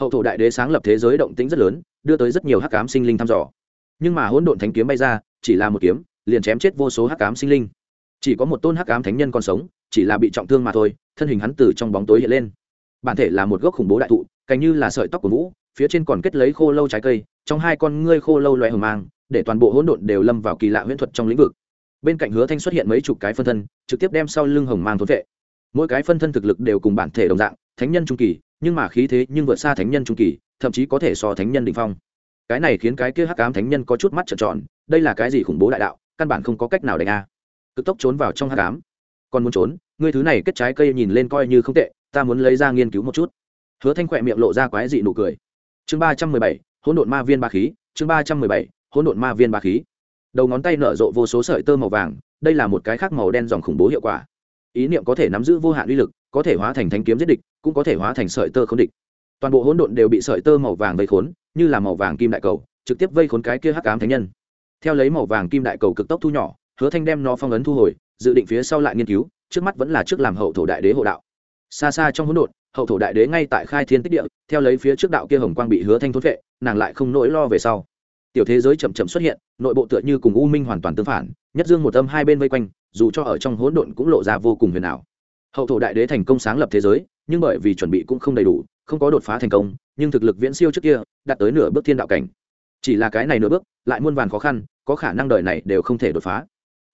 S1: Hậu thổ đại đế sáng lập thế giới động tĩnh rất lớn, đưa tới rất nhiều hắc ám sinh linh thăm dò. Nhưng mà hỗn độn thánh kiếm bay ra, chỉ là một kiếm, liền chém chết vô số hắc ám sinh linh. Chỉ có một tôn hắc ám thánh nhân còn sống, chỉ là bị trọng thương mà thôi, thân hình hắn từ trong bóng tối hiện lên. Bản thể là một gốc khủng bố đại thụ, cành như là sợi tóc của vũ phía trên còn kết lấy khô lâu trái cây, trong hai con ngươi khô lâu loẹ hờ mang, để toàn bộ hỗn độn đều lâm vào kỳ lạ huyễn thuật trong lĩnh vực. Bên cạnh hứa thanh xuất hiện mấy chục cái phân thân, trực tiếp đem sau lưng hồng mang thốn vệ. Mỗi cái phân thân thực lực đều cùng bản thể đồng dạng, thánh nhân trung kỳ, nhưng mà khí thế nhưng vượt xa thánh nhân trung kỳ, thậm chí có thể so thánh nhân đ ỉ n h phong. Cái này khiến cái kia hắc ám thánh nhân có chút mắt trợn tròn, đây là cái gì khủng bố đại đạo, căn bản không có cách nào đánh a. Cực tốc trốn vào trong hắc ám. Còn muốn trốn, ngươi thứ này kết trái cây nhìn lên coi như không tệ, ta muốn lấy ra nghiên cứu một chút. Hứa thanh khỏe miệng lộ ra quái dị nụ cười chương ba trăm mười bảy, hỗn độn ma viên ba khí. Chương ba trăm mười bảy, hỗn độn ma viên ba khí. Đầu ngón tay nở rộ vô số sợi tơ màu vàng, đây là một cái khác màu đen dòng khủng bố hiệu quả. Ý niệm có thể nắm giữ vô hạn uy lực, có thể hóa thành thanh kiếm giết địch, cũng có thể hóa thành sợi tơ không địch. Toàn bộ hỗn độn đều bị sợi tơ màu vàng vây khốn, như là màu vàng kim đại cầu, trực tiếp vây khốn cái kia hắc ám thánh nhân. Theo lấy màu vàng kim đại cầu cực tốc thu nhỏ, hứa thanh đem nó phong ấn thu hồi, dự định phía sau lại nghiên cứu, trước mắt vẫn là trước làm hậu thổ đại đế hộ đạo. Xa xa trong hỗn độn hậu thổ đại đế ngay tại khai thiên tích địa, theo lấy phía trước đạo kia hồng quang bị hứa thanh thốt vệ, nàng lại không nỗi lo về sau. Tiểu thế giới chậm chậm xuất hiện, nội bộ tựa như cùng u minh hoàn toàn tương phản, nhất dương một âm hai bên vây quanh, dù cho ở trong hỗn độn cũng lộ ra vô cùng huyền ảo. Hậu thổ đại đế thành công sáng lập thế giới, nhưng bởi vì chuẩn bị cũng không đầy đủ, không có đột phá thành công, nhưng thực lực viễn siêu trước kia, đạt tới nửa bước thiên đạo cảnh. Chỉ là cái này nửa bước, lại muôn vàn khó khăn, có khả năng đời này đều không thể đột phá.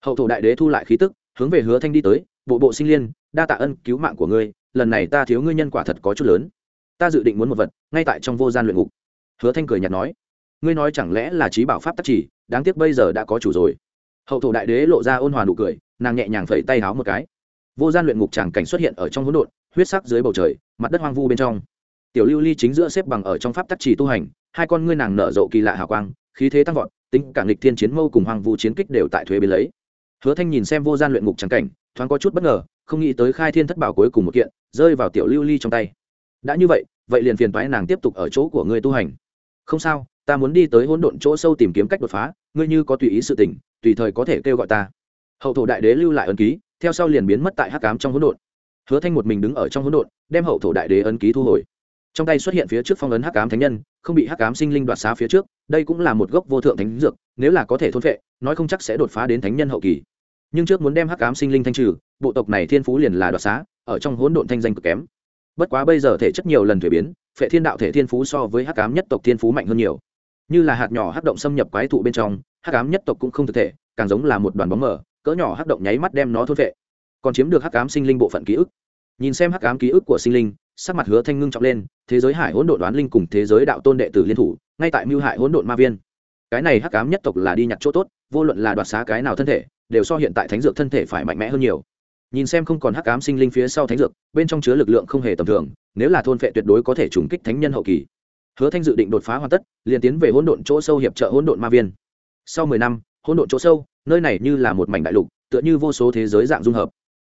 S1: Hậu thổ đại đế thu lại khí tức, hướng về hứa thanh đi tới bộ bộ sinh liên, đa tạ ân cứu mạng của ngươi, lần này ta thiếu ngươi nhân quả thật có chút lớn. Ta dự định muốn một vật, ngay tại trong vô gian luyện ngục. Hứa thanh cười nhạt nói. Ngươi nói chẳng lẽ là trí bảo pháp tắc chỉ, đáng tiếc bây giờ đã có chủ rồi. Hậu thổ đại đế lộ ra ôn hòa nụ cười, nàng nhẹ nhàng phẩy tay háo một cái. Vô gian luyện ngục tràng cảnh xuất hiện ở trong hỗn độn, huyết sắc dưới bầu trời, mặt đất hoang vu bên trong. Tiểu lưu ly chính giữa xếp bằng ở trong pháp tắc trì tu hành, hai con ngươi nàng nở rộ kỳ lạ hào quang, khí thế tăng vọt, tính cả nghịch thiên chiến mâu cùng hoang vu chiến kích đều tại thuế biến lấy. Hứa thanh nhìn xem vô gian luyện ngục tràng cảnh thoáng có chút bất ngờ, không nghĩ tới khai thiên thất bảo cuối cùng một kiện, rơi vào tiểu lưu ly trong tay. Đã như vậy vậy liền phiền toái nàng tiếp tục ở chỗ của ngươi tu hành. Không sao, ta muốn đi tới hỗn độn chỗ sâu tìm kiếm cách đột phá, ngươi như có tùy ý sự tình, tùy thời có thể kêu gọi ta. Hậu thổ đại đế lưu lại ấn ký, theo sau liền biến mất tại hắc cám trong hỗn độn. Hứa thanh một mình đứng ở trong hỗn độn, đem hậu thổ đại đế ấn ký thu hồi. Trong tay xuất hiện phía trước phong ấn hắc cám thánh nhân, không bị hắc cám sinh linh đoạt xá phía trước, đây cũng là một gốc vô thượng thánh dược, nếu là có thể thôn vệ nói không chắc sẽ đột phá đến thánh nhân hậu kỳ nhưng trước muốn đem hắc ám sinh linh thanh trừ, bộ tộc này thiên phú liền là đoạt xá, ở trong hỗn độn thanh danh cực kém. Bất quá bây giờ thể chất nhiều lần thuế biến, phệ thiên đạo thể thiên phú so với hắc ám nhất tộc thiên phú mạnh hơn nhiều. Như là hạt nhỏ hắc động xâm nhập quái thụ bên trong, hắc ám nhất tộc cũng không thực thể, càng giống là một đoàn bóng mờ, cỡ nhỏ hắc động nháy mắt đem nó thôn vệ còn chiếm được hắc ám sinh linh bộ phận ký ức. Nhìn xem hắc ám ký ức của sinh linh, sắc mặt hứa thanh ngưng trọng lên, thế giới hải hỗn độn đoán linh cùng thế giới đạo tôn đệ tử liên thủ, ngay tại mưu hại hỗn độn ma viên. Cái này hắc ám nhất tộc là đi nhặt chỗ tốt vô luận là đoạt xá cái nào thân thể, đều so hiện tại thánh dược thân thể phải mạnh mẽ hơn nhiều. Nhìn xem không còn hắc ám sinh linh phía sau thánh dược, bên trong chứa lực lượng không hề tầm thường, nếu là thôn phệ tuyệt đối có thể trùng kích thánh nhân hậu kỳ. Hứa thanh dự định đột phá hoàn tất, liền tiến về hỗn độn chỗ sâu hiệp trợ hỗn độn ma viên. Sau mười năm, hỗn độn chỗ sâu, nơi này như là một mảnh đại lục, tựa như vô số thế giới dạng dung hợp.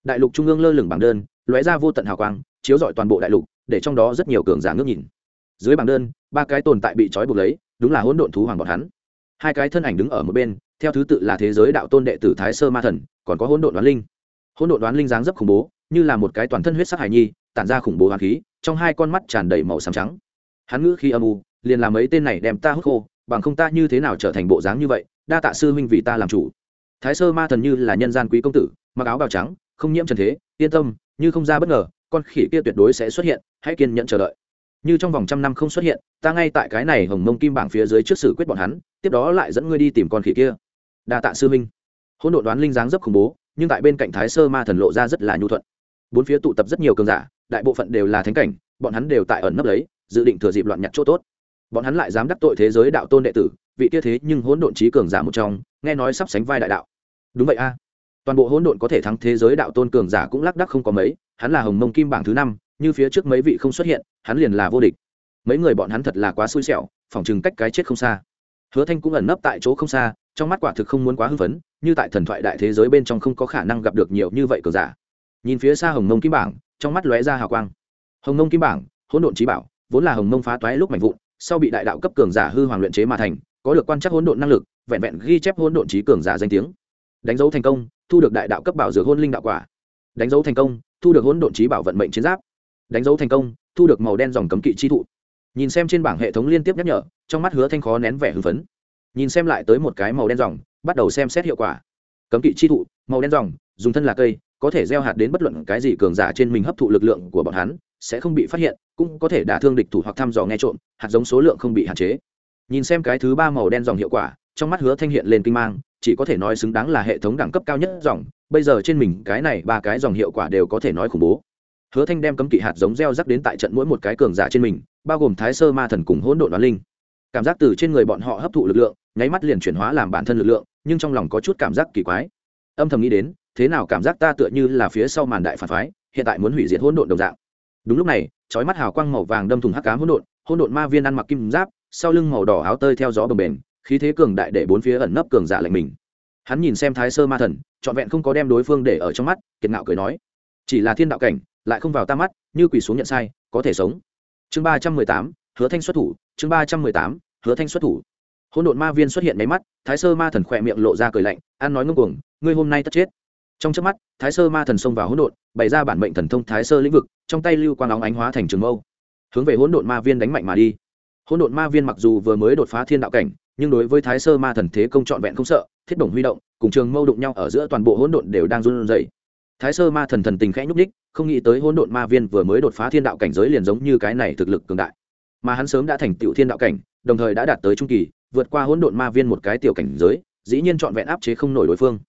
S1: Đại lục trung ương lơ lửng bảng đơn, lóe ra vô tận hào quang, chiếu rọi toàn bộ đại lục, để trong đó rất nhiều cường giả ngước nhìn. Dưới bảng đơn, ba cái tồn tại bị trói buộc lấy, đúng là hỗn độn thú hoàng bọn hắn. Hai cái thân ảnh đứng ở một bên theo thứ tự là thế giới đạo tôn đệ tử thái sơ ma thần, còn có hỗn độn đoán linh. Hỗn độn đoán linh dáng dấp khủng bố, như là một cái toàn thân huyết sắc hải nhi, tản ra khủng bố hoàng khí, trong hai con mắt tràn đầy màu xám trắng. Hắn ngữ khi âm u, liền làm mấy tên này đem ta hút khô, bằng không ta như thế nào trở thành bộ dáng như vậy, đa tạ sư huynh vì ta làm chủ. Thái sơ ma thần như là nhân gian quý công tử, mặc áo bào trắng, không nhiễm trần thế, yên tâm, như không ra bất ngờ, con khỉ kia tuyệt đối sẽ xuất hiện, hãy kiên nhẫn chờ đợi. Như trong vòng trăm năm không xuất hiện, ta ngay tại cái này hồng mông kim bảng phía dưới trước xử quyết bọn hắn, tiếp đó lại dẫn ngươi đi tìm con khỉ kia đa tạ sư minh hỗn độn đoán linh dáng rất khủng bố, nhưng tại bên cạnh thái sơ ma thần lộ ra rất là nhu thuận. Bốn phía tụ tập rất nhiều cường giả, đại bộ phận đều là thánh cảnh, bọn hắn đều tại ẩn nấp lấy, dự định thừa dịp loạn nhặt chỗ tốt. Bọn hắn lại dám đắc tội thế giới đạo tôn đệ tử, vị kia thế nhưng hỗn độn trí cường giả một trong, nghe nói sắp sánh vai đại đạo. Đúng vậy a. Toàn bộ hỗn độn có thể thắng thế giới đạo tôn cường giả cũng lác đắc không có mấy, hắn là hồng mông kim bảng thứ năm, như phía trước mấy vị không xuất hiện, hắn liền là vô địch. Mấy người bọn hắn thật là quá xui xẻo, phỏng chừng cách cái chết không xa. Hứa thanh cũng ẩn nấp tại chỗ không xa trong mắt quả thực không muốn quá hưng phấn, như tại thần thoại đại thế giới bên trong không có khả năng gặp được nhiều như vậy cờ giả. Nhìn phía xa hồng mông kim bảng, trong mắt lóe ra hào quang. Hồng mông kim bảng, hỗn độn trí bảo, vốn là hồng mông phá toái lúc mạnh vụn, sau bị đại đạo cấp cường giả hư hoàng luyện chế mà thành, có được quan trắc hỗn độn năng lực, vẹn vẹn ghi chép hỗn độn trí cường giả danh tiếng. Đánh dấu thành công, thu được đại đạo cấp bảo dược hôn linh đạo quả. Đánh dấu thành công, thu được hỗn độn trí bảo vận mệnh chiến giáp. Đánh dấu thành công, thu được màu đen dòng cấm kỵ chi thụ. Nhìn xem trên bảng hệ thống liên tiếp nhắc nhở, trong mắt hứa thanh khó nén vẻ hưng phấn nhìn xem lại tới một cái màu đen dòng, bắt đầu xem xét hiệu quả. Cấm kỵ chi thụ, màu đen dòng, dùng thân là cây, có thể gieo hạt đến bất luận cái gì cường giả trên mình hấp thụ lực lượng của bọn hắn, sẽ không bị phát hiện, cũng có thể đả thương địch thủ hoặc thăm dò nghe trộm, hạt giống số lượng không bị hạn chế. Nhìn xem cái thứ ba màu đen dòng hiệu quả, trong mắt hứa thanh hiện lên kinh mang, chỉ có thể nói xứng đáng là hệ thống đẳng cấp cao nhất dòng, bây giờ trên mình cái này ba cái dòng hiệu quả đều có thể nói khủng bố. Hứa thanh đem cấm kỵ hạt giống gieo rắc đến tại trận mỗi một cái cường giả trên mình, bao gồm thái sơ ma thần cùng hỗn độn đoán linh. Cảm giác từ trên người bọn họ hấp thụ lực lượng nháy mắt liền chuyển hóa làm bản thân lực lượng, nhưng trong lòng có chút cảm giác kỳ quái. Âm thầm nghĩ đến, thế nào cảm giác ta tựa như là phía sau màn đại phản phái, hiện tại muốn hủy diệt hỗn độn đồng dạng. Đúng lúc này, chói mắt hào quang màu vàng đâm thùng hắc cám hỗn độn hỗn độn ma viên ăn mặc kim giáp, sau lưng màu đỏ áo tơi theo gió bồng bềnh, khí thế cường đại để bốn phía ẩn nấp cường giả lạnh mình. Hắn nhìn xem thái sơ ma thần, trọn vẹn không có đem đối phương để ở trong mắt, kiệt ngạo cười nói, chỉ là thiên đạo cảnh, lại không vào ta mắt, như quỳ xuống nhận sai, có thể sống. Chương ba trăm mười tám, hứa thanh xuất thủ, chương ba trăm mười tám, hứa thanh xuất thủ hỗn độn ma viên xuất hiện máy mắt, thái sơ ma thần khỏe miệng lộ ra cười lạnh an nói ngưng cuồng, ngươi hôm nay tất chết. Trong chớp mắt, thái sơ ma thần xông vào hỗn độn, bày ra bản mệnh thần thông thái sơ lĩnh vực, trong tay lưu quang óng ánh hóa thành trường mâu, hướng về hỗn độn ma viên đánh mạnh mà đi. Hỗn độn ma viên mặc dù vừa mới đột phá thiên đạo cảnh, nhưng đối với thái sơ ma thần thế công trọn vẹn không sợ, thiết động huy động, cùng trường mâu đụng nhau ở giữa toàn bộ hỗn độn đều đang run rẩy. Thái sơ ma thần thần tình khẽ nhúc ních không nghĩ tới hỗn độn ma viên vừa mới đột phá thiên đạo cảnh giới liền giống như cái này thực lực cường đại. Mà hắn sớm đã thành tựu thiên đạo cảnh, đồng thời đã đạt tới trung kỳ vượt qua hỗn độn ma viên một cái tiểu cảnh giới, dĩ nhiên trọn vẹn áp chế không nổi đối phương.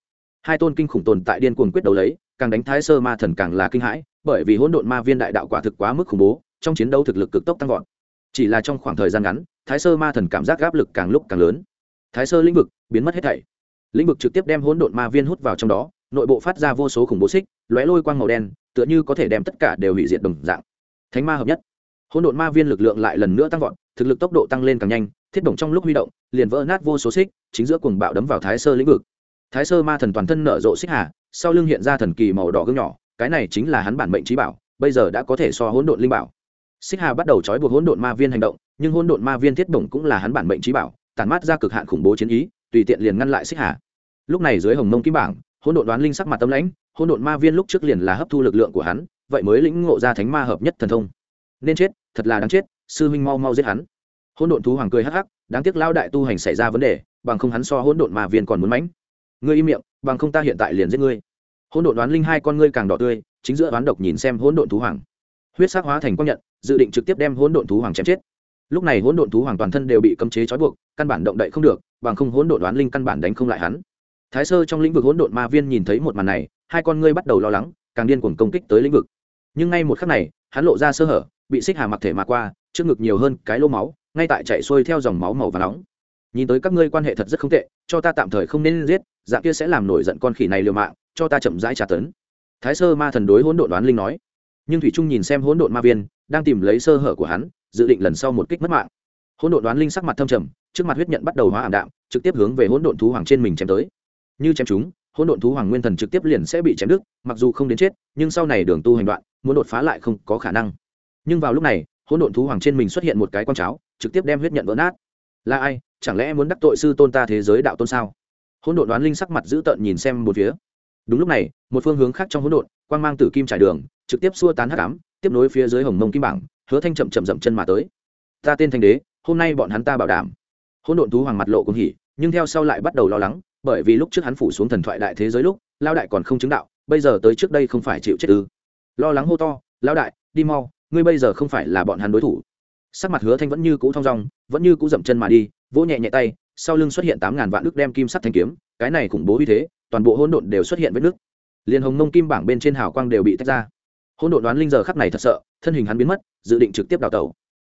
S1: Hai tôn kinh khủng tồn tại điên cuồng quyết đấu lấy, càng đánh thái sơ ma thần càng là kinh hãi, bởi vì hỗn độn ma viên đại đạo quả thực quá mức khủng bố, trong chiến đấu thực lực cực tốc tăng vọt. Chỉ là trong khoảng thời gian ngắn, thái sơ ma thần cảm giác áp lực càng lúc càng lớn. Thái sơ lĩnh vực biến mất hết thảy. Lĩnh vực trực tiếp đem hỗn độn ma viên hút vào trong đó, nội bộ phát ra vô số khủng bố xích, lóe lôi quang màu đen, tựa như có thể đem tất cả đều hủy diệt đồng dạng. Thánh ma hợp nhất. Hỗn độn ma viên lực lượng lại lần nữa tăng vọt thực lực tốc độ tăng lên càng nhanh, thiết động trong lúc huy động, liền vỡ nát vô số xích, chính giữa cuồng bạo đấm vào thái sơ lĩnh vực. Thái sơ ma thần toàn thân nở rộ xích hà, sau lưng hiện ra thần kỳ màu đỏ gương nhỏ, cái này chính là hắn bản mệnh trí bảo, bây giờ đã có thể so hỗn độn linh bảo. Xích hà bắt đầu trói buộc hỗn độn ma viên hành động, nhưng hỗn độn ma viên thiết bổng cũng là hắn bản mệnh trí bảo, tản mát ra cực hạn khủng bố chiến ý, tùy tiện liền ngăn lại xích hà. Lúc này dưới hồng mông kim bảng, hỗn độn đoán linh sắc mặt tâm lãnh, hỗn độn ma viên lúc trước liền là hấp thu lực lượng của hắn, vậy mới lĩnh ngộ ra thánh ma hợp nhất thần thông. Nên chết, thật là đáng chết sư huynh mau mau giết hắn. Hỗn độn thú hoàng cười hắc hắc, đáng tiếc lao đại tu hành xảy ra vấn đề, bằng không hắn so hỗn độn mà viên còn muốn mánh. ngươi im miệng, bằng không ta hiện tại liền giết ngươi. Hỗn độn đoán linh hai con ngươi càng đỏ tươi, chính giữa đoán độc nhìn xem hỗn độn thú hoàng. Huyết sắc hóa thành quang nhận, dự định trực tiếp đem hỗn độn thú hoàng chém chết. Lúc này hỗn độn thú hoàng toàn thân đều bị cấm chế trói buộc, căn bản động đậy không được, bằng không hỗn độn đoán linh căn bản đánh không lại hắn. Thái sơ trong lĩnh vực hỗn độn ma viên nhìn thấy một màn này, hai con ngươi bắt đầu lo lắng, càng điên cuồng công kích tới lĩnh vực. Nhưng ngay một khắc này, hắn lộ ra sơ hở, bị xích hà mặc thể mà qua trước ngực nhiều hơn cái lô máu, ngay tại chạy xuôi theo dòng máu màu và nóng. Nhìn tới các ngươi quan hệ thật rất không tệ, cho ta tạm thời không nên giết, dạng kia sẽ làm nổi giận con khỉ này liều mạng, cho ta chậm rãi trả tấn. Thái sơ ma thần đối hỗn độn đoán linh nói. Nhưng thủy trung nhìn xem hỗn độn ma viên, đang tìm lấy sơ hở của hắn, dự định lần sau một kích mất mạng. Hỗn độn đoán linh sắc mặt thâm trầm, trước mặt huyết nhận bắt đầu hóa ảm đạm, trực tiếp hướng về hỗn độn thú hoàng trên mình chém tới. Như chém chúng, hỗn độn thú hoàng nguyên thần trực tiếp liền sẽ bị chém đứt, mặc dù không đến chết, nhưng sau này đường tu hành đoạn, muốn đột phá lại không có khả năng. Nhưng vào lúc này hỗn độn thú hoàng trên mình xuất hiện một cái con cháo, trực tiếp đem huyết nhận vỡ nát. Là ai? Chẳng lẽ muốn đắc tội sư tôn ta thế giới đạo tôn sao? Hỗn độn đoán linh sắc mặt dữ tợn nhìn xem một phía. Đúng lúc này, một phương hướng khác trong hỗn độn, quang mang tử kim trải đường, trực tiếp xua tán hắc ám, tiếp nối phía dưới hồng mông kim bảng, hứa thanh chậm chậm dậm chân mà tới. Ta tên thanh đế, hôm nay bọn hắn ta bảo đảm. Hỗn độn thú hoàng mặt lộ cũng hỉ, nhưng theo sau lại bắt đầu lo lắng, bởi vì lúc trước hắn phủ xuống thần thoại đại thế giới lúc, lao đại còn không chứng đạo, bây giờ tới trước đây không phải chịu chết ư. Lo lắng hô to, lao đại, đi mau ngươi bây giờ không phải là bọn hắn đối thủ. Sắc mặt hứa thanh vẫn như cũ thong dong, vẫn như cũ dậm chân mà đi, vỗ nhẹ nhẹ tay, sau lưng xuất hiện tám ngàn vạn đức đem kim sắt thanh kiếm, cái này khủng bố uy thế, toàn bộ hỗn độn đều xuất hiện vết nước liền hồng mông kim bảng bên trên hào quang đều bị tách ra. Hỗn độn đoán linh giờ khắc này thật sợ, thân hình hắn biến mất, dự định trực tiếp đào tẩu.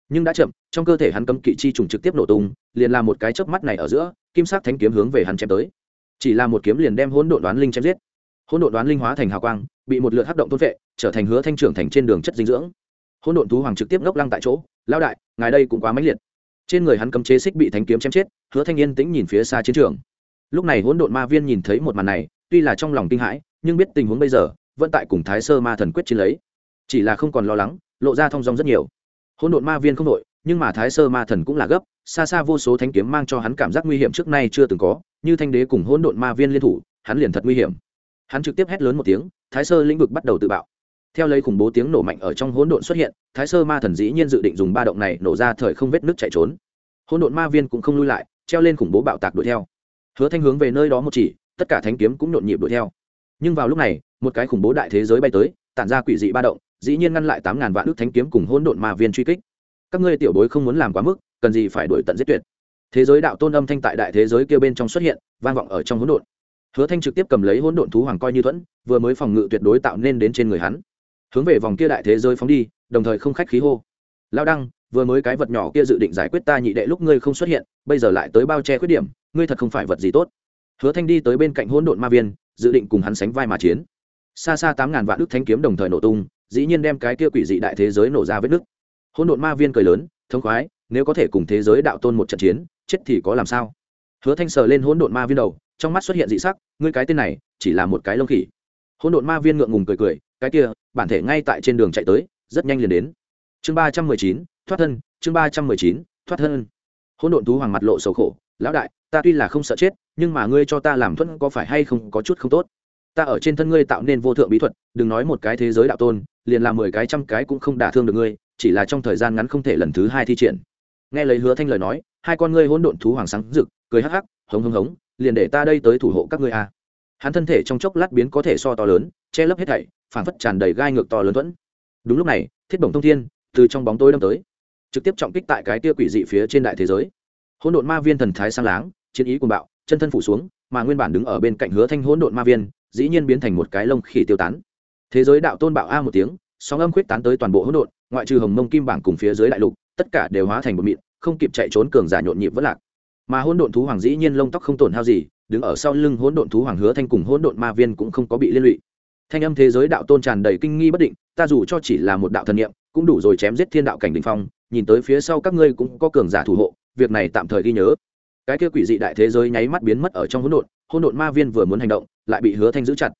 S1: Nhưng đã chậm, trong cơ thể hắn cấm kỵ chi trùng trực tiếp nổ tung, liền làm một cái chớp mắt này ở giữa, kim sắc thánh kiếm hướng về hắn chém tới. Chỉ là một kiếm liền đem hỗn độn đoán linh chém giết. Hỗn độn đoán linh hóa thành hào quang, bị một lượt hắc động thôn vệ, trở thành hứa thanh trưởng thành trên đường chất dinh dưỡng hỗn độn thú hoàng trực tiếp ngốc lăng tại chỗ lao đại, ngài đây cũng quá mãnh liệt. Trên người hắn cấm chế xích bị thánh kiếm chém chết, hứa thanh yên tĩnh nhìn phía xa chiến trường. Lúc này hỗn độn ma viên nhìn thấy một màn này, tuy là trong lòng kinh hãi, nhưng biết tình huống bây giờ, vẫn tại cùng thái sơ ma thần quyết chiến lấy. Chỉ là không còn lo lắng, lộ ra thong dong rất nhiều. Hỗn độn ma viên không đội, nhưng mà thái sơ ma thần cũng là gấp, xa xa vô số thánh kiếm mang cho hắn cảm giác nguy hiểm trước nay chưa từng có, như thanh đế cùng hỗn độn ma viên liên thủ, hắn liền thật nguy hiểm. Hắn trực tiếp hét lớn một tiếng, thái sơ lĩnh vực bắt đầu tự bạo theo lấy khủng bố tiếng nổ mạnh ở trong hỗn độn xuất hiện, thái sơ ma thần dĩ nhiên dự định dùng ba động này nổ ra thời không vết nước chạy trốn. Hỗn độn ma viên cũng không lui lại, treo lên khủng bố bạo tạc đuổi theo. Hứa thanh hướng về nơi đó một chỉ, tất cả thánh kiếm cũng nhộn nhịp đuổi theo. Nhưng vào lúc này, một cái khủng bố đại thế giới bay tới, tản ra quỷ dị ba động, dĩ nhiên ngăn lại tám ngàn vạn ước thánh kiếm cùng hỗn độn ma viên truy kích. Các ngươi tiểu bối không muốn làm quá mức, cần gì phải đuổi tận giết tuyệt. Thế giới đạo tôn âm thanh tại đại thế giới kia bên trong xuất hiện, vang vọng ở trong hỗn độn. Hứa thanh trực tiếp cầm lấy hỗn độn thú hoàng coi như thuẫn, vừa mới phòng ngự tuyệt đối tạo nên đến trên người hắn hướng về vòng kia đại thế giới phóng đi, đồng thời không khách khí hô. Lao đăng, vừa mới cái vật nhỏ kia dự định giải quyết ta nhị đệ lúc ngươi không xuất hiện, bây giờ lại tới bao che khuyết điểm, ngươi thật không phải vật gì tốt. Hứa thanh đi tới bên cạnh hỗn độn ma viên, dự định cùng hắn sánh vai mà chiến. Xa xa tám ngàn vạn đức thanh kiếm đồng thời nổ tung, dĩ nhiên đem cái kia quỷ dị đại thế giới nổ ra vết nứt. Hỗn độn ma viên cười lớn, thông khoái, nếu có thể cùng thế giới đạo tôn một trận chiến, chết thì có làm sao? Hứa thanh sờ lên hỗn độn ma viên đầu, trong mắt xuất hiện dị sắc, ngươi cái tên này, chỉ là một cái lông khỉ. Hỗn độn ma viên ngượng ngùng cười cười cái kia, bản thể ngay tại trên đường chạy tới, rất nhanh liền đến. Chương ba trăm mười chín, thoát thân, chương ba trăm mười chín, thoát thân. Hỗn độn thú hoàng mặt lộ sầu khổ, lão đại, ta tuy là không sợ chết, nhưng mà ngươi cho ta làm thuẫn có phải hay không có chút không tốt? Ta ở trên thân ngươi tạo nên vô thượng bí thuật, đừng nói một cái thế giới đạo tôn, liền làm mười cái trăm cái cũng không đả thương được ngươi, chỉ là trong thời gian ngắn không thể lần thứ hai thi triển. Nghe lấy hứa thanh lời nói, hai con ngươi hỗn độn thú hoàng sáng rực, cười hắc hắc, hống hống hống, liền để ta đây tới thủ hộ các ngươi a hắn thân thể trong chốc lát biến có thể so to lớn, che lấp hết thảy phản phất tràn đầy gai ngược to lớn thuẫn. Đúng lúc này, thiết bổng thông thiên từ trong bóng tối đâm tới, trực tiếp trọng kích tại cái tia quỷ dị phía trên đại thế giới. Hỗn độn ma viên thần thái sang láng, chiến ý cuồng bạo, chân thân phủ xuống, mà nguyên bản đứng ở bên cạnh hứa thanh hỗn độn ma viên, dĩ nhiên biến thành một cái lông khỉ tiêu tán. Thế giới đạo tôn bạo a một tiếng, sóng âm khuyết tán tới toàn bộ hỗn độn, ngoại trừ hồng mông kim bảng cùng phía dưới đại lục, tất cả đều hóa thành một mịn, không kịp chạy trốn cường giả nhộn nhịp vất lạc. Mà hỗn độn thú hoàng dĩ nhiên lông tóc không tổn hao gì, đứng ở sau lưng hỗn độn thú hoàng hứa thanh cùng hỗn độn ma viên cũng không có bị liên lụy thanh âm thế giới đạo tôn tràn đầy kinh nghi bất định, ta dù cho chỉ là một đạo thần niệm, cũng đủ rồi chém giết thiên đạo cảnh đình phong, nhìn tới phía sau các ngươi cũng có cường giả thủ hộ, việc này tạm thời ghi nhớ. Cái kia quỷ dị đại thế giới nháy mắt biến mất ở trong hỗn độn hỗn độn ma viên vừa muốn hành động, lại bị hứa thanh giữ chặt.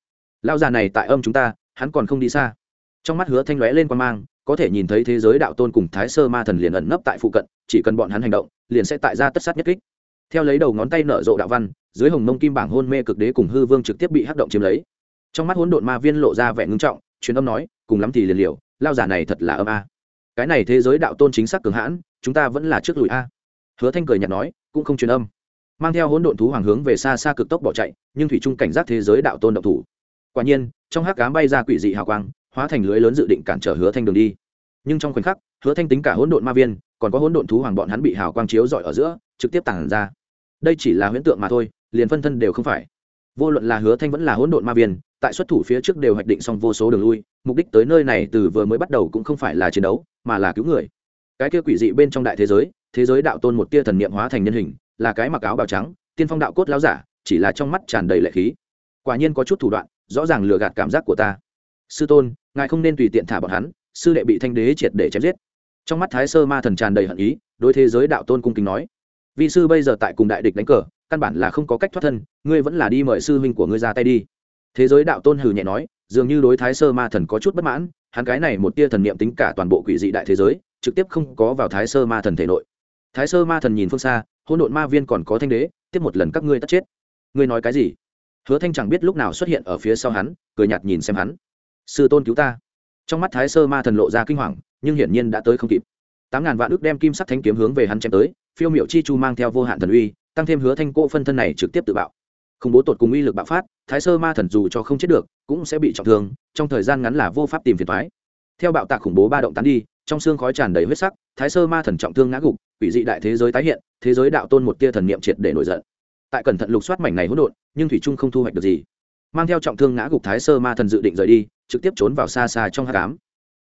S1: Lao già này tại âm chúng ta, hắn còn không đi xa. Trong mắt hứa thanh lóe lên quan mang, có thể nhìn thấy thế giới đạo tôn cùng thái sơ ma thần liền ẩn nấp tại phụ cận, chỉ cần bọn hắn hành động, liền sẽ tại ra tất sát nhất kích. Theo lấy đầu ngón tay nở rộ đạo văn, dưới hồng mông kim bảng hôn mê cực đế cùng hư vương trực tiếp bị hắc động chiếm lấy trong mắt hỗn độn ma viên lộ ra vẻ ngưng trọng, truyền âm nói, cùng lắm thì liền liều, lao giả này thật là âm a. Cái này thế giới đạo tôn chính xác cường hãn, chúng ta vẫn là trước lùi a. Hứa thanh cười nhạt nói, cũng không truyền âm. Mang theo hỗn độn thú hoàng hướng về xa xa cực tốc bỏ chạy, nhưng thủy trung cảnh giác thế giới đạo tôn động thủ. Quả nhiên, trong hắc cám bay ra quỷ dị hào quang, hóa thành lưới lớn dự định cản trở hứa thanh đường đi. Nhưng trong khoảnh khắc, hứa thanh tính cả hỗn độn ma viên, còn có hỗn độn thú hoàng bọn hắn bị hào quang chiếu rọi ở giữa, trực tiếp tàng ra. Đây chỉ là huyễn tượng mà thôi, liền phân thân đều không phải vô luận là hứa thanh vẫn là hỗn độn ma viên, tại xuất thủ phía trước đều hoạch định xong vô số đường lui, mục đích tới nơi này từ vừa mới bắt đầu cũng không phải là chiến đấu, mà là cứu người. Cái kia quỷ dị bên trong đại thế giới thế giới đạo tôn một tia thần niệm hóa thành nhân hình, là cái mặc áo bào trắng, tiên phong đạo cốt láo giả, chỉ là trong mắt tràn đầy lệ khí. Quả nhiên có chút thủ đoạn, rõ ràng lừa gạt cảm giác của ta. Sư tôn, ngài không nên tùy tiện thả bọn hắn, sư đệ bị thanh đế triệt để chém giết. Trong mắt thái sơ ma thần tràn đầy hận ý, đối thế giới đạo tôn cung kính nói. Vị sư bây giờ tại cùng đại địch đánh cờ căn bản là không có cách thoát thân, ngươi vẫn là đi mời sư huynh của ngươi ra tay đi. Thế giới đạo tôn hừ nhẹ nói, dường như đối thái sơ ma thần có chút bất mãn, hắn cái này một tia thần niệm tính cả toàn bộ quỷ dị đại thế giới, trực tiếp không có vào thái sơ ma thần thể nội. Thái sơ ma thần nhìn phương xa, hỗn độn ma viên còn có thanh đế, tiếp một lần các ngươi tất chết. Ngươi nói cái gì? Hứa thanh chẳng biết lúc nào xuất hiện ở phía sau hắn, cười nhạt nhìn xem hắn. Sư tôn cứu ta. Trong mắt thái sơ ma thần lộ ra kinh hoàng, nhưng hiển nhiên đã tới không kịp. Tám ngàn vạn ước đem kim sắc thanh kiếm hướng về hắn chém tới phiêu miệu chi chu mang theo vô hạn thần uy, tăng thêm hứa thanh cô phân thân này trực tiếp tự bạo. Không bố tột cùng uy lực bạo phát, thái sơ ma thần dù cho không chết được, cũng sẽ bị trọng thương, trong thời gian ngắn là vô pháp tìm phiền thoái theo bạo tạc khủng bố ba động tán đi, trong xương khói tràn đầy huyết sắc, thái sơ ma thần trọng thương ngã gục, quỷ dị đại thế giới tái hiện, thế giới đạo tôn một tia thần niệm triệt để nổi giận. Tại cẩn thận lục soát mảnh này hỗn độn, nhưng thủy trung không thu hoạch được gì. Mang theo trọng thương ngã gục thái sơ ma thần dự định rời đi, trực tiếp trốn vào xa xa trong hắc ám.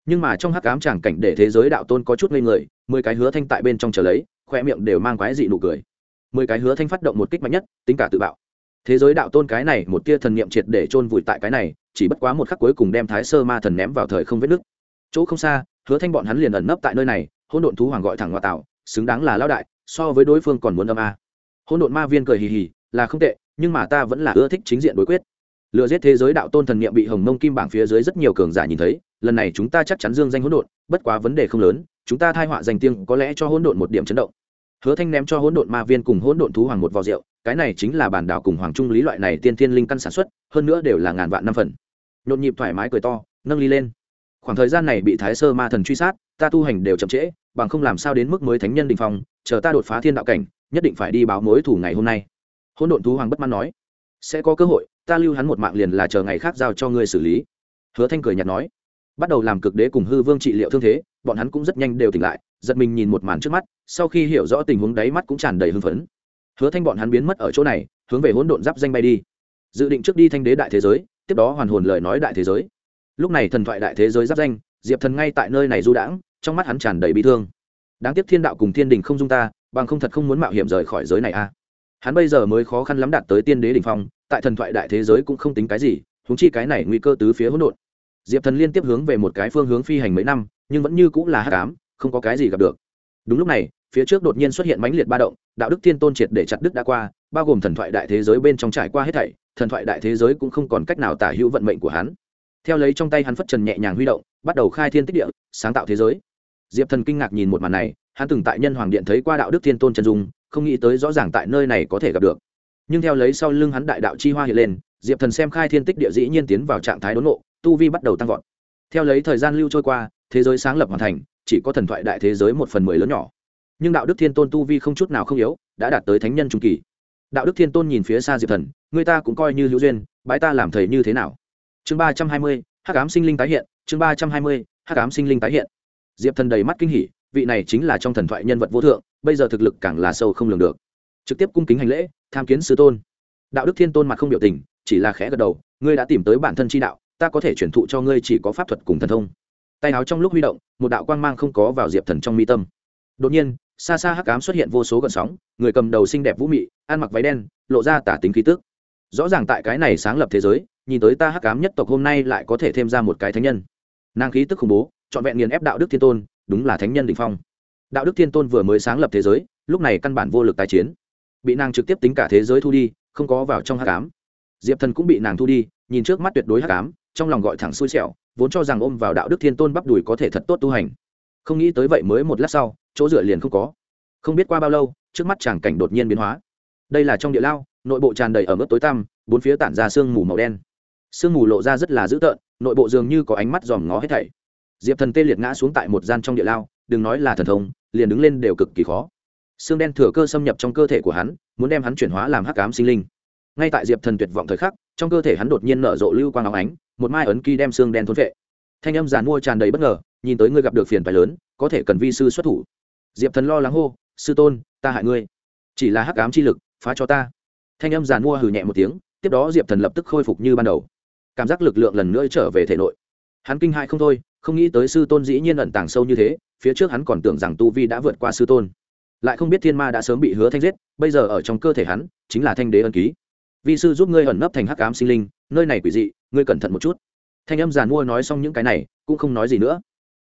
S1: Nhưng mà trong hắc ám chẳng cảnh để thế giới đạo tôn có chút ngây người, mười cái hứa thanh tại bên trong chờ lấy khoe miệng đều mang quái dị nụ cười. Mười cái hứa thanh phát động một kích mạnh nhất, tính cả tự bạo. Thế giới đạo tôn cái này, một tia thần niệm triệt để chôn vùi tại cái này, chỉ bất quá một khắc cuối cùng đem thái sơ ma thần ném vào thời không vết nứt. Chỗ không xa, hứa thanh bọn hắn liền ẩn nấp tại nơi này, hỗn độn thú hoàng gọi thẳng ngoại tạo, xứng đáng là lão đại, so với đối phương còn muốn âm a. Hỗn độn ma viên cười hì hì, là không tệ, nhưng mà ta vẫn là ưa thích chính diện đối quyết. Lừa giết thế giới đạo tôn thần niệm bị hồng mông kim bảng phía dưới rất nhiều cường giả nhìn thấy, lần này chúng ta chắc chắn dương danh hỗn độn, bất quá vấn đề không lớn chúng ta thai họa danh tiếng có lẽ cho hỗn độn một điểm chấn động. Hứa thanh ném cho hỗn độn ma viên cùng hỗn độn thú hoàng một vò rượu, cái này chính là bản đảo cùng hoàng trung lý loại này tiên thiên linh căn sản xuất, hơn nữa đều là ngàn vạn năm phần. Nhộn nhịp thoải mái cười to, nâng ly lên. Khoảng thời gian này bị thái sơ ma thần truy sát, ta tu hành đều chậm trễ, bằng không làm sao đến mức mới thánh nhân đình phong, chờ ta đột phá thiên đạo cảnh, nhất định phải đi báo mối thủ ngày hôm nay. Hỗn độn thú hoàng bất mãn nói, sẽ có cơ hội, ta lưu hắn một mạng liền là chờ ngày khác giao cho ngươi xử lý. Hứa thanh cười nhạt nói bắt đầu làm cực đế cùng hư vương trị liệu thương thế, bọn hắn cũng rất nhanh đều tỉnh lại, giật mình nhìn một màn trước mắt, sau khi hiểu rõ tình huống đáy mắt cũng tràn đầy hưng phấn. Hứa thanh bọn hắn biến mất ở chỗ này, hướng về hỗn độn giáp danh bay đi. Dự định trước đi thanh đế đại thế giới, tiếp đó hoàn hồn lời nói đại thế giới. Lúc này thần thoại đại thế giới giáp danh, diệp thần ngay tại nơi này du đãng, trong mắt hắn tràn đầy bi thương. Đáng tiếc thiên đạo cùng thiên đình không dung ta, bằng không thật không muốn mạo hiểm rời khỏi giới này a. Hắn bây giờ mới khó khăn lắm đạt tới tiên đế đ ỉ n h phong, tại thần thoại đại thế giới cũng không tính cái gì húng chi cái này nguy cơ tứ phía hỗn độn diệp thần liên tiếp hướng về một cái phương hướng phi hành mấy năm, nhưng vẫn như cũng là hát cám không có cái gì gặp được. Đúng lúc này, phía trước đột nhiên xuất hiện mãnh liệt ba động, đạo đức thiên tôn triệt để chặt đức đã qua, bao gồm thần thoại đại thế giới bên trong trải qua hết thảy, thần thoại đại thế giới cũng không còn cách nào tả hữu vận mệnh của hắn. Theo lấy trong tay hắn phất trần nhẹ nhàng huy động, bắt đầu khai thiên tích địa, sáng tạo thế giới. Diệp thần kinh ngạc nhìn một màn này, hắn từng tại nhân hoàng điện thấy qua đạo đức thiên tôn trần dung, không nghĩ tới rõ ràng tại nơi này có thể gặp được. Nhưng theo lấy sau lưng hắn đại đạo chi hoa hiện lên diệp thần xem khai thiên tích địa dĩ nhiên tiến vào trạng thái đốn nộ tu vi bắt đầu tăng vọt. Theo lấy thời gian lưu trôi qua, thế giới sáng lập hoàn thành, chỉ có thần thoại đại thế giới một phần mười lớn nhỏ. Nhưng đạo đức thiên tôn tu vi không chút nào không yếu, đã đạt tới thánh nhân trung kỳ. Đạo đức thiên tôn nhìn phía xa diệp thần, người ta cũng coi như hữu duyên bãi ta làm thầy như thế nào? Chương ba trăm hai mươi, hắc ám sinh linh tái hiện, chương ba trăm hai mươi, hắc ám sinh linh tái hiện. Diệp thần đầy mắt kinh hỉ, vị này chính là trong thần thoại nhân vật vô thượng, bây giờ thực lực càng là sâu không lường được. Trực tiếp cung kính hành lễ, tham kiến sư tôn. Đạo đức thiên tôn mặt không biểu tình chỉ là khẽ gật đầu, ngươi đã tìm tới bản thân chi đạo, ta có thể truyền thụ cho ngươi chỉ có pháp thuật cùng thần thông. Tay áo trong lúc huy động, một đạo quang mang không có vào diệp thần trong mi tâm. Đột nhiên, xa xa hắc ám xuất hiện vô số gợn sóng, người cầm đầu xinh đẹp vũ mị, ăn mặc váy đen, lộ ra tả tính khí tức. Rõ ràng tại cái này sáng lập thế giới, nhìn tới ta hắc ám nhất tộc hôm nay lại có thể thêm ra một cái thánh nhân. Nàng khí tức khủng bố, trọn vẹn nghiền ép đạo đức thiên tôn, đúng là thánh nhân đ ỉ n h phong. Đạo đức thiên tôn vừa mới sáng lập thế giới, lúc này căn bản vô lực tái chiến. Bị nàng trực tiếp tính cả thế giới thu đi, không có vào trong hắc ám diệp thần cũng bị nàng thu đi, nhìn trước mắt tuyệt đối hắc ám, trong lòng gọi thẳng xui xẻo, vốn cho rằng ôm vào đạo đức thiên tôn bắp đùi có thể thật tốt tu hành. Không nghĩ tới vậy mới một lát sau, chỗ dựa liền không có. Không biết qua bao lâu, trước mắt chàng cảnh đột nhiên biến hóa. Đây là trong địa lao, nội bộ tràn đầy ở mức tối tăm, bốn phía tản ra sương mù màu đen. Sương mù lộ ra rất là dữ tợn, nội bộ dường như có ánh mắt dòm ngó hết thảy. Diệp thần tê liệt ngã xuống tại một gian trong địa lao, đừng nói là thần thông, liền đứng lên đều cực kỳ khó. Xương đen thừa cơ xâm nhập trong cơ thể của hắn, muốn đem hắn chuyển hóa làm hắc ám sinh linh ngay tại diệp thần tuyệt vọng thời khắc, trong cơ thể hắn đột nhiên nở rộ lưu quang áo ánh, một mai ấn ký đem xương đen thốn vệ thanh âm giàn mua tràn đầy bất ngờ, nhìn tới ngươi gặp được phiền phái lớn, có thể cần vi sư xuất thủ. Diệp thần lo lắng hô, sư tôn, ta hại ngươi. Chỉ là hắc ám chi lực, phá cho ta. Thanh âm giàn mua hừ nhẹ một tiếng, tiếp đó diệp thần lập tức khôi phục như ban đầu. Cảm giác lực lượng lần nữa trở về thể nội. Hắn kinh hại không thôi, không nghĩ tới sư tôn dĩ nhiên ẩn tàng sâu như thế, phía trước hắn còn tưởng rằng tu vi đã vượt qua sư tôn. Lại không biết thiên ma đã sớm bị hứa thanh giết, bây giờ ở trong cơ thể hắn, chính là thanh đế ân ký vi sư giúp ngươi ẩn nấp thành hắc ám sinh linh, nơi này quỷ dị, ngươi cẩn thận một chút. Thanh âm giàn mua nói xong những cái này, cũng không nói gì nữa.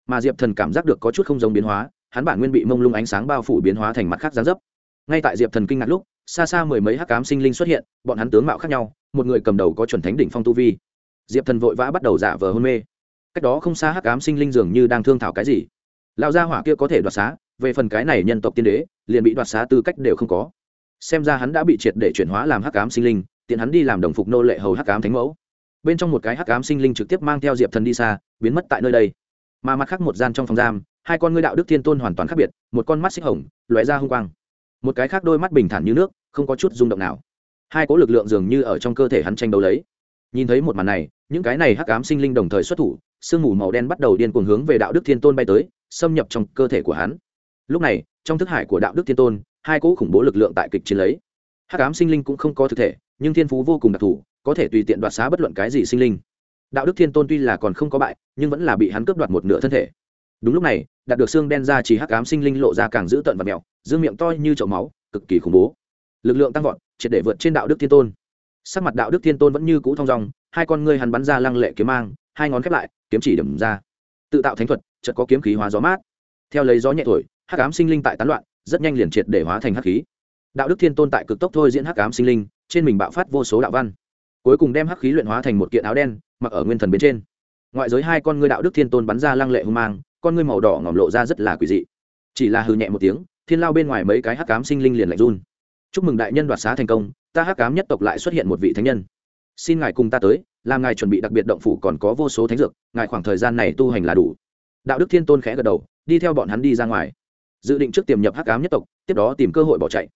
S1: Mà diệp thần cảm giác được có chút không giống biến hóa, hắn bản nguyên bị mông lung ánh sáng bao phủ biến hóa thành mặt khác gián dấp. Ngay tại diệp thần kinh ngạc lúc, xa xa mười mấy hắc ám sinh linh xuất hiện, bọn hắn tướng mạo khác nhau, một người cầm đầu có chuẩn thánh đỉnh phong tu vi. Diệp thần vội vã bắt đầu giả vờ hôn mê. Cách đó không xa hắc ám sinh linh dường như đang thương thảo cái gì. Lão gia hỏa kia có thể đoạt xá, về phần cái này nhân tộc tiên đế, liền bị đoạt xá tư cách đều không có. Xem ra hắn đã bị triệt để chuyển hóa làm hắc ám sinh linh tiện hắn đi làm đồng phục nô lệ hầu hắc ám thánh mẫu. Bên trong một cái hắc ám sinh linh trực tiếp mang theo diệp thần đi xa, biến mất tại nơi đây. Mà mặt khác một gian trong phòng giam, hai con ngươi đạo đức thiên tôn hoàn toàn khác biệt, một con mắt xích hồng, lóe ra hung quang. Một cái khác đôi mắt bình thản như nước, không có chút rung động nào. Hai cỗ lực lượng dường như ở trong cơ thể hắn tranh đấu lấy. Nhìn thấy một màn này, những cái này hắc ám sinh linh đồng thời xuất thủ, sương mù màu đen bắt đầu điên cuồng hướng về đạo đức thiên tôn bay tới, xâm nhập trong cơ thể của hắn. Lúc này, trong thức hải của đạo đức thiên tôn, hai cỗ khủng bố lực lượng tại kịch chiến lấy. Hắc ám sinh linh cũng không có thực thể nhưng thiên phú vô cùng đặc thù, có thể tùy tiện đoạt xá bất luận cái gì sinh linh. Đạo đức thiên tôn tuy là còn không có bại, nhưng vẫn là bị hắn cướp đoạt một nửa thân thể. Đúng lúc này, đạt được xương đen ra chỉ hắc ám sinh linh lộ ra càng dữ tợn và mèo dương miệng to như chậu máu, cực kỳ khủng bố. Lực lượng tăng vọt, triệt để vượt trên đạo đức thiên tôn. Sắc mặt đạo đức thiên tôn vẫn như cũ thong dong, hai con ngươi hắn bắn ra lăng lệ kiếm mang, hai ngón khép lại, kiếm chỉ điểm ra. Tự tạo thánh thuật, chợt có kiếm khí hóa gió mát. Theo lấy gió nhẹ thổi, hắc ám sinh linh tại tán loạn, rất nhanh liền triệt để hóa thành hắc khí. Đạo đức thiên tôn tại cực tốc thôi diễn hắc ám sinh linh trên mình bạo phát vô số đạo văn. Cuối cùng đem hắc khí luyện hóa thành một kiện áo đen, mặc ở nguyên thần bên trên. Ngoại giới hai con ngươi đạo đức thiên tôn bắn ra lăng lệ hung mang, con ngươi màu đỏ ngỏm lộ ra rất là quỷ dị. Chỉ là hư nhẹ một tiếng, thiên lao bên ngoài mấy cái hắc cám sinh linh liền lạnh run. Chúc mừng đại nhân đoạt xá thành công, ta hắc cám nhất tộc lại xuất hiện một vị thánh nhân. Xin ngài cùng ta tới, làm ngài chuẩn bị đặc biệt động phủ còn có vô số thánh dược, ngài khoảng thời gian này tu hành là đủ. Đạo đức thiên tôn khẽ gật đầu, đi theo bọn hắn đi ra ngoài. Dự định trước tiềm nhập hắc cám nhất tộc, tiếp đó tìm cơ hội bỏ chạy.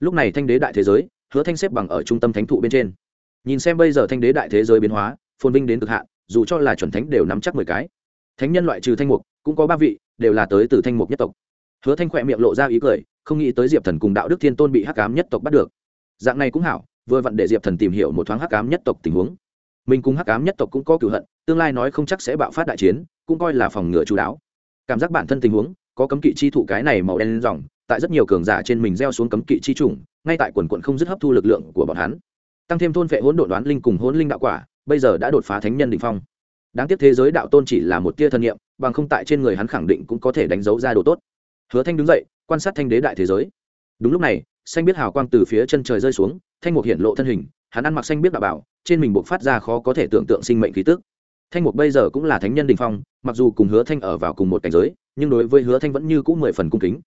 S1: Lúc này thanh đế đại thế giới hứa thanh xếp bằng ở trung tâm thánh thụ bên trên. Nhìn xem bây giờ thanh đế đại thế giới biến hóa, phồn vinh đến cực hạn, dù cho là chuẩn thánh đều nắm chắc mười cái. Thánh nhân loại trừ thanh mục, cũng có ba vị, đều là tới từ thanh mục nhất tộc. Hứa thanh khỏe miệng lộ ra ý cười, không nghĩ tới diệp thần cùng đạo đức thiên tôn bị hắc cám nhất tộc bắt được. Dạng này cũng hảo, vừa vặn để diệp thần tìm hiểu một thoáng hắc cám nhất tộc tình huống. Mình cùng hắc cám nhất tộc cũng có cửu hận, tương lai nói không chắc sẽ bạo phát đại chiến, cũng coi là phòng ngừa chú đáo. Cảm giác bản thân tình huống, có cấm kỵ chi thụ cái này màu đen dòng tại rất nhiều cường giả trên mình gieo xuống cấm kỵ chi trùng ngay tại quần quận không dứt hấp thu lực lượng của bọn hắn. Tăng thêm thôn vệ hỗn độn đoán linh cùng hỗn linh đạo quả, bây giờ đã đột phá thánh nhân đ ỉ n h phong. Đáng tiếc thế giới đạo tôn chỉ là một tia thân nhiệm bằng không tại trên người hắn khẳng định cũng có thể đánh dấu ra đồ tốt. Hứa thanh đứng dậy, quan sát thanh đế đại thế giới. Đúng lúc này, xanh biết hào quang từ phía chân trời rơi xuống, thanh mục hiện lộ thân hình, hắn ăn mặc xanh biết đạo bảo, trên mình buộc phát ra khó có thể tưởng tượng sinh mệnh khí tức. Thanh mục bây giờ cũng là thánh nhân đình phong, mặc dù cùng hứa thanh ở vào cùng một cảnh giới, nhưng đối với hứa thanh vẫn như c ũ mười phần cung kính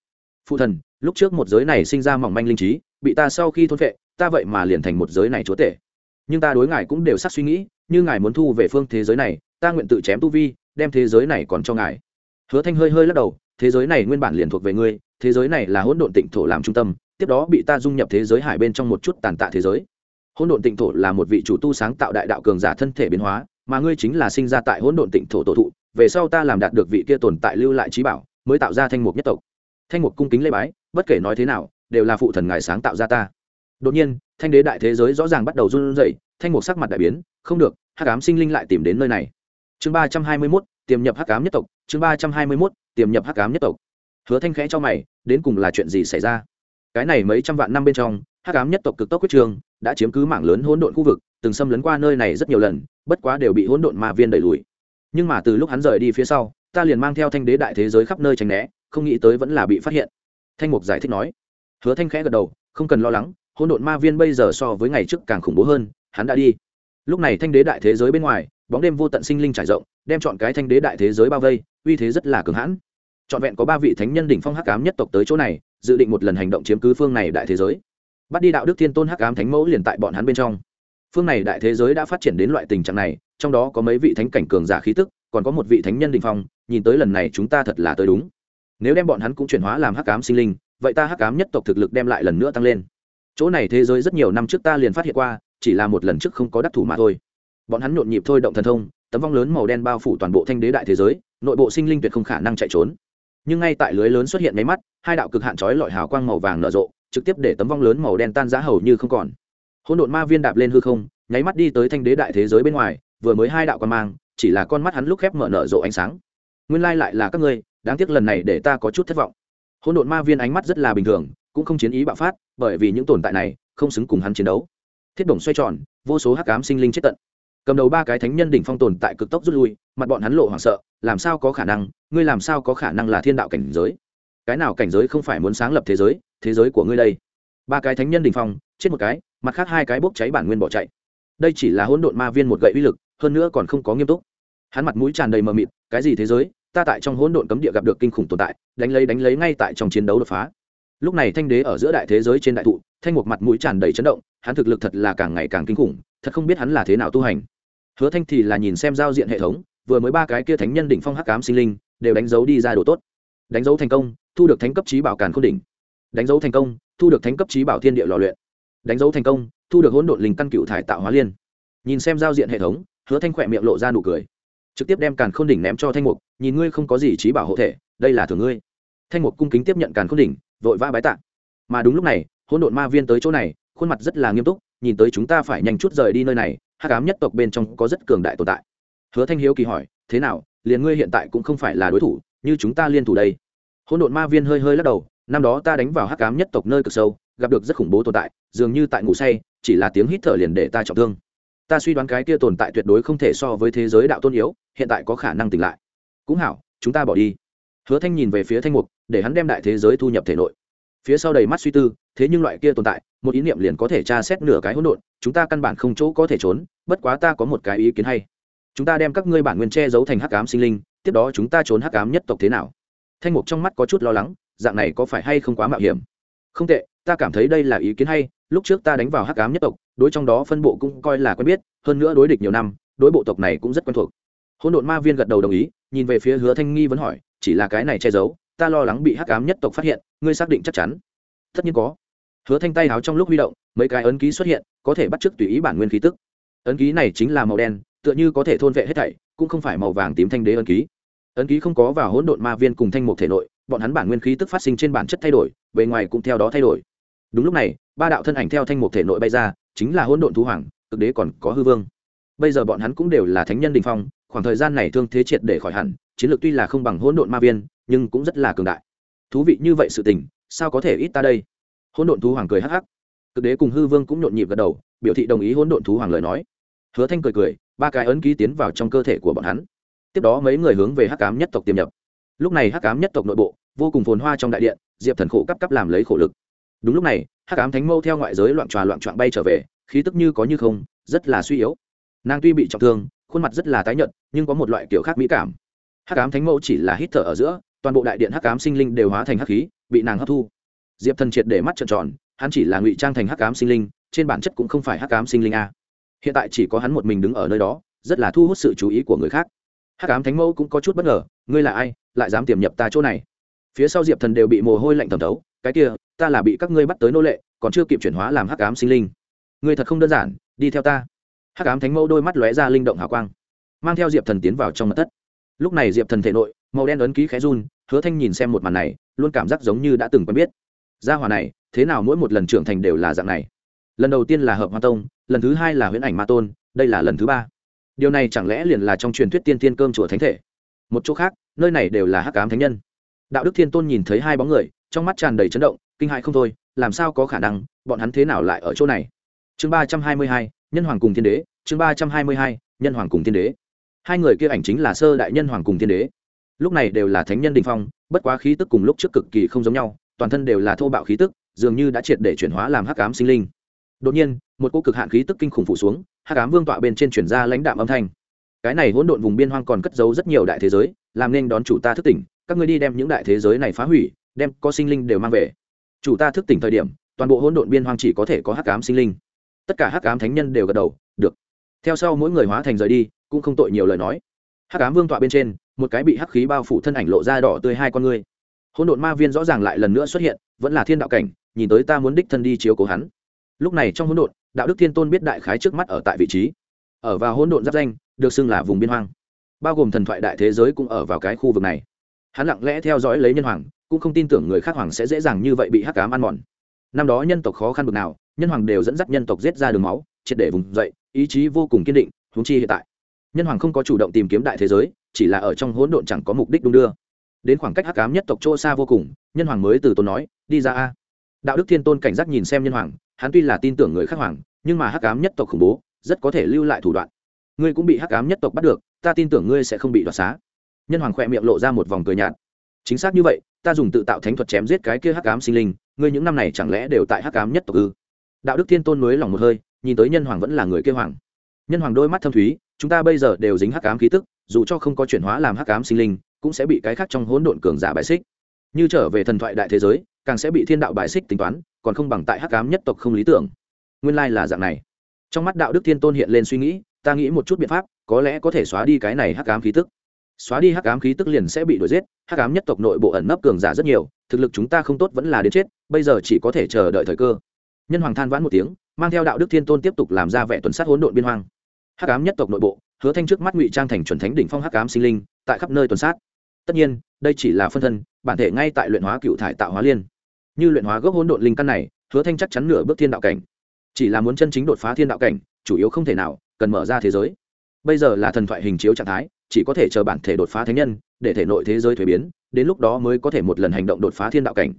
S1: phụ thần, lúc trước một giới này sinh ra mỏng manh linh trí, bị ta sau khi thôn vệ ta vậy mà liền thành một giới này chúa tể. Nhưng ta đối ngài cũng đều sắc suy nghĩ, như ngài muốn thu về phương thế giới này, ta nguyện tự chém tu vi, đem thế giới này còn cho ngài. Hứa thanh hơi hơi lắc đầu, thế giới này nguyên bản liền thuộc về ngươi, thế giới này là hỗn độn tịnh thổ làm trung tâm, tiếp đó bị ta dung nhập thế giới hải bên trong một chút tàn tạ thế giới. Hỗn độn tịnh thổ là một vị chủ tu sáng tạo đại đạo cường giả thân thể biến hóa, mà ngươi chính là sinh ra tại hỗn độn tịnh thổ tổ thụ, về sau ta làm đạt được vị kia tồn tại lưu lại trí bảo, mới tạo ra thanh mục nhất tộc thanh mục cung kính lê bái, bất kể nói thế nào, đều là phụ thần ngài sáng tạo ra ta. Đột nhiên, thanh đế đại thế giới rõ ràng bắt đầu run rẩy, thanh mục sắc mặt đại biến, không được, hắc ám sinh linh lại tìm đến nơi này. Chương ba trăm hai mươi mốt, tiềm nhập hắc ám nhất tộc, chương ba trăm hai mươi mốt, tiềm nhập hắc ám nhất tộc. Hứa thanh khẽ cho mày, đến cùng là chuyện gì xảy ra? Cái này mấy trăm vạn năm bên trong, hắc ám nhất tộc cực tốc quyết trường, đã chiếm cứ mảng lớn hỗn độn khu vực, từng xâm lấn qua nơi này rất nhiều lần, bất quá đều bị hỗn độn ma viên đẩy lùi. Nhưng mà từ lúc hắn rời đi phía sau, ta liền mang theo thanh đế đại thế giới khắp nơi tránh né không nghĩ tới vẫn là bị phát hiện. Thanh mục giải thích nói. Hứa thanh khẽ gật đầu, không cần lo lắng, hỗn độn ma viên bây giờ so với ngày trước càng khủng bố hơn, hắn đã đi. Lúc này thanh đế đại thế giới bên ngoài, bóng đêm vô tận sinh linh trải rộng, đem chọn cái thanh đế đại thế giới bao vây, uy thế rất là cường hãn. Trọn vẹn có ba vị thánh nhân đỉnh phong hắc ám nhất tộc tới chỗ này, dự định một lần hành động chiếm cứ phương này đại thế giới. Bắt đi đạo đức thiên tôn hắc ám thánh mẫu liền tại bọn hắn bên trong. Phương này đại thế giới đã phát triển đến loại tình trạng này, trong đó có mấy vị thánh cảnh cường giả khí tức, còn có một vị thánh nhân đỉnh phong, nhìn tới lần này chúng ta thật là tới đúng nếu đem bọn hắn cũng chuyển hóa làm hắc ám sinh linh, vậy ta hắc ám nhất tộc thực lực đem lại lần nữa tăng lên. Chỗ này thế giới rất nhiều năm trước ta liền phát hiện qua, chỉ là một lần trước không có đắc thủ mà thôi. Bọn hắn nhộn nhịp thôi động thần thông, tấm vong lớn màu đen bao phủ toàn bộ thanh đế đại thế giới, nội bộ sinh linh tuyệt không khả năng chạy trốn. Nhưng ngay tại lưới lớn xuất hiện máy mắt, hai đạo cực hạn trói lọi hào quang màu vàng nở rộ, trực tiếp để tấm vong lớn màu đen tan giá hầu như không còn. Hỗn độn ma viên đạp lên hư không, nháy mắt đi tới thanh đế đại thế giới bên ngoài, vừa mới hai đạo quan mang, chỉ là con mắt hắn lúc khép mở nở rộ ánh sáng. Nguyên lai lại là các ngươi đáng tiếc lần này để ta có chút thất vọng. Hỗn độn ma viên ánh mắt rất là bình thường, cũng không chiến ý bạo phát, bởi vì những tồn tại này không xứng cùng hắn chiến đấu. Thiết bổng xoay tròn, vô số hắc ám sinh linh chết tận. Cầm đầu ba cái thánh nhân đỉnh phong tồn tại cực tốc rút lui, mặt bọn hắn lộ hoảng sợ, làm sao có khả năng, ngươi làm sao có khả năng là thiên đạo cảnh giới? Cái nào cảnh giới không phải muốn sáng lập thế giới thế giới của ngươi đây? Ba cái thánh nhân đỉnh phong, chết một cái, mặt khác hai cái bốc cháy bản nguyên bỏ chạy. Đây chỉ là hỗn độn ma viên một gậy uy lực, hơn nữa còn không có nghiêm túc. Hắn mặt mũi tràn đầy mờ mịt, cái gì thế giới? Ta tại trong hỗn độn cấm địa gặp được kinh khủng tồn tại, đánh lấy đánh lấy ngay tại trong chiến đấu đột phá. Lúc này thanh đế ở giữa đại thế giới trên đại thụ, thanh một mặt mũi tràn đầy chấn động, hắn thực lực thật là càng ngày càng kinh khủng, thật không biết hắn là thế nào tu hành. Hứa thanh thì là nhìn xem giao diện hệ thống, vừa mới ba cái kia thánh nhân đỉnh phong hắc cám sinh linh, đều đánh dấu đi ra đồ tốt. Đánh dấu thành công, thu được thánh cấp trí bảo càn khôn đỉnh. Đánh dấu thành công, thu được thánh cấp trí bảo thiên địa lò luyện. Đánh dấu thành công, thu được hỗn độn linh căn cựu thải tạo hóa liên. Nhìn xem giao diện hệ thống, hứa thanh khỏe miệng lộ ra nụ cười trực tiếp đem càn khôn đỉnh ném cho thanh mục, nhìn ngươi không có gì trí bảo hộ thể, đây là thường ngươi. Thanh mục cung kính tiếp nhận càn khôn đỉnh, vội vã bái tạ. Mà đúng lúc này, hỗn độn ma viên tới chỗ này, khuôn mặt rất là nghiêm túc, nhìn tới chúng ta phải nhanh chút rời đi nơi này, hắc ám nhất tộc bên trong có rất cường đại tồn tại. Hứa thanh hiếu kỳ hỏi, thế nào, liền ngươi hiện tại cũng không phải là đối thủ, như chúng ta liên thủ đây? Hỗn độn ma viên hơi hơi lắc đầu, năm đó ta đánh vào hắc ám nhất tộc nơi cực sâu, gặp được rất khủng bố tồn tại, dường như tại ngủ say, chỉ là tiếng hít thở liền để ta trọng thương ta suy đoán cái kia tồn tại tuyệt đối không thể so với thế giới đạo tôn yếu, hiện tại có khả năng tỉnh lại. Cũng hảo, chúng ta bỏ đi. Hứa thanh nhìn về phía thanh mục, để hắn đem đại thế giới thu nhập thể nội. Phía sau đầy mắt suy tư, thế nhưng loại kia tồn tại, một ý niệm liền có thể tra xét nửa cái hỗn độn, chúng ta căn bản không chỗ có thể trốn, bất quá ta có một cái ý kiến hay. Chúng ta đem các ngươi bản nguyên che giấu thành hắc ám sinh linh, tiếp đó chúng ta trốn hắc ám nhất tộc thế nào? Thanh mục trong mắt có chút lo lắng, dạng này có phải hay không quá mạo hiểm? Không tệ, ta cảm thấy đây là ý kiến hay, lúc trước ta đánh vào hắc ám nhất tộc, đối trong đó phân bộ cũng coi là quen biết, hơn nữa đối địch nhiều năm, đối bộ tộc này cũng rất quen thuộc. Hỗn độn ma viên gật đầu đồng ý, nhìn về phía hứa thanh nghi vẫn hỏi, chỉ là cái này che giấu, ta lo lắng bị hắc ám nhất tộc phát hiện, ngươi xác định chắc chắn. Tất nhiên có. Hứa thanh tay háo trong lúc huy động, mấy cái ấn ký xuất hiện, có thể bắt chước tùy ý bản nguyên khí tức. Ấn ký này chính là màu đen, tựa như có thể thôn vệ hết thảy, cũng không phải màu vàng tím thanh đế ấn ký. Ấn ký không có vào hỗn độn ma viên cùng thanh mục thể nội bọn hắn bản nguyên khí tức phát sinh trên bản chất thay đổi, bề ngoài cũng theo đó thay đổi. Đúng lúc này, ba đạo thân ảnh theo thanh mục thể nội bay ra, chính là hỗn độn thú hoàng, cực đế còn có hư vương. Bây giờ bọn hắn cũng đều là thánh nhân đình phong, khoảng thời gian này thương thế triệt để khỏi hẳn, chiến lược tuy là không bằng hỗn độn ma viên, nhưng cũng rất là cường đại. Thú vị như vậy sự tình, sao có thể ít ta đây? Hỗn độn thú hoàng cười hắc hắc. Cực đế cùng hư vương cũng nhộn nhịp gật đầu, biểu thị đồng ý hỗn độn thú hoàng lời nói. Hứa thanh cười cười, ba cái ấn ký tiến vào trong cơ thể của bọn hắn. Tiếp đó mấy người hướng về hắc cám nhất tộc tiềm nhập. Lúc này hắc cám nhất tộc nội bộ vô cùng phồn hoa trong đại điện, diệp thần khổ cấp cấp làm lấy khổ lực. Đúng lúc này, hắc cám thánh mâu theo ngoại giới loạn tròa loạn trọn bay trở về, khí tức như có như không, rất là suy yếu. Nàng tuy bị trọng thương, khuôn mặt rất là tái nhợt, nhưng có một loại kiểu khác mỹ cảm. Hắc cám thánh mâu chỉ là hít thở ở giữa, toàn bộ đại điện hắc cám sinh linh đều hóa thành hắc khí, bị nàng hấp thu. Diệp thần triệt để mắt trợn tròn, hắn chỉ là ngụy trang thành hắc cám sinh linh, trên bản chất cũng không phải hắc cám sinh linh a. Hiện tại chỉ có hắn một mình đứng ở nơi đó, rất là thu hút sự chú ý của người khác. Hắc ám thánh mẫu cũng có chút bất ngờ, ngươi là ai? Lại dám tiềm nhập ta chỗ này? Phía sau diệp thần đều bị mồ hôi lạnh thẩm thấu, cái kia, ta là bị các ngươi bắt tới nô lệ, còn chưa kịp chuyển hóa làm hắc ám sinh linh. Ngươi thật không đơn giản, đi theo ta. Hắc ám thánh mẫu đôi mắt lóe ra linh động hào quang, mang theo diệp thần tiến vào trong mật thất. Lúc này diệp thần thể nội, màu đen ấn ký khẽ run, hứa thanh nhìn xem một màn này, luôn cảm giác giống như đã từng quen biết. Gia hòa này, thế nào mỗi một lần trưởng thành đều là dạng này? Lần đầu tiên là hợp hoa tông, lần thứ hai là huyễn ảnh ma tôn, đây là lần thứ ba. Điều này chẳng lẽ liền là trong truyền thuyết tiên tiên cơm chùa thánh thể? Một chỗ khác, nơi này đều là hắc ám thánh nhân đạo đức thiên tôn nhìn thấy hai bóng người, trong mắt tràn đầy chấn động, kinh hại không thôi, làm sao có khả năng, bọn hắn thế nào lại ở chỗ này? Chương ba trăm hai mươi hai, nhân hoàng cùng thiên đế, chương ba trăm hai mươi hai, nhân hoàng cùng thiên đế. Hai người kia ảnh chính là sơ đại nhân hoàng cùng thiên đế. Lúc này đều là thánh nhân đình phong, bất quá khí tức cùng lúc trước cực kỳ không giống nhau, toàn thân đều là thô bạo khí tức, dường như đã triệt để chuyển hóa làm hắc ám sinh linh. Đột nhiên, một cô cực hạn khí tức kinh khủng phủ xuống, hắc ám vương tọa bên trên chuyển ra lãnh đạm âm thanh. Cái này hỗn độn vùng biên hoang còn cất giấu rất nhiều đại thế giới, làm nên đón chủ ta thức tỉnh các ngươi đi đem những đại thế giới này phá hủy, đem có sinh linh đều mang về. Chủ ta thức tỉnh thời điểm, toàn bộ hỗn độn biên hoang chỉ có thể có hắc ám sinh linh. Tất cả hắc ám thánh nhân đều gật đầu, được. Theo sau mỗi người hóa thành rời đi, cũng không tội nhiều lời nói. Hắc ám vương tọa bên trên, một cái bị hắc khí bao phủ thân ảnh lộ ra đỏ tươi hai con ngươi. Hỗn độn ma viên rõ ràng lại lần nữa xuất hiện, vẫn là thiên đạo cảnh, nhìn tới ta muốn đích thân đi chiếu cố hắn. Lúc này trong hỗn độn, đạo đức thiên tôn biết đại khái trước mắt ở tại vị trí. Ở vào hỗn độn giáp danh, được xưng là vùng biên hoang. Bao gồm thần thoại đại thế giới cũng ở vào cái khu vực này hắn lặng lẽ theo dõi lấy nhân hoàng, cũng không tin tưởng người khác hoàng sẽ dễ dàng như vậy bị hắc cám ăn mòn. Năm đó nhân tộc khó khăn bực nào, nhân hoàng đều dẫn dắt nhân tộc giết ra đường máu, triệt để vùng dậy, ý chí vô cùng kiên định, huống chi hiện tại. Nhân hoàng không có chủ động tìm kiếm đại thế giới, chỉ là ở trong hỗn độn chẳng có mục đích đung đưa. Đến khoảng cách hắc cám nhất tộc chỗ xa vô cùng, nhân hoàng mới từ tôn nói, đi ra a. Đạo đức thiên tôn cảnh giác nhìn xem nhân hoàng, hắn tuy là tin tưởng người khác hoàng, nhưng mà hắc cám nhất tộc khủng bố, rất có thể lưu lại thủ đoạn. Ngươi cũng bị hắc cám nhất tộc bắt được, ta tin tưởng ngươi sẽ không bị đoạt xá nhân hoàng khỏe miệng lộ ra một vòng cười nhạt. Chính xác như vậy, ta dùng tự tạo thánh thuật chém giết cái kia hắc cám sinh linh, ngươi những năm này chẳng lẽ đều tại hắc cám nhất tộc ư? Đạo đức thiên tôn nối lòng một hơi, nhìn tới nhân hoàng vẫn là người kêu hoàng. Nhân hoàng đôi mắt thâm thúy, chúng ta bây giờ đều dính hắc cám khí tức, dù cho không có chuyển hóa làm hắc cám sinh linh, cũng sẽ bị cái khác trong hỗn độn cường giả bài xích. Như trở về thần thoại đại thế giới, càng sẽ bị thiên đạo bài xích tính toán, còn không bằng tại hắc cám nhất tộc không lý tưởng. Nguyên lai là dạng này. Trong mắt đạo đức thiên tôn hiện lên suy nghĩ, ta nghĩ một chút biện pháp, có lẽ có thể xóa đi cái này hắc ám khí tức xóa đi hắc ám khí tức liền sẽ bị đuổi giết, hắc ám nhất tộc nội bộ ẩn nấp cường giả rất nhiều, thực lực chúng ta không tốt vẫn là đến chết, bây giờ chỉ có thể chờ đợi thời cơ. Nhân hoàng than vãn một tiếng, mang theo đạo đức thiên tôn tiếp tục làm ra vẻ tuần sát hỗn độn biên hoang. Hắc ám nhất tộc nội bộ, hứa thanh trước mắt ngụy trang thành chuẩn thánh đỉnh phong hắc ám sinh linh, tại khắp nơi tuần sát. Tất nhiên, đây chỉ là phân thân, bản thể ngay tại luyện hóa cựu thải tạo hóa liên. Như luyện hóa gốc hỗn độn linh căn này, hứa thanh chắc chắn nửa bước thiên đạo cảnh. Chỉ là muốn chân chính đột phá thiên đạo cảnh, chủ yếu không thể nào cần mở ra thế giới. Bây giờ là thần thoại hình chiếu trạng thái chỉ có thể chờ bản thể đột phá thánh nhân, để thể nội thế giới thuế biến, đến lúc đó mới có thể một lần hành động đột phá thiên đạo cảnh.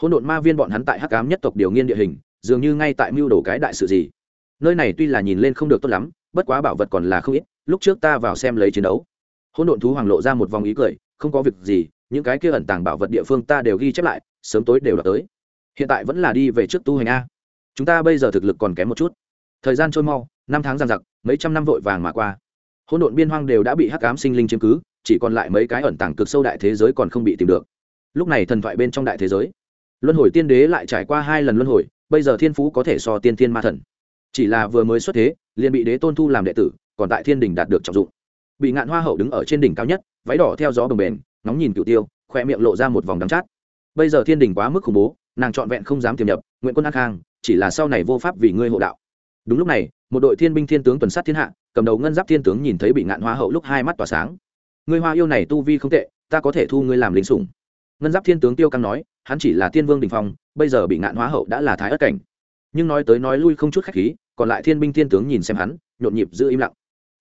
S1: Hôn đột ma viên bọn hắn tại hắc cám nhất tộc điều nghiên địa hình, dường như ngay tại mưu đồ cái đại sự gì. Nơi này tuy là nhìn lên không được tốt lắm, bất quá bảo vật còn là không ít, lúc trước ta vào xem lấy chiến đấu. Hôn độn thú hoàng lộ ra một vòng ý cười, không có việc gì, những cái kia ẩn tàng bảo vật địa phương ta đều ghi chép lại, sớm tối đều đã tới. Hiện tại vẫn là đi về trước tu hành a. Chúng ta bây giờ thực lực còn kém một chút. Thời gian trôi mau, năm tháng giang giặc, mấy trăm năm vội vàng mà qua hỗn độn biên hoang đều đã bị hắc ám sinh linh chiếm cứ chỉ còn lại mấy cái ẩn tàng cực sâu đại thế giới còn không bị tìm được. Lúc này thần thoại bên trong đại thế giới luân hồi tiên đế lại trải qua hai lần luân hồi bây giờ thiên phú có thể so tiên thiên ma thần. Chỉ là vừa mới xuất thế liền bị đế tôn thu làm đệ tử còn tại thiên đình đạt được trọng dụng. Bị ngạn hoa hậu đứng ở trên đỉnh cao nhất váy đỏ theo gió bồng bền, nóng nhìn cựu tiêu khoe miệng lộ ra một vòng đắng chát. Bây giờ thiên đình quá mức khủng bố nàng trọn vẹn không dám tiềm nhập nguyện quân an khang chỉ là sau này vô pháp vì ngươi hộ đạo đúng lúc này, một đội thiên binh thiên tướng tuần sát thiên hạ, cầm đầu ngân giáp thiên tướng nhìn thấy bị ngạn hoa hậu lúc hai mắt tỏa sáng. Ngươi hoa yêu này tu vi không tệ, ta có thể thu ngươi làm lính sủng. Ngân giáp thiên tướng tiêu căng nói, hắn chỉ là thiên vương đình phong, bây giờ bị ngạn hoa hậu đã là thái ất cảnh. Nhưng nói tới nói lui không chút khách khí, còn lại thiên binh thiên tướng nhìn xem hắn, nhộn nhịp giữ im lặng.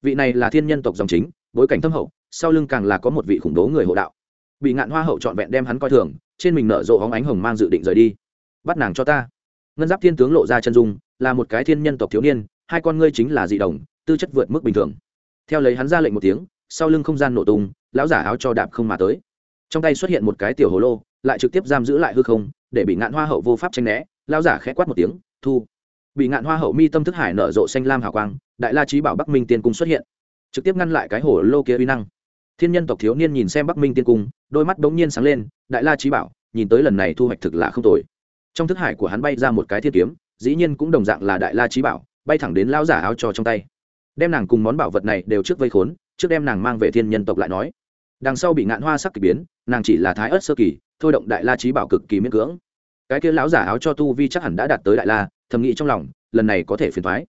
S1: Vị này là thiên nhân tộc dòng chính, bối cảnh thâm hậu, sau lưng càng là có một vị khủng bố người hộ đạo. Bị ngạn hoa hậu trọn vẹn đem hắn coi thường, trên mình nở rộ hóng ánh hồng mang dự định rời đi. Bắt nàng cho ta ngân giáp thiên tướng lộ ra chân dung, là một cái thiên nhân tộc thiếu niên, hai con ngươi chính là dị đồng tư chất vượt mức bình thường. Theo lấy hắn ra lệnh một tiếng, sau lưng không gian nổ tung, lão giả áo cho đạp không mà tới. Trong tay xuất hiện một cái tiểu hồ lô, lại trực tiếp giam giữ lại hư không, để bị ngạn hoa hậu vô pháp tranh né, lão giả khẽ quát một tiếng, thu. Bị ngạn hoa hậu mi tâm thức hải nở rộ xanh lam hào quang, đại la trí bảo bắc minh tiên cung xuất hiện, trực tiếp ngăn lại cái hồ lô kia uy năng. Thiên nhân tộc thiếu niên nhìn xem bắc minh tiên cung, đôi mắt bỗng nhiên sáng lên, đại la trí bảo, nhìn tới lần này thu hoạch thực là không tồi trong thức hải của hắn bay ra một cái thiên kiếm, dĩ nhiên cũng đồng dạng là đại la trí bảo, bay thẳng đến lão giả áo cho trong tay. Đem nàng cùng món bảo vật này đều trước vây khốn, trước đem nàng mang về thiên nhân tộc lại nói. Đằng sau bị ngạn hoa sắc kỳ biến, nàng chỉ là thái ớt sơ kỳ, thôi động đại la trí bảo cực kỳ miễn cưỡng. Cái kia lão giả áo cho tu vi chắc hẳn đã đạt tới đại la, thầm nghĩ trong lòng, lần này có thể phiền thoái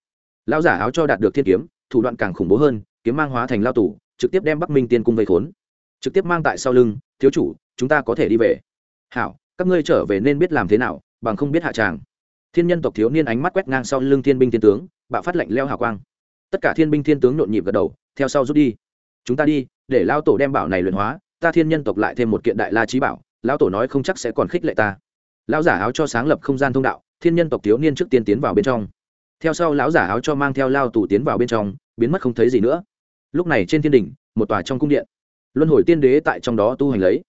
S1: lão giả áo cho đạt được thiên kiếm, thủ đoạn càng khủng bố hơn, kiếm mang hóa thành lao tù, trực tiếp đem bắc minh tiên cung vây khốn. Trực tiếp mang tại sau lưng, thiếu chủ, chúng ta có thể đi về. Hảo, các ngươi trở về nên biết làm thế nào bằng không biết hạ tràng. Thiên nhân tộc thiếu niên ánh mắt quét ngang sau lưng thiên binh thiên tướng, bạo phát lạnh leo hào quang. Tất cả thiên binh thiên tướng nhộn nhịp gật đầu, theo sau rút đi. Chúng ta đi, để lao tổ đem bảo này luyện hóa, ta thiên nhân tộc lại thêm một kiện đại la trí bảo, lão tổ nói không chắc sẽ còn khích lệ ta. Lão giả áo cho sáng lập không gian thông đạo, thiên nhân tộc thiếu niên trước tiên tiến vào bên trong. Theo sau lão giả áo cho mang theo lao tù tiến vào bên trong, biến mất không thấy gì nữa. Lúc này trên thiên đình một tòa trong cung điện. Luân hồi tiên đế tại trong đó tu hành lấy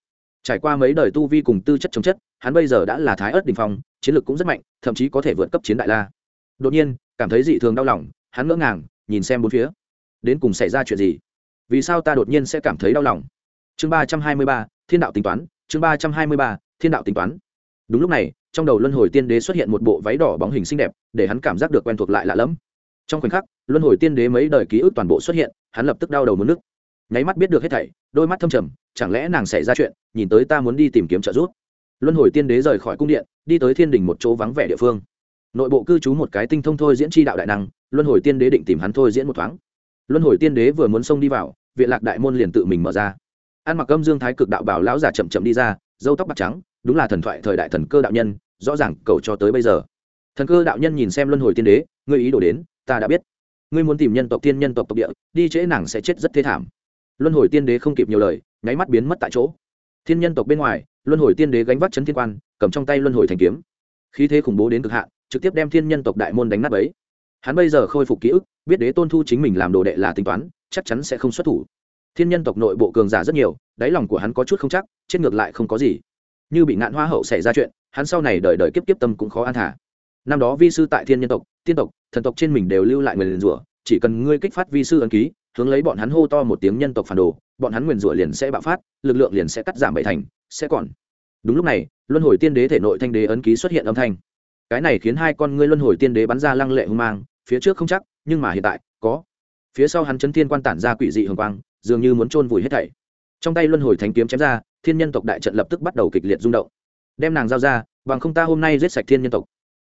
S1: trải qua mấy đời tu vi cùng tư chất chống chất, hắn bây giờ đã là thái ớt đình phong, chiến lược cũng rất mạnh, thậm chí có thể vượt cấp chiến đại la. Đột nhiên, cảm thấy dị thường đau lòng, hắn ngỡ ngàng, nhìn xem bốn phía. Đến cùng xảy ra chuyện gì? Vì sao ta đột nhiên sẽ cảm thấy đau lòng? Chương ba trăm hai mươi ba, thiên đạo tính toán, chương ba trăm hai mươi ba, thiên đạo tính toán. Đúng lúc này, trong đầu luân hồi tiên đế xuất hiện một bộ váy đỏ bóng hình xinh đẹp, để hắn cảm giác được quen thuộc lại lạ lẫm. Trong khoảnh khắc, luân hồi tiên đế mấy đời ký ức toàn bộ xuất hiện, hắn lập tức đau đầu muốn nước nháy mắt biết được hết thảy, đôi mắt thâm trầm, chẳng lẽ nàng xảy ra chuyện, nhìn tới ta muốn đi tìm kiếm trợ giúp. Luân hồi tiên đế rời khỏi cung điện, đi tới thiên đình một chỗ vắng vẻ địa phương. Nội bộ cư trú một cái tinh thông thôi diễn tri đạo đại năng, luân hồi tiên đế định tìm hắn thôi diễn một thoáng. Luân hồi tiên đế vừa muốn xông đi vào, viện lạc đại môn liền tự mình mở ra. Ăn mặc âm dương thái cực đạo bảo lão giả chậm chậm đi ra dâu tóc bạc trắng, đúng là thần thoại thời đại thần cơ đạo nhân, rõ ràng cầu cho tới bây giờ. Thần cơ đạo nhân nhìn xem luân hồi tiên đế, ngươi ý đồ đến, ta đã biết. Ngươi muốn tìm nhân tộc tiên nhân tộc tộc địa, đi trễ nàng sẽ chết rất thê thảm luân hồi tiên đế không kịp nhiều lời, nháy mắt biến mất tại chỗ. Thiên nhân tộc bên ngoài, luân hồi tiên đế gánh vác chấn thiên quan, cầm trong tay luân hồi thành kiếm. Khí thế khủng bố đến cực hạn, trực tiếp đem thiên nhân tộc đại môn đánh nát ấy hắn bây giờ khôi phục ký ức, biết đế tôn thu chính mình làm đồ đệ là tính toán, chắc chắn sẽ không xuất thủ. Thiên nhân tộc nội bộ cường giả rất nhiều, đáy lòng của hắn có chút không chắc, chết ngược lại không có gì. Như bị ngạn hoa hậu xảy ra chuyện, hắn sau này đời đời kiếp kiếp tâm cũng khó an thả. Năm đó vi sư tại thiên nhân tộc, tiên tộc, thần tộc trên mình đều lưu lại người liền rủa, chỉ cần ngươi kích phát vi sư ấn ký hướng lấy bọn hắn hô to một tiếng nhân tộc phản đồ, bọn hắn nguyền rủa liền sẽ bạo phát, lực lượng liền sẽ cắt giảm bảy thành, sẽ còn. Đúng lúc này, luân hồi tiên đế thể nội thanh đế ấn ký xuất hiện âm thanh. Cái này khiến hai con ngươi luân hồi tiên đế bắn ra lăng lệ hung mang, phía trước không chắc, nhưng mà hiện tại, có. Phía sau hắn chấn thiên quan tản ra quỷ dị hồng quang, dường như muốn chôn vùi hết thảy. Trong tay luân hồi thánh kiếm chém ra, thiên nhân tộc đại trận lập tức bắt đầu kịch liệt rung động. Đem nàng giao ra, bằng không ta hôm nay giết sạch thiên nhân tộc.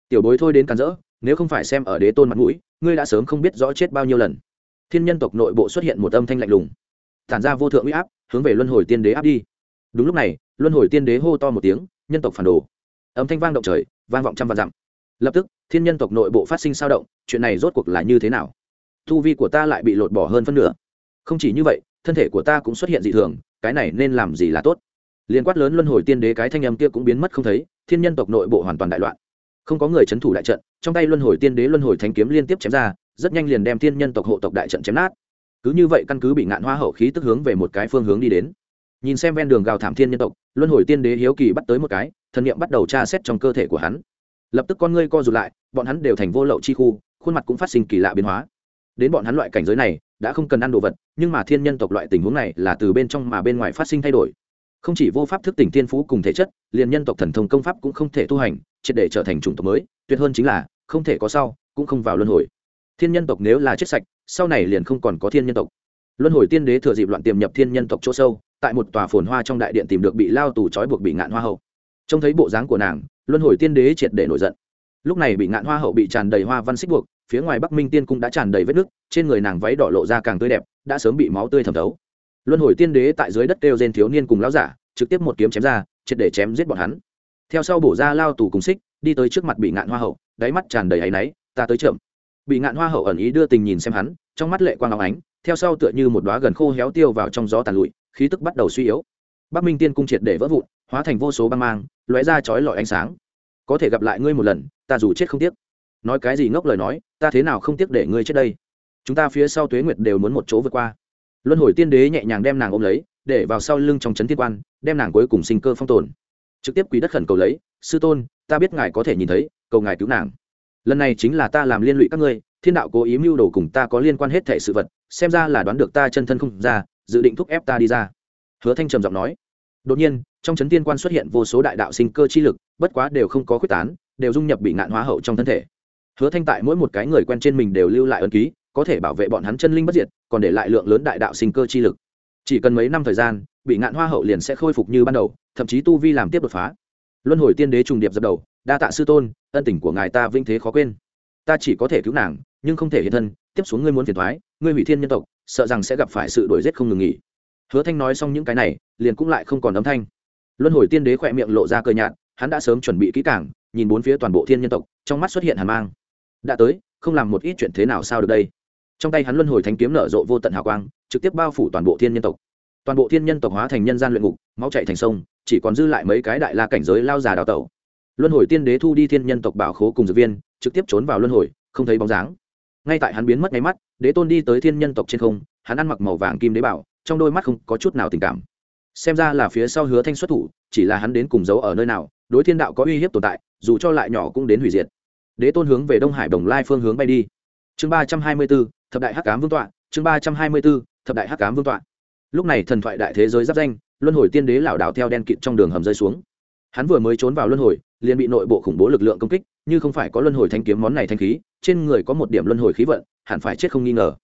S1: Tiểu bối thôi đến cản rỡ, nếu không phải xem ở đế tôn mặt mũi, ngươi đã sớm không biết rõ chết bao nhiêu lần thiên nhân tộc nội bộ xuất hiện một âm thanh lạnh lùng. Tản ra vô thượng uy áp, hướng về luân hồi tiên đế áp đi. Đúng lúc này, luân hồi tiên đế hô to một tiếng, nhân tộc phản đồ. Âm thanh vang động trời, vang vọng trăm vạn dặm. Lập tức, thiên nhân tộc nội bộ phát sinh sao động, chuyện này rốt cuộc là như thế nào? Thu vi của ta lại bị lột bỏ hơn phân nửa. Không chỉ như vậy, thân thể của ta cũng xuất hiện dị thường, cái này nên làm gì là tốt? Liên quát lớn luân hồi tiên đế cái thanh âm kia cũng biến mất không thấy, thiên nhân tộc nội bộ hoàn toàn đại loạn. Không có người c h ấ n thủ đại trận, trong tay luân hồi tiên đế luân hồi thánh kiếm liên tiếp chém ra rất nhanh liền đem thiên nhân tộc hộ tộc đại trận chém nát. Cứ như vậy căn cứ bị ngạn hoa hậu khí tức hướng về một cái phương hướng đi đến. Nhìn xem ven đường gào thảm thiên nhân tộc, luân hồi tiên đế hiếu kỳ bắt tới một cái, thần n i ệ m bắt đầu tra xét trong cơ thể của hắn. Lập tức con ngươi co rụt lại, bọn hắn đều thành vô lậu chi khu, khuôn mặt cũng phát sinh kỳ lạ biến hóa. Đến bọn hắn loại cảnh giới này, đã không cần ăn đồ vật, nhưng mà thiên nhân tộc loại tình huống này là từ bên trong mà bên ngoài phát sinh thay đổi. Không chỉ vô pháp thức tỉnh thiên phú cùng thể chất, liền nhân tộc thần thông công pháp cũng không thể tu hành, triệt để trở thành chủng tộc mới, tuyệt hơn chính là, không thể có sau, cũng không vào luân hồi thiên nhân tộc nếu là chết sạch, sau này liền không còn có thiên nhân tộc. Luân hồi tiên đế thừa dịp loạn tiềm nhập thiên nhân tộc chỗ sâu, tại một tòa phồn hoa trong đại điện tìm được bị lao tù trói buộc bị ngạn hoa hậu. Trông thấy bộ dáng của nàng, luân hồi tiên đế triệt để nổi giận. Lúc này bị ngạn hoa hậu bị tràn đầy hoa văn xích buộc, phía ngoài bắc minh tiên cũng đã tràn đầy vết nứt trên người nàng váy đỏ lộ ra càng tươi đẹp, đã sớm bị máu tươi thẩm thấu. Luân hồi tiên đế tại dưới đất kêu gen thiếu niên cùng lão giả, trực tiếp một kiếm chém ra, triệt để chém giết bọn hắn. Theo sau bổ ra lao tù cùng xích, đi tới trước mặt bị ngạn hoa hậu, đáy mắt tràn đầy áy náy, ta tới chậm bị ngạn hoa hậu ẩn ý đưa tình nhìn xem hắn, trong mắt lệ quang áo ánh, theo sau tựa như một đoá gần khô héo tiêu vào trong gió tàn lụi, khí tức bắt đầu suy yếu. Bắc minh tiên cung triệt để vỡ vụn, hóa thành vô số băng mang, lóe ra chói lọi ánh sáng. Có thể gặp lại ngươi một lần, ta dù chết không tiếc. Nói cái gì ngốc lời nói, ta thế nào không tiếc để ngươi chết đây? Chúng ta phía sau tuế nguyệt đều muốn một chỗ vượt qua. Luân hồi tiên đế nhẹ nhàng đem nàng ôm lấy, để vào sau lưng trong trấn thiên quan, đem nàng cuối cùng sinh cơ phong tồn. Trực tiếp quý đất khẩn cầu lấy, sư tôn, ta biết ngài có thể nhìn thấy, cầu ngài cứu nàng lần này chính là ta làm liên lụy các ngươi, thiên đạo cố ý mưu đồ cùng ta có liên quan hết thể sự vật, xem ra là đoán được ta chân thân không ra, dự định thúc ép ta đi ra. Hứa thanh trầm giọng nói. Đột nhiên, trong chấn tiên quan xuất hiện vô số đại đạo sinh cơ chi lực, bất quá đều không có quyết tán, đều dung nhập bị ngạn hóa hậu trong thân thể. Hứa thanh tại mỗi một cái người quen trên mình đều lưu lại ấn ký, có thể bảo vệ bọn hắn chân linh bất diệt, còn để lại lượng lớn đại đạo sinh cơ chi lực. Chỉ cần mấy năm thời gian, bị ngạn hoa hậu liền sẽ khôi phục như ban đầu, thậm chí tu vi làm tiếp đột phá. Luân hồi tiên đế trùng điệp dập đầu đa tạ sư tôn, ân tình của ngài ta vinh thế khó quên. Ta chỉ có thể cứu nàng, nhưng không thể hiện thân. Tiếp xuống ngươi muốn phiền thoái, ngươi hủy thiên nhân tộc, sợ rằng sẽ gặp phải sự đổi giết không ngừng nghỉ. Hứa thanh nói xong những cái này, liền cũng lại không còn âm thanh. Luân hồi tiên đế khỏe miệng lộ ra cơ nhạt, hắn đã sớm chuẩn bị kỹ cảng nhìn bốn phía toàn bộ thiên nhân tộc, trong mắt xuất hiện hàn mang. Đã tới, không làm một ít chuyện thế nào sao được đây? Trong tay hắn luân hồi thánh kiếm nở rộ vô tận hào quang, trực tiếp bao phủ toàn bộ thiên nhân tộc. Toàn bộ thiên nhân tộc hóa thành nhân gian luyện ngục, máu chạy thành sông, chỉ còn dư lại mấy cái đại la cảnh giới lao già đào tẩu luân hồi tiên đế thu đi thiên nhân tộc bảo khố cùng dược viên, trực tiếp trốn vào luân hồi, không thấy bóng dáng. Ngay tại hắn biến mất ngay mắt, đế tôn đi tới thiên nhân tộc trên không, hắn ăn mặc màu vàng kim đế bảo, trong đôi mắt không có chút nào tình cảm. Xem ra là phía sau hứa thanh xuất thủ, chỉ là hắn đến cùng giấu ở nơi nào, đối thiên đạo có uy hiếp tồn tại, dù cho lại nhỏ cũng đến hủy diệt. Đế tôn hướng về đông hải đồng lai phương hướng bay đi. Chương ba trăm hai mươi bốn, thập đại hắc cám vương tọa, chương ba trăm hai mươi bốn, thập đại hắc cám vương tọa. Lúc này thần thoại đại thế giới giáp danh, luân hồi tiên đế lảo đảo theo đen kịt trong đường hầm rơi xuống. Hắn vừa mới trốn vào luân hồi liền bị nội bộ khủng bố lực lượng công kích, như không phải có luân hồi thanh kiếm món này thanh khí, trên người có một điểm luân hồi khí vận, hẳn phải chết không nghi ngờ.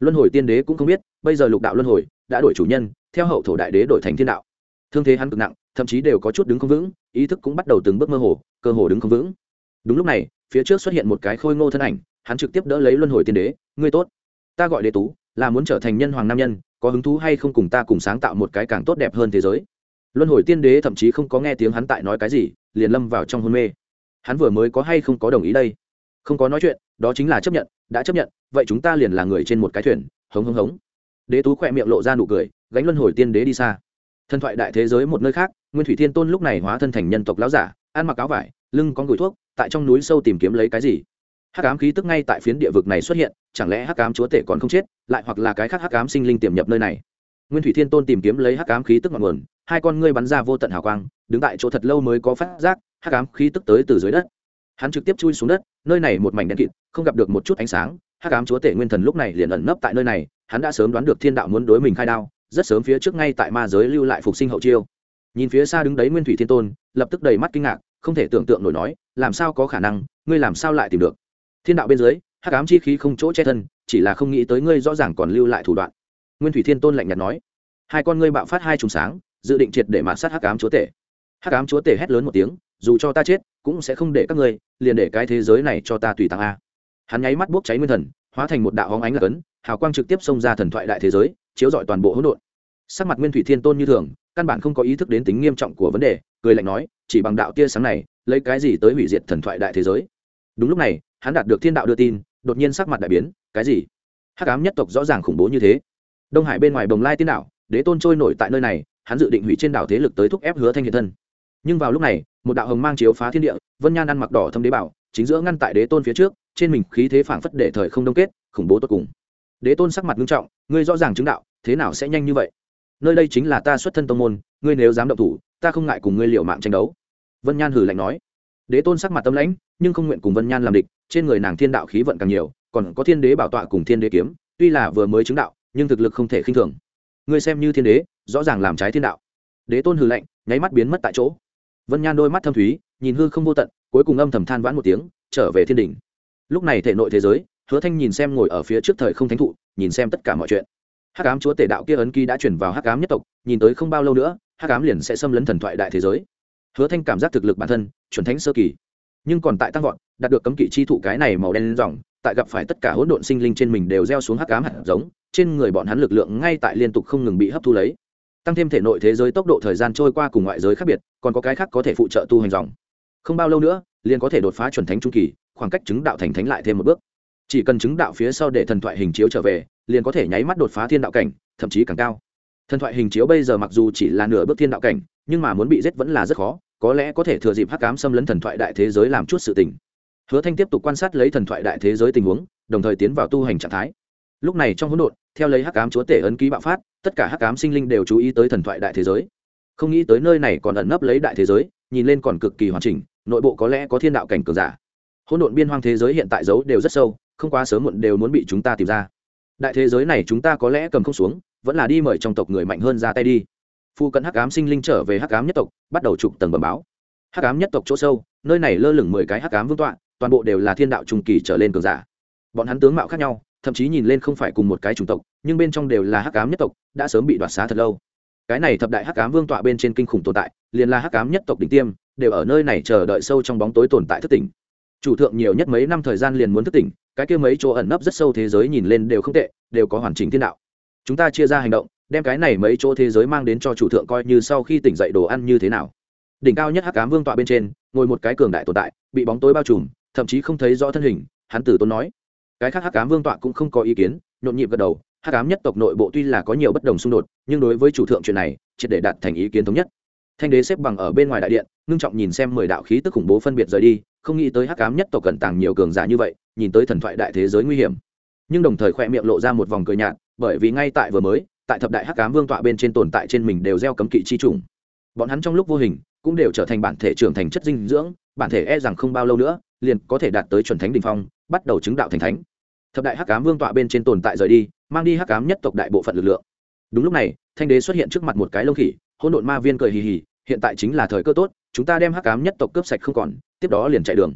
S1: Luân hồi tiên đế cũng không biết, bây giờ lục đạo luân hồi đã đổi chủ nhân, theo hậu thổ đại đế đổi thành thiên đạo. Thương thế hắn cực nặng, thậm chí đều có chút đứng không vững, ý thức cũng bắt đầu từng bước mơ hồ, cơ hồ đứng không vững. Đúng lúc này, phía trước xuất hiện một cái khôi ngô thân ảnh, hắn trực tiếp đỡ lấy luân hồi tiên đế, ngươi tốt, ta gọi đế tú, là muốn trở thành nhân hoàng nam nhân, có hứng thú hay không cùng ta cùng sáng tạo một cái càng tốt đẹp hơn thế giới? Luân hồi tiên đế thậm chí không có nghe tiếng hắn tại nói cái gì liền lâm vào trong hôn mê. Hắn vừa mới có hay không có đồng ý đây? Không có nói chuyện, đó chính là chấp nhận, đã chấp nhận, vậy chúng ta liền là người trên một cái thuyền, hống hống hống. Đế tú khỏe miệng lộ ra nụ cười, gánh luân hồi tiên đế đi xa. Thần thoại đại thế giới một nơi khác, nguyên thủy thiên tôn lúc này hóa thân thành nhân tộc lão giả, ăn mặc áo vải, lưng có gửi thuốc, tại trong núi sâu tìm kiếm lấy cái gì? Hắc ám khí tức ngay tại phiến địa vực này xuất hiện, chẳng lẽ hắc ám chúa tể còn không chết, lại hoặc là cái khác hắc ám sinh linh tiềm nhập nơi này? Nguyên thủy thiên tôn tìm kiếm lấy hắc ám khí tức ngọn nguồn, hai con ngươi bắn ra vô tận hào quang, đứng tại chỗ thật lâu mới có phát giác, hắc ám khí tức tới từ dưới đất. Hắn trực tiếp chui xuống đất, nơi này một mảnh đen kịt, không gặp được một chút ánh sáng, hắc ám chúa tể nguyên thần lúc này liền ẩn nấp tại nơi này, hắn đã sớm đoán được thiên đạo muốn đối mình khai đao, rất sớm phía trước ngay tại ma giới lưu lại phục sinh hậu chiêu. Nhìn phía xa đứng đấy nguyên thủy thiên tôn, lập tức đầy mắt kinh ngạc, không thể tưởng tượng nổi nói, làm sao có khả năng, ngươi làm sao lại tìm được? Thiên đạo bên dưới, hắc ám chi khí không chỗ che thân, chỉ là không nghĩ tới ngươi rõ ràng còn lưu lại thủ đoạn nguyên thủy thiên tôn lạnh nhạt nói, hai con ngươi bạo phát hai trùng sáng, dự định triệt để mạt sát hắc ám chúa tể. Hắc ám chúa tể hét lớn một tiếng, dù cho ta chết, cũng sẽ không để các ngươi, liền để cái thế giới này cho ta tùy tăng a. Hắn nháy mắt bốc cháy nguyên thần, hóa thành một đạo hóng ánh là cấn hào quang trực tiếp xông ra thần thoại đại thế giới, chiếu rọi toàn bộ hỗn độn. Sắc mặt nguyên thủy thiên tôn như thường, căn bản không có ý thức đến tính nghiêm trọng của vấn đề, cười lạnh nói, chỉ bằng đạo tia sáng này, lấy cái gì tới hủy diệt thần thoại đại thế giới? Đúng lúc này, hắn đạt được thiên đạo đưa tin, đột nhiên sắc mặt đại biến, cái gì? Hắc ám nhất tộc rõ ràng khủng bố như thế đông hải bên ngoài bồng lai tiên đảo, đế tôn trôi nổi tại nơi này, hắn dự định hủy trên đảo thế lực tới thúc ép hứa thanh hiện thân. Nhưng vào lúc này, một đạo hồng mang chiếu phá thiên địa, vân nhan ăn mặc đỏ thâm đế bảo, chính giữa ngăn tại đế tôn phía trước, trên mình khí thế phảng phất để thời không đông kết, khủng bố tột cùng. Đế tôn sắc mặt nghiêm trọng, ngươi rõ ràng chứng đạo, thế nào sẽ nhanh như vậy? Nơi đây chính là ta xuất thân tông môn, ngươi nếu dám động thủ, ta không ngại cùng ngươi liệu mạng tranh đấu. Vân nhan hử lạnh nói. Đế tôn sắc mặt tâm lãnh, nhưng không nguyện cùng vân nhan làm địch, trên người nàng thiên đạo khí vận càng nhiều, còn có thiên đế bảo tọa cùng thiên đế kiếm, tuy là vừa mới chứng đạo nhưng thực lực không thể khinh thường. Ngươi xem như thiên đế, rõ ràng làm trái thiên đạo. Đế tôn hừ lạnh, nháy mắt biến mất tại chỗ. Vân nhan đôi mắt thâm thúy, nhìn hư không vô tận, cuối cùng âm thầm than vãn một tiếng, trở về thiên đình lúc này thể nội thế giới, hứa thanh nhìn xem ngồi ở phía trước thời không thánh thụ, nhìn xem tất cả mọi chuyện. Hắc ám chúa tể đạo kia ấn ký đã chuyển vào hắc ám nhất tộc, nhìn tới không bao lâu nữa, hắc ám liền sẽ xâm lấn thần thoại đại thế giới. Hứa thanh cảm giác thực lực bản thân, chuẩn thánh sơ kỳ. Nhưng còn tại tăng vọt, đạt được cấm kỵ chi thụ cái này màu đen dòng tại gặp phải tất cả hỗn độn sinh linh trên mình đều gieo xuống hắc ám hạt giống trên người bọn hắn lực lượng ngay tại liên tục không ngừng bị hấp thu lấy. Tăng thêm thể nội thế giới tốc độ thời gian trôi qua cùng ngoại giới khác biệt, còn có cái khác có thể phụ trợ tu hành dòng. Không bao lâu nữa, liền có thể đột phá chuẩn thánh trung kỳ, khoảng cách chứng đạo thành thánh lại thêm một bước. Chỉ cần chứng đạo phía sau để thần thoại hình chiếu trở về, liền có thể nháy mắt đột phá thiên đạo cảnh, thậm chí càng cao. Thần thoại hình chiếu bây giờ mặc dù chỉ là nửa bước thiên đạo cảnh, nhưng mà muốn bị giết vẫn là rất khó, có lẽ có thể thừa dịp hắc cám xâm lấn thần thoại đại thế giới làm chút sự tình. Hứa thanh tiếp tục quan sát lấy thần thoại đại thế giới tình huống, đồng thời tiến vào tu hành trạng thái lúc này trong hỗn độn, theo lấy hắc cám chúa tể ấn ký bạo phát, tất cả hắc cám sinh linh đều chú ý tới thần thoại đại thế giới. Không nghĩ tới nơi này còn ẩn nấp lấy đại thế giới, nhìn lên còn cực kỳ hoàn chỉnh, nội bộ có lẽ có thiên đạo cảnh cường giả. Hỗn độn biên hoang thế giới hiện tại giấu đều rất sâu, không quá sớm muộn đều muốn bị chúng ta tìm ra. Đại thế giới này chúng ta có lẽ cầm không xuống, vẫn là đi mời trong tộc người mạnh hơn ra tay đi. Phu cận hắc ám sinh linh trở về hắc ám nhất tộc, bắt đầu trục tầng bẩm báo. Hắc ám nhất tộc chỗ sâu, nơi này lơ lửng mười cái hắc ám vương tọa, toàn bộ đều là thiên đạo trung kỳ trở lên cường giả. Bọn hắn tướng mạo khác nhau thậm chí nhìn lên không phải cùng một cái chủng tộc, nhưng bên trong đều là hắc ám nhất tộc, đã sớm bị đoạt xá thật lâu. Cái này thập đại hắc ám vương tọa bên trên kinh khủng tồn tại, liền là hắc ám nhất tộc đỉnh tiêm, đều ở nơi này chờ đợi sâu trong bóng tối tồn tại thất tỉnh. Chủ thượng nhiều nhất mấy năm thời gian liền muốn thức tỉnh, cái kia mấy chỗ ẩn nấp rất sâu thế giới nhìn lên đều không tệ, đều có hoàn chỉnh thiên đạo. Chúng ta chia ra hành động, đem cái này mấy chỗ thế giới mang đến cho chủ thượng coi như sau khi tỉnh dậy đồ ăn như thế nào. Đỉnh cao nhất hắc cám vương tọa bên trên, ngồi một cái cường đại tồn tại, bị bóng tối bao trùm, thậm chí không thấy rõ thân hình, hắn tử tôn nói cái khác hắc cám vương tọa cũng không có ý kiến, nhộn nhịp gật đầu, hắc cám nhất tộc nội bộ tuy là có nhiều bất đồng xung đột, nhưng đối với chủ thượng chuyện này, triệt để đạt thành ý kiến thống nhất. Thanh đế xếp bằng ở bên ngoài đại điện, ngưng trọng nhìn xem mười đạo khí tức khủng bố phân biệt rời đi, không nghĩ tới hắc cám nhất tộc cẩn tàng nhiều cường giả như vậy, nhìn tới thần thoại đại thế giới nguy hiểm. Nhưng đồng thời khoe miệng lộ ra một vòng cười nhạt, bởi vì ngay tại vừa mới, tại thập đại hắc cám vương tọa bên trên tồn tại trên mình đều gieo cấm kỵ chi trùng bọn hắn trong lúc vô hình, cũng đều trở thành bản thể trưởng thành chất dinh dưỡng, bản thể e rằng không bao lâu nữa, liền có thể đạt tới chuẩn thánh đình phong bắt đầu chứng đạo thành thánh. Thập đại hắc cám vương tọa bên trên tồn tại rời đi, mang đi hắc cám nhất tộc đại bộ phận lực lượng. Đúng lúc này, thanh đế xuất hiện trước mặt một cái lông khỉ hôn đột ma viên cười hì hì, hiện tại chính là thời cơ tốt, chúng ta đem hắc cám nhất tộc cướp sạch không còn, tiếp đó liền chạy đường.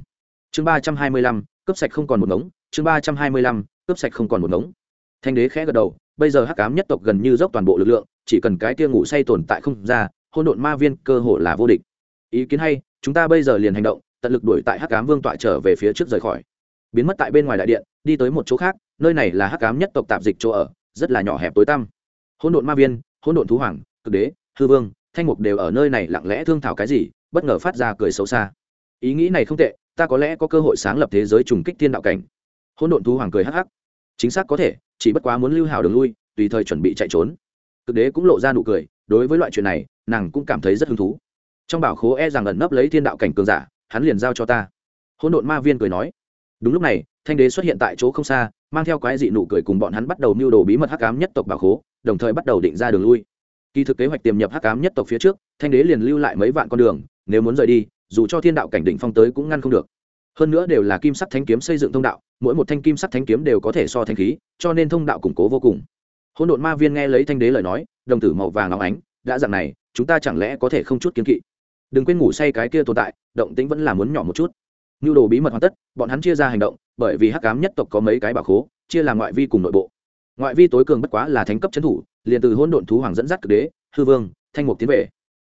S1: Chương ba trăm hai mươi lăm, cướp sạch không còn một ngống, chương ba trăm hai mươi lăm, cướp sạch không còn một ngống. Thanh đế khẽ gật đầu, bây giờ hắc cám nhất tộc gần như dốc toàn bộ lực lượng, chỉ cần cái tia ngủ say tồn tại không ra hôn đột ma viên cơ hội là vô địch. Ý kiến hay, chúng ta bây giờ liền hành động, tận lực đuổi tại hắc cám vương tọa trở về phía trước rời khỏi biến mất tại bên ngoài đại điện, đi tới một chỗ khác, nơi này là hắc cám nhất tộc tạp dịch chỗ ở, rất là nhỏ hẹp tối tăm. Hỗn độn ma viên, hỗn độn thú hoàng, cực đế, hư vương, thanh mục đều ở nơi này lặng lẽ thương thảo cái gì, bất ngờ phát ra cười xấu xa. Ý nghĩ này không tệ, ta có lẽ có cơ hội sáng lập thế giới trùng kích thiên đạo cảnh. Hỗn độn thú hoàng cười hắc hắc. Chính xác có thể, chỉ bất quá muốn lưu hào đường lui, tùy thời chuẩn bị chạy trốn. Cực đế cũng lộ ra nụ cười, đối với loại chuyện này, nàng cũng cảm thấy rất hứng thú. Trong bảo khố e rằng ẩn nấp lấy thiên đạo cảnh cường giả, hắn liền giao cho ta. Hỗn độn ma viên cười nói đúng lúc này, thanh đế xuất hiện tại chỗ không xa, mang theo quái dị nụ cười cùng bọn hắn bắt đầu mưu đồ bí mật hắc ám nhất tộc bảo khố, đồng thời bắt đầu định ra đường lui. Kỳ thực kế hoạch tiềm nhập hắc ám nhất tộc phía trước, thanh đế liền lưu lại mấy vạn con đường, nếu muốn rời đi, dù cho thiên đạo cảnh đỉnh phong tới cũng ngăn không được. Hơn nữa đều là kim sắc thanh kiếm xây dựng thông đạo, mỗi một thanh kim sắc thanh kiếm đều có thể so thanh khí, cho nên thông đạo củng cố vô cùng. Hôn độn ma viên nghe lấy thanh đế lời nói, đồng tử màu vàng óng ánh, đã dạng này, chúng ta chẳng lẽ có thể không chút kiến kỵ? Đừng quên ngủ say cái kia tồn tại, động tĩnh vẫn là muốn nhỏ một chút nhu đồ bí mật hoàn tất, bọn hắn chia ra hành động, bởi vì hắc ám nhất tộc có mấy cái bảo khố, chia làm ngoại vi cùng nội bộ. Ngoại vi tối cường bất quá là thánh cấp trấn thủ, liền từ hỗn độn thú hoàng dẫn dắt cực đế, hư vương, thanh mục tiến về.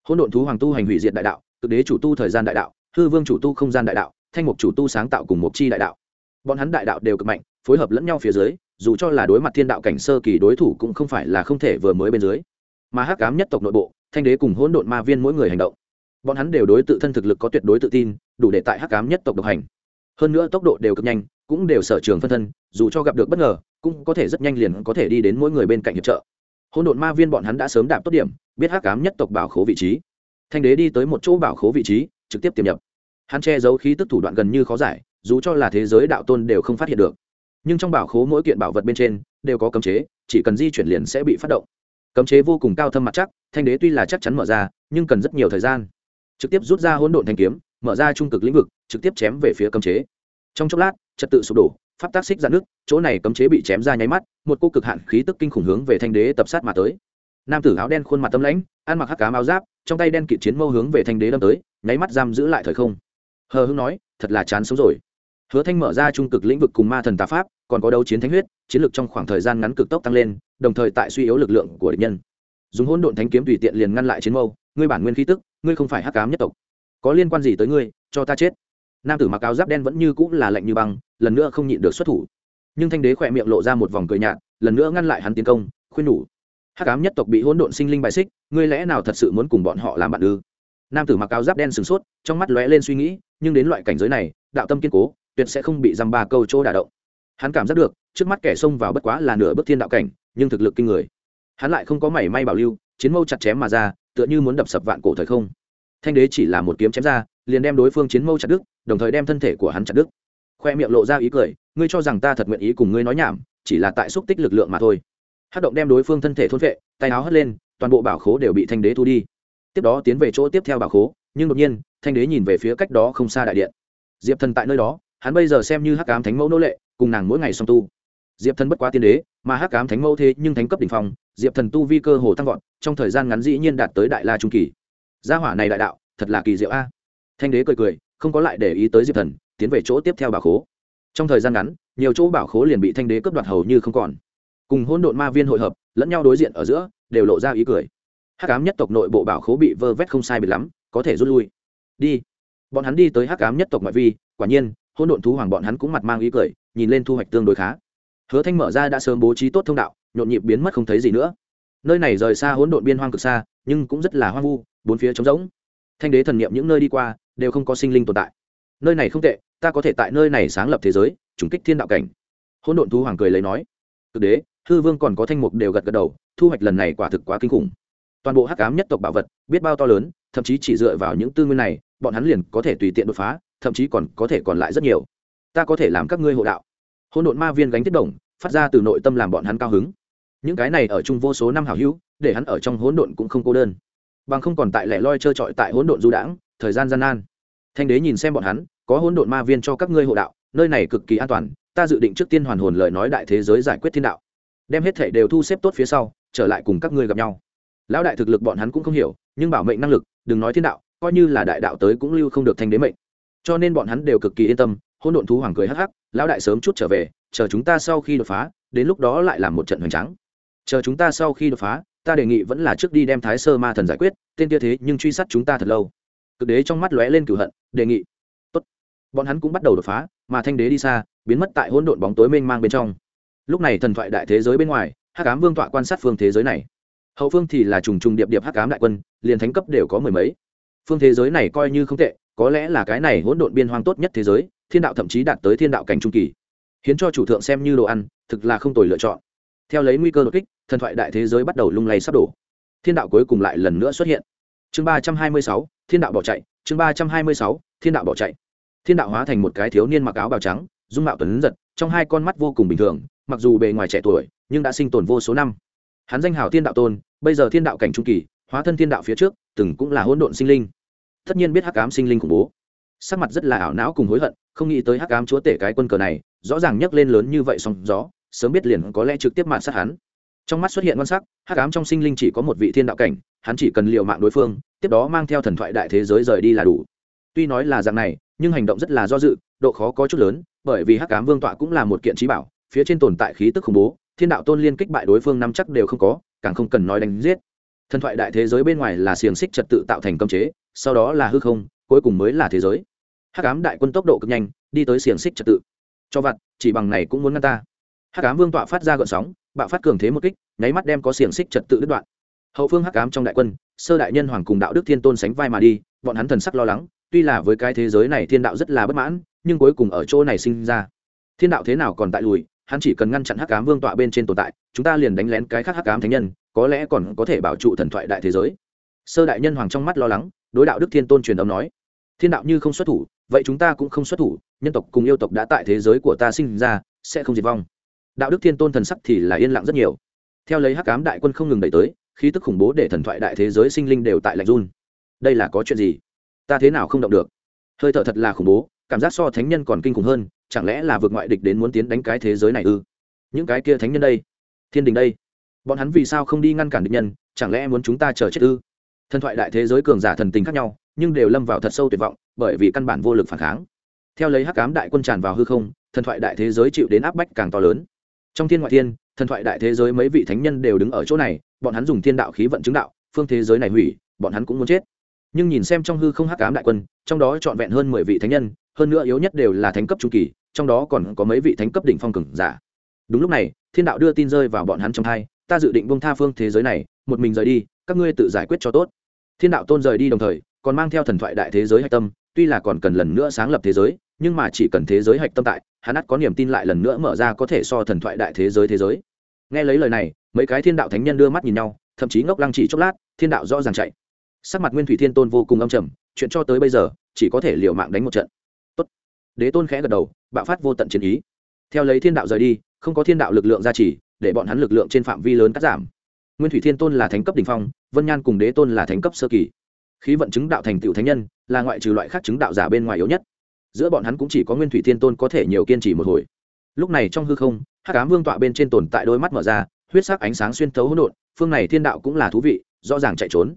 S1: Hỗn độn thú hoàng tu hành hủy diệt đại đạo, cực đế chủ tu thời gian đại đạo, hư vương chủ tu không gian đại đạo, thanh mục chủ tu sáng tạo cùng mục chi đại đạo. Bọn hắn đại đạo đều cực mạnh, phối hợp lẫn nhau phía dưới, dù cho là đối mặt thiên đạo cảnh sơ kỳ đối thủ cũng không phải là không thể vừa mới bên dưới. Mà hắc cám nhất tộc nội bộ, thanh đế cùng hỗn độn ma viên mỗi người hành động. Bọn hắn đều đối tự thân thực lực có tuyệt đối tự tin đủ để tại hắc cám nhất tộc độc hành. Hơn nữa tốc độ đều cực nhanh, cũng đều sở trường phân thân, dù cho gặp được bất ngờ, cũng có thể rất nhanh liền có thể đi đến mỗi người bên cạnh hiệp trợ. Hỗn độn ma viên bọn hắn đã sớm đạp tốt điểm, biết hắc cám nhất tộc bảo khố vị trí. Thanh đế đi tới một chỗ bảo khố vị trí, trực tiếp tiềm nhập. Hắn che giấu khí tức thủ đoạn gần như khó giải, dù cho là thế giới đạo tôn đều không phát hiện được. Nhưng trong bảo khố mỗi kiện bảo vật bên trên, đều có cấm chế, chỉ cần di chuyển liền sẽ bị phát động. Cấm chế vô cùng cao thâm mặt chắc, thanh đế tuy là chắc chắn mở ra, nhưng cần rất nhiều thời gian. Trực tiếp rút ra hỗn độn thanh kiếm mở ra trung cực lĩnh vực, trực tiếp chém về phía cấm chế. Trong chốc lát, trật tự sụp đổ, pháp tác xích ra nước chỗ này cấm chế bị chém ra nháy mắt, một cô cực hạn khí tức kinh khủng hướng về thanh đế tập sát mà tới. Nam tử áo đen khuôn mặt tâm lãnh, ăn mặc hắc cám áo giáp, trong tay đen kịt chiến mâu hướng về thanh đế đâm tới, nháy mắt giam giữ lại thời không. Hờ hưng nói, thật là chán sống rồi. Hứa thanh mở ra trung cực lĩnh vực cùng ma thần tà pháp, còn có đấu chiến thánh huyết, chiến lược trong khoảng thời gian ngắn cực tốc tăng lên, đồng thời tại suy yếu lực lượng của địch nhân. Dùng hỗn độn thánh kiếm tùy tiện liền ngăn lại chiến mâu, ngươi bản nguyên khí tức, ngươi không phải hắc cám nhất tộc có liên quan gì tới ngươi, cho ta chết. Nam tử mặc áo giáp đen vẫn như cũng là lạnh như băng, lần nữa không nhịn được xuất thủ. Nhưng thanh đế khỏe miệng lộ ra một vòng cười nhạt, lần nữa ngăn lại hắn tiến công, khuyên nhủ. Hắc ám nhất tộc bị hỗn độn sinh linh bài xích, ngươi lẽ nào thật sự muốn cùng bọn họ làm bạn ư? Nam tử mặc áo giáp đen sửng sốt, trong mắt lóe lên suy nghĩ, nhưng đến loại cảnh giới này, đạo tâm kiên cố, tuyệt sẽ không bị dăm ba câu chỗ đả động. Hắn cảm giác được, trước mắt kẻ xông vào bất quá là nửa bước thiên đạo cảnh, nhưng thực lực kinh người. Hắn lại không có mảy may bảo lưu, chiến mâu chặt chém mà ra, tựa như muốn đập sập vạn cổ thời không thanh đế chỉ là một kiếm chém ra, liền đem đối phương chiến mâu chặt đứt, đồng thời đem thân thể của hắn chặt đứt. Khoe miệng lộ ra ý cười, ngươi cho rằng ta thật nguyện ý cùng ngươi nói nhảm, chỉ là tại xúc tích lực lượng mà thôi. Hát động đem đối phương thân thể thôn vệ tay áo hất lên, toàn bộ bảo khố đều bị thanh đế thu đi. Tiếp đó tiến về chỗ tiếp theo bảo khố, nhưng đột nhiên, thanh đế nhìn về phía cách đó không xa đại điện. Diệp thần tại nơi đó, hắn bây giờ xem như hắc ám thánh mẫu nô lệ, cùng nàng mỗi ngày song tu. Diệp thần bất quá tiên đế, mà hắc ám thánh mẫu thế nhưng thánh cấp đ ỉ n h phong, diệp thần tu vi cơ hồ tăng vọt, trong thời gian ngắn dĩ nhiên đạt tới đại la trung kỳ gia hỏa này đại đạo, thật là kỳ diệu a. Thanh đế cười cười, không có lại để ý tới diệp thần, tiến về chỗ tiếp theo bảo khố. Trong thời gian ngắn, nhiều chỗ bảo khố liền bị thanh đế cướp đoạt hầu như không còn. Cùng hôn độn ma viên hội hợp, lẫn nhau đối diện ở giữa, đều lộ ra ý cười. Hắc ám nhất tộc nội bộ bảo khố bị vơ vét không sai bị lắm, có thể rút lui. Đi. Bọn hắn đi tới hắc ám nhất tộc ngoại vi, quả nhiên hôn độn thú hoàng bọn hắn cũng mặt mang ý cười, nhìn lên thu hoạch tương đối khá. Hứa thanh mở ra đã sớm bố trí tốt thông đạo, nhộn nhịp biến mất không thấy gì nữa. Nơi này rời xa hỗn độn biên hoang cực xa, nhưng cũng rất là hoang vu bốn phía trống rỗng. Thanh đế thần niệm những nơi đi qua đều không có sinh linh tồn tại. Nơi này không tệ, ta có thể tại nơi này sáng lập thế giới chủng kích thiên đạo cảnh. Hỗn độn thú hoàng cười lấy nói thực đế, hư vương còn có thanh mục đều gật gật đầu, thu hoạch lần này quả thực quá kinh khủng. Toàn bộ hắc ám nhất tộc bảo vật, biết bao to lớn, thậm chí chỉ dựa vào những tư nguyên này, bọn hắn liền có thể tùy tiện đột phá, thậm chí còn có thể còn lại rất nhiều. Ta có thể làm các ngươi hộ đạo. Hỗn độn ma viên gánh tiết đồng, phát ra từ nội tâm làm bọn hắn cao hứng. Những cái này ở chung vô số năm hảo hữu, để hắn ở trong hỗn độn cũng không cô đơn bằng không còn tại lẻ loi trơ trọi tại hỗn độn du đãng, thời gian gian nan. Thanh đế nhìn xem bọn hắn, có hỗn độn ma viên cho các ngươi hộ đạo, nơi này cực kỳ an toàn, ta dự định trước tiên hoàn hồn lời nói đại thế giới giải quyết thiên đạo. Đem hết thể đều thu xếp tốt phía sau, trở lại cùng các ngươi gặp nhau. Lão đại thực lực bọn hắn cũng không hiểu, nhưng bảo mệnh năng lực, đừng nói thiên đạo, coi như là đại đạo tới cũng lưu không được thanh đế mệnh. Cho nên bọn hắn đều cực kỳ yên tâm, hỗn độn thú hoàng cười hắc hắc, lão đại sớm chút trở về, chờ chúng ta sau khi đột phá, đến lúc đó lại làm một trận hoành tráng. Chờ chúng ta sau khi đột phá ta đề nghị vẫn là trước đi đem thái sơ ma thần giải quyết, tên kia thế nhưng truy sát chúng ta thật lâu. Cực đế trong mắt lóe lên cửu hận, đề nghị. Tốt. Bọn hắn cũng bắt đầu đột phá, mà thanh đế đi xa, biến mất tại hỗn độn bóng tối mênh mang bên trong. Lúc này thần thoại đại thế giới bên ngoài, hắc ám vương tọa quan sát phương thế giới này. Hậu phương thì là trùng trùng điệp điệp hắc ám đại quân, liền thánh cấp đều có mười mấy. Phương thế giới này coi như không tệ, có lẽ là cái này hỗn độn biên hoang tốt nhất thế giới, thiên đạo thậm chí đạt tới thiên đạo cảnh trung kỳ. Hiến cho chủ thượng xem như đồ ăn, thực là không tồi lựa chọn. Theo lấy nguy cơ đột kích thần thoại đại thế giới bắt đầu lung lay sắp đổ. Thiên đạo cuối cùng lại lần nữa xuất hiện. Chương ba trăm hai mươi sáu, thiên đạo bỏ chạy. Chương ba trăm hai mươi sáu, thiên đạo bỏ chạy. Thiên đạo hóa thành một cái thiếu niên mặc áo bào trắng, dung mạo tuấn giật, trong hai con mắt vô cùng bình thường, mặc dù bề ngoài trẻ tuổi, nhưng đã sinh tồn vô số năm. Hắn danh hào thiên đạo tôn, bây giờ thiên đạo cảnh trung kỳ, hóa thân thiên đạo phía trước, từng cũng là hỗn độn sinh linh. Tất nhiên biết hắc ám sinh linh khủng bố. Sắc mặt rất là ảo não cùng hối hận, không nghĩ tới hắc ám chúa tể cái quân cờ này, rõ ràng nhấc lên lớn như vậy song gió, sớm biết liền có lẽ trực tiếp mạn sát hắn trong mắt xuất hiện quan sắc, hắc ám trong sinh linh chỉ có một vị thiên đạo cảnh, hắn chỉ cần liều mạng đối phương, tiếp đó mang theo thần thoại đại thế giới rời đi là đủ. Tuy nói là dạng này, nhưng hành động rất là do dự, độ khó có chút lớn, bởi vì hắc ám vương tọa cũng là một kiện trí bảo, phía trên tồn tại khí tức khủng bố, thiên đạo tôn liên kích bại đối phương năm chắc đều không có, càng không cần nói đánh giết. Thần thoại đại thế giới bên ngoài là xiềng xích trật tự tạo thành cơm chế, sau đó là hư không, cuối cùng mới là thế giới. Hắc ám đại quân tốc độ cực nhanh, đi tới xiềng xích trật tự. Cho vặt, chỉ bằng này cũng muốn ngăn ta. Hắc ám vương tọa phát ra gợn sóng bạo phát cường thế một kích, nháy mắt đem có xiềng xích trật tự đứt đoạn. Hậu phương hắc ám trong đại quân, sơ đại nhân hoàng cùng đạo đức thiên tôn sánh vai mà đi, bọn hắn thần sắc lo lắng, tuy là với cái thế giới này thiên đạo rất là bất mãn, nhưng cuối cùng ở chỗ này sinh ra. Thiên đạo thế nào còn tại lùi, hắn chỉ cần ngăn chặn hắc ám vương tọa bên trên tồn tại, chúng ta liền đánh lén cái khác hắc ám thánh nhân, có lẽ còn có thể bảo trụ thần thoại đại thế giới. Sơ đại nhân hoàng trong mắt lo lắng, đối đạo đức thiên tôn truyền âm nói, thiên đạo như không xuất thủ, vậy chúng ta cũng không xuất thủ, nhân tộc cùng yêu tộc đã tại thế giới của ta sinh ra, sẽ không diệt vong đạo đức thiên tôn thần sắc thì là yên lặng rất nhiều. Theo lấy hắc ám đại quân không ngừng đẩy tới, khí tức khủng bố để thần thoại đại thế giới sinh linh đều tại lạnh run. Đây là có chuyện gì? Ta thế nào không động được? Hơi thở thật là khủng bố, cảm giác so thánh nhân còn kinh khủng hơn, chẳng lẽ là vượt ngoại địch đến muốn tiến đánh cái thế giới này ư? Những cái kia thánh nhân đây, thiên đình đây, bọn hắn vì sao không đi ngăn cản địch nhân, chẳng lẽ muốn chúng ta chờ chết ư? Thần thoại đại thế giới cường giả thần tình khác nhau, nhưng đều lâm vào thật sâu tuyệt vọng, bởi vì căn bản vô lực phản kháng. Theo lấy hắc cám đại quân tràn vào hư không, thần thoại đại thế giới chịu đến áp bách càng to lớn trong thiên ngoại thiên, thần thoại đại thế giới mấy vị thánh nhân đều đứng ở chỗ này, bọn hắn dùng thiên đạo khí vận chứng đạo, phương thế giới này hủy, bọn hắn cũng muốn chết. Nhưng nhìn xem trong hư không hắc cám đại quân, trong đó trọn vẹn hơn mười vị thánh nhân, hơn nữa yếu nhất đều là thánh cấp trung kỳ, trong đó còn có mấy vị thánh cấp đỉnh phong cường giả. Đúng lúc này, thiên đạo đưa tin rơi vào bọn hắn trong hai, ta dự định bông tha phương thế giới này, một mình rời đi, các ngươi tự giải quyết cho tốt. Thiên đạo tôn rời đi đồng thời, còn mang theo thần thoại đại thế giới hạch tâm, tuy là còn cần lần nữa sáng lập thế giới nhưng mà chỉ cần thế giới hạch tâm tại, hắn ắt có niềm tin lại lần nữa mở ra có thể so thần thoại đại thế giới thế giới. Nghe lấy lời này, mấy cái thiên đạo thánh nhân đưa mắt nhìn nhau, thậm chí ngốc lăng chỉ chốc lát, thiên đạo rõ ràng chạy. Sắc mặt nguyên thủy thiên tôn vô cùng âm trầm, chuyện cho tới bây giờ, chỉ có thể liều mạng đánh một trận. Tốt. đế tôn khẽ gật đầu, bạo phát vô tận chiến ý. Theo lấy thiên đạo rời đi, không có thiên đạo lực lượng gia trì, để bọn hắn lực lượng trên phạm vi lớn cắt giảm. Nguyên thủy thiên tôn là thánh cấp đ ỉ n h phong, vân nhan cùng đế tôn là thánh cấp sơ kỳ. Khí vận chứng đạo thành tựu thánh nhân, là ngoại trừ loại khác chứng đạo giả bên ngoài yếu nhất giữa bọn hắn cũng chỉ có nguyên thủy thiên tôn có thể nhiều kiên trì một hồi. Lúc này trong hư không hát cám vương tọa bên trên tồn tại đôi mắt mở ra, huyết sắc ánh sáng xuyên thấu hỗn độn, phương này thiên đạo cũng là thú vị, rõ ràng chạy trốn.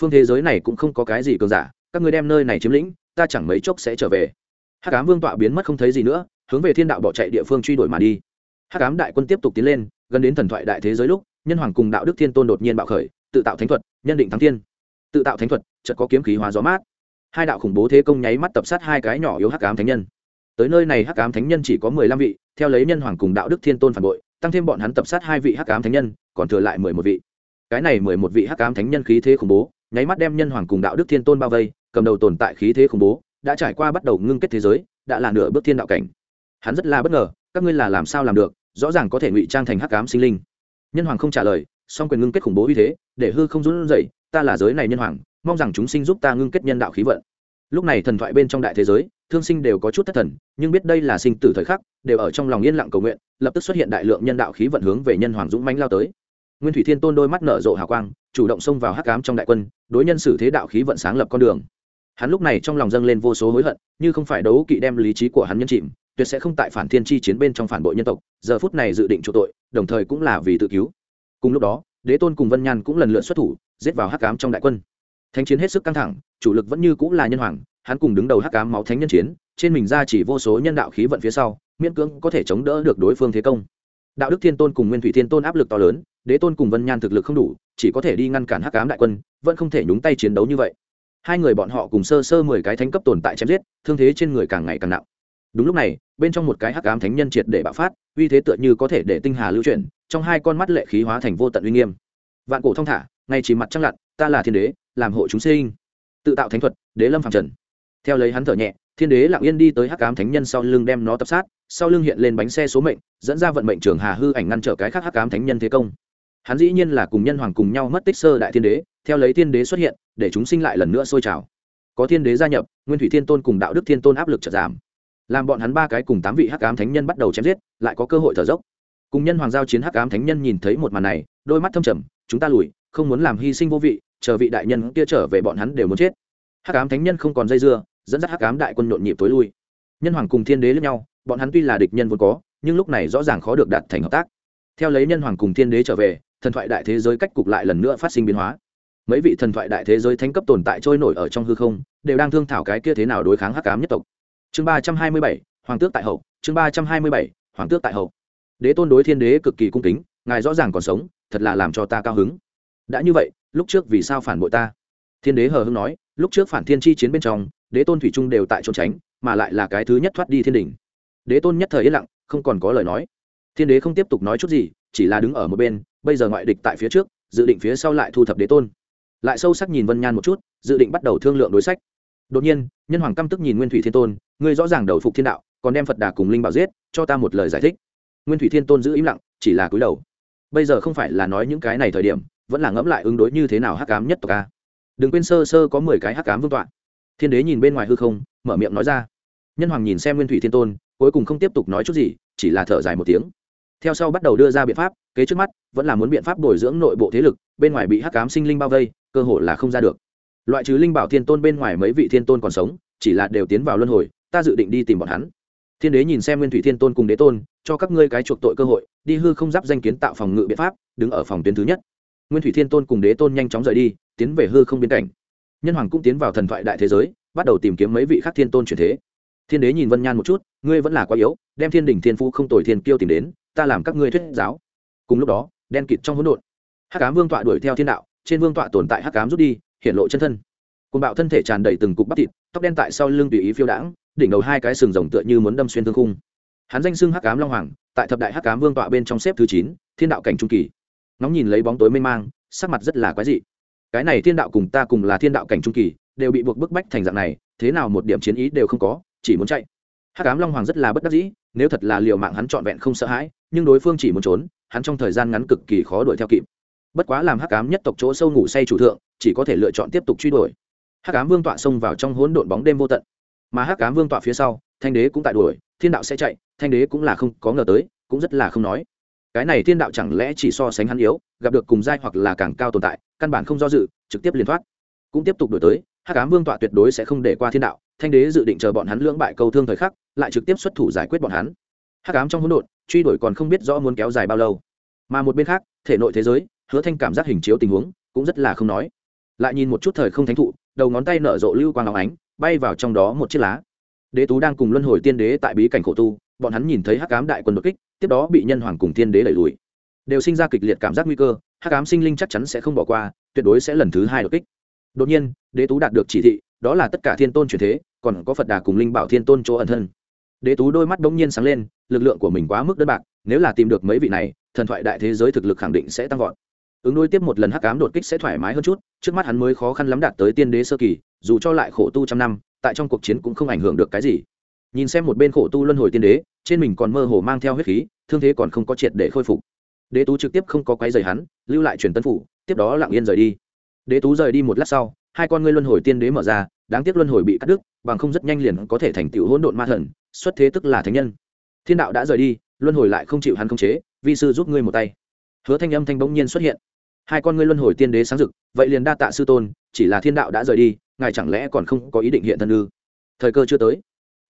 S1: Phương thế giới này cũng không có cái gì cường giả, các ngươi đem nơi này chiếm lĩnh, ta chẳng mấy chốc sẽ trở về. Hắc ám vương tọa biến mất không thấy gì nữa, hướng về thiên đạo bỏ chạy địa phương truy đuổi mà đi. Hắc ám đại quân tiếp tục tiến lên, gần đến thần thoại đại thế giới lúc, nhân hoàng cùng đạo đức thiên tôn đột nhiên bạo khởi, tự tạo thánh thuật, nhân định thắng thiên. Tự tạo thánh thuật, chợt có kiếm khí hóa gió mát hai đạo khủng bố thế công nháy mắt tập sát hai cái nhỏ yếu hắc ám thánh nhân. Tới nơi này hắc ám thánh nhân chỉ có mười lăm vị, theo lấy nhân hoàng cùng đạo đức thiên tôn phản bội, tăng thêm bọn hắn tập sát hai vị hắc ám thánh nhân, còn thừa lại mười một vị. Cái này mười một vị hắc ám thánh nhân khí thế khủng bố, nháy mắt đem nhân hoàng cùng đạo đức thiên tôn bao vây, cầm đầu tồn tại khí thế khủng bố, đã trải qua bắt đầu ngưng kết thế giới, đã là nửa bước thiên đạo cảnh. Hắn rất là bất ngờ, các ngươi là làm sao làm được, rõ ràng có thể ngụy trang thành hắc ám sinh linh. Nhân hoàng không trả lời, song quyền ngưng kết khủng bố uy thế, để hư không run rẩy, ta là giới này nhân hoàng mong rằng chúng sinh giúp ta ngưng kết nhân đạo khí vận. Lúc này thần thoại bên trong đại thế giới, thương sinh đều có chút thất thần, nhưng biết đây là sinh tử thời khắc, đều ở trong lòng yên lặng cầu nguyện, lập tức xuất hiện đại lượng nhân đạo khí vận hướng về nhân hoàng dũng mãnh lao tới. Nguyên thủy thiên tôn đôi mắt nở rộ hào quang, chủ động xông vào hắc ám trong đại quân, đối nhân xử thế đạo khí vận sáng lập con đường. Hắn lúc này trong lòng dâng lên vô số hối hận, như không phải đấu kỵ đem lý trí của hắn nhân chìm, tuyệt sẽ không tại phản thiên chi chiến bên trong phản bội nhân tộc, giờ phút này dự định chu tội, đồng thời cũng là vì tự cứu. Cùng lúc đó, đế tôn cùng vân nhan cũng lần lượt xuất thủ, giết vào hắc ám trong đại quân thánh chiến hết sức căng thẳng, chủ lực vẫn như cũng là nhân hoàng, hắn cùng đứng đầu hắc ám máu thánh nhân chiến, trên mình ra chỉ vô số nhân đạo khí vận phía sau, miễn cưỡng có thể chống đỡ được đối phương thế công. Đạo đức thiên tôn cùng nguyên thủy thiên tôn áp lực to lớn, đế tôn cùng vân nhan thực lực không đủ, chỉ có thể đi ngăn cản hắc ám đại quân, vẫn không thể nhúng tay chiến đấu như vậy. Hai người bọn họ cùng sơ sơ mười cái thánh cấp tồn tại chém giết, thương thế trên người càng ngày càng nặng. Đúng lúc này, bên trong một cái hắc ám thánh nhân triệt để bạo phát, uy thế tựa như có thể để tinh hà lưu chuyển, trong hai con mắt lệ khí hóa thành vô tận uy nghiêm. Vạn cổ thong thả, ngay chỉ mặt trăng lặn, ta là thiên đế làm hộ chúng sinh. Tự tạo thánh thuật, đế lâm phạm trần. Theo lấy hắn thở nhẹ, thiên đế lặng yên đi tới hắc ám thánh nhân sau lưng đem nó tập sát, sau lưng hiện lên bánh xe số mệnh, dẫn ra vận mệnh trường hà hư ảnh ngăn trở cái khác hắc ám thánh nhân thế công. Hắn dĩ nhiên là cùng nhân hoàng cùng nhau mất tích sơ đại thiên đế, theo lấy thiên đế xuất hiện, để chúng sinh lại lần nữa sôi trào. Có thiên đế gia nhập, nguyên thủy thiên tôn cùng đạo đức thiên tôn áp lực trở giảm. Làm bọn hắn ba cái cùng tám vị hắc ám thánh nhân bắt đầu chém giết, lại có cơ hội thở dốc. Cùng nhân hoàng giao chiến hắc ám thánh nhân nhìn thấy một màn này, đôi mắt thâm trầm, chúng ta lùi, không muốn làm hy sinh vô vị chờ vị đại nhân kia trở về bọn hắn đều muốn chết. Hắc ám thánh nhân không còn dây dưa, dẫn dắt hắc ám đại quân nhộn nhịp tối lui. Nhân hoàng cùng thiên đế lẫn nhau, bọn hắn tuy là địch nhân vốn có, nhưng lúc này rõ ràng khó được đạt thành hợp tác. Theo lấy nhân hoàng cùng thiên đế trở về, thần thoại đại thế giới cách cục lại lần nữa phát sinh biến hóa. Mấy vị thần thoại đại thế giới thánh cấp tồn tại trôi nổi ở trong hư không, đều đang thương thảo cái kia thế nào đối kháng hắc ám nhất tộc. Chương ba trăm hai mươi bảy, hoàng tước tại hậu, chương ba trăm hai mươi bảy, hoàng tước tại hậu. Đế tôn đối thiên đế cực kỳ cung kính, ngài rõ ràng còn sống, thật là làm cho ta cao hứng. Đã như vậy lúc trước vì sao phản bội ta? Thiên đế hờ hưng nói, lúc trước phản thiên chi chiến bên trong, đế tôn thủy trung đều tại trốn tránh, mà lại là cái thứ nhất thoát đi thiên đình đế tôn nhất thời yên lặng, không còn có lời nói. Thiên đế không tiếp tục nói chút gì, chỉ là đứng ở một bên, bây giờ ngoại địch tại phía trước, dự định phía sau lại thu thập đế tôn. Lại sâu sắc nhìn vân nhan một chút, dự định bắt đầu thương lượng đối sách. Đột nhiên, nhân hoàng căm tức nhìn nguyên thủy thiên tôn, ngươi rõ ràng đầu phục thiên đạo, còn đem phật đà cùng linh bảo giết, cho ta một lời giải thích. Nguyên thủy thiên tôn giữ im lặng, chỉ là cúi đầu. Bây giờ không phải là nói những cái này thời điểm vẫn là ngẫm lại ứng đối như thế nào hắc ám nhất tộc a. Đừng quên sơ sơ có mười cái hắc ám vương tọa. Thiên đế nhìn bên ngoài hư không, mở miệng nói ra. Nhân hoàng nhìn xem nguyên thủy thiên tôn, cuối cùng không tiếp tục nói chút gì, chỉ là thở dài một tiếng. Theo sau bắt đầu đưa ra biện pháp, kế trước mắt, vẫn là muốn biện pháp bồi dưỡng nội bộ thế lực, bên ngoài bị hắc cám sinh linh bao vây, cơ hội là không ra được. Loại trừ linh bảo thiên tôn bên ngoài mấy vị thiên tôn còn sống, chỉ là đều tiến vào luân hồi, ta dự định đi tìm bọn hắn. Thiên đế nhìn xem nguyên thủy thiên tôn cùng đế tôn, cho các ngươi cái chuộc tội cơ hội, đi hư không giáp danh kiến tạo phòng ngự biện pháp, đứng ở phòng tuyến thứ nhất nguyên thủy thiên tôn cùng đế tôn nhanh chóng rời đi, tiến về hư không biên cảnh. Nhân hoàng cũng tiến vào thần thoại đại thế giới, bắt đầu tìm kiếm mấy vị khác thiên tôn truyền thế. Thiên đế nhìn vân nhan một chút, ngươi vẫn là quá yếu, đem thiên đình thiên phu không tồi thiên kiêu tìm đến, ta làm các ngươi thuyết giáo. Cùng lúc đó, đen kịt trong hỗn độn, hắc ám vương tọa đuổi theo thiên đạo, trên vương tọa tồn tại hắc ám rút đi, hiện lộ chân thân. Côn bạo thân thể tràn đầy từng cục bắp thịt, tóc đen tại sau lưng tùy ý phiêu đãng, đỉnh đầu hai cái sừng rồng tựa như muốn đâm xuyên thương khung. Hắn danh xưng hắc cám long hoàng, tại thập đại hắc cám vương tọa bên trong xếp thứ chín, thiên đạo cảnh trung kỳ ngóng nhìn lấy bóng tối mênh mang, sắc mặt rất là quái dị. Cái này thiên đạo cùng ta cùng là thiên đạo cảnh trung kỳ, đều bị buộc bức bách thành dạng này, thế nào một điểm chiến ý đều không có, chỉ muốn chạy. Hắc cám long hoàng rất là bất đắc dĩ, nếu thật là liều mạng hắn trọn vẹn không sợ hãi, nhưng đối phương chỉ muốn trốn, hắn trong thời gian ngắn cực kỳ khó đuổi theo kịp. Bất quá làm hắc cám nhất tộc chỗ sâu ngủ say chủ thượng, chỉ có thể lựa chọn tiếp tục truy đuổi. Hắc cám vương tọa xông vào trong hỗn độn bóng đêm vô tận. Mà hắc cám vương tọa phía sau, thanh đế cũng tại đuổi, thiên đạo sẽ chạy, thanh đế cũng là không có ngờ tới, cũng rất là không nói cái này thiên đạo chẳng lẽ chỉ so sánh hắn yếu, gặp được cùng giai hoặc là càng cao tồn tại, căn bản không do dự, trực tiếp liền thoát. Cũng tiếp tục đổi tới, hắc cám vương tọa tuyệt đối sẽ không để qua thiên đạo, thanh đế dự định chờ bọn hắn lưỡng bại câu thương thời khắc, lại trực tiếp xuất thủ giải quyết bọn hắn. Hắc cám trong hỗn độn, truy đuổi còn không biết rõ muốn kéo dài bao lâu. Mà một bên khác, thể nội thế giới, hứa thanh cảm giác hình chiếu tình huống, cũng rất là không nói. Lại nhìn một chút thời không thánh thụ, đầu ngón tay nở rộ lưu quang óng ánh, bay vào trong đó một chiếc lá. Đế tú đang cùng luân hồi tiên đế tại bí cảnh khổ tu, bọn hắn nhìn thấy hắc cám đại quân đột kích tiếp đó bị nhân hoàng cùng tiên đế đẩy lùi. Đều sinh ra kịch liệt cảm giác nguy cơ, hắc ám sinh linh chắc chắn sẽ không bỏ qua, tuyệt đối sẽ lần thứ hai đột kích. Đột nhiên, đế tú đạt được chỉ thị, đó là tất cả thiên tôn truyền thế, còn có phật đà cùng linh bảo thiên tôn chỗ ẩn thân. Đế tú đôi mắt bỗng nhiên sáng lên, lực lượng của mình quá mức đơn bạc, nếu là tìm được mấy vị này, thần thoại đại thế giới thực lực khẳng định sẽ tăng vọt. Ứng đối tiếp một lần hắc ám đột kích sẽ thoải mái hơn chút, trước mắt hắn mới khó khăn lắm đạt tới tiên đế sơ kỳ, dù cho lại khổ tu trăm năm, tại trong cuộc chiến cũng không ảnh hưởng được cái gì nhìn xem một bên khổ tu luân hồi tiên đế, trên mình còn mơ hồ mang theo huyết khí, thương thế còn không có triệt để khôi phục. Đế tú trực tiếp không có quái rầy hắn, lưu lại truyền tân phủ, tiếp đó lặng yên rời đi. Đế tú rời đi một lát sau, hai con ngươi luân hồi tiên đế mở ra, đáng tiếc luân hồi bị cắt đứt, bằng không rất nhanh liền có thể thành tựu hỗn độn ma thần, xuất thế tức là thánh nhân. Thiên đạo đã rời đi, luân hồi lại không chịu hắn khống chế, vi sư giúp ngươi một tay. Hứa thanh âm thanh bỗng nhiên xuất hiện. Hai con ngươi luân hồi tiên đế sáng rực, vậy liền đa tạ sư tôn, chỉ là thiên đạo đã rời đi, ngài chẳng lẽ còn không có ý định hiện thân ư? Thời cơ chưa tới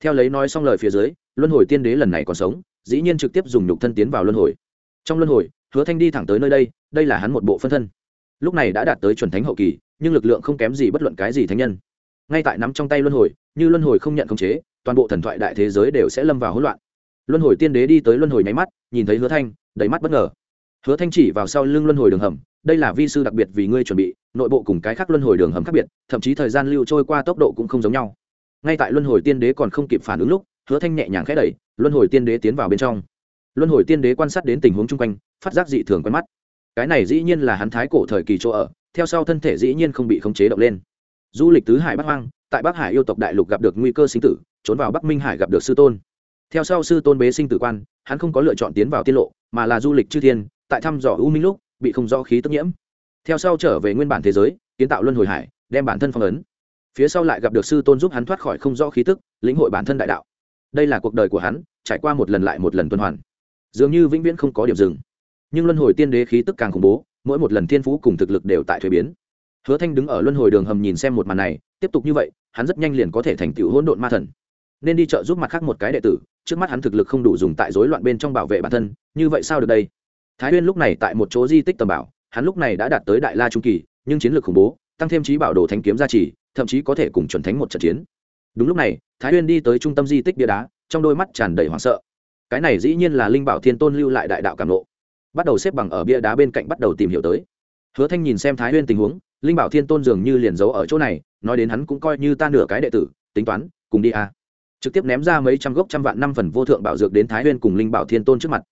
S1: theo lấy nói xong lời phía dưới, luân hồi tiên đế lần này còn sống, dĩ nhiên trực tiếp dùng nhục thân tiến vào luân hồi. Trong luân hồi, hứa thanh đi thẳng tới nơi đây đây là hắn một bộ phân thân. Lúc này đã đạt tới chuẩn thánh hậu kỳ, nhưng lực lượng không kém gì bất luận cái gì thánh nhân. Ngay tại nắm trong tay luân hồi, như luân hồi không nhận khống chế, toàn bộ thần thoại đại thế giới đều sẽ lâm vào hỗn loạn. Luân hồi tiên đế đi tới luân hồi nháy mắt, nhìn thấy hứa thanh, đầy mắt bất ngờ. Hứa thanh chỉ vào sau lưng luân hồi đường hầm, đây là vi sư đặc biệt vì ngươi chuẩn bị, nội bộ cùng cái khác luân hồi đường hầm khác biệt, thậm chí thời gian lưu trôi qua tốc độ cũng không giống nhau ngay tại luân hồi tiên đế còn không kịp phản ứng lúc, hứa thanh nhẹ nhàng khẽ đẩy, luân hồi tiên đế tiến vào bên trong. Luân hồi tiên đế quan sát đến tình huống chung quanh, phát giác dị thường quen mắt. Cái này dĩ nhiên là hắn thái cổ thời kỳ chỗ ở, theo sau thân thể dĩ nhiên không bị khống chế động lên. Du lịch tứ hải bắc hoang, tại bắc hải yêu tộc đại lục gặp được nguy cơ sinh tử, trốn vào bắc minh hải gặp được sư tôn. Theo sau sư tôn bế sinh tử quan, hắn không có lựa chọn tiến vào tiết lộ, mà là du lịch chư thiên, tại thăm dò u minh lúc, bị không do khí tức nhiễm. Theo sau trở về nguyên bản thế giới, kiến tạo luân hồi hải, đem bản thân phong ấn phía sau lại gặp được sư tôn giúp hắn thoát khỏi không rõ khí tức, lĩnh hội bản thân đại đạo. Đây là cuộc đời của hắn, trải qua một lần lại một lần tuần hoàn. Dường như vĩnh viễn không có điểm dừng. Nhưng luân hồi tiên đế khí tức càng khủng bố, mỗi một lần thiên phú cùng thực lực đều tại thuế biến. Hứa thanh đứng ở luân hồi đường hầm nhìn xem một màn này, tiếp tục như vậy, hắn rất nhanh liền có thể thành tựu hỗn độn ma thần. Nên đi chợ giúp mặt khác một cái đệ tử, trước mắt hắn thực lực không đủ dùng tại rối loạn bên trong bảo vệ bản thân, như vậy sao được đây? Thái huyên lúc này tại một chỗ di tích tầm bảo, hắn lúc này đã đạt tới đại la trung kỳ, nhưng chiến lược khủng bố, tăng thêm trí bảo đồ thanh kiếm gia trì thậm chí có thể cùng chuẩn thánh một trận chiến. Đúng lúc này, thái huyên đi tới trung tâm di tích bia đá, trong đôi mắt tràn đầy hoảng sợ. Cái này dĩ nhiên là linh bảo thiên tôn lưu lại đại đạo cảm lộ bắt đầu xếp bằng ở bia đá bên cạnh bắt đầu tìm hiểu tới. Hứa thanh nhìn xem thái huyên tình huống, linh bảo thiên tôn dường như liền giấu ở chỗ này, nói đến hắn cũng coi như ta nửa cái đệ tử, tính toán, cùng đi a à. trực tiếp ném ra mấy trăm gốc trăm vạn năm phần vô thượng bảo dược đến thái huyên cùng linh bảo thiên tôn trước mặt.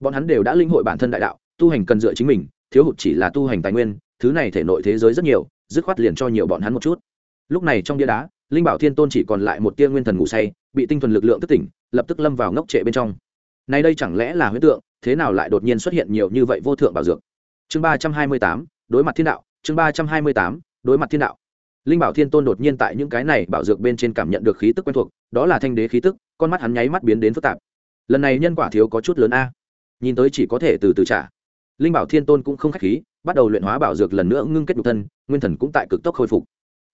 S1: Bọn hắn đều đã linh hội bản thân đại đạo, tu hành cần dựa chính mình, thiếu hụt chỉ là tu hành tài nguyên, thứ này thể nội thế giới rất nhiều, dứt khoát liền cho nhiều bọn hắn một chút lúc này trong bia đá, linh bảo thiên tôn chỉ còn lại một tia nguyên thần ngủ say, bị tinh thuần lực lượng thức tỉnh, lập tức lâm vào ngốc trệ bên trong. Nay đây chẳng lẽ là huyết tượng, thế nào lại đột nhiên xuất hiện nhiều như vậy vô thượng bảo dược? Chương ba trăm hai mươi tám, đối mặt thiên đạo, chương ba trăm hai mươi tám, đối mặt thiên đạo. Linh bảo thiên tôn đột nhiên tại những cái này bảo dược bên trên cảm nhận được khí tức quen thuộc, đó là thanh đế khí tức, con mắt hắn nháy mắt biến đến phức tạp. Lần này nhân quả thiếu có chút lớn a. Nhìn tới chỉ có thể từ từ trả. Linh bảo thiên tôn cũng không k h á c h khí, bắt đầu luyện hóa bảo dược lần nữa ngưng kết nhục thân, nguyên thần cũng tại cực tốc khôi phục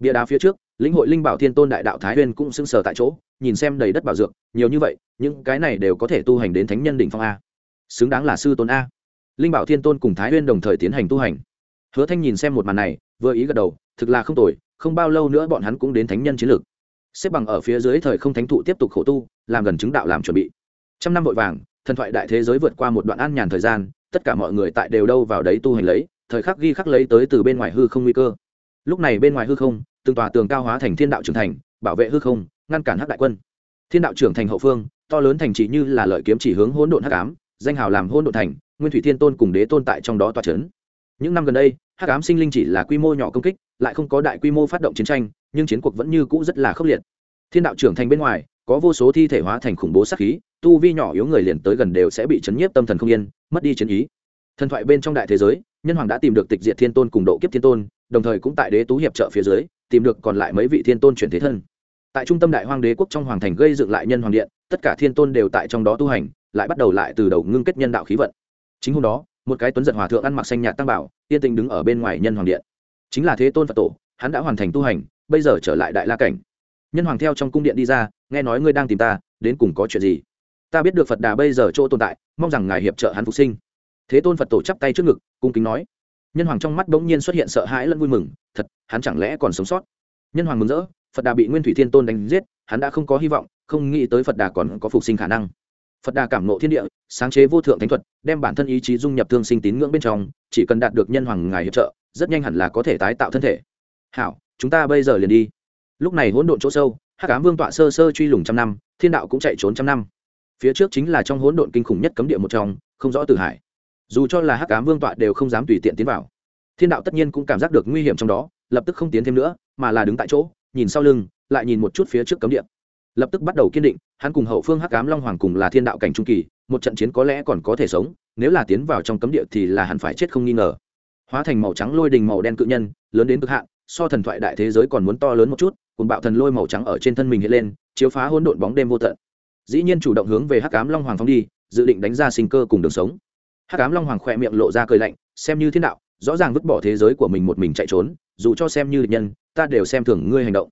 S1: bia đá phía trước, lĩnh hội linh bảo thiên tôn đại đạo thái huyên cũng sưng sờ tại chỗ, nhìn xem đầy đất bảo dược, nhiều như vậy, những cái này đều có thể tu hành đến thánh nhân đỉnh phong a. Xứng đáng là sư tôn a. Linh bảo thiên tôn cùng thái huyên đồng thời tiến hành tu hành. Hứa thanh nhìn xem một màn này, vừa ý gật đầu, thực là không tồi, không bao lâu nữa bọn hắn cũng đến thánh nhân chiến lược. Xếp bằng ở phía dưới thời không thánh thụ tiếp tục khổ tu, làm gần chứng đạo làm chuẩn bị. Trăm năm vội vàng, thần thoại đại thế giới vượt qua một đoạn an nhàn thời gian, tất cả mọi người tại đều đâu vào đấy tu hành lấy, thời khắc ghi khắc lấy tới từ bên ngoài hư không nguy cơ lúc này bên ngoài hư không, từng tòa tường cao hóa thành thiên đạo trưởng thành, bảo vệ hư không, ngăn cản hắc đại quân. Thiên đạo trưởng thành hậu phương, to lớn thành chỉ như là lợi kiếm chỉ hướng hỗn độn hắc ám, danh hào làm hỗn độn thành, nguyên thủy thiên tôn cùng đế tôn tại trong đó tòa trấn những năm gần đây, hắc ám sinh linh chỉ là quy mô nhỏ công kích, lại không có đại quy mô phát động chiến tranh, nhưng chiến cuộc vẫn như cũ rất là khốc liệt. Thiên đạo trưởng thành bên ngoài, có vô số thi thể hóa thành khủng bố sát khí, tu vi nhỏ yếu người liền tới gần đều sẽ bị chấn nhiếp tâm thần không yên, mất đi chiến ý. Thần thoại bên trong đại thế giới, nhân hoàng đã tìm được tịch diệt thiên tôn cùng độ kiếp thiên tôn đồng thời cũng tại đế tú hiệp trợ phía dưới, tìm được còn lại mấy vị thiên tôn chuyển thế thân. Tại trung tâm đại Hoang đế quốc trong hoàng thành gây dựng lại nhân hoàng điện, tất cả thiên tôn đều tại trong đó tu hành, lại bắt đầu lại từ đầu ngưng kết nhân đạo khí vận. Chính hôm đó, một cái tuấn giật hòa thượng ăn mặc xanh nhạt tăng bảo tiên tình đứng ở bên ngoài nhân hoàng điện. Chính là thế tôn phật tổ, hắn đã hoàn thành tu hành, bây giờ trở lại đại la cảnh. Nhân hoàng theo trong cung điện đi ra, nghe nói ngươi đang tìm ta, đến cùng có chuyện gì? Ta biết được phật đà bây giờ chỗ tồn tại, mong rằng ngài hiệp trợ hắn phục sinh. Thế tôn phật tổ chắp tay trước ngực, cung kính nói nhân hoàng trong mắt bỗng nhiên xuất hiện sợ hãi lẫn vui mừng, thật, hắn chẳng lẽ còn sống sót? Nhân hoàng mừng rỡ, phật đà bị nguyên thủy thiên tôn đánh giết, hắn đã không có hy vọng, không nghĩ tới phật đà còn có phục sinh khả năng. Phật đà cảm nộ thiên địa, sáng chế vô thượng thánh thuật, đem bản thân ý chí dung nhập thương sinh tín ngưỡng bên trong, chỉ cần đạt được nhân hoàng ngài hiệp trợ, rất nhanh hẳn là có thể tái tạo thân thể. Hảo, chúng ta bây giờ liền đi. Lúc này hỗn độn chỗ sâu hát cám vương tọa sơ sơ truy lùng trăm năm, thiên đạo cũng chạy trốn trăm năm. Phía trước chính là trong hỗn độn kinh khủng nhất cấm địa một trong, không rõ tử hải dù cho là hắc ám vương tọa đều không dám tùy tiện tiến vào. Thiên đạo tất nhiên cũng cảm giác được nguy hiểm trong đó, lập tức không tiến thêm nữa, mà là đứng tại chỗ, nhìn sau lưng, lại nhìn một chút phía trước cấm địa. Lập tức bắt đầu kiên định, hắn cùng hậu phương hắc ám long hoàng cùng là thiên đạo cảnh trung kỳ, một trận chiến có lẽ còn có thể sống, nếu là tiến vào trong cấm địa thì là hắn phải chết không nghi ngờ. Hóa thành màu trắng lôi đình màu đen cự nhân, lớn đến cực hạn, so thần thoại đại thế giới còn muốn to lớn một chút cùng bạo thần lôi màu trắng ở trên thân mình hiện lên, chiếu phá hỗn độn bóng đêm vô tận. Dĩ nhiên chủ động hướng về hắc ám long hoàng phóng đi, dự định đánh ra sinh cơ cùng đường sống hắc ám long hoàng khỏe miệng lộ ra cười lạnh, xem như thiên đạo, rõ ràng vứt bỏ thế giới của mình một mình chạy trốn, dù cho xem như địch nhân, ta đều xem thường ngươi hành động.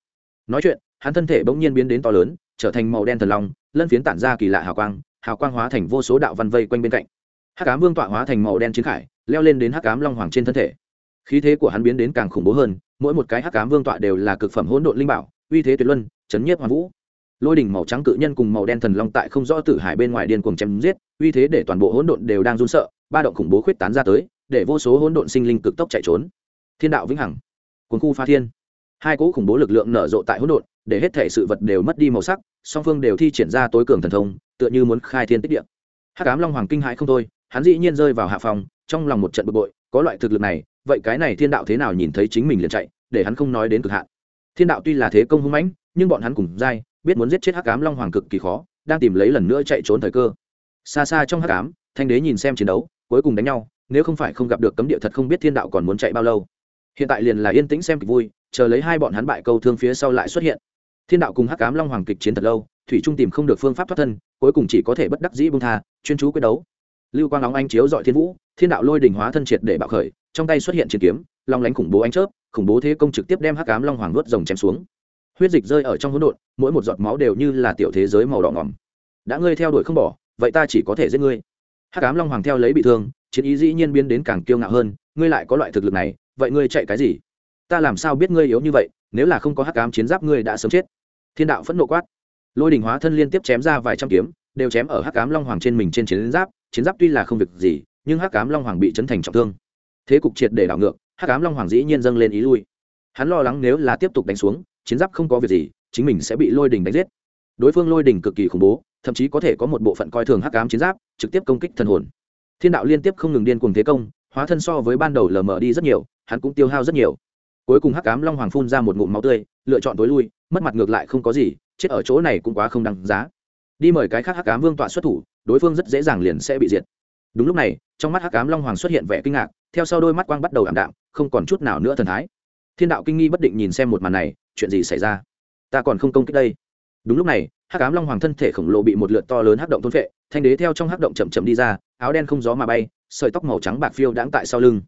S1: Nói chuyện, hắn thân thể bỗng nhiên biến đến to lớn, trở thành màu đen thần long, lân phiến tản ra kỳ lạ hào quang hào quang hóa thành vô số đạo văn vây quanh bên cạnh. Hắc ám vương tọa hóa thành màu đen chiến khải, leo lên đến hắc ám long hoàng trên thân thể. Khí thế của hắn biến đến càng khủng bố hơn, mỗi một cái hắc ám vương tọa đều là cực phẩm hỗn độn linh bảo, uy thế tuyệt luân, chấn nhiếp hoàn vũ lôi đỉnh màu trắng cự nhân cùng màu đen thần long tại không rõ tử hải bên ngoài điên cuồng chém giết, uy thế để toàn bộ hỗn độn đều đang run sợ, ba động khủng bố khuyết tán ra tới, để vô số hỗn độn sinh linh cực tốc chạy trốn. Thiên đạo vĩnh hằng cuốn khu pha thiên. Hai cỗ khủng bố lực lượng nở rộ tại hỗn độn, để hết thể sự vật đều mất đi màu sắc, song phương đều thi triển ra tối cường thần thông, tựa như muốn khai thiên tích địa. Hắc ám long hoàng kinh hãi không thôi, hắn dĩ nhiên rơi vào hạ phòng, trong lòng một trận bực bội, có loại thực lực này, vậy cái này thiên đạo thế nào nhìn thấy chính mình liền chạy, để hắn không nói đến cực hạn. Thiên đạo tuy là thế công hung mãnh, nhưng bọn hắn cùng dai biết muốn giết chết hắc ám long hoàng cực kỳ khó, đang tìm lấy lần nữa chạy trốn thời cơ. Xa xa trong hắc ám, thanh đế nhìn xem chiến đấu, cuối cùng đánh nhau, nếu không phải không gặp được cấm địa thật không biết thiên đạo còn muốn chạy bao lâu. Hiện tại liền là yên tĩnh xem kịch vui, chờ lấy hai bọn hắn bại câu thương phía sau lại xuất hiện. Thiên đạo cùng hắc ám long hoàng kịch chiến thật lâu, thủy trung tìm không được phương pháp thoát thân, cuối cùng chỉ có thể bất đắc dĩ bung tha, chuyên chú quyết đấu. Lưu quang long anh chiếu dọi thiên vũ, thiên đạo lôi đình hóa thân triệt để bạo khởi, trong tay xuất hiện chiến kiếm, long lánh khủng bố ánh chớp, khủng bố thế công trực tiếp đem hắc ám long hoàng nuốt rồng chém xuống huyết dịch rơi ở trong hỗn độn, mỗi một giọt máu đều như là tiểu thế giới màu đỏ ngỏm. Đã ngươi theo đuổi không bỏ, vậy ta chỉ có thể giết ngươi. Hắc ám long hoàng theo lấy bị thương, chiến ý dĩ nhiên biến đến càng kiêu ngạo hơn, ngươi lại có loại thực lực này, vậy ngươi chạy cái gì? Ta làm sao biết ngươi yếu như vậy, nếu là không có hắc ám chiến giáp ngươi đã sớm chết. Thiên đạo phẫn nộ quát. Lôi đình hóa thân liên tiếp chém ra vài trăm kiếm, đều chém ở hắc ám long hoàng trên mình trên chiến giáp chiến giáp tuy là không việc gì, nhưng hắc ám long hoàng bị chấn thành trọng thương. Thế cục triệt để đảo ngược, hắc ám long hoàng dĩ nhiên dâng lên ý lui. Hắn lo lắng nếu là tiếp tục đánh xuống chiến giáp không có việc gì, chính mình sẽ bị lôi đình đánh giết. Đối phương lôi đình cực kỳ khủng bố, thậm chí có thể có một bộ phận coi thường hắc ám chiến giáp, trực tiếp công kích thần hồn. Thiên đạo liên tiếp không ngừng điên cuồng thế công, hóa thân so với ban đầu lờ mờ đi rất nhiều, hắn cũng tiêu hao rất nhiều. Cuối cùng hắc ám long hoàng phun ra một ngụm máu tươi, lựa chọn tối lui, mất mặt ngược lại không có gì, chết ở chỗ này cũng quá không đăng giá. Đi mời cái khác hắc ám vương tọa xuất thủ, đối phương rất dễ dàng liền sẽ bị diệt. Đúng lúc này, trong mắt hắc ám long hoàng xuất hiện vẻ kinh ngạc, theo sau đôi mắt quang bắt đầu ảm đạm, không còn chút nào nữa thần thái. Thiên đạo kinh nghi bất định nhìn xem một màn này chuyện gì xảy ra? Ta còn không công kích đây. Đúng lúc này, hắc ám long hoàng thân thể khổng lồ bị một lượt to lớn hắc động thôn phệ, thanh đế theo trong hắc động chậm chậm đi ra, áo đen không gió mà bay, sợi tóc màu trắng bạc phiêu đãng tại sau lưng.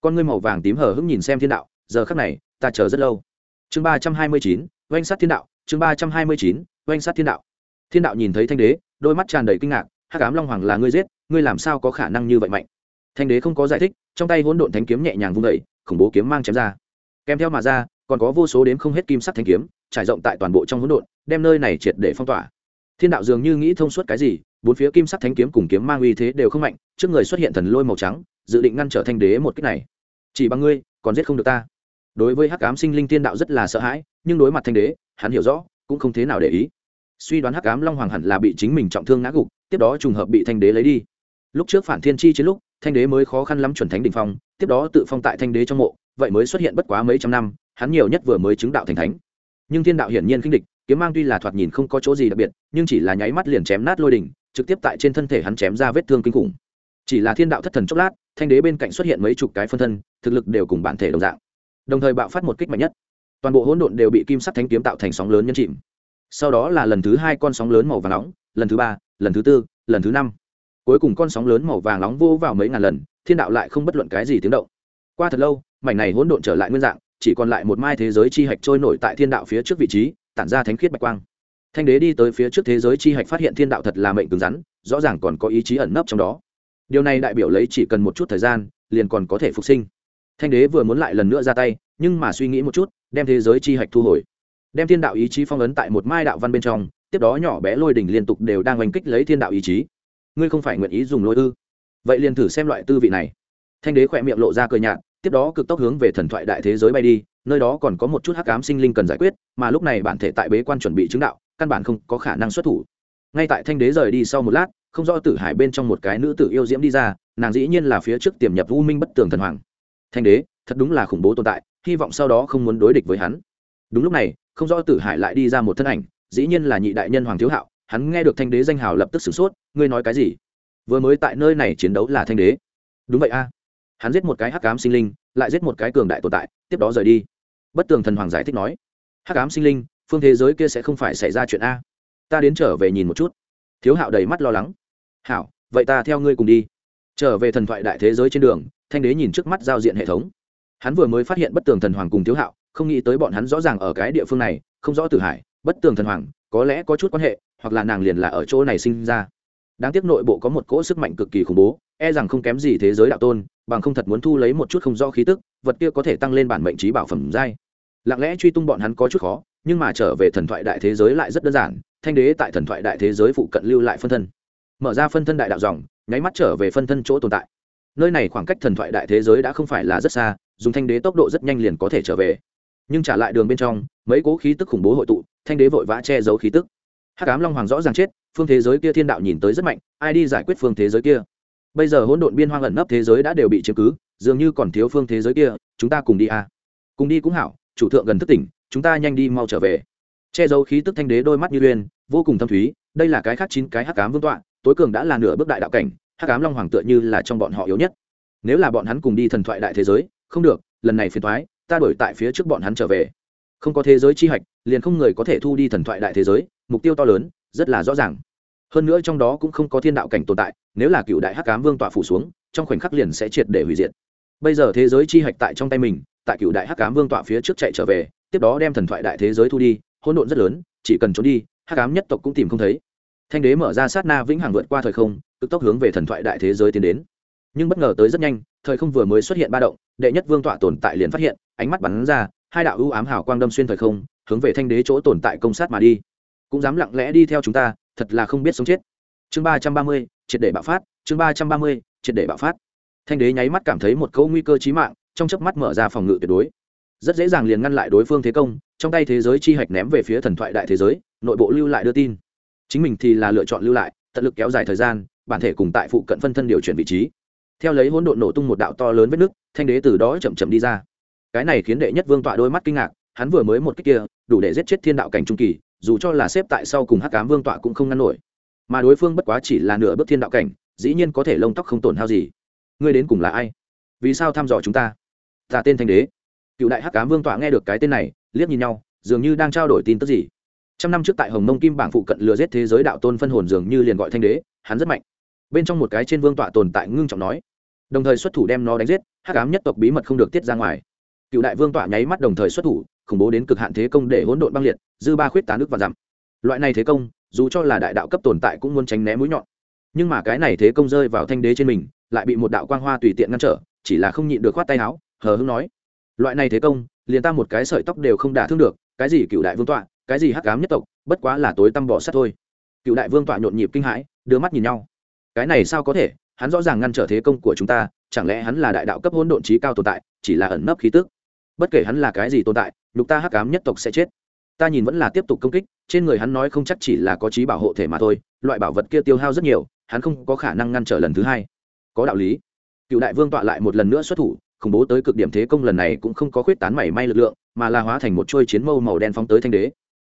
S1: Con ngươi màu vàng tím hở hững nhìn xem thiên đạo, giờ khắc này, ta chờ rất lâu. Chương ba trăm hai mươi chín, oanh sát thiên đạo, chương ba trăm hai mươi chín, oanh sát thiên đạo. Thiên đạo nhìn thấy thanh đế, đôi mắt tràn đầy kinh ngạc, hắc ám long hoàng là ngươi giết, ngươi làm sao có khả năng như vậy mạnh? Thanh đế không có giải thích, trong tay hỗn độn thánh kiếm nhẹ nhàng vung đậy khủng bố kiếm mang chém ra. Kèm theo mà ra còn có vô số đến không hết kim sắc thanh kiếm, trải rộng tại toàn bộ trong hỗn độn, đem nơi này triệt để phong tỏa. Thiên đạo dường như nghĩ thông suốt cái gì, bốn phía kim sắc thánh kiếm cùng kiếm mang uy thế đều không mạnh, trước người xuất hiện thần lôi màu trắng, dự định ngăn trở thanh đế một cách này. Chỉ bằng ngươi, còn giết không được ta. Đối với hắc ám sinh linh thiên đạo rất là sợ hãi, nhưng đối mặt thanh đế, hắn hiểu rõ, cũng không thế nào để ý. Suy đoán hắc ám long hoàng hẳn là bị chính mình trọng thương ngã gục, tiếp đó trùng hợp bị thanh đế lấy đi. Lúc trước phản thiên chi chiến lúc, thanh đế mới khó khăn lắm chuẩn thánh đình phong, tiếp đó tự phong tại thanh đế trong mộ vậy mới xuất hiện bất quá mấy trăm năm, hắn nhiều nhất vừa mới chứng đạo thành thánh. Nhưng thiên đạo hiển nhiên khinh địch, kiếm mang tuy là thoạt nhìn không có chỗ gì đặc biệt, nhưng chỉ là nháy mắt liền chém nát lôi đỉnh, trực tiếp tại trên thân thể hắn chém ra vết thương kinh khủng. Chỉ là thiên đạo thất thần chốc lát, thanh đế bên cạnh xuất hiện mấy chục cái phân thân, thực lực đều cùng bản thể đồng dạng. Đồng thời bạo phát một kích mạnh nhất. Toàn bộ hỗn độn đều bị kim sắc thánh kiếm tạo thành sóng lớn nhân chìm. Sau đó là lần thứ hai con sóng lớn màu vàng nóng, lần thứ ba, lần thứ tư, lần thứ năm. Cuối cùng con sóng lớn màu vàng nóng vô vào mấy ngàn lần, thiên đạo lại không bất luận cái gì tiếng động. Qua thật lâu mảnh này hỗn độn trở lại nguyên dạng, chỉ còn lại một mai thế giới chi hạch trôi nổi tại thiên đạo phía trước vị trí, tản ra thánh khiết bạch quang. Thanh đế đi tới phía trước thế giới chi hạch phát hiện thiên đạo thật là mệnh cứng rắn, rõ ràng còn có ý chí ẩn nấp trong đó. Điều này đại biểu lấy chỉ cần một chút thời gian, liền còn có thể phục sinh. Thanh đế vừa muốn lại lần nữa ra tay, nhưng mà suy nghĩ một chút, đem thế giới chi hạch thu hồi. Đem thiên đạo ý chí phong ấn tại một mai đạo văn bên trong, tiếp đó nhỏ bé lôi đỉnh liên tục đều đang oanh kích lấy thiên đạo ý chí. Ngươi không phải nguyện ý dùng lôi ư? Vậy liền thử xem loại tư vị này. Thanh đế khỏe miệng lộ ra cười nhạt tiếp đó cực tốc hướng về thần thoại đại thế giới bay đi, nơi đó còn có một chút hắc ám sinh linh cần giải quyết, mà lúc này bản thể tại bế quan chuẩn bị chứng đạo, căn bản không có khả năng xuất thủ. Ngay tại thanh đế rời đi sau một lát, không rõ tử hải bên trong một cái nữ tử yêu diễm đi ra, nàng dĩ nhiên là phía trước tiềm nhập u minh bất tường thần hoàng. Thanh đế, thật đúng là khủng bố tồn tại, hy vọng sau đó không muốn đối địch với hắn. Đúng lúc này, không rõ tử hải lại đi ra một thân ảnh, dĩ nhiên là nhị đại nhân hoàng thiếu hạo, hắn nghe được thanh đế danh hào lập tức sửng sốt, ngươi nói cái gì? Vừa mới tại nơi này chiến đấu là thanh đế. Đúng vậy a hắn giết một cái hắc cám sinh linh, lại giết một cái cường đại tồn tại, tiếp đó rời đi. Bất tường thần hoàng giải thích nói, hắc cám sinh linh, phương thế giới kia sẽ không phải xảy ra chuyện a. Ta đến trở về nhìn một chút. Thiếu hạo đầy mắt lo lắng. Hảo, vậy ta theo ngươi cùng đi. Trở về thần thoại đại thế giới trên đường, thanh đế nhìn trước mắt giao diện hệ thống. Hắn vừa mới phát hiện bất tường thần hoàng cùng thiếu hạo, không nghĩ tới bọn hắn rõ ràng ở cái địa phương này, không rõ tử hải, bất tường thần hoàng, có lẽ có chút quan hệ, hoặc là nàng liền là ở chỗ này sinh ra đáng tiếc nội bộ có một cỗ sức mạnh cực kỳ khủng bố e rằng không kém gì thế giới đạo tôn, bằng không thật muốn thu lấy một chút không rõ khí tức, vật kia có thể tăng lên bản mệnh trí bảo phẩm giai. Lặng lẽ truy tung bọn hắn có chút khó, nhưng mà trở về thần thoại đại thế giới lại rất đơn giản, thanh đế tại thần thoại đại thế giới phụ cận lưu lại phân thân. Mở ra phân thân đại đạo dòng, nháy mắt trở về phân thân chỗ tồn tại. Nơi này khoảng cách thần thoại đại thế giới đã không phải là rất xa, dùng thanh đế tốc độ rất nhanh liền có thể trở về. Nhưng trả lại đường bên trong, mấy cố khí tức khủng bố hội tụ, thanh đế vội vã che giấu khí tức hát cám long hoàng rõ ràng chết, phương thế giới kia thiên đạo nhìn tới rất mạnh, ai đi giải quyết phương thế giới kia? Bây giờ hỗn độn biên hoang ẩn nấp thế giới đã đều bị chiếm cứ, dường như còn thiếu phương thế giới kia, chúng ta cùng đi à. cùng đi cũng hảo, chủ thượng gần thức tỉnh, chúng ta nhanh đi mau trở về. Che giấu khí tức thanh đế đôi mắt như uyên vô cùng thâm thúy, đây là cái khác chín cái hắc cám vương tọa, tối cường đã là nửa bước đại đạo cảnh, hắc cám long hoàng tựa như là trong bọn họ yếu nhất. Nếu là bọn hắn cùng đi thần thoại đại thế giới, không được, lần này phiền thoái ta đổi tại phía trước bọn hắn trở về. Không có thế giới chi hạch, liền không người có thể thu đi thần thoại đại thế giới mục tiêu to lớn, rất là rõ ràng. Hơn nữa trong đó cũng không có thiên đạo cảnh tồn tại, nếu là cựu đại hắc cám vương tọa phủ xuống, trong khoảnh khắc liền sẽ triệt để hủy diệt. Bây giờ thế giới chi hạch tại trong tay mình, tại cựu đại hắc cám vương tọa phía trước chạy trở về, tiếp đó đem thần thoại đại thế giới thu đi, hỗn độn rất lớn, chỉ cần trốn đi, hắc cám nhất tộc cũng tìm không thấy. Thanh đế mở ra sát na vĩnh hằng vượt qua thời không, cực tốc hướng về thần thoại đại thế giới tiến đến. Nhưng bất ngờ tới rất nhanh, thời không vừa mới xuất hiện ba động, đệ nhất vương tọa tồn tại liền phát hiện, ánh mắt bắn ra, hai đạo ưu ám hào quang đâm xuyên thời không, hướng về thanh đế chỗ tồn tại công sát mà đi cũng dám lặng lẽ đi theo chúng ta, thật là không biết sống chết. Chương ba trăm ba mươi, triệt để bạo phát, chương ba trăm ba mươi, triệt để bạo phát. Thanh đế nháy mắt cảm thấy một câu nguy cơ chí mạng, trong chớp mắt mở ra phòng ngự tuyệt đối. Rất dễ dàng liền ngăn lại đối phương thế công, trong tay thế giới chi hạch ném về phía thần thoại đại thế giới, nội bộ lưu lại đưa tin. Chính mình thì là lựa chọn lưu lại, tận lực kéo dài thời gian, bản thể cùng tại phụ cận phân thân điều chuyển vị trí. Theo lấy hỗn độn nổ tung một đạo to lớn vết nứt, thanh đế từ đó chậm chậm đi ra. Cái này khiến đệ nhất vương tọa đôi mắt kinh ngạc, hắn vừa mới một cách kia, đủ để giết chết thiên đạo cảnh trung kỳ dù cho là xếp tại sau cùng hắc cám vương tọa cũng không ngăn nổi. Mà đối phương bất quá chỉ là nửa bước thiên đạo cảnh, dĩ nhiên có thể lông tóc không tổn hao gì. Ngươi đến cùng là ai? Vì sao thăm dò chúng ta? Ta tên thanh đế. Cựu đại hắc cám vương tọa nghe được cái tên này, liếc nhìn nhau, dường như đang trao đổi tin tức gì. Trăm năm trước tại hồng mông kim bảng phụ cận lừa giết thế giới đạo tôn phân hồn dường như liền gọi thanh đế, hắn rất mạnh. Bên trong một cái trên vương tọa tồn tại ngưng trọng nói. Đồng thời xuất thủ đem nó đánh giết, hắc ám nhất tộc bí mật không được tiết ra ngoài. Cựu đại vương tọa nháy mắt đồng thời xuất thủ khủng bố đến cực hạn thế công để hỗn độn băng liệt, dư ba khuyết tán nước và giảm. Loại này thế công, dù cho là đại đạo cấp tồn tại cũng muốn tránh né mũi nhọn. Nhưng mà cái này thế công rơi vào thanh đế trên mình, lại bị một đạo quang hoa tùy tiện ngăn trở, chỉ là không nhịn được khoát tay áo, hờ hững nói. Loại này thế công, liền ta một cái sợi tóc đều không đả thương được, cái gì cựu đại vương tọa, cái gì hắc ám nhất tộc, bất quá là tối tăm bỏ sát thôi. Cựu đại vương tọa nhộn nhịp kinh hãi, đưa mắt nhìn nhau. Cái này sao có thể, hắn rõ ràng ngăn trở thế công của chúng ta, chẳng lẽ hắn là đại đạo cấp hỗn độn trí cao tồn tại, chỉ là ẩn nấp khí tức? Bất kể hắn là cái gì tồn tại, nhục ta hắc ám nhất tộc sẽ chết. Ta nhìn vẫn là tiếp tục công kích, trên người hắn nói không chắc chỉ là có trí bảo hộ thể mà thôi, loại bảo vật kia tiêu hao rất nhiều, hắn không có khả năng ngăn trở lần thứ hai. Có đạo lý. Cựu đại vương tọa lại một lần nữa xuất thủ, khủng bố tới cực điểm thế công lần này cũng không có khuyết tán mảy may lực lượng, mà là hóa thành một chuôi chiến mâu màu đen phóng tới thanh đế.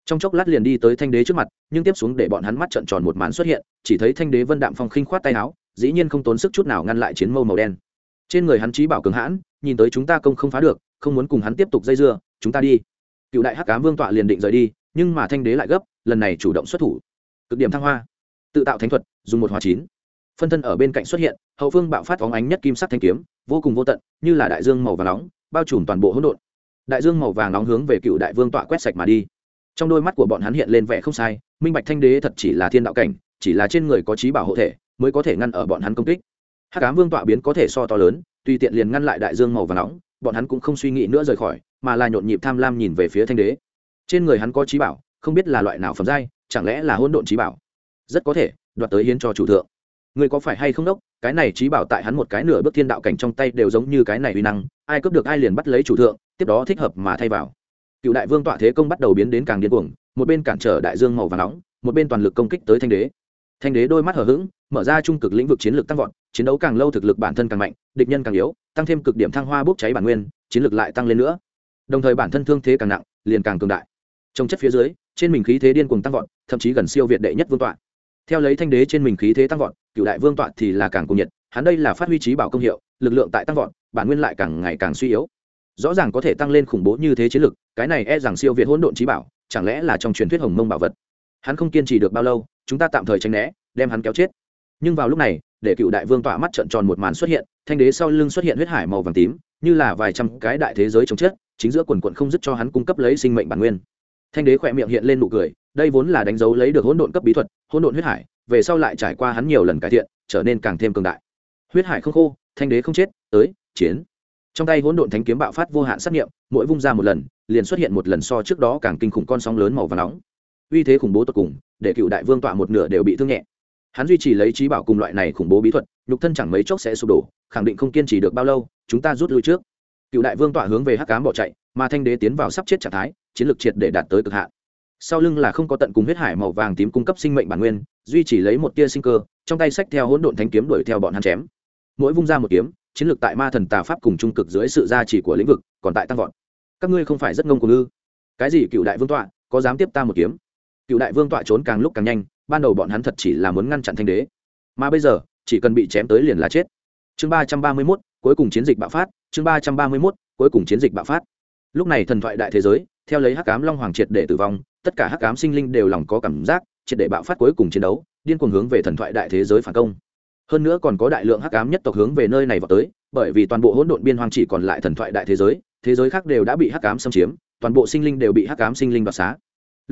S1: Trong chốc lát liền đi tới thanh đế trước mặt, nhưng tiếp xuống để bọn hắn mắt trợn tròn một màn xuất hiện, chỉ thấy thanh đế vân đạm phong khinh khoát tay áo, dĩ nhiên không tốn sức chút nào ngăn lại chiến mâu màu đen. Trên người hắn trí bảo cường hãn, nhìn tới chúng ta công không phá được không muốn cùng hắn tiếp tục dây dưa, chúng ta đi. Cựu đại hắc cám vương tọa liền định rời đi, nhưng mà thanh đế lại gấp, lần này chủ động xuất thủ. Cực điểm thăng hoa. Tự tạo thánh thuật, dùng một hóa chín. Phân thân ở bên cạnh xuất hiện, hậu phương bạo phát phóng ánh nhất kim sắc thanh kiếm, vô cùng vô tận, như là đại dương màu vàng nóng, bao trùm toàn bộ hỗn độn. Đại dương màu vàng nóng hướng về cựu đại vương tọa quét sạch mà đi. Trong đôi mắt của bọn hắn hiện lên vẻ không sai, minh bạch thanh đế thật chỉ là thiên đạo cảnh, chỉ là trên người có trí bảo hộ thể, mới có thể ngăn ở bọn hắn công kích. Hát cám vương tọa biến có thể so to lớn, tùy tiện liền ngăn lại đại dương màu vàng nóng bọn hắn cũng không suy nghĩ nữa rời khỏi, mà là nhộn nhịp tham lam nhìn về phía thanh đế. Trên người hắn có trí bảo, không biết là loại nào phẩm giai, chẳng lẽ là hỗn độn trí bảo? Rất có thể, đoạt tới hiến cho chủ thượng. Người có phải hay không đốc, cái này trí bảo tại hắn một cái nửa bước thiên đạo cảnh trong tay đều giống như cái này uy năng, ai cướp được ai liền bắt lấy chủ thượng, tiếp đó thích hợp mà thay vào. Cựu đại vương tọa thế công bắt đầu biến đến càng điên cuồng, một bên cản trở đại dương màu và nóng, một bên toàn lực công kích tới thanh đế thanh đế đôi mắt hở h ữ g mở ra trung cực lĩnh vực chiến lược tăng vọt, chiến đấu càng lâu thực lực bản thân càng mạnh, địch nhân càng yếu, tăng thêm cực điểm thăng hoa bốc cháy bản nguyên, chiến lược lại tăng lên nữa. Đồng thời bản thân thương thế càng nặng, liền càng cường đại. Trong chất phía dưới, trên mình khí thế điên cuồng tăng vọt, thậm chí gần siêu việt đệ nhất vương tọa. Theo lấy thanh đế trên mình khí thế tăng vọt, cựu đại vương tọa thì là càng cung nhiệt, hắn đây là phát huy trí bảo công hiệu, lực lượng tại tăng vọt, bản nguyên lại càng ngày càng suy yếu. Rõ ràng có thể tăng lên khủng bố như thế chiến lực cái này e rằng siêu việt hỗn độn trí bảo, chẳng lẽ là trong truyền thuyết hồng mông bảo vật? Hắn không kiên trì được bao lâu, chúng ta tạm thời tránh né, đem hắn kéo chết. Nhưng vào lúc này, để cựu đại vương tỏa mắt trận tròn một màn xuất hiện, thanh đế sau lưng xuất hiện huyết hải màu vàng tím, như là vài trăm cái đại thế giới chống chết, chính giữa quần quận không dứt cho hắn cung cấp lấy sinh mệnh bản nguyên. Thanh đế khỏe miệng hiện lên nụ cười, đây vốn là đánh dấu lấy được hỗn độn cấp bí thuật, hỗn độn huyết hải, về sau lại trải qua hắn nhiều lần cải thiện, trở nên càng thêm cường đại. Huyết hải không khô, thanh đế không chết, tới, chiến. Trong tay hỗn độn thánh kiếm bạo phát vô hạn sát nghiệm mỗi vung ra một lần, liền xuất hiện một lần so trước đó càng kinh khủng con sóng lớn màu và nóng uy thế khủng bố tột cùng, để cựu đại vương tọa một nửa đều bị thương nhẹ. Hắn duy trì lấy trí bảo cùng loại này khủng bố bí thuật, nhục thân chẳng mấy chốc sẽ sụp đổ, khẳng định không kiên trì được bao lâu, chúng ta rút lui trước. Cựu đại vương tọa hướng về hắc cám bỏ chạy, mà thanh đế tiến vào sắp chết trạng thái, chiến lược triệt để đạt tới cực hạn. Sau lưng là không có tận cùng huyết hải màu vàng tím cung cấp sinh mệnh bản nguyên, duy chỉ lấy một tia sinh cơ, trong tay sách theo hỗn độn thanh kiếm đuổi theo bọn hắn chém. Mỗi vung ra một kiếm, chiến lược tại ma thần tà pháp cùng trung cực dưới sự gia trì của lĩnh vực còn tại tăng vọt. Các ngươi không phải rất ngông cuồng ư? Cái gì cựu đại vương tọa, có dám tiếp ta một kiếm? Cựu đại vương tọa trốn càng lúc càng nhanh, ban đầu bọn hắn thật chỉ là muốn ngăn chặn thanh đế. Mà bây giờ, chỉ cần bị chém tới liền là chết. Chương ba trăm ba mươi mốt, cuối cùng chiến dịch bạo phát, chương ba trăm ba mươi mốt, cuối cùng chiến dịch bạo phát. Lúc này thần thoại đại thế giới, theo lấy hắc cám long hoàng triệt để tử vong, tất cả hắc cám sinh linh đều lòng có cảm giác, triệt để bạo phát cuối cùng chiến đấu, điên cuồng hướng về thần thoại đại thế giới phản công. Hơn nữa còn có đại lượng hắc ám nhất tộc hướng về nơi này vào tới, bởi vì toàn bộ hỗn độn biên hoang chỉ còn lại thần thoại đại thế giới thế giới khác đều đã bị hắc ám xâm chiếm, toàn bộ sinh linh đều bị hắc ám sinh linh đoạt xá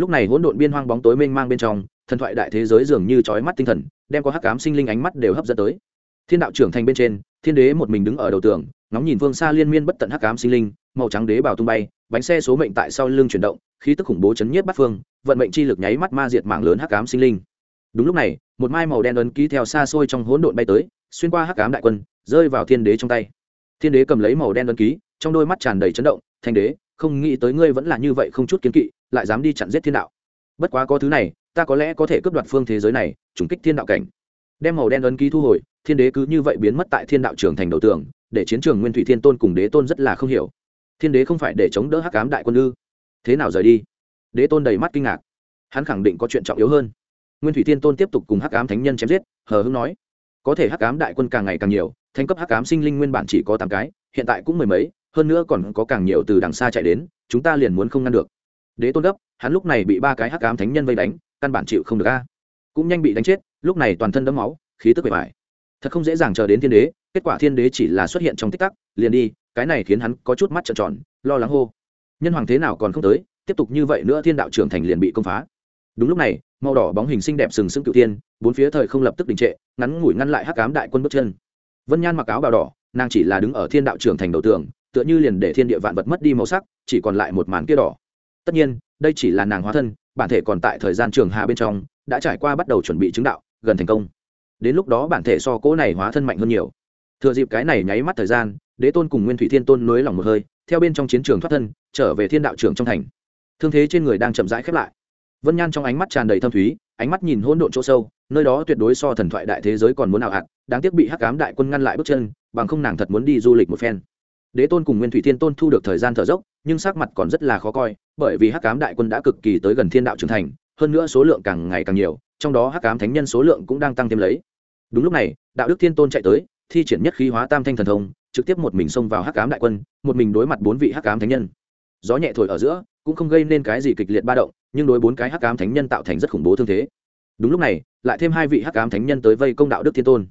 S1: lúc này hỗn độn biên hoang bóng tối mênh mang bên trong, thần thoại đại thế giới dường như trói mắt tinh thần, đem có hắc ám sinh linh ánh mắt đều hấp dẫn tới. Thiên đạo trưởng thành bên trên, thiên đế một mình đứng ở đầu tường, ngóng nhìn vương xa liên miên bất tận hắc ám sinh linh, màu trắng đế bào tung bay, bánh xe số mệnh tại sau lưng chuyển động, khí tức khủng bố chấn nhiếp bắt phương, vận mệnh chi lực nháy mắt ma diệt mạng lớn hắc ám sinh linh. Đúng lúc này, một mai màu đen ấn ký theo xa xôi trong hỗn độn bay tới, xuyên qua hắc ám đại quân, rơi vào thiên đế trong tay. Thiên đế cầm lấy màu đen ấn ký, trong đôi mắt tràn đầy chấn động, thanh đế không nghĩ tới ngươi vẫn là như vậy không chút kiến kỵ, lại dám đi chặn giết thiên đạo. Bất quá có thứ này, ta có lẽ có thể cướp đoạt phương thế giới này, trùng kích thiên đạo cảnh. Đem màu đen ấn ký thu hồi, thiên đế cứ như vậy biến mất tại thiên đạo trường thành đầu tường, để chiến trường nguyên thủy thiên tôn cùng đế tôn rất là không hiểu. Thiên đế không phải để chống đỡ hắc ám đại quân ư? Thế nào rời đi? Đế tôn đầy mắt kinh ngạc. Hắn khẳng định có chuyện trọng yếu hơn. Nguyên thủy thiên tôn tiếp tục cùng hắc ám thánh nhân chém giết, hờ hưng nói. Có thể hắc ám đại quân càng ngày càng nhiều thành cấp hắc ám sinh linh nguyên bản chỉ có tám cái, hiện tại cũng mười mấy hơn nữa còn có càng nhiều từ đằng xa chạy đến, chúng ta liền muốn không ngăn được. Đế tôn gấp, hắn lúc này bị ba cái hắc ám thánh nhân vây đánh, căn bản chịu không được a. Cũng nhanh bị đánh chết, lúc này toàn thân đấm máu, khí tức bề bài thật không dễ dàng chờ đến thiên đế, kết quả thiên đế chỉ là xuất hiện trong tích tắc, liền đi, cái này khiến hắn có chút mắt trợn tròn, lo lắng hô. Nhân hoàng thế nào còn không tới, tiếp tục như vậy nữa thiên đạo trưởng thành liền bị công phá. Đúng lúc này, màu đỏ bóng hình xinh đẹp sừng sững cựu tiên bốn phía thời không lập tức đình trệ, ngắn ngủi ngăn lại hắc ám đại quân bước chân. Vân nhan mặc áo bào đỏ, nàng chỉ là đứng ở thiên đạo trưởng thành đầu tường tựa như liền để thiên địa vạn vật mất đi màu sắc, chỉ còn lại một màn kia đỏ. Tất nhiên, đây chỉ là nàng hóa thân, bản thể còn tại thời gian trường hạ bên trong, đã trải qua bắt đầu chuẩn bị chứng đạo, gần thành công. Đến lúc đó bản thể so cỗ này hóa thân mạnh hơn nhiều. Thừa dịp cái này nháy mắt thời gian, đế tôn cùng nguyên thủy thiên tôn nối lòng một hơi, theo bên trong chiến trường thoát thân, trở về thiên đạo trường trong thành. Thương thế trên người đang chậm rãi khép lại. Vân nhan trong ánh mắt tràn đầy thâm thúy, ánh mắt nhìn hỗn độn chỗ sâu, nơi đó tuyệt đối so thần thoại đại thế giới còn muốn nào hạn đáng tiếc bị hắc cám đại quân ngăn lại bước chân, bằng không nàng thật muốn đi du lịch một phen đế tôn cùng nguyên thủy thiên tôn thu được thời gian thở dốc, nhưng sắc mặt còn rất là khó coi, bởi vì hắc cám đại quân đã cực kỳ tới gần thiên đạo trưởng thành, hơn nữa số lượng càng ngày càng nhiều, trong đó hắc cám thánh nhân số lượng cũng đang tăng thêm lấy. Đúng lúc này, đạo đức thiên tôn chạy tới, thi triển nhất khí hóa tam thanh thần thông, trực tiếp một mình xông vào hắc cám đại quân, một mình đối mặt bốn vị hắc cám thánh nhân. Gió nhẹ thổi ở giữa, cũng không gây nên cái gì kịch liệt ba động, nhưng đối bốn cái hắc cám thánh nhân tạo thành rất khủng bố thương thế. Đúng lúc này, lại thêm hai vị hắc cám thánh nhân tới vây công đạo đức thiên tôn.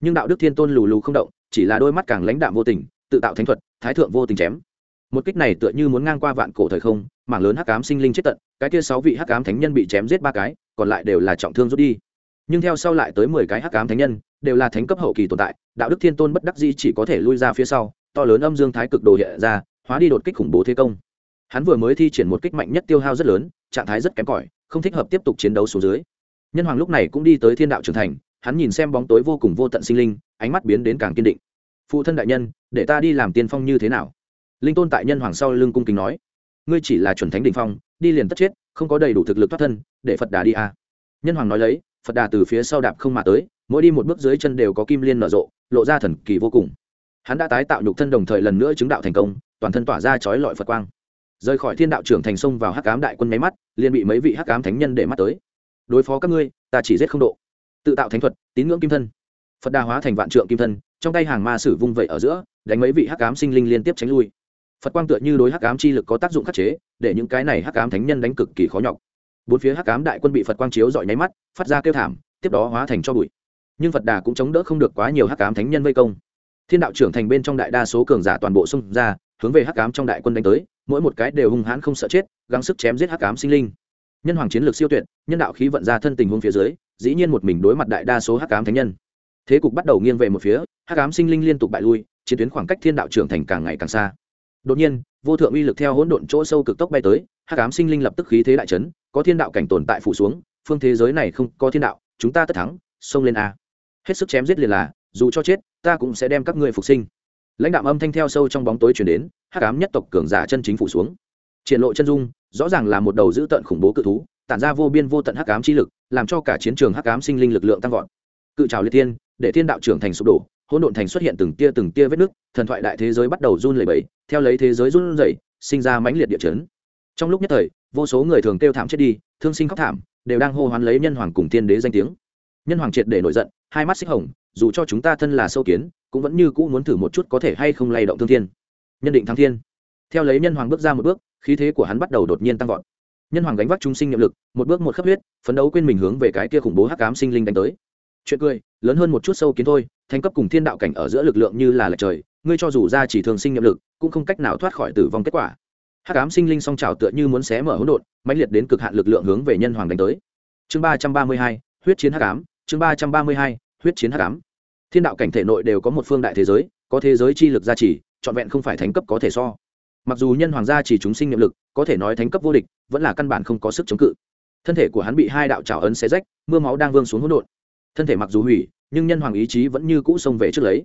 S1: Nhưng đạo đức thiên tôn lù lù không động, chỉ là đôi mắt càng lãnh đạm vô tình tự tạo thánh thuật, thái thượng vô tình chém. Một kích này tựa như muốn ngang qua vạn cổ thời không, mảng lớn hắc cám sinh linh chết tận, cái kia sáu vị hắc cám thánh nhân bị chém giết ba cái, còn lại đều là trọng thương rút đi. Nhưng theo sau lại tới mười cái hắc cám thánh nhân, đều là thánh cấp hậu kỳ tồn tại, đạo đức thiên tôn bất đắc di chỉ có thể lui ra phía sau, to lớn âm dương thái cực đồ hiện ra, hóa đi đột kích khủng bố thế công. Hắn vừa mới thi triển một kích mạnh nhất tiêu hao rất lớn, trạng thái rất kém cỏi, không thích hợp tiếp tục chiến đấu xuống dưới. Nhân hoàng lúc này cũng đi tới thiên đạo trưởng thành, hắn nhìn xem bóng tối vô cùng vô tận sinh linh, ánh mắt biến đến càng kiên định phụ thân đại nhân, để ta đi làm tiên phong như thế nào? Linh tôn tại nhân hoàng sau lưng cung kính nói. Ngươi chỉ là chuẩn thánh đình phong, đi liền tất chết, không có đầy đủ thực lực thoát thân, để phật đà đi à. nhân hoàng nói lấy, phật đà từ phía sau đạp không mà tới, mỗi đi một bước dưới chân đều có kim liên nở rộ, lộ ra thần kỳ vô cùng. Hắn đã tái tạo nhục thân đồng thời lần nữa chứng đạo thành công, toàn thân tỏa ra chói lọi phật quang. Rời khỏi thiên đạo trưởng thành sông vào hắc cám đại quân máy mắt, liền bị mấy vị hắc cám thánh nhân để mắt tới. Đối phó các ngươi, ta chỉ giết không độ. Tự tạo thánh thuật, tín ngưỡng kim thân. Phật đà hóa thành vạn trượng kim thân trong tay hàng ma sử vung vẩy ở giữa, đánh mấy vị hắc ám sinh linh liên tiếp tránh lui. Phật quang tựa như đối hắc ám chi lực có tác dụng khắc chế, để những cái này hắc ám thánh nhân đánh cực kỳ khó nhọc. Bốn phía hắc ám đại quân bị phật quang chiếu dọi nháy mắt, phát ra kêu thảm, tiếp đó hóa thành cho bụi. Nhưng phật đà cũng chống đỡ không được quá nhiều hắc ám thánh nhân vây công. Thiên đạo trưởng thành bên trong đại đa số cường giả toàn bộ xung ra, hướng về hắc ám trong đại quân đánh tới, mỗi một cái đều hung hãn không sợ chết, gắng sức chém giết hắc ám sinh linh. Nhân hoàng chiến lược siêu tuyệt, nhân đạo khí vận ra thân tình huống phía dưới, dĩ nhiên một mình đối mặt đại đa số hắc ám thánh nhân thế cục bắt đầu nghiêng về một phía, hắc ám sinh linh liên tục bại lui, chiến tuyến khoảng cách thiên đạo trưởng thành càng ngày càng xa. Đột nhiên, vô thượng uy lực theo hỗn độn chỗ sâu cực tốc bay tới, hắc ám sinh linh lập tức khí thế đại chấn, có thiên đạo cảnh tồn tại phủ xuống, phương thế giới này không có thiên đạo, chúng ta tất thắng, xông lên a. Hết sức chém giết liền là, dù cho chết, ta cũng sẽ đem các ngươi phục sinh. Lãnh đạo âm thanh theo sâu trong bóng tối chuyển đến, hắc ám nhất tộc cường giả chân chính phủ xuống. Triển lộ chân dung, rõ ràng là một đầu dữ tận khủng bố cự thú, tản ra vô biên vô tận hắc ám chi lực, làm cho cả chiến trường hắc ám sinh linh lực lượng tăng vọt. Cự trào liệt tiên để thiên đạo trưởng thành sụp đổ, hỗn độn thành xuất hiện từng tia từng tia vết nứt, thần thoại đại thế giới bắt đầu run lẩy bẩy, theo lấy thế giới run rẩy, sinh ra mãnh liệt địa chấn. Trong lúc nhất thời, vô số người thường kêu thảm chết đi, thương sinh khóc thảm, đều đang hô hoán lấy nhân hoàng cùng thiên đế danh tiếng. Nhân hoàng triệt để nổi giận, hai mắt xích hồng, dù cho chúng ta thân là sâu kiến, cũng vẫn như cũ muốn thử một chút có thể hay không lay động thương thiên. Nhân định thắng thiên. Theo lấy nhân hoàng bước ra một bước, khí thế của hắn bắt đầu đột nhiên tăng vọt. Nhân hoàng gánh vác chúng sinh nhiệm lực, một bước một khắp huyết, phấn đấu quên mình hướng về cái kia khủng bố hắc ám sinh linh đánh tới chuyện cười, lớn hơn một chút sâu kiến thôi thành cấp cùng thiên đạo cảnh ở giữa lực lượng như là lệch trời, ngươi cho dù ra chỉ thường sinh nhiệm lực, cũng không cách nào thoát khỏi tử vong kết quả. Hắc ám sinh linh song trào tựa như muốn xé mở hỗn độn, mãnh liệt đến cực hạn lực lượng hướng về nhân hoàng đánh tới. Chương ba trăm ba mươi hai, huyết chiến hắc ám, chương ba trăm ba mươi hai, huyết chiến hắc ám. Thiên đạo cảnh thể nội đều có một phương đại thế giới, có thế giới chi lực gia trì, trọn vẹn không phải thánh cấp có thể so. Mặc dù nhân hoàng gia chỉ chúng sinh nhiệm lực, có thể nói thánh cấp vô địch, vẫn là căn bản không có sức chống cự. Thân thể của hắn bị hai đạo trào ấn xé rách, mưa máu đang vương xuống hỗn độn thân thể mặc dù hủy, nhưng nhân hoàng ý chí vẫn như cũ xông về trước lấy.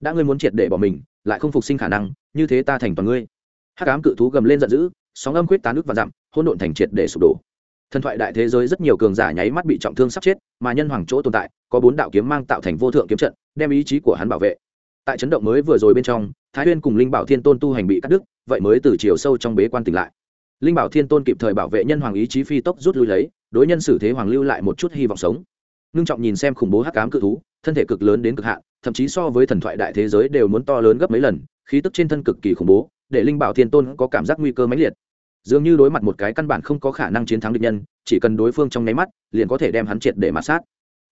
S1: Đã ngươi muốn triệt để bỏ mình, lại không phục sinh khả năng, như thế ta thành toàn ngươi. Hát cám cự thú gầm lên giận dữ, sóng âm quyết tán nước và dặm hôn độn thành triệt để sụp đổ. Thần thoại đại thế giới rất nhiều cường giả nháy mắt bị trọng thương sắp chết, mà nhân hoàng chỗ tồn tại, có bốn đạo kiếm mang tạo thành vô thượng kiếm trận, đem ý chí của hắn bảo vệ. Tại chấn động mới vừa rồi bên trong, thái huyên cùng linh bảo thiên tôn tu hành bị cắt đứt, vậy mới từ chiều sâu trong bế quan tỉnh lại. Linh bảo thiên tôn kịp thời bảo vệ nhân hoàng ý chí phi tốc rút lui lấy, đối nhân xử thế hoàng lưu lại một chút hy vọng sống ngưng trọng nhìn xem khủng bố hắc cám cự thú, thân thể cực lớn đến cực hạn, thậm chí so với thần thoại đại thế giới đều muốn to lớn gấp mấy lần, khí tức trên thân cực kỳ khủng bố, để linh bảo thiên tôn có cảm giác nguy cơ mãnh liệt. Dường như đối mặt một cái căn bản không có khả năng chiến thắng địch nhân, chỉ cần đối phương trong nháy mắt, liền có thể đem hắn triệt để mạt sát.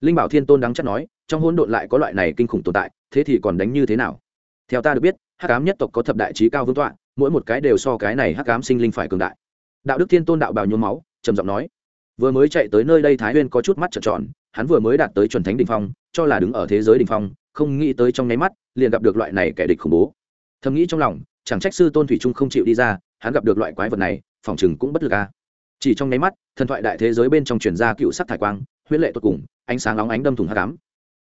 S1: Linh bảo thiên tôn đáng chắc nói, trong hỗn độn lại có loại này kinh khủng tồn tại, thế thì còn đánh như thế nào? Theo ta được biết, hắc ám nhất tộc có thập đại trí cao vương tọa, mỗi một cái đều so cái này hắc ám sinh linh phải cường đại. Đạo đức thiên tôn đạo bào nhuốm máu, trầm giọng nói, vừa mới chạy tới nơi đây thái huyên có chút mắt trợn tròn hắn vừa mới đạt tới chuẩn thánh đ ỉ n h phong, cho là đứng ở thế giới đ ỉ n h phong, không nghĩ tới trong nháy mắt, liền gặp được loại này kẻ địch khủng bố. Thầm nghĩ trong lòng, chẳng trách sư tôn thủy trung không chịu đi ra, hắn gặp được loại quái vật này, phòng chừng cũng bất lực ca chỉ trong nháy mắt, thần thoại đại thế giới bên trong truyền ra cựu sắc thải quang, huyết lệ tột cùng, ánh sáng nóng ánh đâm thùng hát cám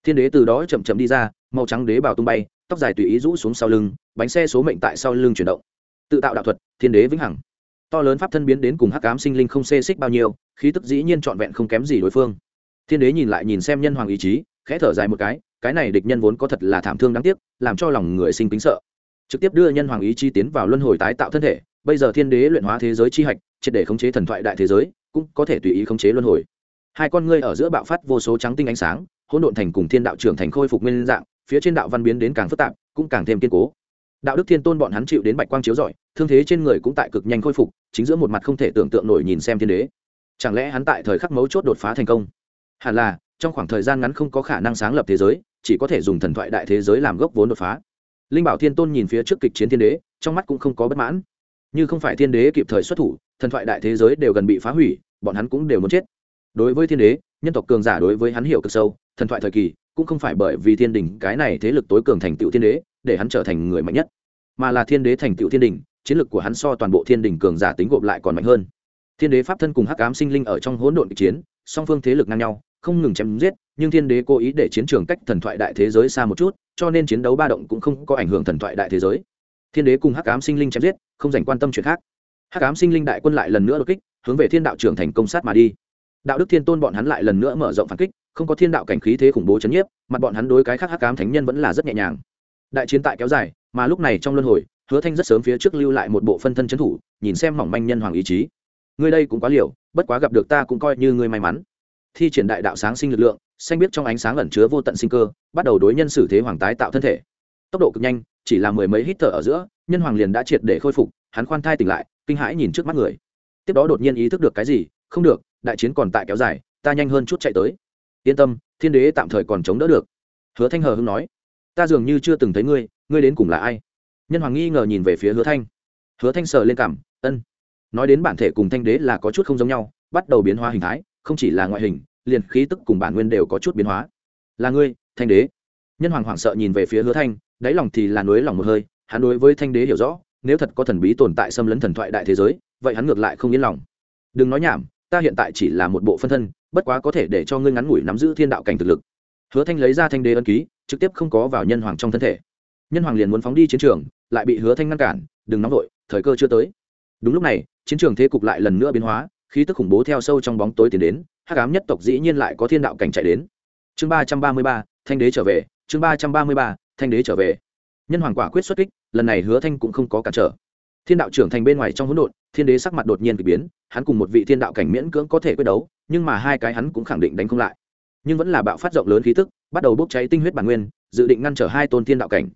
S1: thiên đế từ đó chậm chậm đi ra, màu trắng đế bào tung bay, tóc dài tùy ý rũ xuống sau lưng, bánh xe số mệnh tại sau lưng chuyển động. Tự tạo đạo thuật, thiên đế vĩnh hằng. To lớn pháp thân biến đến cùng hắc ám sinh linh không xê xích bao nhiêu, khí tức dĩ nhiên trọn vẹn không kém gì đối phương thiên đế nhìn lại nhìn xem nhân hoàng ý chí, khẽ thở dài một cái cái này địch nhân vốn có thật là thảm thương đáng tiếc, làm cho lòng người sinh kính sợ. Trực tiếp đưa nhân hoàng ý chí tiến vào luân hồi tái tạo thân thể, bây giờ thiên đế luyện hóa thế giới chi hạch, triệt để khống chế thần thoại đại thế giới, cũng có thể tùy ý khống chế luân hồi. Hai con ngươi ở giữa bạo phát vô số trắng tinh ánh sáng, hỗn độn thành cùng thiên đạo trưởng thành khôi phục nguyên dạng, phía trên đạo văn biến đến càng phức tạp, cũng càng thêm kiên cố. Đạo đức thiên tôn bọn hắn chịu đến bạch quang chiếu rọi, thương thế trên người cũng tại cực nhanh khôi phục, chính giữa một mặt không thể tưởng tượng nổi nhìn xem thiên đế. Chẳng lẽ hắn tại thời khắc mấu chốt đột phá thành công? Hẳn là, trong khoảng thời gian ngắn không có khả năng sáng lập thế giới, chỉ có thể dùng thần thoại đại thế giới làm gốc vốn đột phá. Linh bảo thiên tôn nhìn phía trước kịch chiến thiên đế, trong mắt cũng không có bất mãn. Như không phải thiên đế kịp thời xuất thủ, thần thoại đại thế giới đều gần bị phá hủy, bọn hắn cũng đều muốn chết. Đối với thiên đế, nhân tộc cường giả đối với hắn hiểu cực sâu, thần thoại thời kỳ cũng không phải bởi vì thiên đình cái này thế lực tối cường thành tựu thiên đế, để hắn trở thành người mạnh nhất, mà là thiên đế thành tựu thiên đình, chiến lực của hắn so toàn bộ thiên đình cường giả tính gộp lại còn mạnh hơn. Thiên đế pháp thân cùng hắc ám sinh linh ở trong hỗn độn kịch chiến, song phương thế lực ngang nhau không ngừng chém giết, nhưng thiên đế cố ý để chiến trường cách thần thoại đại thế giới xa một chút, cho nên chiến đấu ba động cũng không có ảnh hưởng thần thoại đại thế giới. Thiên đế cùng hắc ám sinh linh chém giết, không dành quan tâm chuyện khác. Hắc ám sinh linh đại quân lại lần nữa đột kích, hướng về thiên đạo trưởng thành công sát mà đi. Đạo đức thiên tôn bọn hắn lại lần nữa mở rộng phản kích, không có thiên đạo cảnh khí thế khủng bố chấn nhiếp, mặt bọn hắn đối cái khác hắc ám thánh nhân vẫn là rất nhẹ nhàng. Đại chiến tại kéo dài, mà lúc này trong luân hồi, hứa thanh rất sớm phía trước lưu lại một bộ phân thân trấn thủ, nhìn xem mỏng manh nhân hoàng ý chí. Ngươi đây cũng quá liều, bất quá gặp được ta cũng coi như ngươi may mắn thi triển đại đạo sáng sinh lực lượng, xanh biết trong ánh sáng ẩn chứa vô tận sinh cơ, bắt đầu đối nhân xử thế hoàng tái tạo thân thể. Tốc độ cực nhanh, chỉ là mười mấy hít thở ở giữa, nhân hoàng liền đã triệt để khôi phục, hắn khoan thai tỉnh lại, kinh hãi nhìn trước mắt người. Tiếp đó đột nhiên ý thức được cái gì, không được, đại chiến còn tại kéo dài, ta nhanh hơn chút chạy tới. Yên tâm, thiên đế tạm thời còn chống đỡ được. Hứa thanh hờ hưng nói, ta dường như chưa từng thấy ngươi ngươi đến cùng là ai? Nhân hoàng nghi ngờ nhìn về phía hứa thanh. Hứa thanh sờ lên cảm, ân. Nói đến bản thể cùng thanh đế là có chút không giống nhau, bắt đầu biến hóa hình thái không chỉ là ngoại hình, liền khí tức cùng bản nguyên đều có chút biến hóa. Là ngươi, thanh đế. Nhân hoàng hoảng sợ nhìn về phía hứa thanh, đáy lòng thì là núi lòng một hơi, hắn đối với thanh đế hiểu rõ, nếu thật có thần bí tồn tại xâm lấn thần thoại đại thế giới, vậy hắn ngược lại không yên lòng. Đừng nói nhảm, ta hiện tại chỉ là một bộ phân thân, bất quá có thể để cho ngươi ngắn ngủi nắm giữ thiên đạo cảnh thực lực. Hứa thanh lấy ra thanh đế ân ký, trực tiếp không có vào nhân hoàng trong thân thể. Nhân hoàng liền muốn phóng đi chiến trường, lại bị hứa thanh ngăn cản, đừng nóng vội, thời cơ chưa tới. Đúng lúc này, chiến trường thế cục lại lần nữa biến hóa khí tức khủng bố theo sâu trong bóng tối tiến đến, hắc ám nhất tộc dĩ nhiên lại có thiên đạo cảnh chạy đến. Chương ba trăm ba mươi ba, thanh đế trở về, chương ba trăm ba mươi ba, thanh đế trở về. Nhân hoàng quả quyết xuất kích, lần này hứa thanh cũng không có cản trở. Thiên đạo trưởng thành bên ngoài trong hỗn độn, thiên đế sắc mặt đột nhiên k ỳ biến, hắn cùng một vị thiên đạo cảnh miễn cưỡng có thể quyết đấu, nhưng mà hai cái hắn cũng khẳng định đánh không lại. Nhưng vẫn là bạo phát rộng lớn khí tức, bắt đầu bốc cháy tinh huyết bản nguyên, dự định ngăn trở hai tôn thiên đạo cảnh.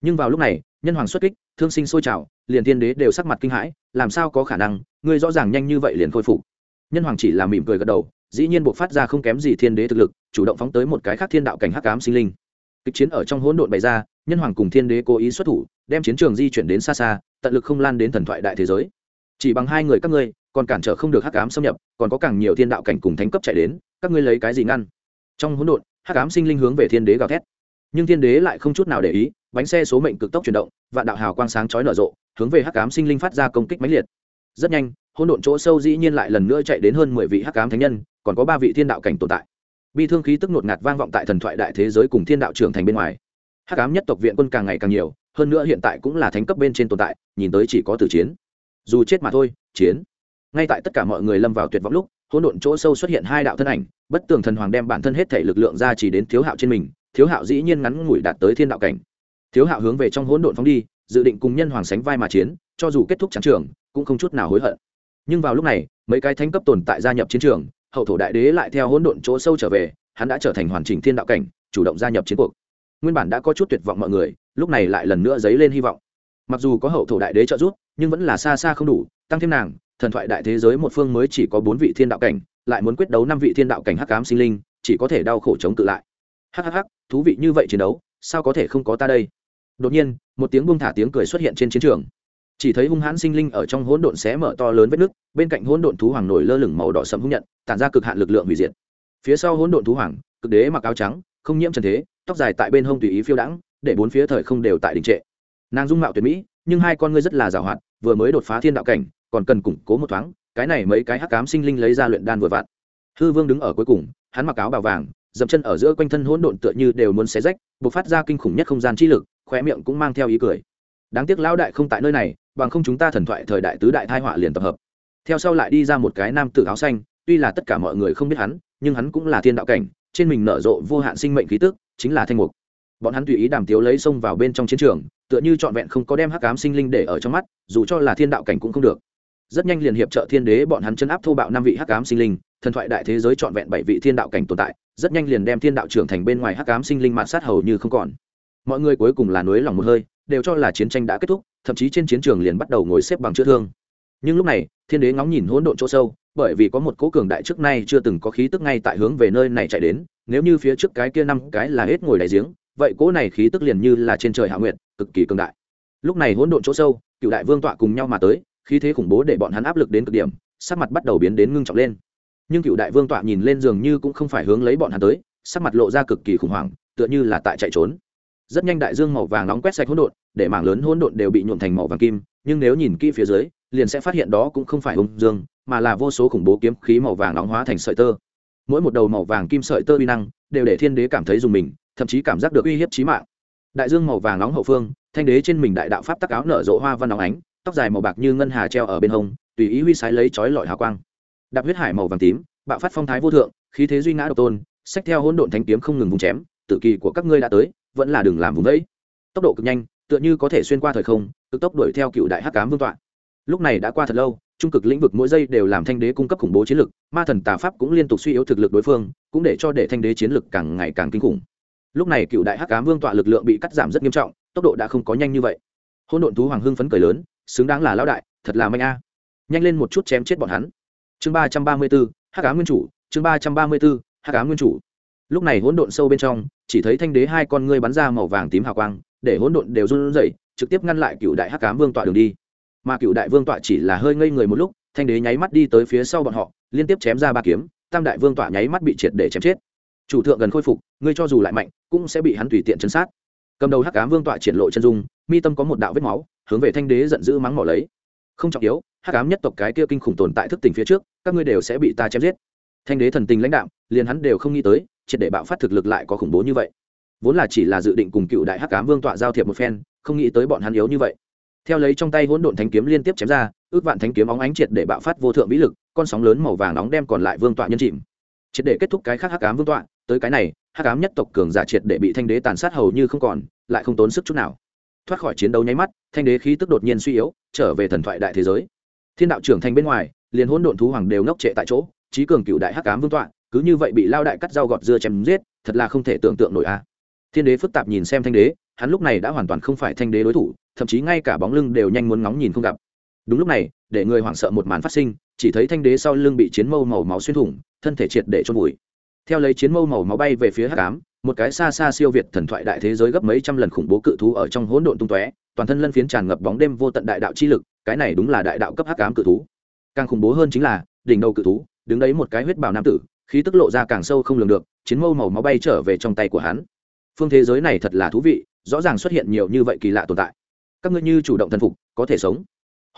S1: Nhưng vào lúc này, nhân hoàng xuất kích, thương sinh sôi trào, liền thiên đế đều sắc mặt kinh hãi, làm sao có khả năng ngươi rõ ràng nhanh như vậy liền khôi phục. Nhân hoàng chỉ là mỉm cười gật đầu, dĩ nhiên buộc phát ra không kém gì thiên đế thực lực, chủ động phóng tới một cái khác thiên đạo cảnh hắc ám sinh linh. Kịch chiến ở trong hỗn độn bày ra, nhân hoàng cùng thiên đế cố ý xuất thủ, đem chiến trường di chuyển đến xa xa, tận lực không lan đến thần thoại đại thế giới. Chỉ bằng hai người các ngươi, còn cản trở không được hắc ám xâm nhập, còn có càng nhiều thiên đạo cảnh cùng thánh cấp chạy đến, các ngươi lấy cái gì ngăn? Trong hỗn độn, hắc ám sinh linh hướng về thiên đế gào thét. Nhưng thiên đế lại không chút nào để ý, bánh xe số mệnh cực tốc chuyển động, vạn đạo hào quang sáng chói nở rộ, hướng về hắc ám sinh linh phát ra công kích mãnh liệt rất nhanh, hỗn độn chỗ sâu dĩ nhiên lại lần nữa chạy đến hơn mười vị hắc ám thánh nhân, còn có ba vị thiên đạo cảnh tồn tại. Bi thương khí tức ngột ngạt vang vọng tại thần thoại đại thế giới cùng thiên đạo trưởng thành bên ngoài. Hắc ám nhất tộc viện quân càng ngày càng nhiều, hơn nữa hiện tại cũng là thánh cấp bên trên tồn tại, nhìn tới chỉ có tử chiến. Dù chết mà thôi, chiến. Ngay tại tất cả mọi người lâm vào tuyệt vọng lúc, hỗn độn chỗ sâu xuất hiện hai đạo thân ảnh, bất tường thần hoàng đem bản thân hết thể lực lượng ra chỉ đến thiếu hạo trên mình, thiếu hạo dĩ nhiên ngắn ngủi đạt tới thiên đạo cảnh. Thiếu hạo hướng về trong hỗn độn phóng đi, dự định cùng nhân hoàng sánh vai mà chiến, cho dù kết thúc trắng trường cũng không chút nào hối hận. Nhưng vào lúc này, mấy cái thánh cấp tồn tại gia nhập chiến trường, hậu thổ đại đế lại theo hỗn độn chỗ sâu trở về, hắn đã trở thành hoàn chỉnh thiên đạo cảnh, chủ động gia nhập chiến cuộc. Nguyên bản đã có chút tuyệt vọng mọi người, lúc này lại lần nữa dấy lên hy vọng. Mặc dù có hậu thổ đại đế trợ giúp, nhưng vẫn là xa xa không đủ, tăng thêm nàng, thần thoại đại thế giới một phương mới chỉ có bốn vị thiên đạo cảnh, lại muốn quyết đấu năm vị thiên đạo cảnh hắc ám sinh linh, chỉ có thể đau khổ chống cự lại. Hhh thú vị như vậy chiến đấu, sao có thể không có ta đây? Đột nhiên, một tiếng buông thả tiếng cười xuất hiện trên chiến trường chỉ thấy hung hãn sinh linh ở trong hỗn độn xé mở to lớn vết nứt, bên cạnh hỗn độn thú hoàng nổi lơ lửng màu đỏ sẫm hung nhận, tản ra cực hạn lực lượng hủy diệt. Phía sau hỗn độn thú hoàng, cực đế mặc áo trắng, không nhiễm trần thế, tóc dài tại bên hông tùy ý phiêu đãng, để bốn phía thời không đều tại đình trệ. Nàng dung mạo tuyệt mỹ, nhưng hai con ngươi rất là giàu hoạt, vừa mới đột phá thiên đạo cảnh, còn cần củng cố một thoáng, cái này mấy cái hắc cám sinh linh lấy ra luyện đan vừa vặn. Hư vương đứng ở cuối cùng, hắn mặc áo bào vàng, dậm chân ở giữa quanh thân hỗn độn tựa như đều muốn xé rách, bộc phát ra kinh khủng nhất không gian chi lực, khóe miệng cũng mang theo ý cười đáng tiếc lão đại không tại nơi này, bằng không chúng ta thần thoại thời đại tứ đại thai họa liền tập hợp. Theo sau lại đi ra một cái nam tử áo xanh, tuy là tất cả mọi người không biết hắn, nhưng hắn cũng là thiên đạo cảnh, trên mình nở rộ vô hạn sinh mệnh khí tức, chính là thanh mục. Bọn hắn tùy ý đàm tiếu lấy xông vào bên trong chiến trường, tựa như trọn vẹn không có đem hắc ám sinh linh để ở trong mắt, dù cho là thiên đạo cảnh cũng không được. Rất nhanh liền hiệp trợ thiên đế bọn hắn chân áp thô bạo năm vị hắc ám sinh linh, thần thoại đại thế giới trọn vẹn bảy vị thiên đạo cảnh tồn tại, rất nhanh liền đem thiên đạo trưởng thành bên ngoài hắc ám sinh linh mạt sát hầu như không còn. Mọi người cuối cùng là núi lòng một hơi đều cho là chiến tranh đã kết thúc, thậm chí trên chiến trường liền bắt đầu ngồi xếp bằng chữa thương. Nhưng lúc này, thiên đế ngóng nhìn hỗn độn chỗ sâu, bởi vì có một cố cường đại trước nay chưa từng có khí tức ngay tại hướng về nơi này chạy đến, nếu như phía trước cái kia năm cái là hết ngồi đại giếng, vậy cố này khí tức liền như là trên trời hạ nguyệt, cực kỳ cường đại. Lúc này hỗn độn chỗ sâu, cựu đại vương tọa cùng nhau mà tới, khí thế khủng bố để bọn hắn áp lực đến cực điểm, sắc mặt bắt đầu biến đến ngưng trọng lên. Nhưng cựu đại vương tọa nhìn lên dường như cũng không phải hướng lấy bọn hắn tới, sắc mặt lộ ra cực kỳ khủng hoảng, tựa như là tại chạy trốn rất nhanh đại dương màu vàng nóng quét sạch hỗn độn, để mảng lớn hỗn độn đều bị nhuộm thành màu vàng kim, nhưng nếu nhìn kỹ phía dưới, liền sẽ phát hiện đó cũng không phải ung dương, mà là vô số khủng bố kiếm khí màu vàng nóng hóa thành sợi tơ. Mỗi một đầu màu vàng kim sợi tơ uy năng, đều để thiên đế cảm thấy dùng mình, thậm chí cảm giác được uy hiếp chí mạng. Đại dương màu vàng nóng hậu phương, thanh đế trên mình đại đạo pháp tắc áo nở rộ hoa văn nóng ánh, tóc dài màu bạc như ngân hà treo ở bên hông, tùy ý huy sái lấy chói lọi hào quang. Đạp huyết hải màu vàng tím, bạo phát phong thái vô thượng, khí thế duy ngã độc tôn sách theo hỗn độn thánh kiếm không ngừng vùng chém, tự kỳ của các ngươi đã tới vẫn là đừng làm vùng đấy tốc độ cực nhanh, tựa như có thể xuyên qua thời không, cực tốc đuổi theo cựu đại hắc cám vương tọa. Lúc này đã qua thật lâu, trung cực lĩnh vực mỗi giây đều làm thanh đế cung cấp khủng bố chiến lực, ma thần tà pháp cũng liên tục suy yếu thực lực đối phương, cũng để cho để thanh đế chiến lực càng ngày càng kinh khủng. Lúc này cựu đại hắc cám vương tọa lực lượng bị cắt giảm rất nghiêm trọng, tốc độ đã không có nhanh như vậy. Hôn độn thú hoàng hưng phấn cười lớn, xứng đáng là lão đại, thật là manh a. Nhanh lên một chút chém chết bọn hắn. Chương ba trăm ba mươi b ố hắc cá nguyên chủ, chương ba trăm ba mươi b ố hắc cá nguyên chủ lúc này hỗn độn sâu bên trong, chỉ thấy thanh đế hai con ngươi bắn ra màu vàng tím hào quang, để hỗn độn đều run rẩy, trực tiếp ngăn lại cựu đại hắc cám vương tọa đường đi. Mà cựu đại vương tọa chỉ là hơi ngây người một lúc, thanh đế nháy mắt đi tới phía sau bọn họ, liên tiếp chém ra ba kiếm, tam đại vương tọa nháy mắt bị triệt để chém chết. Chủ thượng gần khôi phục, ngươi cho dù lại mạnh, cũng sẽ bị hắn tùy tiện chấn sát. Cầm đầu hắc cám vương tọa triển lộ chân dung, mi tâm có một đạo vết máu, hướng về thanh đế giận dữ mắng mỏ lấy. Không trọng yếu, hắc ám nhất tộc cái kia kinh khủng tồn tại thức tỉnh phía trước, các ngươi đều sẽ bị ta chém giết. Thanh đế thần tình lãnh đạo liền hắn đều không nghĩ tới triệt để bạo phát thực lực lại có khủng bố như vậy. Vốn là chỉ là dự định cùng cựu đại hắc ám vương tọa giao thiệp một phen, không nghĩ tới bọn hắn yếu như vậy. Theo lấy trong tay hỗn độn thánh kiếm liên tiếp chém ra, ước vạn thánh kiếm óng ánh triệt để bạo phát vô thượng vĩ lực, con sóng lớn màu vàng nóng đem còn lại vương tọa nhân chìm. Triệt để kết thúc cái khác hắc ám vương tọa, tới cái này, hắc ám nhất tộc cường giả triệt để bị thanh đế tàn sát hầu như không còn, lại không tốn sức chút nào. Thoát khỏi chiến đấu nháy mắt, thanh đế khí tức đột nhiên suy yếu, trở về thần thoại đại thế giới. Thiên đạo trưởng thành bên ngoài, liền hỗn độn thú hoàng đều ngốc trệ tại chỗ trí cường cựu đại hắc ám vương tọa cứ như vậy bị lao đại cắt dao gọt dưa chém giết, thật là không thể tưởng tượng nổi a. Thiên đế phức tạp nhìn xem thanh đế, hắn lúc này đã hoàn toàn không phải thanh đế đối thủ, thậm chí ngay cả bóng lưng đều nhanh muốn ngóng nhìn không gặp. Đúng lúc này, để người hoảng sợ một màn phát sinh, chỉ thấy thanh đế sau lưng bị chiến mâu màu máu xuyên thủng, thân thể triệt để trôn vùi. Theo lấy chiến mâu màu máu bay về phía hắc ám, một cái xa xa siêu việt thần thoại đại thế giới gấp mấy trăm lần khủng bố cự thú ở trong hỗn độn tung tóe, toàn thân lân phiến tràn ngập bóng đêm vô tận đại đạo chi lực, cái này đúng là đại đạo cấp hắc ám cự thú. Càng khủng bố hơn chính là, đỉnh đầu cự thú, đứng đấy một cái huyết bào nam tử khí tức lộ ra càng sâu không lường được, chiến mâu màu máu bay trở về trong tay của hắn. Phương thế giới này thật là thú vị, rõ ràng xuất hiện nhiều như vậy kỳ lạ tồn tại. Các ngươi như chủ động thần phục, có thể sống.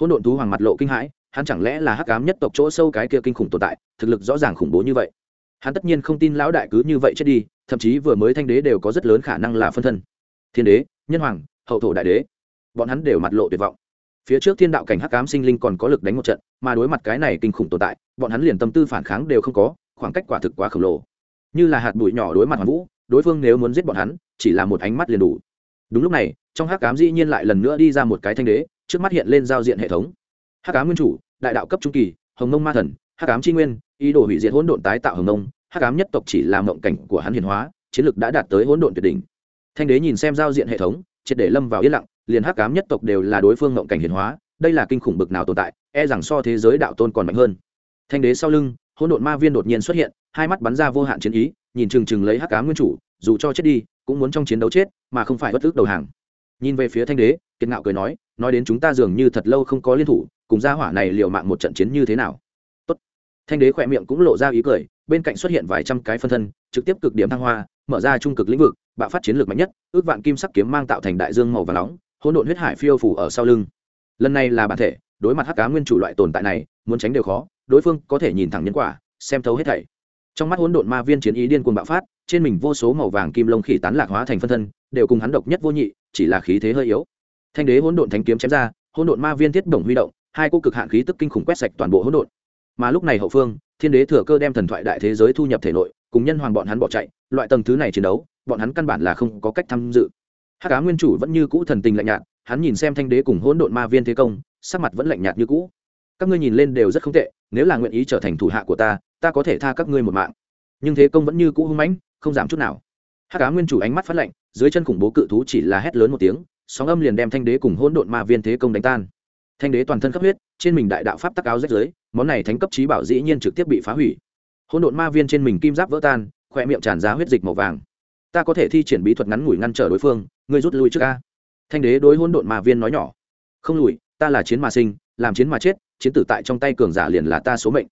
S1: Hỗn độn thú hoàng mặt lộ kinh hãi, hắn chẳng lẽ là hắc ám nhất tộc chỗ sâu cái kia kinh khủng tồn tại, thực lực rõ ràng khủng bố như vậy. Hắn tất nhiên không tin lão đại cứ như vậy chết đi, thậm chí vừa mới thanh đế đều có rất lớn khả năng là phân thân. Thiên đế, nhân hoàng, hậu thổ đại đế, bọn hắn đều mặt lộ tuyệt vọng. Phía trước thiên đạo cảnh hắc ám sinh linh còn có lực đánh một trận, mà đối mặt cái này kinh khủng tồn tại, bọn hắn liền tâm tư phản kháng đều không có khoảng cách quả thực quá khổng lồ. Như là hạt bụi nhỏ đối mặt hoàng vũ, đối phương nếu muốn giết bọn hắn, chỉ là một ánh mắt liền đủ. Đúng lúc này, trong hắc ám dĩ nhiên lại lần nữa đi ra một cái thanh đế, trước mắt hiện lên giao diện hệ thống. Hắc ám nguyên chủ, đại đạo cấp trung kỳ, hồng nông ma thần, hắc ám tri nguyên, ý đồ hủy diệt hỗn độn tái tạo hồng nông hắc ám nhất tộc chỉ là mộng cảnh của hắn hiền hóa, chiến lược đã đạt tới hỗn độn tuyệt đỉnh. Thanh đế nhìn xem giao diện hệ thống, triệt để lâm vào yên lặng, liền hắc ám nhất tộc đều là đối phương mộng cảnh hiền hóa, đây là kinh khủng bực nào tồn tại e rằng so thế giới đạo tôn còn mạnh hơn. Thanh đế sau lưng hỗn độn ma viên đột nhiên xuất hiện, hai mắt bắn ra vô hạn chiến ý, nhìn chừng chừng lấy hắc ám nguyên chủ, dù cho chết đi, cũng muốn trong chiến đấu chết, mà không phải bất ước đầu hàng. Nhìn về phía thanh đế, kiệt ngạo cười nói nói đến chúng ta dường như thật lâu không có liên thủ, cùng gia hỏa này liều mạng một trận chiến như thế nào? Tốt. thanh đế khỏe miệng cũng lộ ra ý cười, bên cạnh xuất hiện vài trăm cái phân thân, trực tiếp cực điểm thăng hoa, mở ra trung cực lĩnh vực, bạo phát chiến lược mạnh nhất, ước vạn kim sắc kiếm mang tạo thành đại dương màu và nóng, hỗn độn huyết hải phiêu phủ ở sau lưng. Lần này là bản thể, đối mặt hắc cá nguyên chủ loại tồn tại này, muốn tránh đều khó đối phương có thể nhìn thẳng nhân quả, xem thấu hết thảy. Trong mắt hỗn độn ma viên chiến ý điên cuồng bạo phát, trên mình vô số màu vàng kim lông khỉ tán lạc hóa thành phân thân, đều cùng hắn độc nhất vô nhị, chỉ là khí thế hơi yếu. Thanh đế hỗn độn thánh kiếm chém ra, hỗn độn ma viên thiết đồng huy động, hai cô cực hạn khí tức kinh khủng quét sạch toàn bộ hỗn độn. Mà lúc này hậu phương, thiên đế thừa cơ đem thần thoại đại thế giới thu nhập thể nội, cùng nhân hoàng bọn hắn bỏ chạy, loại tầng thứ này chiến đấu, bọn hắn căn bản là không có cách tham dự. Hát cá nguyên chủ vẫn như cũ thần tình lạnh nhạt, hắn nhìn xem thanh đế cùng hỗn độn ma viên thế công, sắc mặt vẫn lạnh nhạt như cũ các ngươi nhìn lên đều rất không tệ, nếu là nguyện ý trở thành thủ hạ của ta ta có thể tha các ngươi một mạng. Nhưng thế công vẫn như cũ hung mãnh, không giảm chút nào. Hát cá nguyên chủ ánh mắt phát lạnh, dưới chân khủng bố cự thú chỉ là hét lớn một tiếng, sóng âm liền đem thanh đế cùng hỗn độn ma viên thế công đánh tan. Thanh đế toàn thân cấp huyết, trên mình đại đạo pháp tắc áo rách giới món này thánh cấp trí bảo dĩ nhiên trực tiếp bị phá hủy. Hỗn độn ma viên trên mình kim giáp vỡ tan, khoe miệng tràn ra huyết dịch màu vàng. Ta có thể thi triển bí thuật ngắn ngủi ngăn trở đối phương, ngươi rút lui trước ca thanh đế đối hỗn độn ma viên nói nhỏ. Không lùi, ta là chiến mà sinh, làm chiến mà chết chiến tử tại trong tay cường giả liền là ta số mệnh.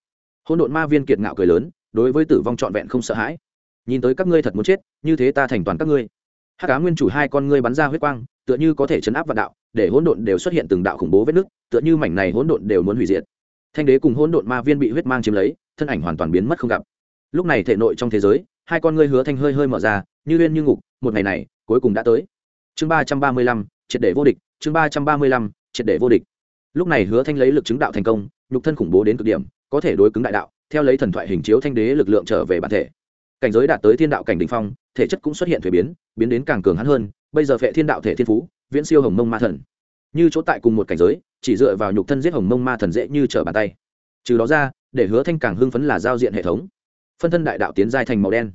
S1: Hỗn độn ma viên kiệt ngạo cười lớn, đối với tử vong trọn vẹn không sợ hãi. Nhìn tới các ngươi thật muốn chết, như thế ta thành toàn các ngươi. Hát cá nguyên chủ hai con ngươi bắn ra huyết quang, tựa như có thể chấn áp vạn đạo, để hỗn độn đều xuất hiện từng đạo khủng bố vết nứt, tựa như mảnh này hỗn độn đều muốn hủy diệt. Thanh đế cùng hỗn độn ma viên bị huyết mang chiếm lấy, thân ảnh hoàn toàn biến mất không gặp. Lúc này thể nội trong thế giới, hai con ngươi hứa thanh hơi hơi mở ra, như uyên như ngục, một ngày này, cuối cùng đã tới. Chương ba trăm ba mươi lăm, triệt để vô địch, chương ba trăm ba mươi lăm, triệt để vô địch lúc này hứa thanh lấy lực chứng đạo thành công, nhục thân khủng bố đến cực điểm, có thể đối cứng đại đạo, theo lấy thần thoại hình chiếu thanh đế lực lượng trở về bản thể. Cảnh giới đạt tới thiên đạo cảnh đ ỉ n h phong, thể chất cũng xuất hiện thuế biến biến đến càng cường hắn hơn, bây giờ phệ thiên đạo thể thiên phú, viễn siêu hồng mông ma thần. Như chỗ tại cùng một cảnh giới, chỉ dựa vào nhục thân giết hồng mông ma thần dễ như trở bàn tay. Trừ đó ra, để hứa thanh càng hưng phấn là giao diện hệ thống. Phân thân đại đạo tiến giai thành màu đen.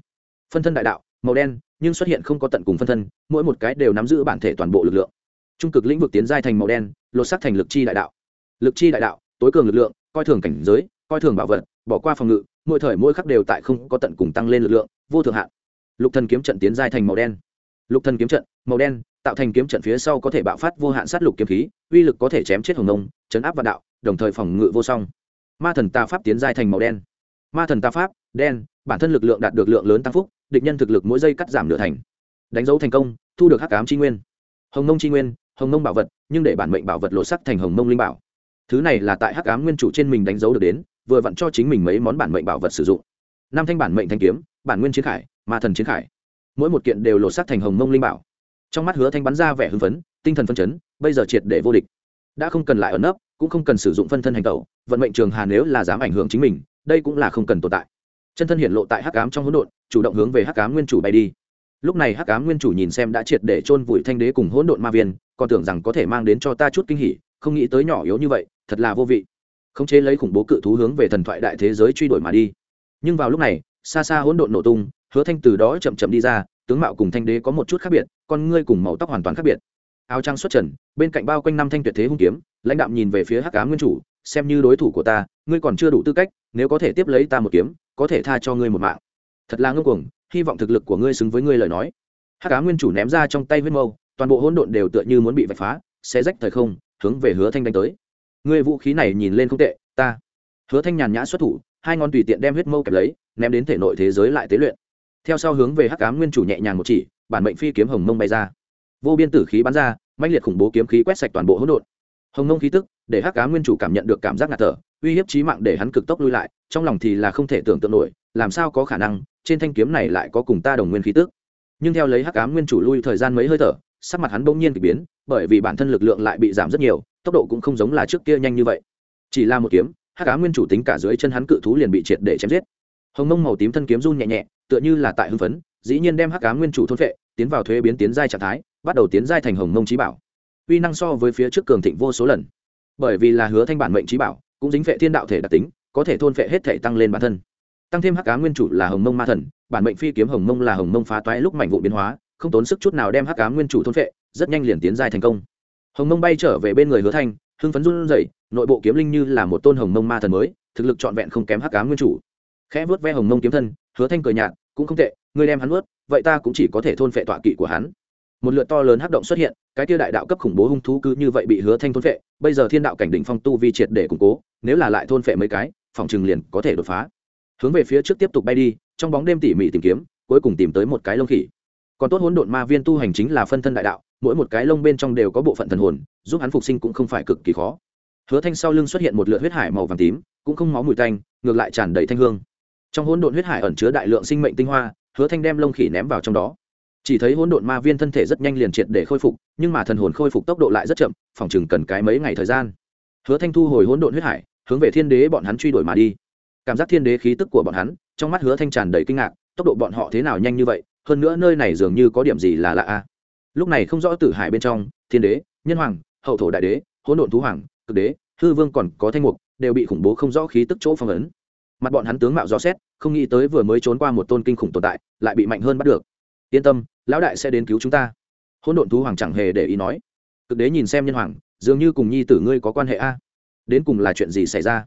S1: Phân thân đại đạo, màu đen, nhưng xuất hiện không có tận cùng phân thân, mỗi một cái đều nắm giữ bản thể toàn bộ lực lượng trung cực lĩnh vực tiến giai thành màu đen, lột sắc thành lực chi đại đạo. Lực chi đại đạo, tối cường lực lượng, coi thường cảnh giới, coi thường bảo vật, bỏ qua phòng ngự, mỗi thời mỗi khắc đều tại không có tận cùng tăng lên lực lượng, vô thượng hạn. Lục thần kiếm trận tiến giai thành màu đen. Lục thần kiếm trận, màu đen, tạo thành kiếm trận phía sau có thể bạo phát vô hạn sát lục kiếm khí, uy lực có thể chém chết hồng nông chấn áp vạn đạo, đồng thời phòng ngự vô song. Ma thần tà pháp tiến giai thành màu đen. Ma thần tà pháp, đen, bản thân lực lượng đạt được lượng lớn tăng phúc, địch nhân thực lực mỗi giây cắt giảm nửa thành. Đánh dấu thành công, thu được hắc ám tri nguyên. Hồng ngông tri nguyên hồng mông bảo vật, nhưng để bản mệnh bảo vật lộ sắc thành hồng mông linh bảo. Thứ này là tại hắc ám nguyên chủ trên mình đánh dấu được đến, vừa vặn cho chính mình mấy món bản mệnh bảo vật sử dụng. Năm thanh bản mệnh thanh kiếm, bản nguyên chiến khải, ma thần chiến khải. Mỗi một kiện đều lộ sắc thành hồng mông linh bảo. Trong mắt hứa thanh bắn ra vẻ hưng phấn, tinh thần phân chấn, bây giờ triệt để vô địch. Đã không cần lại ẩn nấp, cũng không cần sử dụng phân thân hành tẩu, vận mệnh trường hà nếu là dám ảnh hưởng chính mình, đây cũng là không cần tồn tại. Chân thân hiện lộ tại hắc ám trong hỗn độn, chủ động hướng về hắc ám nguyên chủ bay đi lúc này hắc ám nguyên chủ nhìn xem đã triệt để chôn vùi thanh đế cùng hỗn độn ma viên, còn tưởng rằng có thể mang đến cho ta chút kinh hỉ, không nghĩ tới nhỏ yếu như vậy, thật là vô vị. Khống chế lấy khủng bố cự thú hướng về thần thoại đại thế giới truy đuổi mà đi. Nhưng vào lúc này, xa xa hỗn độn nổ tung, hứa thanh từ đó chậm chậm đi ra, tướng mạo cùng thanh đế có một chút khác biệt, con ngươi cùng màu tóc hoàn toàn khác biệt. Áo trang xuất trần, bên cạnh bao quanh năm thanh tuyệt thế hung kiếm, lãnh đạm nhìn về phía hắc ám nguyên chủ, xem như đối thủ của ta, ngươi còn chưa đủ tư cách, nếu có thể tiếp lấy ta một kiếm, có thể tha cho ngươi một mạng. Thật là ngưng cuồng hy vọng thực lực của ngươi xứng với ngươi lời nói. Hắc ám nguyên chủ ném ra trong tay huyết mâu, toàn bộ hỗn độn đều tựa như muốn bị vạch phá sẽ rách thời không, hướng về hứa thanh đánh tới. Ngươi vũ khí này nhìn lên không tệ, ta. Hứa thanh nhàn nhã xuất thủ, hai ngón tùy tiện đem huyết mâu kẹp lấy, ném đến thể nội thế giới lại tế luyện. Theo sau hướng về hắc ám nguyên chủ nhẹ nhàng một chỉ, bản mệnh phi kiếm hồng mông bay ra. Vô biên tử khí bắn ra mạnh liệt khủng bố kiếm khí quét sạch toàn bộ hỗn độn. Hồng mông khí tức, để hắc ám nguyên chủ cảm nhận được cảm giác ngạt thở, uy hiếp chí mạng để hắn cực tốc lui lại, trong lòng thì là không thể tưởng tượng nổi làm sao có khả năng, trên thanh kiếm này lại có cùng ta đồng nguyên khí tức. Nhưng theo lấy hắc ám nguyên chủ lui thời gian mấy hơi thở, sắc mặt hắn bỗng nhiên k ỳ biến, bởi vì bản thân lực lượng lại bị giảm rất nhiều, tốc độ cũng không giống là trước kia nhanh như vậy. Chỉ là một kiếm, hắc ám nguyên chủ tính cả dưới chân hắn cự thú liền bị triệt để chém giết. Hồng mông màu tím thân kiếm run nhẹ nhẹ, tựa như là tại hưng phấn, dĩ nhiên đem hắc ám nguyên chủ thôn vệ tiến vào thuế biến tiến giai trạng thái, bắt đầu tiến giai thành hồng mông trí bảo. Uy năng so với phía trước cường thịnh vô số lần. Bởi vì là hứa thanh bản mệnh trí bảo, cũng dính vệ thiên đạo thể đặc tính, có thể thôn vệ hết thể tăng lên bản thân tăng thêm hắc cá nguyên chủ là hồng mông ma thần, bản mệnh phi kiếm hồng mông là hồng mông phá toái lúc mảnh vụ biến hóa, không tốn sức chút nào đem hắc cá nguyên chủ thôn vệ rất nhanh liền tiến giai thành công. Hồng mông bay trở về bên người hứa thanh, hưng phấn run rẩy, nội bộ kiếm linh như là một tôn hồng mông ma thần mới, thực lực trọn vẹn không kém hắc cá nguyên chủ. Khẽ vớt ve hồng mông kiếm thân, hứa thanh cười nhạt, cũng không tệ, ngươi đem hắn vớt vậy ta cũng chỉ có thể thôn phệ tọa kỵ của hắn. Một lượt to lớn hắc động xuất hiện, cái tiêu đại đạo cấp khủng bố hung thú cứ như vậy bị hứa thanh thôn phệ, bây giờ thiên đạo cảnh đỉnh phong tu vi triệt để củng cố, nếu là lại thôn phệ mấy cái, phòng trường liền có thể đột phá hướng về phía trước tiếp tục bay đi, trong bóng đêm tỉ mỉ tìm kiếm, cuối cùng tìm tới một cái lông khỉ. Còn tốt hỗn độn ma viên tu hành chính là phân thân đại đạo, mỗi một cái lông bên trong đều có bộ phận thần hồn, giúp hắn phục sinh cũng không phải cực kỳ khó. Hứa thanh sau lưng xuất hiện một lượt huyết hải màu vàng tím, cũng không máu mùi tanh, ngược lại tràn đầy thanh hương. Trong hỗn độn huyết hải ẩn chứa đại lượng sinh mệnh tinh hoa, hứa thanh đem lông khỉ ném vào trong đó. Chỉ thấy hỗn độn ma viên thân thể rất nhanh liền triệt để khôi phục, nhưng mà thần hồn khôi phục tốc độ lại rất chậm, phòng chừng cần cái mấy ngày thời gian. Hứa thanh thu hồi hỗn độn huyết hải, hướng về thiên đế bọn hắn truy đuổi mà đi cảm giác thiên đế khí tức của bọn hắn, trong mắt hứa thanh tràn đầy kinh ngạc, tốc độ bọn họ thế nào nhanh như vậy, hơn nữa nơi này dường như có điểm gì là lạ a lúc này không rõ tử hải bên trong, thiên đế, nhân hoàng, hậu thổ đại đế, hỗn độn thú hoàng, cực đế, hư vương còn có thanh mục, đều bị khủng bố không rõ khí tức chỗ phong ấn. Mặt bọn hắn tướng mạo rõ xét, không nghĩ tới vừa mới trốn qua một tôn kinh khủng tồn tại, lại bị mạnh hơn bắt được. Yên tâm, lão đại sẽ đến cứu chúng ta. Hỗn độn thú hoàng chẳng hề để ý nói. Cực đế nhìn xem nhân hoàng, dường như cùng nhi tử ngươi có quan hệ a đến cùng là chuyện gì xảy ra?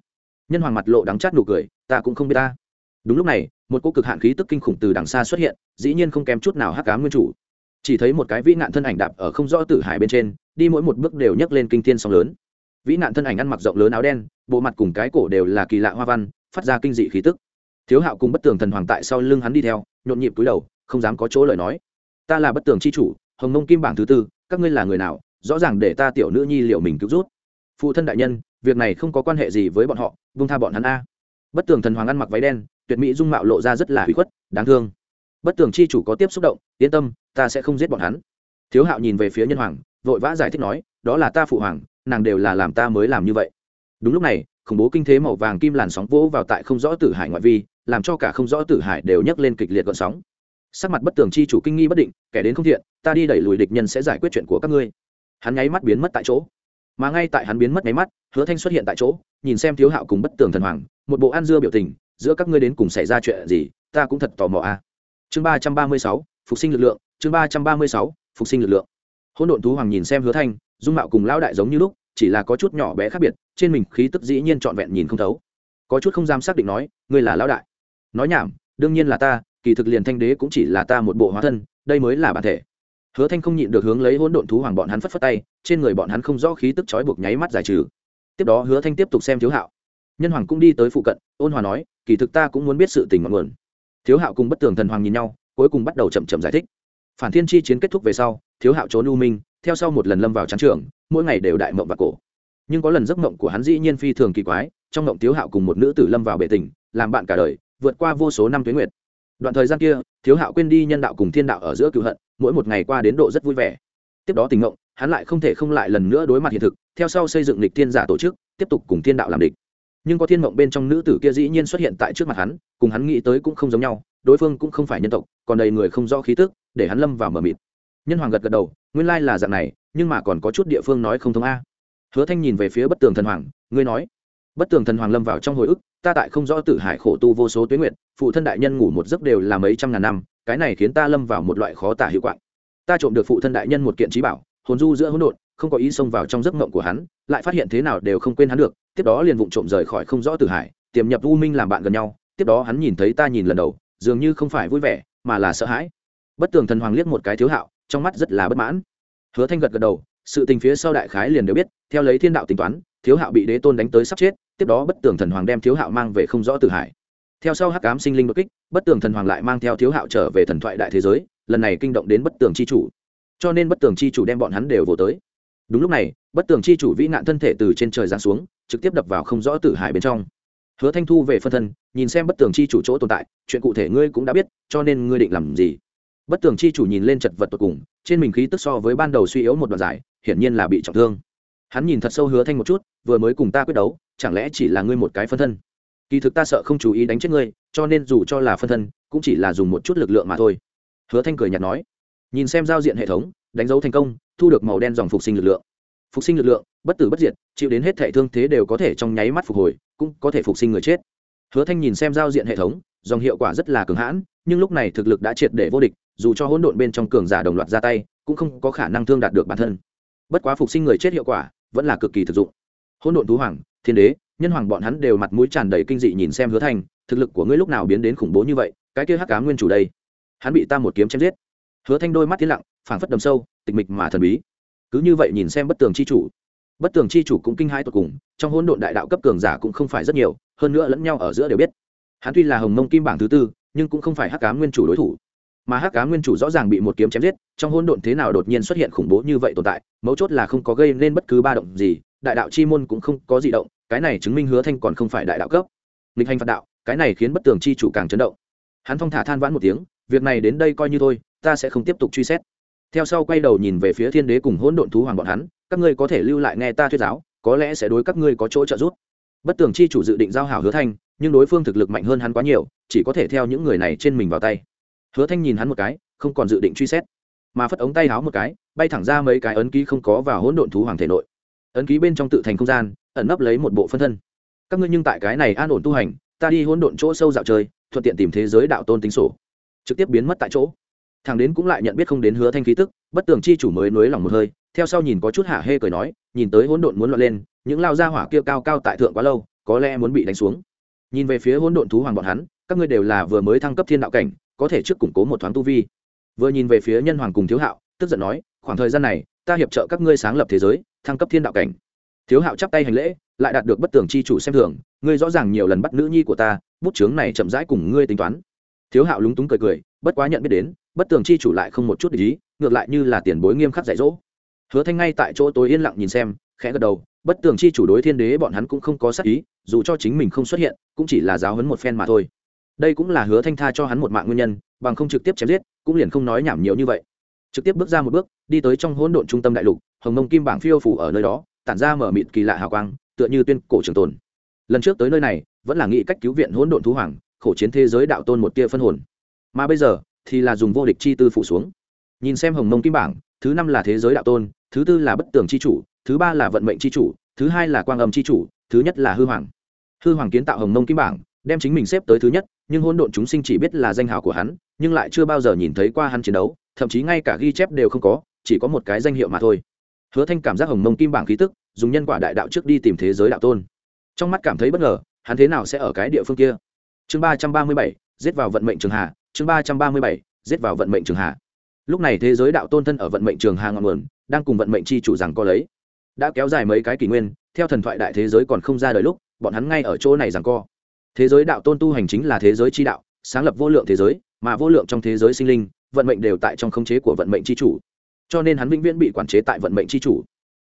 S1: Nhân hoàng mặt lộ đắng chát nụ cười, ta cũng không biết ta. Đúng lúc này, một cô cực hạn khí tức kinh khủng từ đằng xa xuất hiện, dĩ nhiên không kém chút nào hắc cá nguyên chủ. Chỉ thấy một cái vĩ nạn thân ảnh đạp ở không rõ tử hải bên trên, đi mỗi một bước đều nhấc lên kinh thiên sóng lớn. Vĩ nạn thân ảnh ăn mặc rộng lớn áo đen, bộ mặt cùng cái cổ đều là kỳ lạ hoa văn, phát ra kinh dị khí tức. Thiếu hạo cùng bất tường thần hoàng tại sau lưng hắn đi theo, nhộn nhịp cúi đầu, không dám có chỗ lời nói. Ta là bất tường c h i chủ, hồng nông kim bảng thứ tư, các ngươi là người nào? Rõ ràng để ta tiểu nữ nhi liệu mình cứu rút. Phụ thân đại nhân việc này không có quan hệ gì với bọn họ vung tha bọn hắn a. Bất tường thần hoàng ăn mặc váy đen, tuyệt mỹ dung mạo lộ ra rất là hủy khuất, đáng thương. Bất tường chi chủ có tiếp xúc động, yên tâm, ta sẽ không giết bọn hắn. Thiếu hạo nhìn về phía nhân hoàng, vội vã giải thích nói, đó là ta phụ hoàng, nàng đều là làm ta mới làm như vậy. Đúng lúc này, khủng bố kinh thế màu vàng kim làn sóng vỗ vào tại không rõ tử hải ngoại vi, làm cho cả không rõ tử hải đều nhấc lên kịch liệt gợn sóng. Sắc mặt bất tường chi chủ kinh nghi bất định, kẻ đến không thiện, ta đi đẩy lùi địch nhân sẽ giải quyết chuyện của các ngươi. Hắn nháy mắt biến mất tại chỗ mà ngay tại hắn biến mất mấy mắt, hứa thanh xuất hiện tại chỗ, nhìn xem thiếu hạo cùng bất tường thần hoàng, một bộ ăn dưa biểu tình, giữa các ngươi đến cùng xảy ra chuyện gì, ta cũng thật tò mò a. Chương ba trăm ba mươi sáu, phục sinh lực lượng, chương ba trăm ba mươi sáu, phục sinh lực lượng. Hỗn độn thú hoàng nhìn xem hứa thanh, dung mạo cùng lão đại giống như lúc, chỉ là có chút nhỏ bé khác biệt, trên mình khí tức dĩ nhiên trọn vẹn nhìn không thấu. Có chút không dám xác định nói, ngươi là lão đại? Nói nhảm, đương nhiên là ta, kỳ thực liền thanh đế cũng chỉ là ta một bộ hóa thân, đây mới là bản thể hứa thanh không nhịn được hướng lấy hỗn độn thú hoàng bọn hắn phất phất tay, trên người bọn hắn không rõ khí tức chói buộc nháy mắt giải trừ. Tiếp đó hứa thanh tiếp tục xem thiếu hạo. Nhân hoàng cũng đi tới phụ cận, ôn hòa nói, kỳ thực ta cũng muốn biết sự tình ngọn nguồn. Thiếu hạo cùng bất tường thần hoàng nhìn nhau, cuối cùng bắt đầu chậm chậm giải thích. Phản thiên chi chiến kết thúc về sau, thiếu hạo trốn u minh, theo sau một lần lâm vào chán trường, mỗi ngày đều đại mộng và cổ. Nhưng có lần giấc mộng của hắn dĩ nhiên phi thường kỳ quái, trong mộng thiếu hạo cùng một nữ tử lâm vào bể tình, làm bạn cả đời, vượt qua vô số năm tuyến nguyệt. Đoạn thời gian kia, thiếu hạo quên đi nhân đạo cùng thiên đạo ở giữa cựu hận mỗi một ngày qua đến độ rất vui vẻ. Tiếp đó tình ngộng, hắn lại không thể không lại lần nữa đối mặt hiện thực, theo sau xây dựng lịch thiên giả tổ chức, tiếp tục cùng thiên đạo làm địch. Nhưng có thiên mộng bên trong nữ tử kia dĩ nhiên xuất hiện tại trước mặt hắn, cùng hắn nghĩ tới cũng không giống nhau, đối phương cũng không phải nhân tộc, còn đầy người không rõ khí tức, để hắn lâm vào mờ mịt. Nhân hoàng gật gật đầu, nguyên lai là dạng này, nhưng mà còn có chút địa phương nói không thông a. Hứa thanh nhìn về phía bất tường thần hoàng, ngươi nói. Bất tường thần hoàng lâm vào trong hồi ức ta tại không rõ tử hải khổ tu vô số tuyến nguyện, phụ thân đại nhân ngủ một giấc đều là mấy trăm ngàn năm, cái này khiến ta lâm vào một loại khó tả hiệu quạng. Ta trộm được phụ thân đại nhân một kiện trí bảo, hồn du giữa hỗn độn, không có ý xông vào trong giấc mộng của hắn, lại phát hiện thế nào đều không quên hắn được, tiếp đó liền vụng trộm rời khỏi không rõ tử hải, tiềm nhập u minh làm bạn gần nhau, tiếp đó hắn nhìn thấy ta nhìn lần đầu, dường như không phải vui vẻ, mà là sợ hãi. Bất tường thần hoàng liếc một cái thiếu hạo, trong mắt rất là bất mãn. Hứa thanh gật gật đầu, sự tình phía sau đại khái liền đều biết, theo lấy thiên đạo tính toán, thiếu hạo bị đế tôn đánh tới sắp chết tiếp đó bất tường thần hoàng đem thiếu hạo mang về không rõ tử hải. Theo sau hắc cám sinh linh đột kích, bất tường thần hoàng lại mang theo thiếu hạo trở về thần thoại đại thế giới, lần này kinh động đến bất tường c h i chủ. Cho nên bất tường c h i chủ đem bọn hắn đều vô tới. Đúng lúc này, bất tường c h i chủ vĩ nạn thân thể từ trên trời giáng xuống, trực tiếp đập vào không rõ tử hải bên trong. Hứa thanh thu về phân thân, nhìn xem bất tường c h i chủ chỗ tồn tại, chuyện cụ thể ngươi cũng đã biết, cho nên ngươi định làm gì? Bất tường c h i chủ nhìn lên chật vật tột cùng, trên mình khí tức so với ban đầu suy yếu một đoạn giải hiển nhiên là bị trọng thương. Hắn nhìn thật sâu hứa thanh một chút, vừa mới cùng ta quyết đấu chẳng lẽ chỉ là ngươi một cái phân thân? Kỳ thực ta sợ không chú ý đánh chết ngươi, cho nên dù cho là phân thân, cũng chỉ là dùng một chút lực lượng mà thôi. Hứa thanh cười nhạt nói. Nhìn xem giao diện hệ thống, đánh dấu thành công, thu được màu đen dòng phục sinh lực lượng. Phục sinh lực lượng, bất tử bất diệt, chịu đến hết thể thương thế đều có thể trong nháy mắt phục hồi, cũng có thể phục sinh người chết. Hứa thanh nhìn xem giao diện hệ thống, dòng hiệu quả rất là cường hãn, nhưng lúc này thực lực đã triệt để vô địch, dù cho hỗn độn bên trong cường giả đồng loạt ra tay, cũng không có khả năng thương đạt được bản thân. Bất quá phục sinh người chết hiệu quả vẫn là cực kỳ thực dụng. Hỗn độn thú hoàng thiên đế, nhân hoàng bọn hắn đều mặt mũi tràn đầy kinh dị nhìn xem hứa thanh thực lực của ngươi lúc nào biến đến khủng bố như vậy, cái kia hắc cá nguyên chủ đây. Hắn bị ta một kiếm chém giết. Hứa thanh đôi mắt tiến lặng, phảng phất đầm sâu, tịch mịch mà thần bí. Cứ như vậy nhìn xem bất tường chi chủ. Bất tường chi chủ cũng kinh hãi tột cùng, trong hỗn độn đại đạo cấp cường giả cũng không phải rất nhiều, hơn nữa lẫn nhau ở giữa đều biết. Hắn tuy là hồng mông kim bảng thứ tư, nhưng cũng không phải hắc cá nguyên chủ đối thủ. Mà hắc cá nguyên chủ rõ ràng bị một kiếm chém giết, trong hỗn độn thế nào đột nhiên xuất hiện khủng bố như vậy tồn tại, mấu chốt là không có gây nên bất cứ ba động gì đại đạo chi môn cũng không có gì động, cái này chứng minh hứa thanh còn không phải đại đạo cấp. Nghịch hành phạt đạo, cái này khiến bất tường chi chủ càng chấn động. Hắn phong thả than vãn một tiếng, việc này đến đây coi như thôi, ta sẽ không tiếp tục truy xét. Theo sau quay đầu nhìn về phía thiên đế cùng hỗn độn thú hoàng bọn hắn, các ngươi có thể lưu lại nghe ta thuyết giáo, có lẽ sẽ đối các ngươi có chỗ trợ giúp. Bất tường chi chủ dự định giao hảo hứa thanh, nhưng đối phương thực lực mạnh hơn hắn quá nhiều, chỉ có thể theo những người này trên mình vào tay. Hứa thanh nhìn hắn một cái, không còn dự định truy xét, mà phất ống tay háo một cái, bay thẳng ra mấy cái ấn ký không có vào hỗn độn thú hoàng thể nội ấn ký bên trong tự thành không gian, ẩn nấp lấy một bộ phân thân. Các ngươi nhưng tại cái này an ổn tu hành, ta đi hỗn độn chỗ sâu dạo chơi, thuận tiện tìm thế giới đạo tôn tính sổ. Trực tiếp biến mất tại chỗ. Thằng đến cũng lại nhận biết không đến hứa thanh khí tức, bất tường chi chủ mới nối lòng một hơi, theo sau nhìn có chút hả hê cười nói, nhìn tới hỗn độn muốn loạn lên, những lao ra hỏa kia cao cao tại thượng quá lâu, có lẽ muốn bị đánh xuống. Nhìn về phía hỗn độn thú hoàng bọn hắn, các ngươi đều là vừa mới thăng cấp thiên đạo cảnh, có thể trước củng cố một thoáng tu vi. Vừa nhìn về phía nhân hoàng cùng thiếu hạo, tức giận nói, khoảng thời gian này, ta hiệp trợ các ngươi sáng lập thế giới thăng cấp thiên đạo cảnh. Thiếu hạo chắp tay hành lễ, lại đạt được bất tường chi chủ xem thường, ngươi rõ ràng nhiều lần bắt nữ nhi của ta, bút chướng này chậm rãi cùng ngươi tính toán. Thiếu hạo lúng túng cười cười, bất quá nhận biết đến, bất tường chi chủ lại không một chút để ý, ngược lại như là tiền bối nghiêm khắc dạy dỗ. Hứa thanh ngay tại chỗ tối yên lặng nhìn xem, khẽ gật đầu, bất tường chi chủ đối thiên đế bọn hắn cũng không có sắc ý, dù cho chính mình không xuất hiện, cũng chỉ là giáo hấn một phen mà thôi. Đây cũng là hứa thanh tha cho hắn một mạng nguyên nhân, bằng không trực tiếp chém giết, cũng liền không nói nhảm nhiều như vậy trực tiếp bước ra một bước, đi tới trong hỗn độn trung tâm đại lục, hồng mông kim bảng phiêu phủ ở nơi đó, tản ra mở mịt kỳ lạ hào quang, tựa như tuyên cổ trường tồn. Lần trước tới nơi này, vẫn là nghĩ cách cứu viện hỗn độn thú hoàng, khổ chiến thế giới đạo tôn một tia phân hồn. Mà bây giờ, thì là dùng vô địch chi tư phủ xuống. Nhìn xem hồng mông kim bảng, thứ năm là thế giới đạo tôn, thứ tư là bất tường chi chủ, thứ ba là vận mệnh chi chủ, thứ hai là quang âm chi chủ, thứ nhất là hư hoàng. Hư hoàng kiến tạo hồng mông kim bảng, đem chính mình xếp tới thứ nhất, nhưng hỗn độn chúng sinh chỉ biết là danh hào của hắn, nhưng lại chưa bao giờ nhìn thấy qua hắn chiến đấu thậm chí ngay cả ghi chép đều không có, chỉ có một cái danh hiệu mà thôi. Hứa thanh cảm giác hồng mông kim bảng khí tức, dùng nhân quả đại đạo trước đi tìm thế giới đạo tôn. Trong mắt cảm thấy bất ngờ, hắn thế nào sẽ ở cái địa phương kia? Chương ba trăm ba mươi bảy, giết vào vận mệnh trường hà chương ba trăm ba mươi bảy, giết vào vận mệnh trường hà lúc này thế giới đạo tôn thân ở vận mệnh trường hà ngọn nguồn, đang cùng vận mệnh chi chủ rằng co lấy. Đã kéo dài mấy cái kỷ nguyên, theo thần thoại đại thế giới còn không ra đời lúc, bọn hắn ngay ở chỗ này rằng co. Thế giới đạo tôn tu hành chính là thế giới chi đạo sáng lập vô lượng thế giới, mà vô lượng trong thế giới sinh linh, vận mệnh đều tại trong khống chế của vận mệnh chi chủ. Cho nên hắn vĩnh viễn bị quản chế tại vận mệnh chi chủ.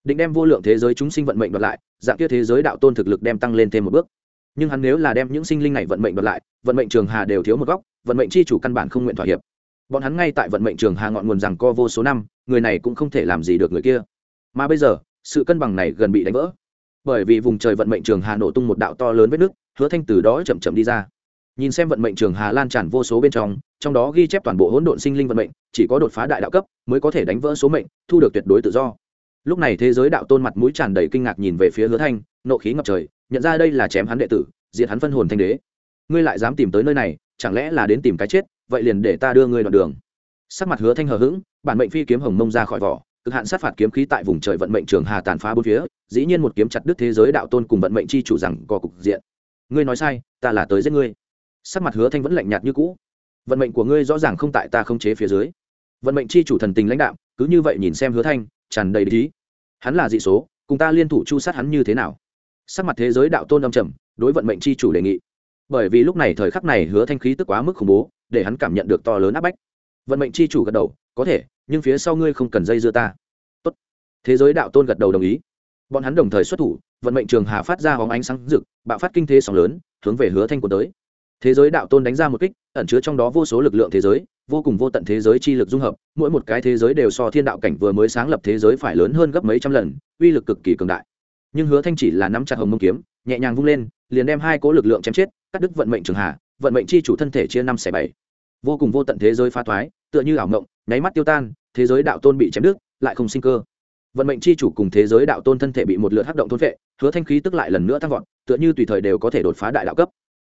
S1: Định đem vô lượng thế giới chúng sinh vận mệnh đoạt lại, dạng kia thế giới đạo tôn thực lực đem tăng lên thêm một bước. Nhưng hắn nếu là đem những sinh linh này vận mệnh đoạt lại, vận mệnh trường hà đều thiếu một góc, vận mệnh chi chủ căn bản không nguyện thỏa hiệp. Bọn hắn ngay tại vận mệnh trường hà ngọn nguồn rằng co vô số năm, người này cũng không thể làm gì được người kia. Mà bây giờ, sự cân bằng này gần bị đánh vỡ. Bởi vì vùng trời vận mệnh trường hà nổ tung một đạo to lớn vết nước hứa thanh từ đó chậm chậm đi ra nhìn xem vận mệnh trường hà lan tràn vô số bên trong trong đó ghi chép toàn bộ hỗn độn sinh linh vận mệnh, chỉ có đột phá đại đạo cấp mới có thể đánh vỡ số mệnh, thu được tuyệt đối tự do. Lúc này thế giới đạo tôn mặt mũi tràn đầy kinh ngạc nhìn về phía hứa thanh, nộ khí ngập trời, nhận ra đây là chém hắn đệ tử, diệt hắn phân hồn thanh đế. Ngươi lại dám tìm tới nơi này, chẳng lẽ là đến tìm cái chết, vậy liền để ta đưa ngươi đoạn đường. Sắc mặt hứa thanh hờ hững, bản mệnh phi kiếm hồng mông ra khỏi vỏ, cực hạn sát phạt kiếm khí tại vùng trời vận mệnh trường hà tàn phá bốn phía, dĩ nhiên một kiếm chặt đứt thế giới đạo tôn cùng vận mệnh chi chủ rằng có cục diện. Ngươi nói sai, ta là tới giết ngươi sắc mặt hứa thanh vẫn lạnh nhạt như cũ. Vận mệnh của ngươi rõ ràng không tại ta không chế phía dưới. Vận mệnh chi chủ thần tình lãnh đạo cứ như vậy nhìn xem hứa thanh, tràn đầy lý hắn là dị số, cùng ta liên thủ chu sát hắn như thế nào? Sắc mặt thế giới đạo tôn âm trầm, đối vận mệnh chi chủ đề nghị. Bởi vì lúc này thời khắc này hứa thanh khí tức quá mức khủng bố, để hắn cảm nhận được to lớn áp bách. Vận mệnh chi chủ gật đầu, có thể, nhưng phía sau ngươi không cần dây dưa ta. Tốt. thế giới đạo tôn gật đầu đồng ý. Bọn hắn đồng thời xuất thủ, vận mệnh trường hà phát ra hóng ánh sáng rực, bạo phát kinh thế sóng lớn, hướng về hứa thanh của tới thế giới đạo tôn đánh ra một kích, ẩn chứa trong đó vô số lực lượng thế giới, vô cùng vô tận thế giới chi lực dung hợp, mỗi một cái thế giới đều so thiên đạo cảnh vừa mới sáng lập thế giới phải lớn hơn gấp mấy trăm lần, uy lực cực kỳ cường đại. Nhưng hứa thanh chỉ là nắm chặt hồng mông kiếm, nhẹ nhàng vung lên, liền đem hai cố lực lượng chém chết, cắt đứt vận mệnh trường hà, vận mệnh chi chủ thân thể chia năm xẻ bảy. Vô cùng vô tận thế giới phá thoái, tựa như ảo ngộng nháy mắt tiêu tan, thế giới đạo tôn bị chém đứt, lại không sinh cơ. Vận mệnh chi chủ cùng thế giới đạo tôn thân thể bị một lượt hắc động thôn vệ hứa thanh khí tức lại lần nữa tăng vọt, tựa như tùy thời đều có thể đột phá đại đạo cấp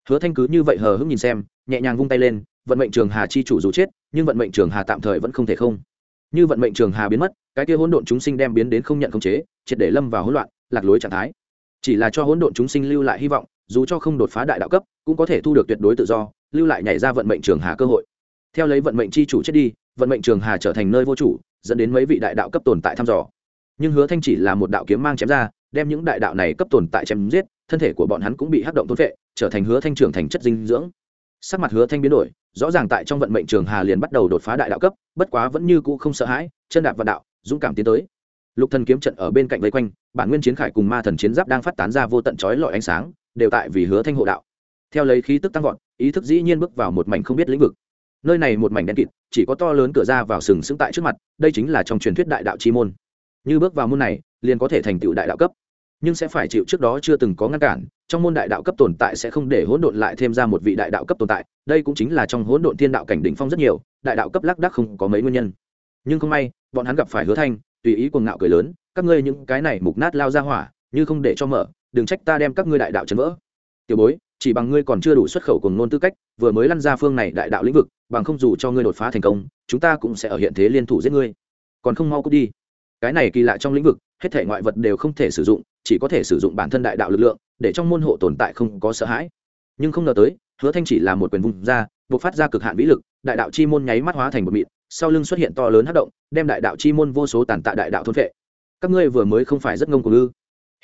S1: hứa thanh cứ như vậy hờ hững nhìn xem, nhẹ nhàng vung tay lên, vận mệnh trường hà chi chủ dù chết, nhưng vận mệnh trường hà tạm thời vẫn không thể không. Như vận mệnh trường hà biến mất, cái kia hỗn độn chúng sinh đem biến đến không nhận khống chế, triệt để lâm vào hỗn loạn, lạc lối trạng thái. Chỉ là cho hỗn độn chúng sinh lưu lại hy vọng, dù cho không đột phá đại đạo cấp, cũng có thể thu được tuyệt đối tự do, lưu lại nhảy ra vận mệnh trường hà cơ hội. Theo lấy vận mệnh chi chủ chết đi, vận mệnh trường hà trở thành nơi vô chủ, dẫn đến mấy vị đại đạo cấp tồn tại thăm dò. Nhưng hứa thanh chỉ là một đạo kiếm mang chém ra đem những đại đạo này cấp tồn tại chém giết, thân thể của bọn hắn cũng bị hắc động thôn vệ trở thành hứa thanh trưởng thành chất dinh dưỡng. Sắc mặt hứa thanh biến đổi, rõ ràng tại trong vận mệnh trường hà liền bắt đầu đột phá đại đạo cấp, bất quá vẫn như cũ không sợ hãi, chân đạp vận đạo, dũng cảm tiến tới. Lục thần kiếm trận ở bên cạnh vây quanh, bản nguyên chiến khải cùng ma thần chiến giáp đang phát tán ra vô tận chói lọi ánh sáng, đều tại vì hứa thanh hộ đạo. Theo lấy khí tức tăng vọt, ý thức dĩ nhiên bước vào một mảnh không biết lĩnh vực. Nơi này một mảnh đen kịt, chỉ có to lớn cửa ra vào sừng sững tại trước mặt, đây chính là trong truyền thuyết đại đạo chi môn. Như bước vào môn này, liền có thể thành tựu đại đạo cấp nhưng sẽ phải chịu trước đó chưa từng có ngăn cản, trong môn đại đạo cấp tồn tại sẽ không để hỗn độn lại thêm ra một vị đại đạo cấp tồn tại, đây cũng chính là trong hỗn độn thiên đạo cảnh đỉnh phong rất nhiều, đại đạo cấp lác đác không có mấy nguyên nhân. Nhưng không may, bọn hắn gặp phải hứa thanh, tùy ý cuồng ngạo cười lớn, các ngươi những cái này mục nát lao ra hỏa, như không để cho mở, đừng trách ta đem các ngươi đại đạo chấn vỡ. Tiểu bối, chỉ bằng ngươi còn chưa đủ xuất khẩu cùng ngôn tư cách, vừa mới lăn ra phương này đại đạo lĩnh vực, bằng không dù cho ngươi đột phá thành công, chúng ta cũng sẽ ở hiện thế liên thủ giết ngươi. Còn không mau cút đi. Cái này kỳ lạ trong lĩnh vực hết thể ngoại vật đều không thể sử dụng, chỉ có thể sử dụng bản thân đại đạo lực lượng, để trong môn hộ tồn tại không có sợ hãi. Nhưng không ngờ tới, hứa thanh chỉ là một quyền vùng ra, buộc phát ra cực hạn vĩ lực, đại đạo chi môn nháy mắt hóa thành một mịn, sau lưng xuất hiện to lớn hát động, đem đại đạo chi môn vô số tàn tạ đại đạo thôn vệ các ngươi vừa mới không phải rất ngông của ngư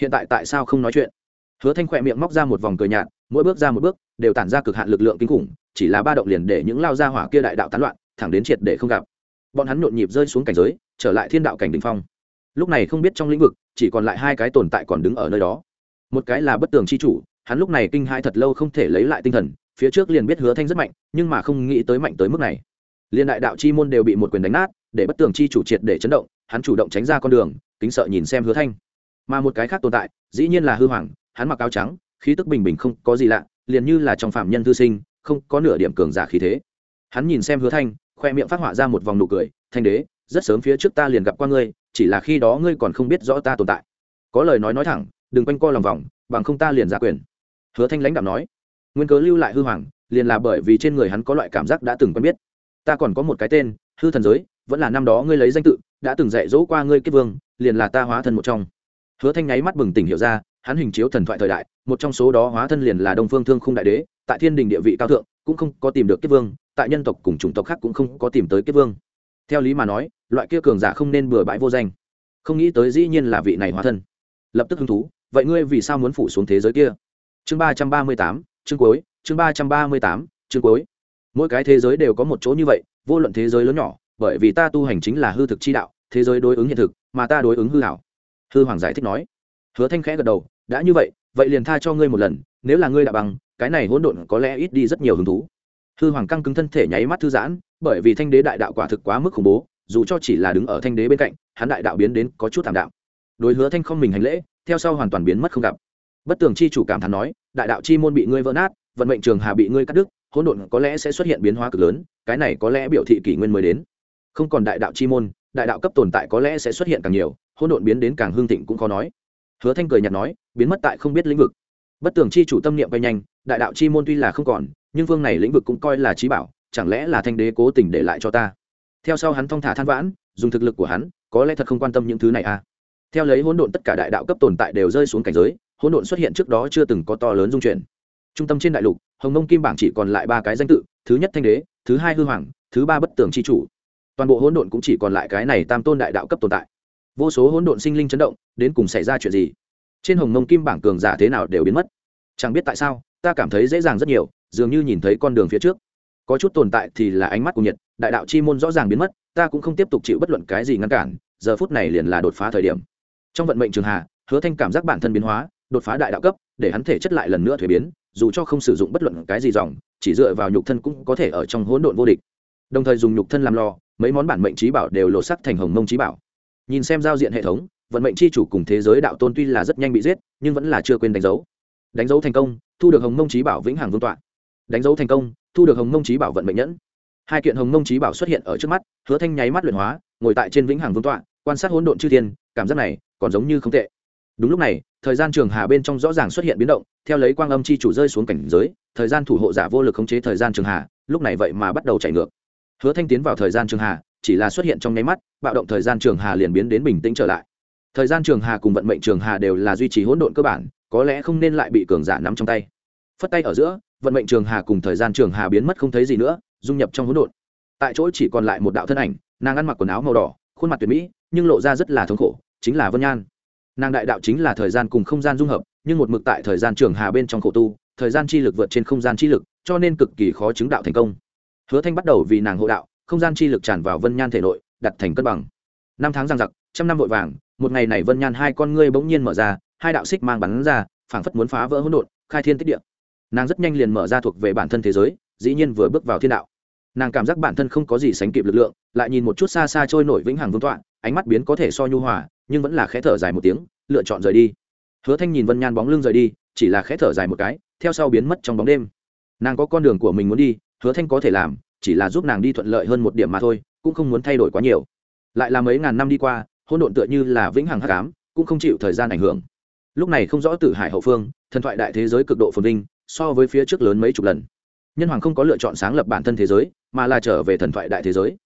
S1: hiện tại tại sao không nói chuyện? Hứa thanh khỏe miệng móc ra một vòng cười nhạt, mỗi bước ra một bước, đều tản ra cực hạn lực lượng kinh khủng, chỉ là ba động liền để những lao ra hỏa kia đại đạo tán loạn, thẳng đến triệt để không gặp. Bọn hắn nhộn nhịp rơi xuống cảnh giới, trở lại thiên đạo cảnh đình phong lúc này không biết trong lĩnh vực, chỉ còn lại hai cái tồn tại còn đứng ở nơi đó. Một cái là bất tường c h i chủ, hắn lúc này kinh hai thật lâu không thể lấy lại tinh thần, phía trước liền biết hứa thanh rất mạnh, nhưng mà không nghĩ tới mạnh tới mức này. Liên đại đạo chi môn đều bị một quyền đánh nát, để bất tường chi chủ triệt để chấn động, hắn chủ động tránh ra con đường, kính sợ nhìn xem hứa thanh. Mà một cái khác tồn tại, dĩ nhiên là hư hoàng, hắn mặc áo trắng, khí tức bình bình không có gì lạ, liền như là trong phạm nhân thư sinh, không có nửa điểm cường giả khí thế. Hắn nhìn xem hứa thanh, khoe miệng phát họa ra một vòng nụ cười, thanh đế, rất sớm phía trước ta liền gặp qua ngươi chỉ là khi đó ngươi còn không biết rõ ta tồn tại. Có lời nói nói thẳng, đừng quanh co lòng vòng, bằng không ta liền ra quyền. Hứa thanh lãnh đạo nói. Nguyên cớ lưu lại hư hoàng, liền là bởi vì trên người hắn có loại cảm giác đã từng quen biết. Ta còn có một cái tên, hư thần giới, vẫn là năm đó ngươi lấy danh tự, đã từng dạy dỗ qua ngươi kết vương, liền là ta hóa thân một trong. Hứa thanh nháy mắt bừng tỉnh hiểu ra, hắn hình chiếu thần thoại thời đại, một trong số đó hóa thân liền là đông phương thương khung đại đế, tại thiên đình địa vị cao thượng, cũng không có tìm được kết vương, tại nhân tộc cùng chủng tộc khác cũng không có tìm tới kết vương theo lý mà nói, loại kia cường giả không nên bừa bãi vô danh. Không nghĩ tới dĩ nhiên là vị này hóa thân. Lập tức hứng thú, vậy ngươi vì sao muốn phủ xuống thế giới kia? Chương ba trăm ba mươi tám, chương cuối, chương ba trăm ba mươi tám, chương cuối. Mỗi cái thế giới đều có một chỗ như vậy, vô luận thế giới lớn nhỏ, bởi vì ta tu hành chính là hư thực chi đạo, thế giới đối ứng hiện thực, mà ta đối ứng hư hảo hư hoàng giải thích nói. Hứa thanh khẽ gật đầu, đã như vậy vậy liền tha cho ngươi một lần, nếu là ngươi đã bằng, cái này hỗn độn có lẽ ít đi rất nhiều hứng thú hư hoàng căng cứng thân thể nháy mắt thư giãn, bởi vì thanh đế đại đạo quả thực quá mức khủng bố, dù cho chỉ là đứng ở thanh đế bên cạnh, hắn đại đạo biến đến có chút thảm đạo đối hứa thanh không mình hành lễ, theo sau hoàn toàn biến mất không gặp. Bất tường chi chủ cảm thán nói, đại đạo chi môn bị ngươi vỡ nát, vận mệnh trường hà bị ngươi cắt đứt, hỗn độn có lẽ sẽ xuất hiện biến hóa cực lớn, cái này có lẽ biểu thị kỷ nguyên mới đến. Không còn đại đạo chi môn, đại đạo cấp tồn tại có lẽ sẽ xuất hiện càng nhiều, hỗn độn biến đến càng hương thịnh cũng khó nói. Hứa thanh cười nhạt nói, biến mất tại không biết lĩnh vực. Bất tường chi chủ tâm niệm bay nhanh, đại đạo chi môn tuy là không còn nhưng vương này lĩnh vực cũng coi là trí bảo, chẳng lẽ là thanh đế cố tình để lại cho ta? Theo sau hắn thong thả than vãn, dùng thực lực của hắn, có lẽ thật không quan tâm những thứ này à? Theo lấy hỗn độn tất cả đại đạo cấp tồn tại đều rơi xuống cảnh giới, hỗn độn xuất hiện trước đó chưa từng có to lớn dung chuyển. Trung tâm trên đại lục, hồng mông kim bảng chỉ còn lại ba cái danh tự, thứ nhất thanh đế, thứ hai hư hoàng, thứ ba bất tường c h i chủ. Toàn bộ hỗn độn cũng chỉ còn lại cái này tam tôn đại đạo cấp tồn tại. Vô số hỗn độn sinh linh chấn động, đến cùng xảy ra chuyện gì? Trên hồng mông kim bảng cường giả thế nào đều biến mất. Chẳng biết tại sao, ta cảm thấy dễ dàng rất nhiều dường như nhìn thấy con đường phía trước. Có chút tồn tại thì là ánh mắt của nhiệt, đại đạo chi môn rõ ràng biến mất, ta cũng không tiếp tục chịu bất luận cái gì ngăn cản, giờ phút này liền là đột phá thời điểm. Trong vận mệnh trường hà hứa thanh cảm giác bản thân biến hóa, đột phá đại đạo cấp, để hắn thể chất lại lần nữa thuế biến, dù cho không sử dụng bất luận cái gì dòng, chỉ dựa vào nhục thân cũng có thể ở trong hỗn độn vô địch. Đồng thời dùng nhục thân làm lò, mấy món bản mệnh trí bảo đều lộ sắc thành hồng mông trí bảo. Nhìn xem giao diện hệ thống, vận mệnh chi chủ cùng thế giới đạo tôn tuy là rất nhanh bị giết, nhưng vẫn là chưa quên đánh dấu. Đánh dấu thành công, thu được hồng mông trí bảo vĩnh hằng vương tọa đánh dấu thành công, thu được hồng mông trí bảo vận mệnh nhẫn. Hai kiện hồng mông trí bảo xuất hiện ở trước mắt, hứa thanh nháy mắt luyện hóa, ngồi tại trên vĩnh hằng vương tọa, quan sát hỗn độn chư thiên, cảm giác này còn giống như không tệ. Đúng lúc này, thời gian trường hà bên trong rõ ràng xuất hiện biến động, theo lấy quang âm chi chủ rơi xuống cảnh giới, thời gian thủ hộ giả vô lực khống chế thời gian trường hà, lúc này vậy mà bắt đầu chạy ngược. Hứa thanh tiến vào thời gian trường hà, chỉ là xuất hiện trong nháy mắt, bạo động thời gian trường hà liền biến đến bình tĩnh trở lại. Thời gian trường hà cùng vận mệnh trường hà đều là duy trì hỗn độn cơ bản, có lẽ không nên lại bị cường giả nắm trong tay. Phất tay ở giữa vận mệnh trường hà cùng thời gian trường hà biến mất không thấy gì nữa, dung nhập trong hỗn độn. Tại chỗ chỉ còn lại một đạo thân ảnh, nàng ăn mặc quần áo màu đỏ, khuôn mặt tuyệt mỹ, nhưng lộ ra rất là thống khổ, chính là vân nhan. Nàng đại đạo chính là thời gian cùng không gian dung hợp, nhưng một mực tại thời gian trường hà bên trong khổ tu, thời gian chi lực vượt trên không gian chi lực, cho nên cực kỳ khó chứng đạo thành công. Hứa thanh bắt đầu vì nàng hộ đạo, không gian chi lực tràn vào vân nhan thể nội, đặt thành cân bằng. Năm tháng giang giặc, trăm năm vội vàng, một ngày này vân nhan hai con ngươi bỗng nhiên mở ra, hai đạo xích mang bắn ra, phảng phất muốn phá vỡ hỗn độn, khai thiên tích địa nàng rất nhanh liền mở ra thuộc về bản thân thế giới, dĩ nhiên vừa bước vào thiên đạo. Nàng cảm giác bản thân không có gì sánh kịp lực lượng, lại nhìn một chút xa xa trôi nổi vĩnh hằng vương tọa, ánh mắt biến có thể so nhu hòa, nhưng vẫn là khẽ thở dài một tiếng, lựa chọn rời đi. Hứa thanh nhìn vân nhan bóng lưng rời đi, chỉ là khẽ thở dài một cái, theo sau biến mất trong bóng đêm. Nàng có con đường của mình muốn đi, hứa thanh có thể làm, chỉ là giúp nàng đi thuận lợi hơn một điểm mà thôi, cũng không muốn thay đổi quá nhiều. Lại là mấy ngàn năm đi qua, hỗn độn tựa như là vĩnh hằng hắc ám, cũng không chịu thời gian ảnh hưởng. Lúc này không rõ tử hải hậu phương, thần thoại đại thế giới cực độ phồn vinh so với phía trước lớn mấy chục lần. Nhân hoàng không có lựa chọn sáng lập bản thân thế giới, mà là trở về thần thoại đại thế giới.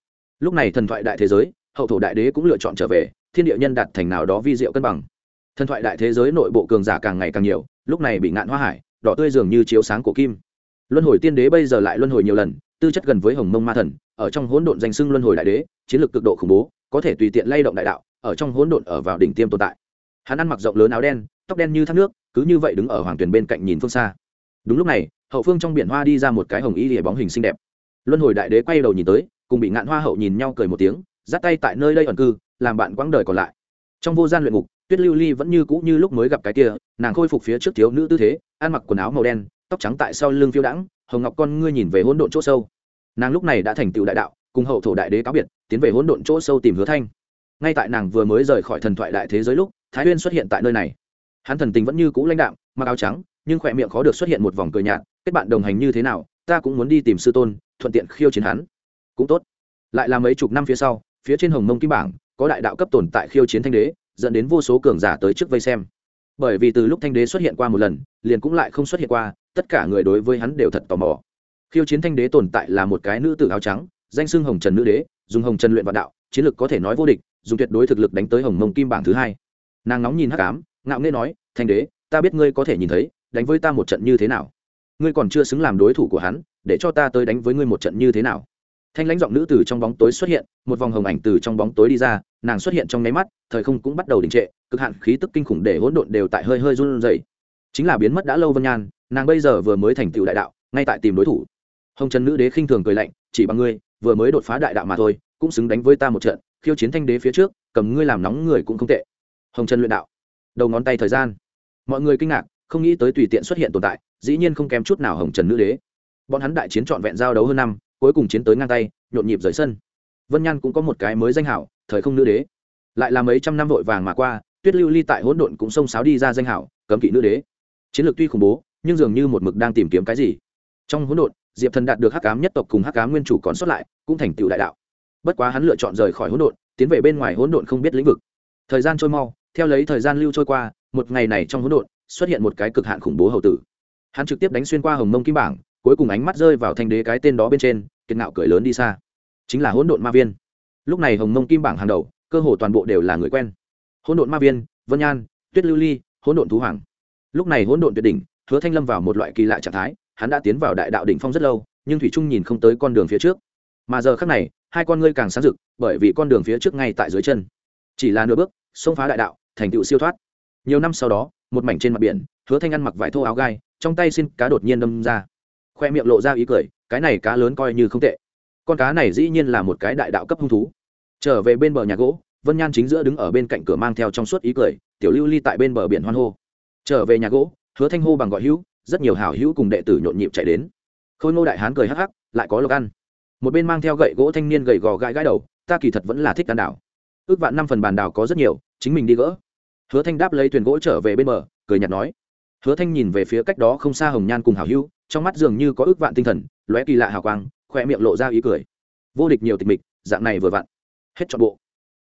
S1: Lúc này thần thoại đại thế giới, hậu thổ đại đế cũng lựa chọn trở về, thiên địa nhân đạt thành nào đó vi diệu cân bằng. Thần thoại đại thế giới nội bộ cường giả càng ngày càng nhiều, lúc này bị ngạn hoa hải, đỏ tươi dường như chiếu sáng của kim. Luân hồi tiên đế bây giờ lại luân hồi nhiều lần, tư chất gần với hồng mông ma thần, ở trong hỗn độn danh xưng luân hồi đại đế, chiến lược cực độ khủng bố, có thể tùy tiện lay động đại đạo, ở trong hỗn độn ở vào đỉnh tiêm tồn tại. Hắn ăn mặc rộng lớn áo đen, tóc đen như thác nước, cứ như vậy đứng ở hoàng tuyền bên cạnh nhìn phương xa đúng lúc này, hậu phương trong biển hoa đi ra một cái hồng y lìa bóng hình xinh đẹp. Luân hồi đại đế quay đầu nhìn tới, cùng bị ngạn hoa hậu nhìn nhau cười một tiếng, dắt tay tại nơi đây ẩn cư, làm bạn quãng đời còn lại. Trong vô gian luyện ngục, tuyết lưu ly vẫn như cũ như lúc mới gặp cái kia, nàng khôi phục phía trước thiếu nữ tư thế, ăn mặc quần áo màu đen, tóc trắng tại sau lưng phiêu đãng, hồng ngọc con ngươi nhìn về hỗn độn chỗ sâu. Nàng lúc này đã thành tựu đại đạo, cùng hậu thổ đại đế cáo biệt, tiến về hỗn độn chỗ sâu tìm hứa thanh. Ngay tại nàng vừa mới rời khỏi thần thoại đại thế giới lúc, thái uyên xuất hiện tại nơi này. Hắn thần tình vẫn như cũ lãnh đạm, mặc áo trắng nhưng khỏe miệng khó được xuất hiện một vòng cười nhạt, kết bạn đồng hành như thế nào, ta cũng muốn đi tìm sư tôn, thuận tiện khiêu chiến hắn. Cũng tốt. Lại là mấy chục năm phía sau, phía trên hồng mông kim bảng, có đại đạo cấp tồn tại khiêu chiến thanh đế, dẫn đến vô số cường giả tới trước vây xem. Bởi vì từ lúc thanh đế xuất hiện qua một lần, liền cũng lại không xuất hiện qua, tất cả người đối với hắn đều thật tò mò. Khiêu chiến thanh đế tồn tại là một cái nữ tử áo trắng, danh xưng hồng trần nữ đế, dùng hồng trần luyện vạn đạo, chiến lược có thể nói vô địch, dùng tuyệt đối thực lực đánh tới hồng mông kim bảng thứ hai. Nàng nóng nhìn hắc ám, ngạo nghê nói, thanh đế, ta biết ngươi có thể nhìn thấy đánh với ta một trận như thế nào? Ngươi còn chưa xứng làm đối thủ của hắn, để cho ta tới đánh với ngươi một trận như thế nào? Thanh lãnh giọng nữ từ trong bóng tối xuất hiện, một vòng hồng ảnh từ trong bóng tối đi ra, nàng xuất hiện trong nháy mắt, thời không cũng bắt đầu đình trệ, cực hạn khí tức kinh khủng để hỗn độn đều tại hơi hơi run rẩy. Chính là biến mất đã lâu vân nhan, nàng bây giờ vừa mới thành tựu đại đạo, ngay tại tìm đối thủ. Hồng trần nữ đế khinh thường cười lạnh, chỉ bằng ngươi, vừa mới đột phá đại đạo mà thôi, cũng xứng đánh với ta một trận, khiêu chiến thanh đế phía trước, cầm ngươi làm nóng người cũng không tệ. Hồng trần luyện đạo. Đầu ngón tay thời gian. Mọi người kinh ngạc không nghĩ tới tùy tiện xuất hiện tồn tại, dĩ nhiên không kém chút nào hồng trần nữ đế. Bọn hắn đại chiến trọn vẹn giao đấu hơn năm, cuối cùng chiến tới ngang tay, nhộn nhịp rời sân. Vân nhan cũng có một cái mới danh hảo, thời không nữ đế. Lại là mấy trăm năm vội vàng mà qua, tuyết lưu ly tại hỗn độn cũng xông sáo đi ra danh hảo, cấm kỵ nữ đế. Chiến lược tuy khủng bố, nhưng dường như một mực đang tìm kiếm cái gì. Trong hỗn độn, diệp thần đạt được hắc cám nhất tộc cùng hắc cám nguyên chủ còn sót lại, cũng thành tựu đại đạo. Bất quá hắn lựa chọn rời khỏi hỗn độn, tiến về bên ngoài hỗn độn không biết lĩnh vực. Thời gian trôi mau, theo lấy thời gian lưu trôi qua, một ngày này trong hỗn độn xuất hiện một cái cực hạn khủng bố hầu tử. Hắn trực tiếp đánh xuyên qua hồng mông kim bảng, cuối cùng ánh mắt rơi vào thanh đế cái tên đó bên trên, kiệt ngạo cười lớn đi xa. Chính là hỗn độn ma viên. Lúc này hồng mông kim bảng hàng đầu, cơ hồ toàn bộ đều là người quen. Hỗn độn ma viên, vân nhan, tuyết lưu ly, hỗn độn thú hoàng. Lúc này hỗn độn tuyệt đỉnh, hứa thanh lâm vào một loại kỳ lạ trạng thái, hắn đã tiến vào đại đạo đỉnh phong rất lâu, nhưng thủy trung nhìn không tới con đường phía trước. Mà giờ khắc này, hai con ngươi càng sáng rực, bởi vì con đường phía trước ngay tại dưới chân. Chỉ là nửa bước, xông phá đại đạo, thành tựu siêu thoát. Nhiều năm sau đó một mảnh trên mặt biển, hứa thanh ăn mặc vải thô áo gai, trong tay xin cá đột nhiên đâm ra. Khoe miệng lộ ra ý cười, cái này cá lớn coi như không tệ. Con cá này dĩ nhiên là một cái đại đạo cấp hung thú. Trở về bên bờ nhà gỗ, vân nhan chính giữa đứng ở bên cạnh cửa mang theo trong suốt ý cười, tiểu lưu ly tại bên bờ biển hoan hô. Trở về nhà gỗ, hứa thanh hô bằng gọi hữu, rất nhiều hảo hữu cùng đệ tử nhộn nhịp chạy đến. Khôi ngô đại hán cười hắc hắc, lại có lộc ăn. Một bên mang theo gậy gỗ thanh niên gầy gò gãi gãi đầu, ta kỳ thật vẫn là thích ăn đảo. Ước vạn năm phần bàn đảo có rất nhiều, chính mình đi gỡ hứa thanh đáp lấy thuyền gỗ trở về bên bờ cười nhạt nói. Hứa thanh nhìn về phía cách đó không xa hồng nhan cùng hảo Hưu, trong mắt dường như có ước vạn tinh thần lóe kỳ lạ hào quang khoe miệng lộ ra ý cười. Vô địch nhiều tịch mịch dạng này vừa vặn. Hết chọn bộ.